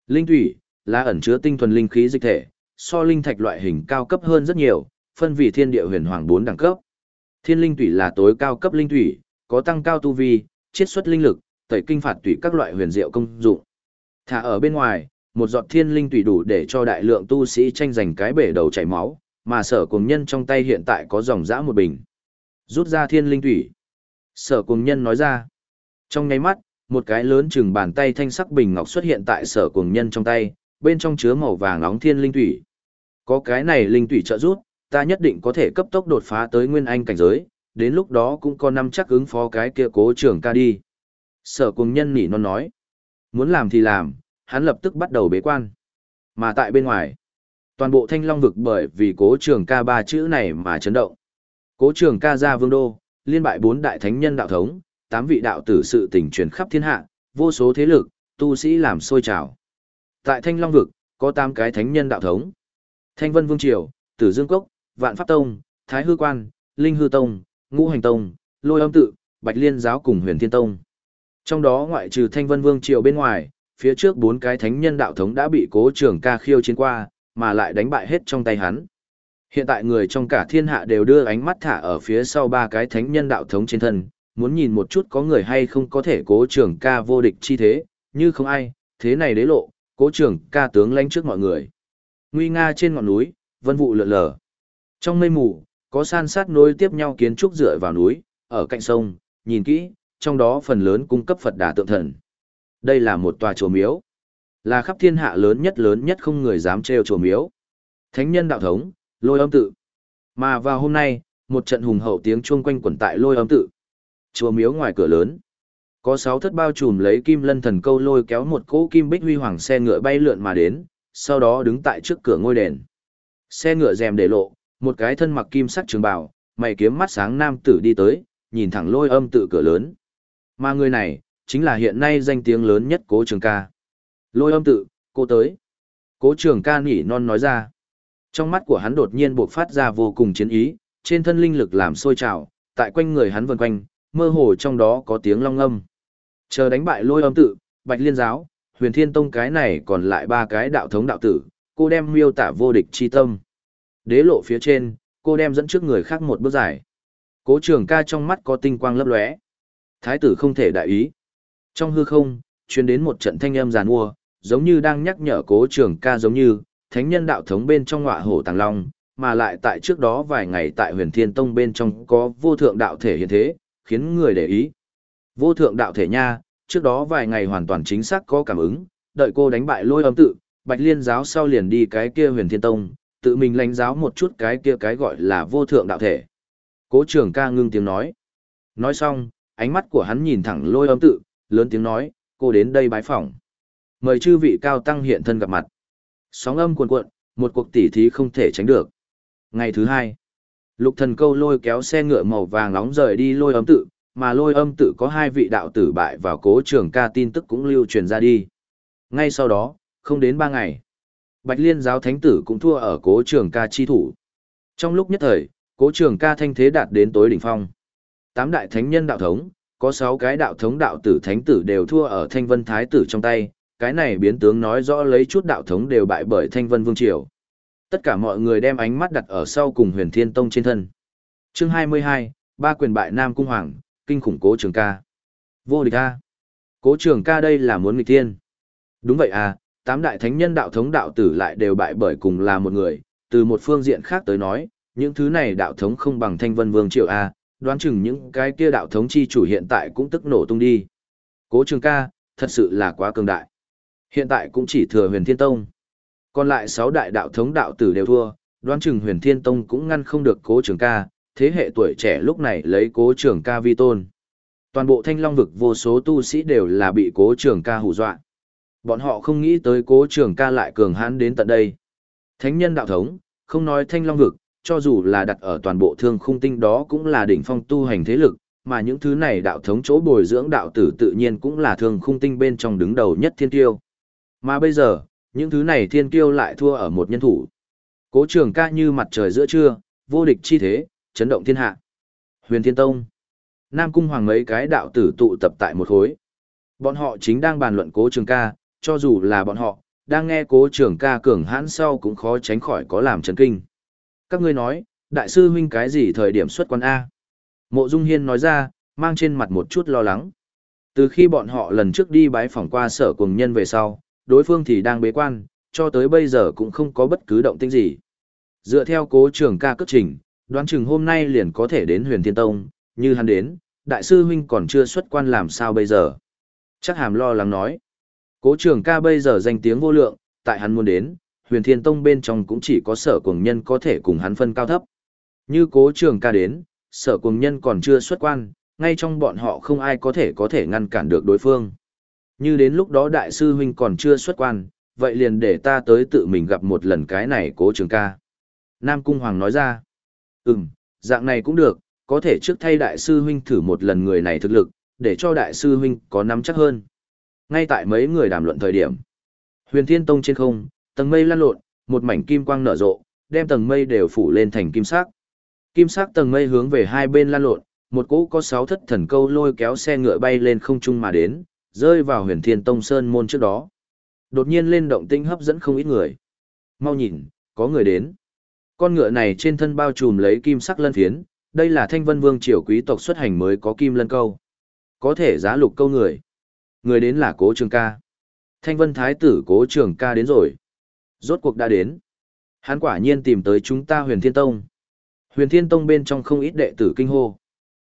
Linh tủy là ẩn chứa tinh thuần linh khí dịch thể, so linh thạch loại hình cao cấp hơn rất nhiều, phân vị thiên địa huyền hoàng bốn đẳng cấp. Thiên linh tủy là tối cao cấp linh tủy, có tăng cao tu vi, chiết xuất linh lực, tẩy kinh phạt tủy các loại huyền diệu công dụng. Thả ở bên ngoài, một giọt thiên linh tùy đủ để cho đại lượng tu sĩ tranh giành cái bể đầu chảy máu, mà sở cùng nhân trong tay hiện tại có dòng dã một bình. Rút ra thiên linh tùy. Sở cùng nhân nói ra. Trong nháy mắt, một cái lớn chừng bàn tay thanh sắc bình ngọc xuất hiện tại sở cùng nhân trong tay, bên trong chứa màu vàng nóng thiên linh tùy. Có cái này linh tùy trợ rút, ta nhất định có thể cấp tốc đột phá tới nguyên anh cảnh giới, đến lúc đó cũng có năm chắc ứng phó cái kia cố trưởng ca đi. Sở cùng nhân nỉ non nói. Muốn làm thì làm, hắn lập tức bắt đầu bế quan. Mà tại bên ngoài, toàn bộ thanh long vực bởi vì cố trường ca ba chữ này mà chấn động. Cố trường ca ra vương đô, liên bại bốn đại thánh nhân đạo thống, tám vị đạo tử sự tình truyền khắp thiên hạ, vô số thế lực, tu sĩ làm sôi trào. Tại thanh long vực, có tám cái thánh nhân đạo thống. Thanh vân vương triều, tử dương cốc, vạn pháp tông, thái hư quan, linh hư tông, ngũ hành tông, lôi âm tự, bạch liên giáo cùng huyền thiên tông. Trong đó ngoại trừ thanh vân vương triều bên ngoài, phía trước bốn cái thánh nhân đạo thống đã bị cố trường ca khiêu chiến qua, mà lại đánh bại hết trong tay hắn. Hiện tại người trong cả thiên hạ đều đưa ánh mắt thả ở phía sau ba cái thánh nhân đạo thống trên thân, muốn nhìn một chút có người hay không có thể cố trường ca vô địch chi thế, như không ai, thế này đế lộ, cố trường ca tướng lánh trước mọi người. Nguy nga trên ngọn núi, vân vụ lượn lờ. Trong mây mù, có san sát nối tiếp nhau kiến trúc dựa vào núi, ở cạnh sông, nhìn kỹ, trong đó phần lớn cung cấp Phật đà tượng thần. Đây là một tòa chùa miếu. Là khắp thiên hạ lớn nhất lớn nhất không người dám trêu chùa miếu. Thánh nhân đạo thống, lôi âm tự. Mà vào hôm nay, một trận hùng hậu tiếng chuông quanh quẩn tại lôi âm tự. Chùa miếu ngoài cửa lớn. Có sáu thất bao trùm lấy kim lân thần câu lôi kéo một cỗ kim bích huy hoàng xe ngựa bay lượn mà đến, sau đó đứng tại trước cửa ngôi đền. Xe ngựa rèm để lộ, một cái thân mặc kim sắc trường bào, mày kiếm mắt sáng nam tử đi tới, nhìn thẳng lôi âm tự cửa lớn. Mà người này, chính là hiện nay danh tiếng lớn nhất cố trường ca. Lôi âm tự, cô tới. Cố trường ca nỉ non nói ra. Trong mắt của hắn đột nhiên buộc phát ra vô cùng chiến ý, trên thân linh lực làm sôi trào, tại quanh người hắn vần quanh, mơ hồ trong đó có tiếng long âm. Chờ đánh bại lôi âm tự, bạch liên giáo, huyền thiên tông cái này còn lại ba cái đạo thống đạo tử, cô đem miêu tả vô địch chi tâm. Đế lộ phía trên, cô đem dẫn trước người khác một bước dài. Cố trường ca trong mắt có tinh quang lấp lóe. Thái tử không thể đại ý. Trong hư không, truyền đến một trận thanh âm giàn mua, giống như đang nhắc nhở cố trường ca giống như, thánh nhân đạo thống bên trong ngọa hổ tàng long, mà lại tại trước đó vài ngày tại huyền thiên tông bên trong có vô thượng đạo thể hiện thế, khiến người để ý. Vô thượng đạo thể nha, trước đó vài ngày hoàn toàn chính xác có cảm ứng, đợi cô đánh bại lôi âm tự, bạch liên giáo sau liền đi cái kia huyền thiên tông, tự mình lãnh giáo một chút cái kia cái gọi là vô thượng đạo thể. Cố trường ca ngưng tiếng nói. Nói xong, ánh mắt của hắn nhìn thẳng lôi âm tự, lớn tiếng nói, cô đến đây bái phỏng. Mời chư vị cao tăng hiện thân gặp mặt. Sóng âm cuồn cuộn, một cuộc tỉ thí không thể tránh được. Ngày thứ hai, lục thần câu lôi kéo xe ngựa màu vàng nóng rời đi lôi âm tự, mà lôi âm tự có hai vị đạo tử bại vào cố trường ca tin tức cũng lưu truyền ra đi. Ngay sau đó, không đến ba ngày, Bạch Liên giáo thánh tử cũng thua ở cố trường ca chi thủ. Trong lúc nhất thời, cố trường ca thanh thế đạt đến tối đỉnh phong. Tám đại thánh nhân đạo thống, có 6 cái đạo thống đạo tử thánh tử đều thua ở Thanh Vân Thái tử trong tay, cái này biến tướng nói rõ lấy chút đạo thống đều bại bởi Thanh Vân Vương Triều. Tất cả mọi người đem ánh mắt đặt ở sau cùng huyền thiên tông trên thân. Chương 22, ba quyền bại Nam Cung Hoàng, kinh khủng cố trường ca. Vô địch a. Cố trường ca đây là muốn nghịch thiên. Đúng vậy à, tám đại thánh nhân đạo thống đạo tử lại đều bại bởi cùng là một người, từ một phương diện khác tới nói, những thứ này đạo thống không bằng Thanh Vân Vương Triều a, đoán chừng những cái kia đạo thống chi chủ hiện tại cũng tức nổ tung đi. Cố trường ca, thật sự là quá cường đại. Hiện tại cũng chỉ thừa huyền thiên tông. Còn lại 6 đại đạo thống đạo tử đều thua, đoán chừng huyền thiên tông cũng ngăn không được cố trường ca, thế hệ tuổi trẻ lúc này lấy cố trường ca vi tôn. Toàn bộ thanh long vực vô số tu sĩ đều là bị cố trường ca hù dọa. Bọn họ không nghĩ tới cố trường ca lại cường hãn đến tận đây. Thánh nhân đạo thống, không nói thanh long vực, cho dù là đặt ở toàn bộ thương khung tinh đó cũng là đỉnh phong tu hành thế lực, mà những thứ này đạo thống chỗ bồi dưỡng đạo tử tự nhiên cũng là thương khung tinh bên trong đứng đầu nhất thiên tiêu. Mà bây giờ, những thứ này thiên tiêu lại thua ở một nhân thủ. Cố trường ca như mặt trời giữa trưa, vô địch chi thế, chấn động thiên hạ. Huyền Thiên Tông. Nam Cung Hoàng mấy cái đạo tử tụ tập tại một khối. Bọn họ chính đang bàn luận cố trường ca, cho dù là bọn họ, đang nghe cố trường ca cường hãn sau cũng khó tránh khỏi có làm chấn kinh. Các ngươi nói, đại sư huynh cái gì thời điểm xuất quan A? Mộ Dung Hiên nói ra, mang trên mặt một chút lo lắng. Từ khi bọn họ lần trước đi bái phỏng qua sở cùng nhân về sau, đối phương thì đang bế quan, cho tới bây giờ cũng không có bất cứ động tĩnh gì. Dựa theo cố trường ca cất trình, đoán chừng hôm nay liền có thể đến huyền thiên tông, như hắn đến, đại sư huynh còn chưa xuất quan làm sao bây giờ. Chắc hàm lo lắng nói. Cố trường ca bây giờ danh tiếng vô lượng, tại hắn muốn đến, huyền thiên tông bên trong cũng chỉ có sở Cuồng nhân có thể cùng hắn phân cao thấp. Như cố trường ca đến, sở Cuồng nhân còn chưa xuất quan, ngay trong bọn họ không ai có thể có thể ngăn cản được đối phương. Như đến lúc đó đại sư huynh còn chưa xuất quan, vậy liền để ta tới tự mình gặp một lần cái này cố trường ca. Nam Cung Hoàng nói ra, ừm, dạng này cũng được, có thể trước thay đại sư huynh thử một lần người này thực lực, để cho đại sư huynh có nắm chắc hơn. Ngay tại mấy người đàm luận thời điểm, huyền thiên tông trên không, tầng mây lan lộn, một mảnh kim quang nở rộ, đem tầng mây đều phủ lên thành kim sắc. Kim sắc tầng mây hướng về hai bên lan lộn, một cỗ có sáu thất thần câu lôi kéo xe ngựa bay lên không trung mà đến, rơi vào huyền thiên tông sơn môn trước đó. Đột nhiên lên động tinh hấp dẫn không ít người. Mau nhìn, có người đến. Con ngựa này trên thân bao trùm lấy kim sắc lân phiến, đây là thanh vân vương triều quý tộc xuất hành mới có kim lân câu. Có thể giá lục câu người. Người đến là cố trường ca. Thanh vân thái tử cố trường ca đến rồi. Rốt cuộc đã đến. Hắn quả nhiên tìm tới chúng ta huyền thiên tông. Huyền thiên tông bên trong không ít đệ tử kinh hô.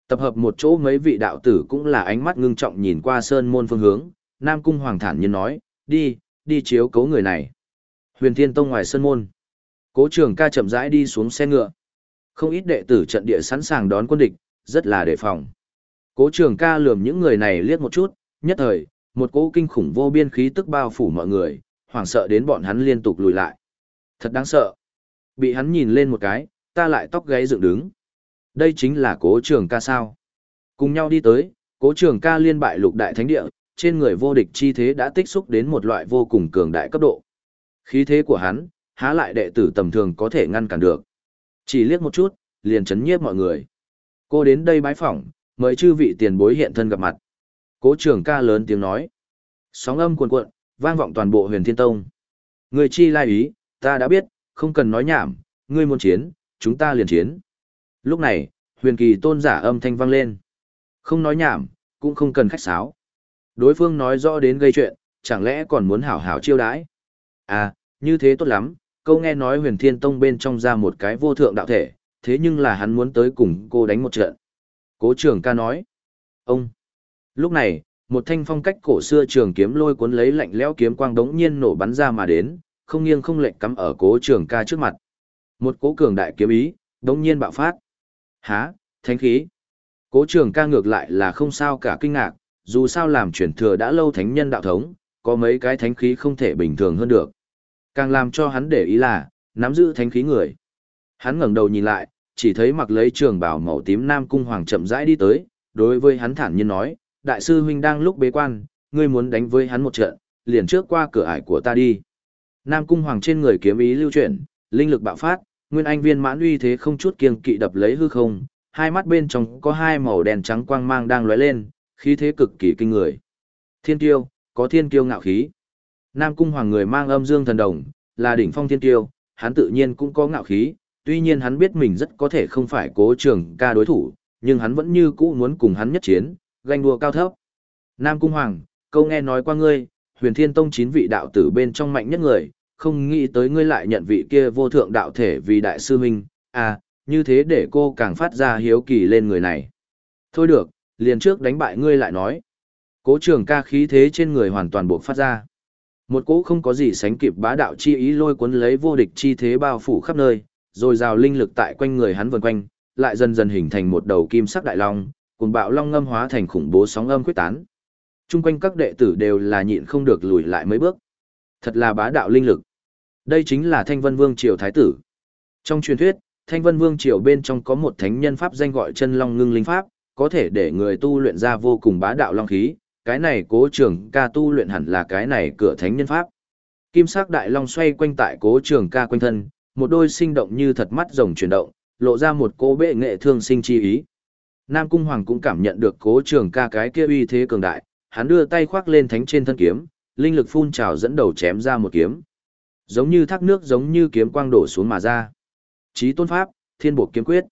Tập hợp một chỗ mấy vị đạo tử cũng là ánh mắt ngưng trọng nhìn qua sơn môn phương hướng, Nam Cung Hoàng thản nhiên nói, đi, đi chiếu cấu người này. Huyền Thiên Tông ngoài sơn môn. Cố trường ca chậm rãi đi xuống xe ngựa. Không ít đệ tử trận địa sẵn sàng đón quân địch, rất là đề phòng. Cố trường ca lườm những người này liếc một chút, nhất thời, một cỗ kinh khủng vô biên khí tức bao phủ mọi người, hoảng sợ đến bọn hắn liên tục lùi lại. Thật đáng sợ. Bị hắn nhìn lên một cái, ta lại tóc gáy dựng đứng. Đây chính là cố trường ca sao. Cùng nhau đi tới, cố trường ca liên bại lục đại thánh địa, trên người vô địch chi thế đã tích xúc đến một loại vô cùng cường đại cấp độ. Khí thế của hắn, há lại đệ tử tầm thường có thể ngăn cản được. Chỉ liếc một chút, liền chấn nhiếp mọi người. Cô đến đây bái phỏng, mời chư vị tiền bối hiện thân gặp mặt. Cố trường ca lớn tiếng nói. Sóng âm cuồn cuộn, vang vọng toàn bộ huyền thiên tông. Người chi lai ý, ta đã biết, không cần nói nhảm, ngươi muốn chiến, chúng ta liền chiến. Lúc này, huyền kỳ tôn giả âm thanh vang lên. Không nói nhảm, cũng không cần khách sáo. Đối phương nói rõ đến gây chuyện, chẳng lẽ còn muốn hảo hảo chiêu đãi? À, như thế tốt lắm, câu nghe nói huyền thiên tông bên trong ra một cái vô thượng đạo thể, thế nhưng là hắn muốn tới cùng cô đánh một trận. Cố trưởng ca nói. Ông. Lúc này, một thanh phong cách cổ xưa trường kiếm lôi cuốn lấy lạnh lẽo kiếm quang đống nhiên nổ bắn ra mà đến, không nghiêng không lệch cắm ở cố trường ca trước mặt. Một cố cường đại kiếm ý, đống nhiên bạo phát. Há, thánh khí. Cố trường ca ngược lại là không sao cả kinh ngạc, dù sao làm chuyển thừa đã lâu thánh nhân đạo thống, có mấy cái thánh khí không thể bình thường hơn được. Càng làm cho hắn để ý là, nắm giữ thánh khí người. Hắn ngẩng đầu nhìn lại, chỉ thấy mặc lấy trường bào màu tím Nam Cung Hoàng chậm rãi đi tới, đối với hắn thản nhiên nói, đại sư huynh đang lúc bế quan, ngươi muốn đánh với hắn một trận, liền trước qua cửa ải của ta đi. Nam Cung Hoàng trên người kiếm ý lưu chuyển, linh lực bạo phát, nguyên anh viên mãn uy thế không chút kiêng kỵ đập lấy hư không, hai mắt bên trong có hai màu đèn trắng quang mang đang lóe lên, khí thế cực kỳ kinh người. Thiên tiêu, có thiên tiêu ngạo khí. Nam cung hoàng người mang âm dương thần đồng, là đỉnh phong thiên tiêu, hắn tự nhiên cũng có ngạo khí, tuy nhiên hắn biết mình rất có thể không phải cố trường ca đối thủ, nhưng hắn vẫn như cũ muốn cùng hắn nhất chiến, ganh đua cao thấp. Nam cung hoàng, câu nghe nói qua ngươi, huyền thiên tông chín vị đạo tử bên trong mạnh nhất người, không nghĩ tới ngươi lại nhận vị kia vô thượng đạo thể vì đại sư huynh, à, như thế để cô càng phát ra hiếu kỳ lên người này. Thôi được, liền trước đánh bại ngươi lại nói. Cố trường ca khí thế trên người hoàn toàn buộc phát ra. Một cỗ không có gì sánh kịp bá đạo chi ý lôi cuốn lấy vô địch chi thế bao phủ khắp nơi, rồi rào linh lực tại quanh người hắn vần quanh, lại dần dần hình thành một đầu kim sắc đại long, cuồng bạo long ngâm hóa thành khủng bố sóng âm quyết tán. Trung quanh các đệ tử đều là nhịn không được lùi lại mấy bước. Thật là bá đạo linh lực. Đây chính là Thanh Vân Vương Triều Thái tử. Trong truyền thuyết, Thanh Vân Vương Triều bên trong có một thánh nhân pháp danh gọi chân long ngưng linh pháp, có thể để người tu luyện ra vô cùng bá đạo long khí, cái này cố trường ca tu luyện hẳn là cái này cửa thánh nhân pháp. Kim sắc đại long xoay quanh tại cố trường ca quanh thân, một đôi sinh động như thật mắt rồng chuyển động, lộ ra một cô bệ nghệ thương sinh chi ý. Nam Cung Hoàng cũng cảm nhận được cố trường ca cái kia uy thế cường đại, hắn đưa tay khoác lên thánh trên thân kiếm, linh lực phun trào dẫn đầu chém ra một kiếm. Giống như thác nước giống như kiếm quang đổ xuống mà ra. Chí tôn pháp, thiên bộ kiếm quyết.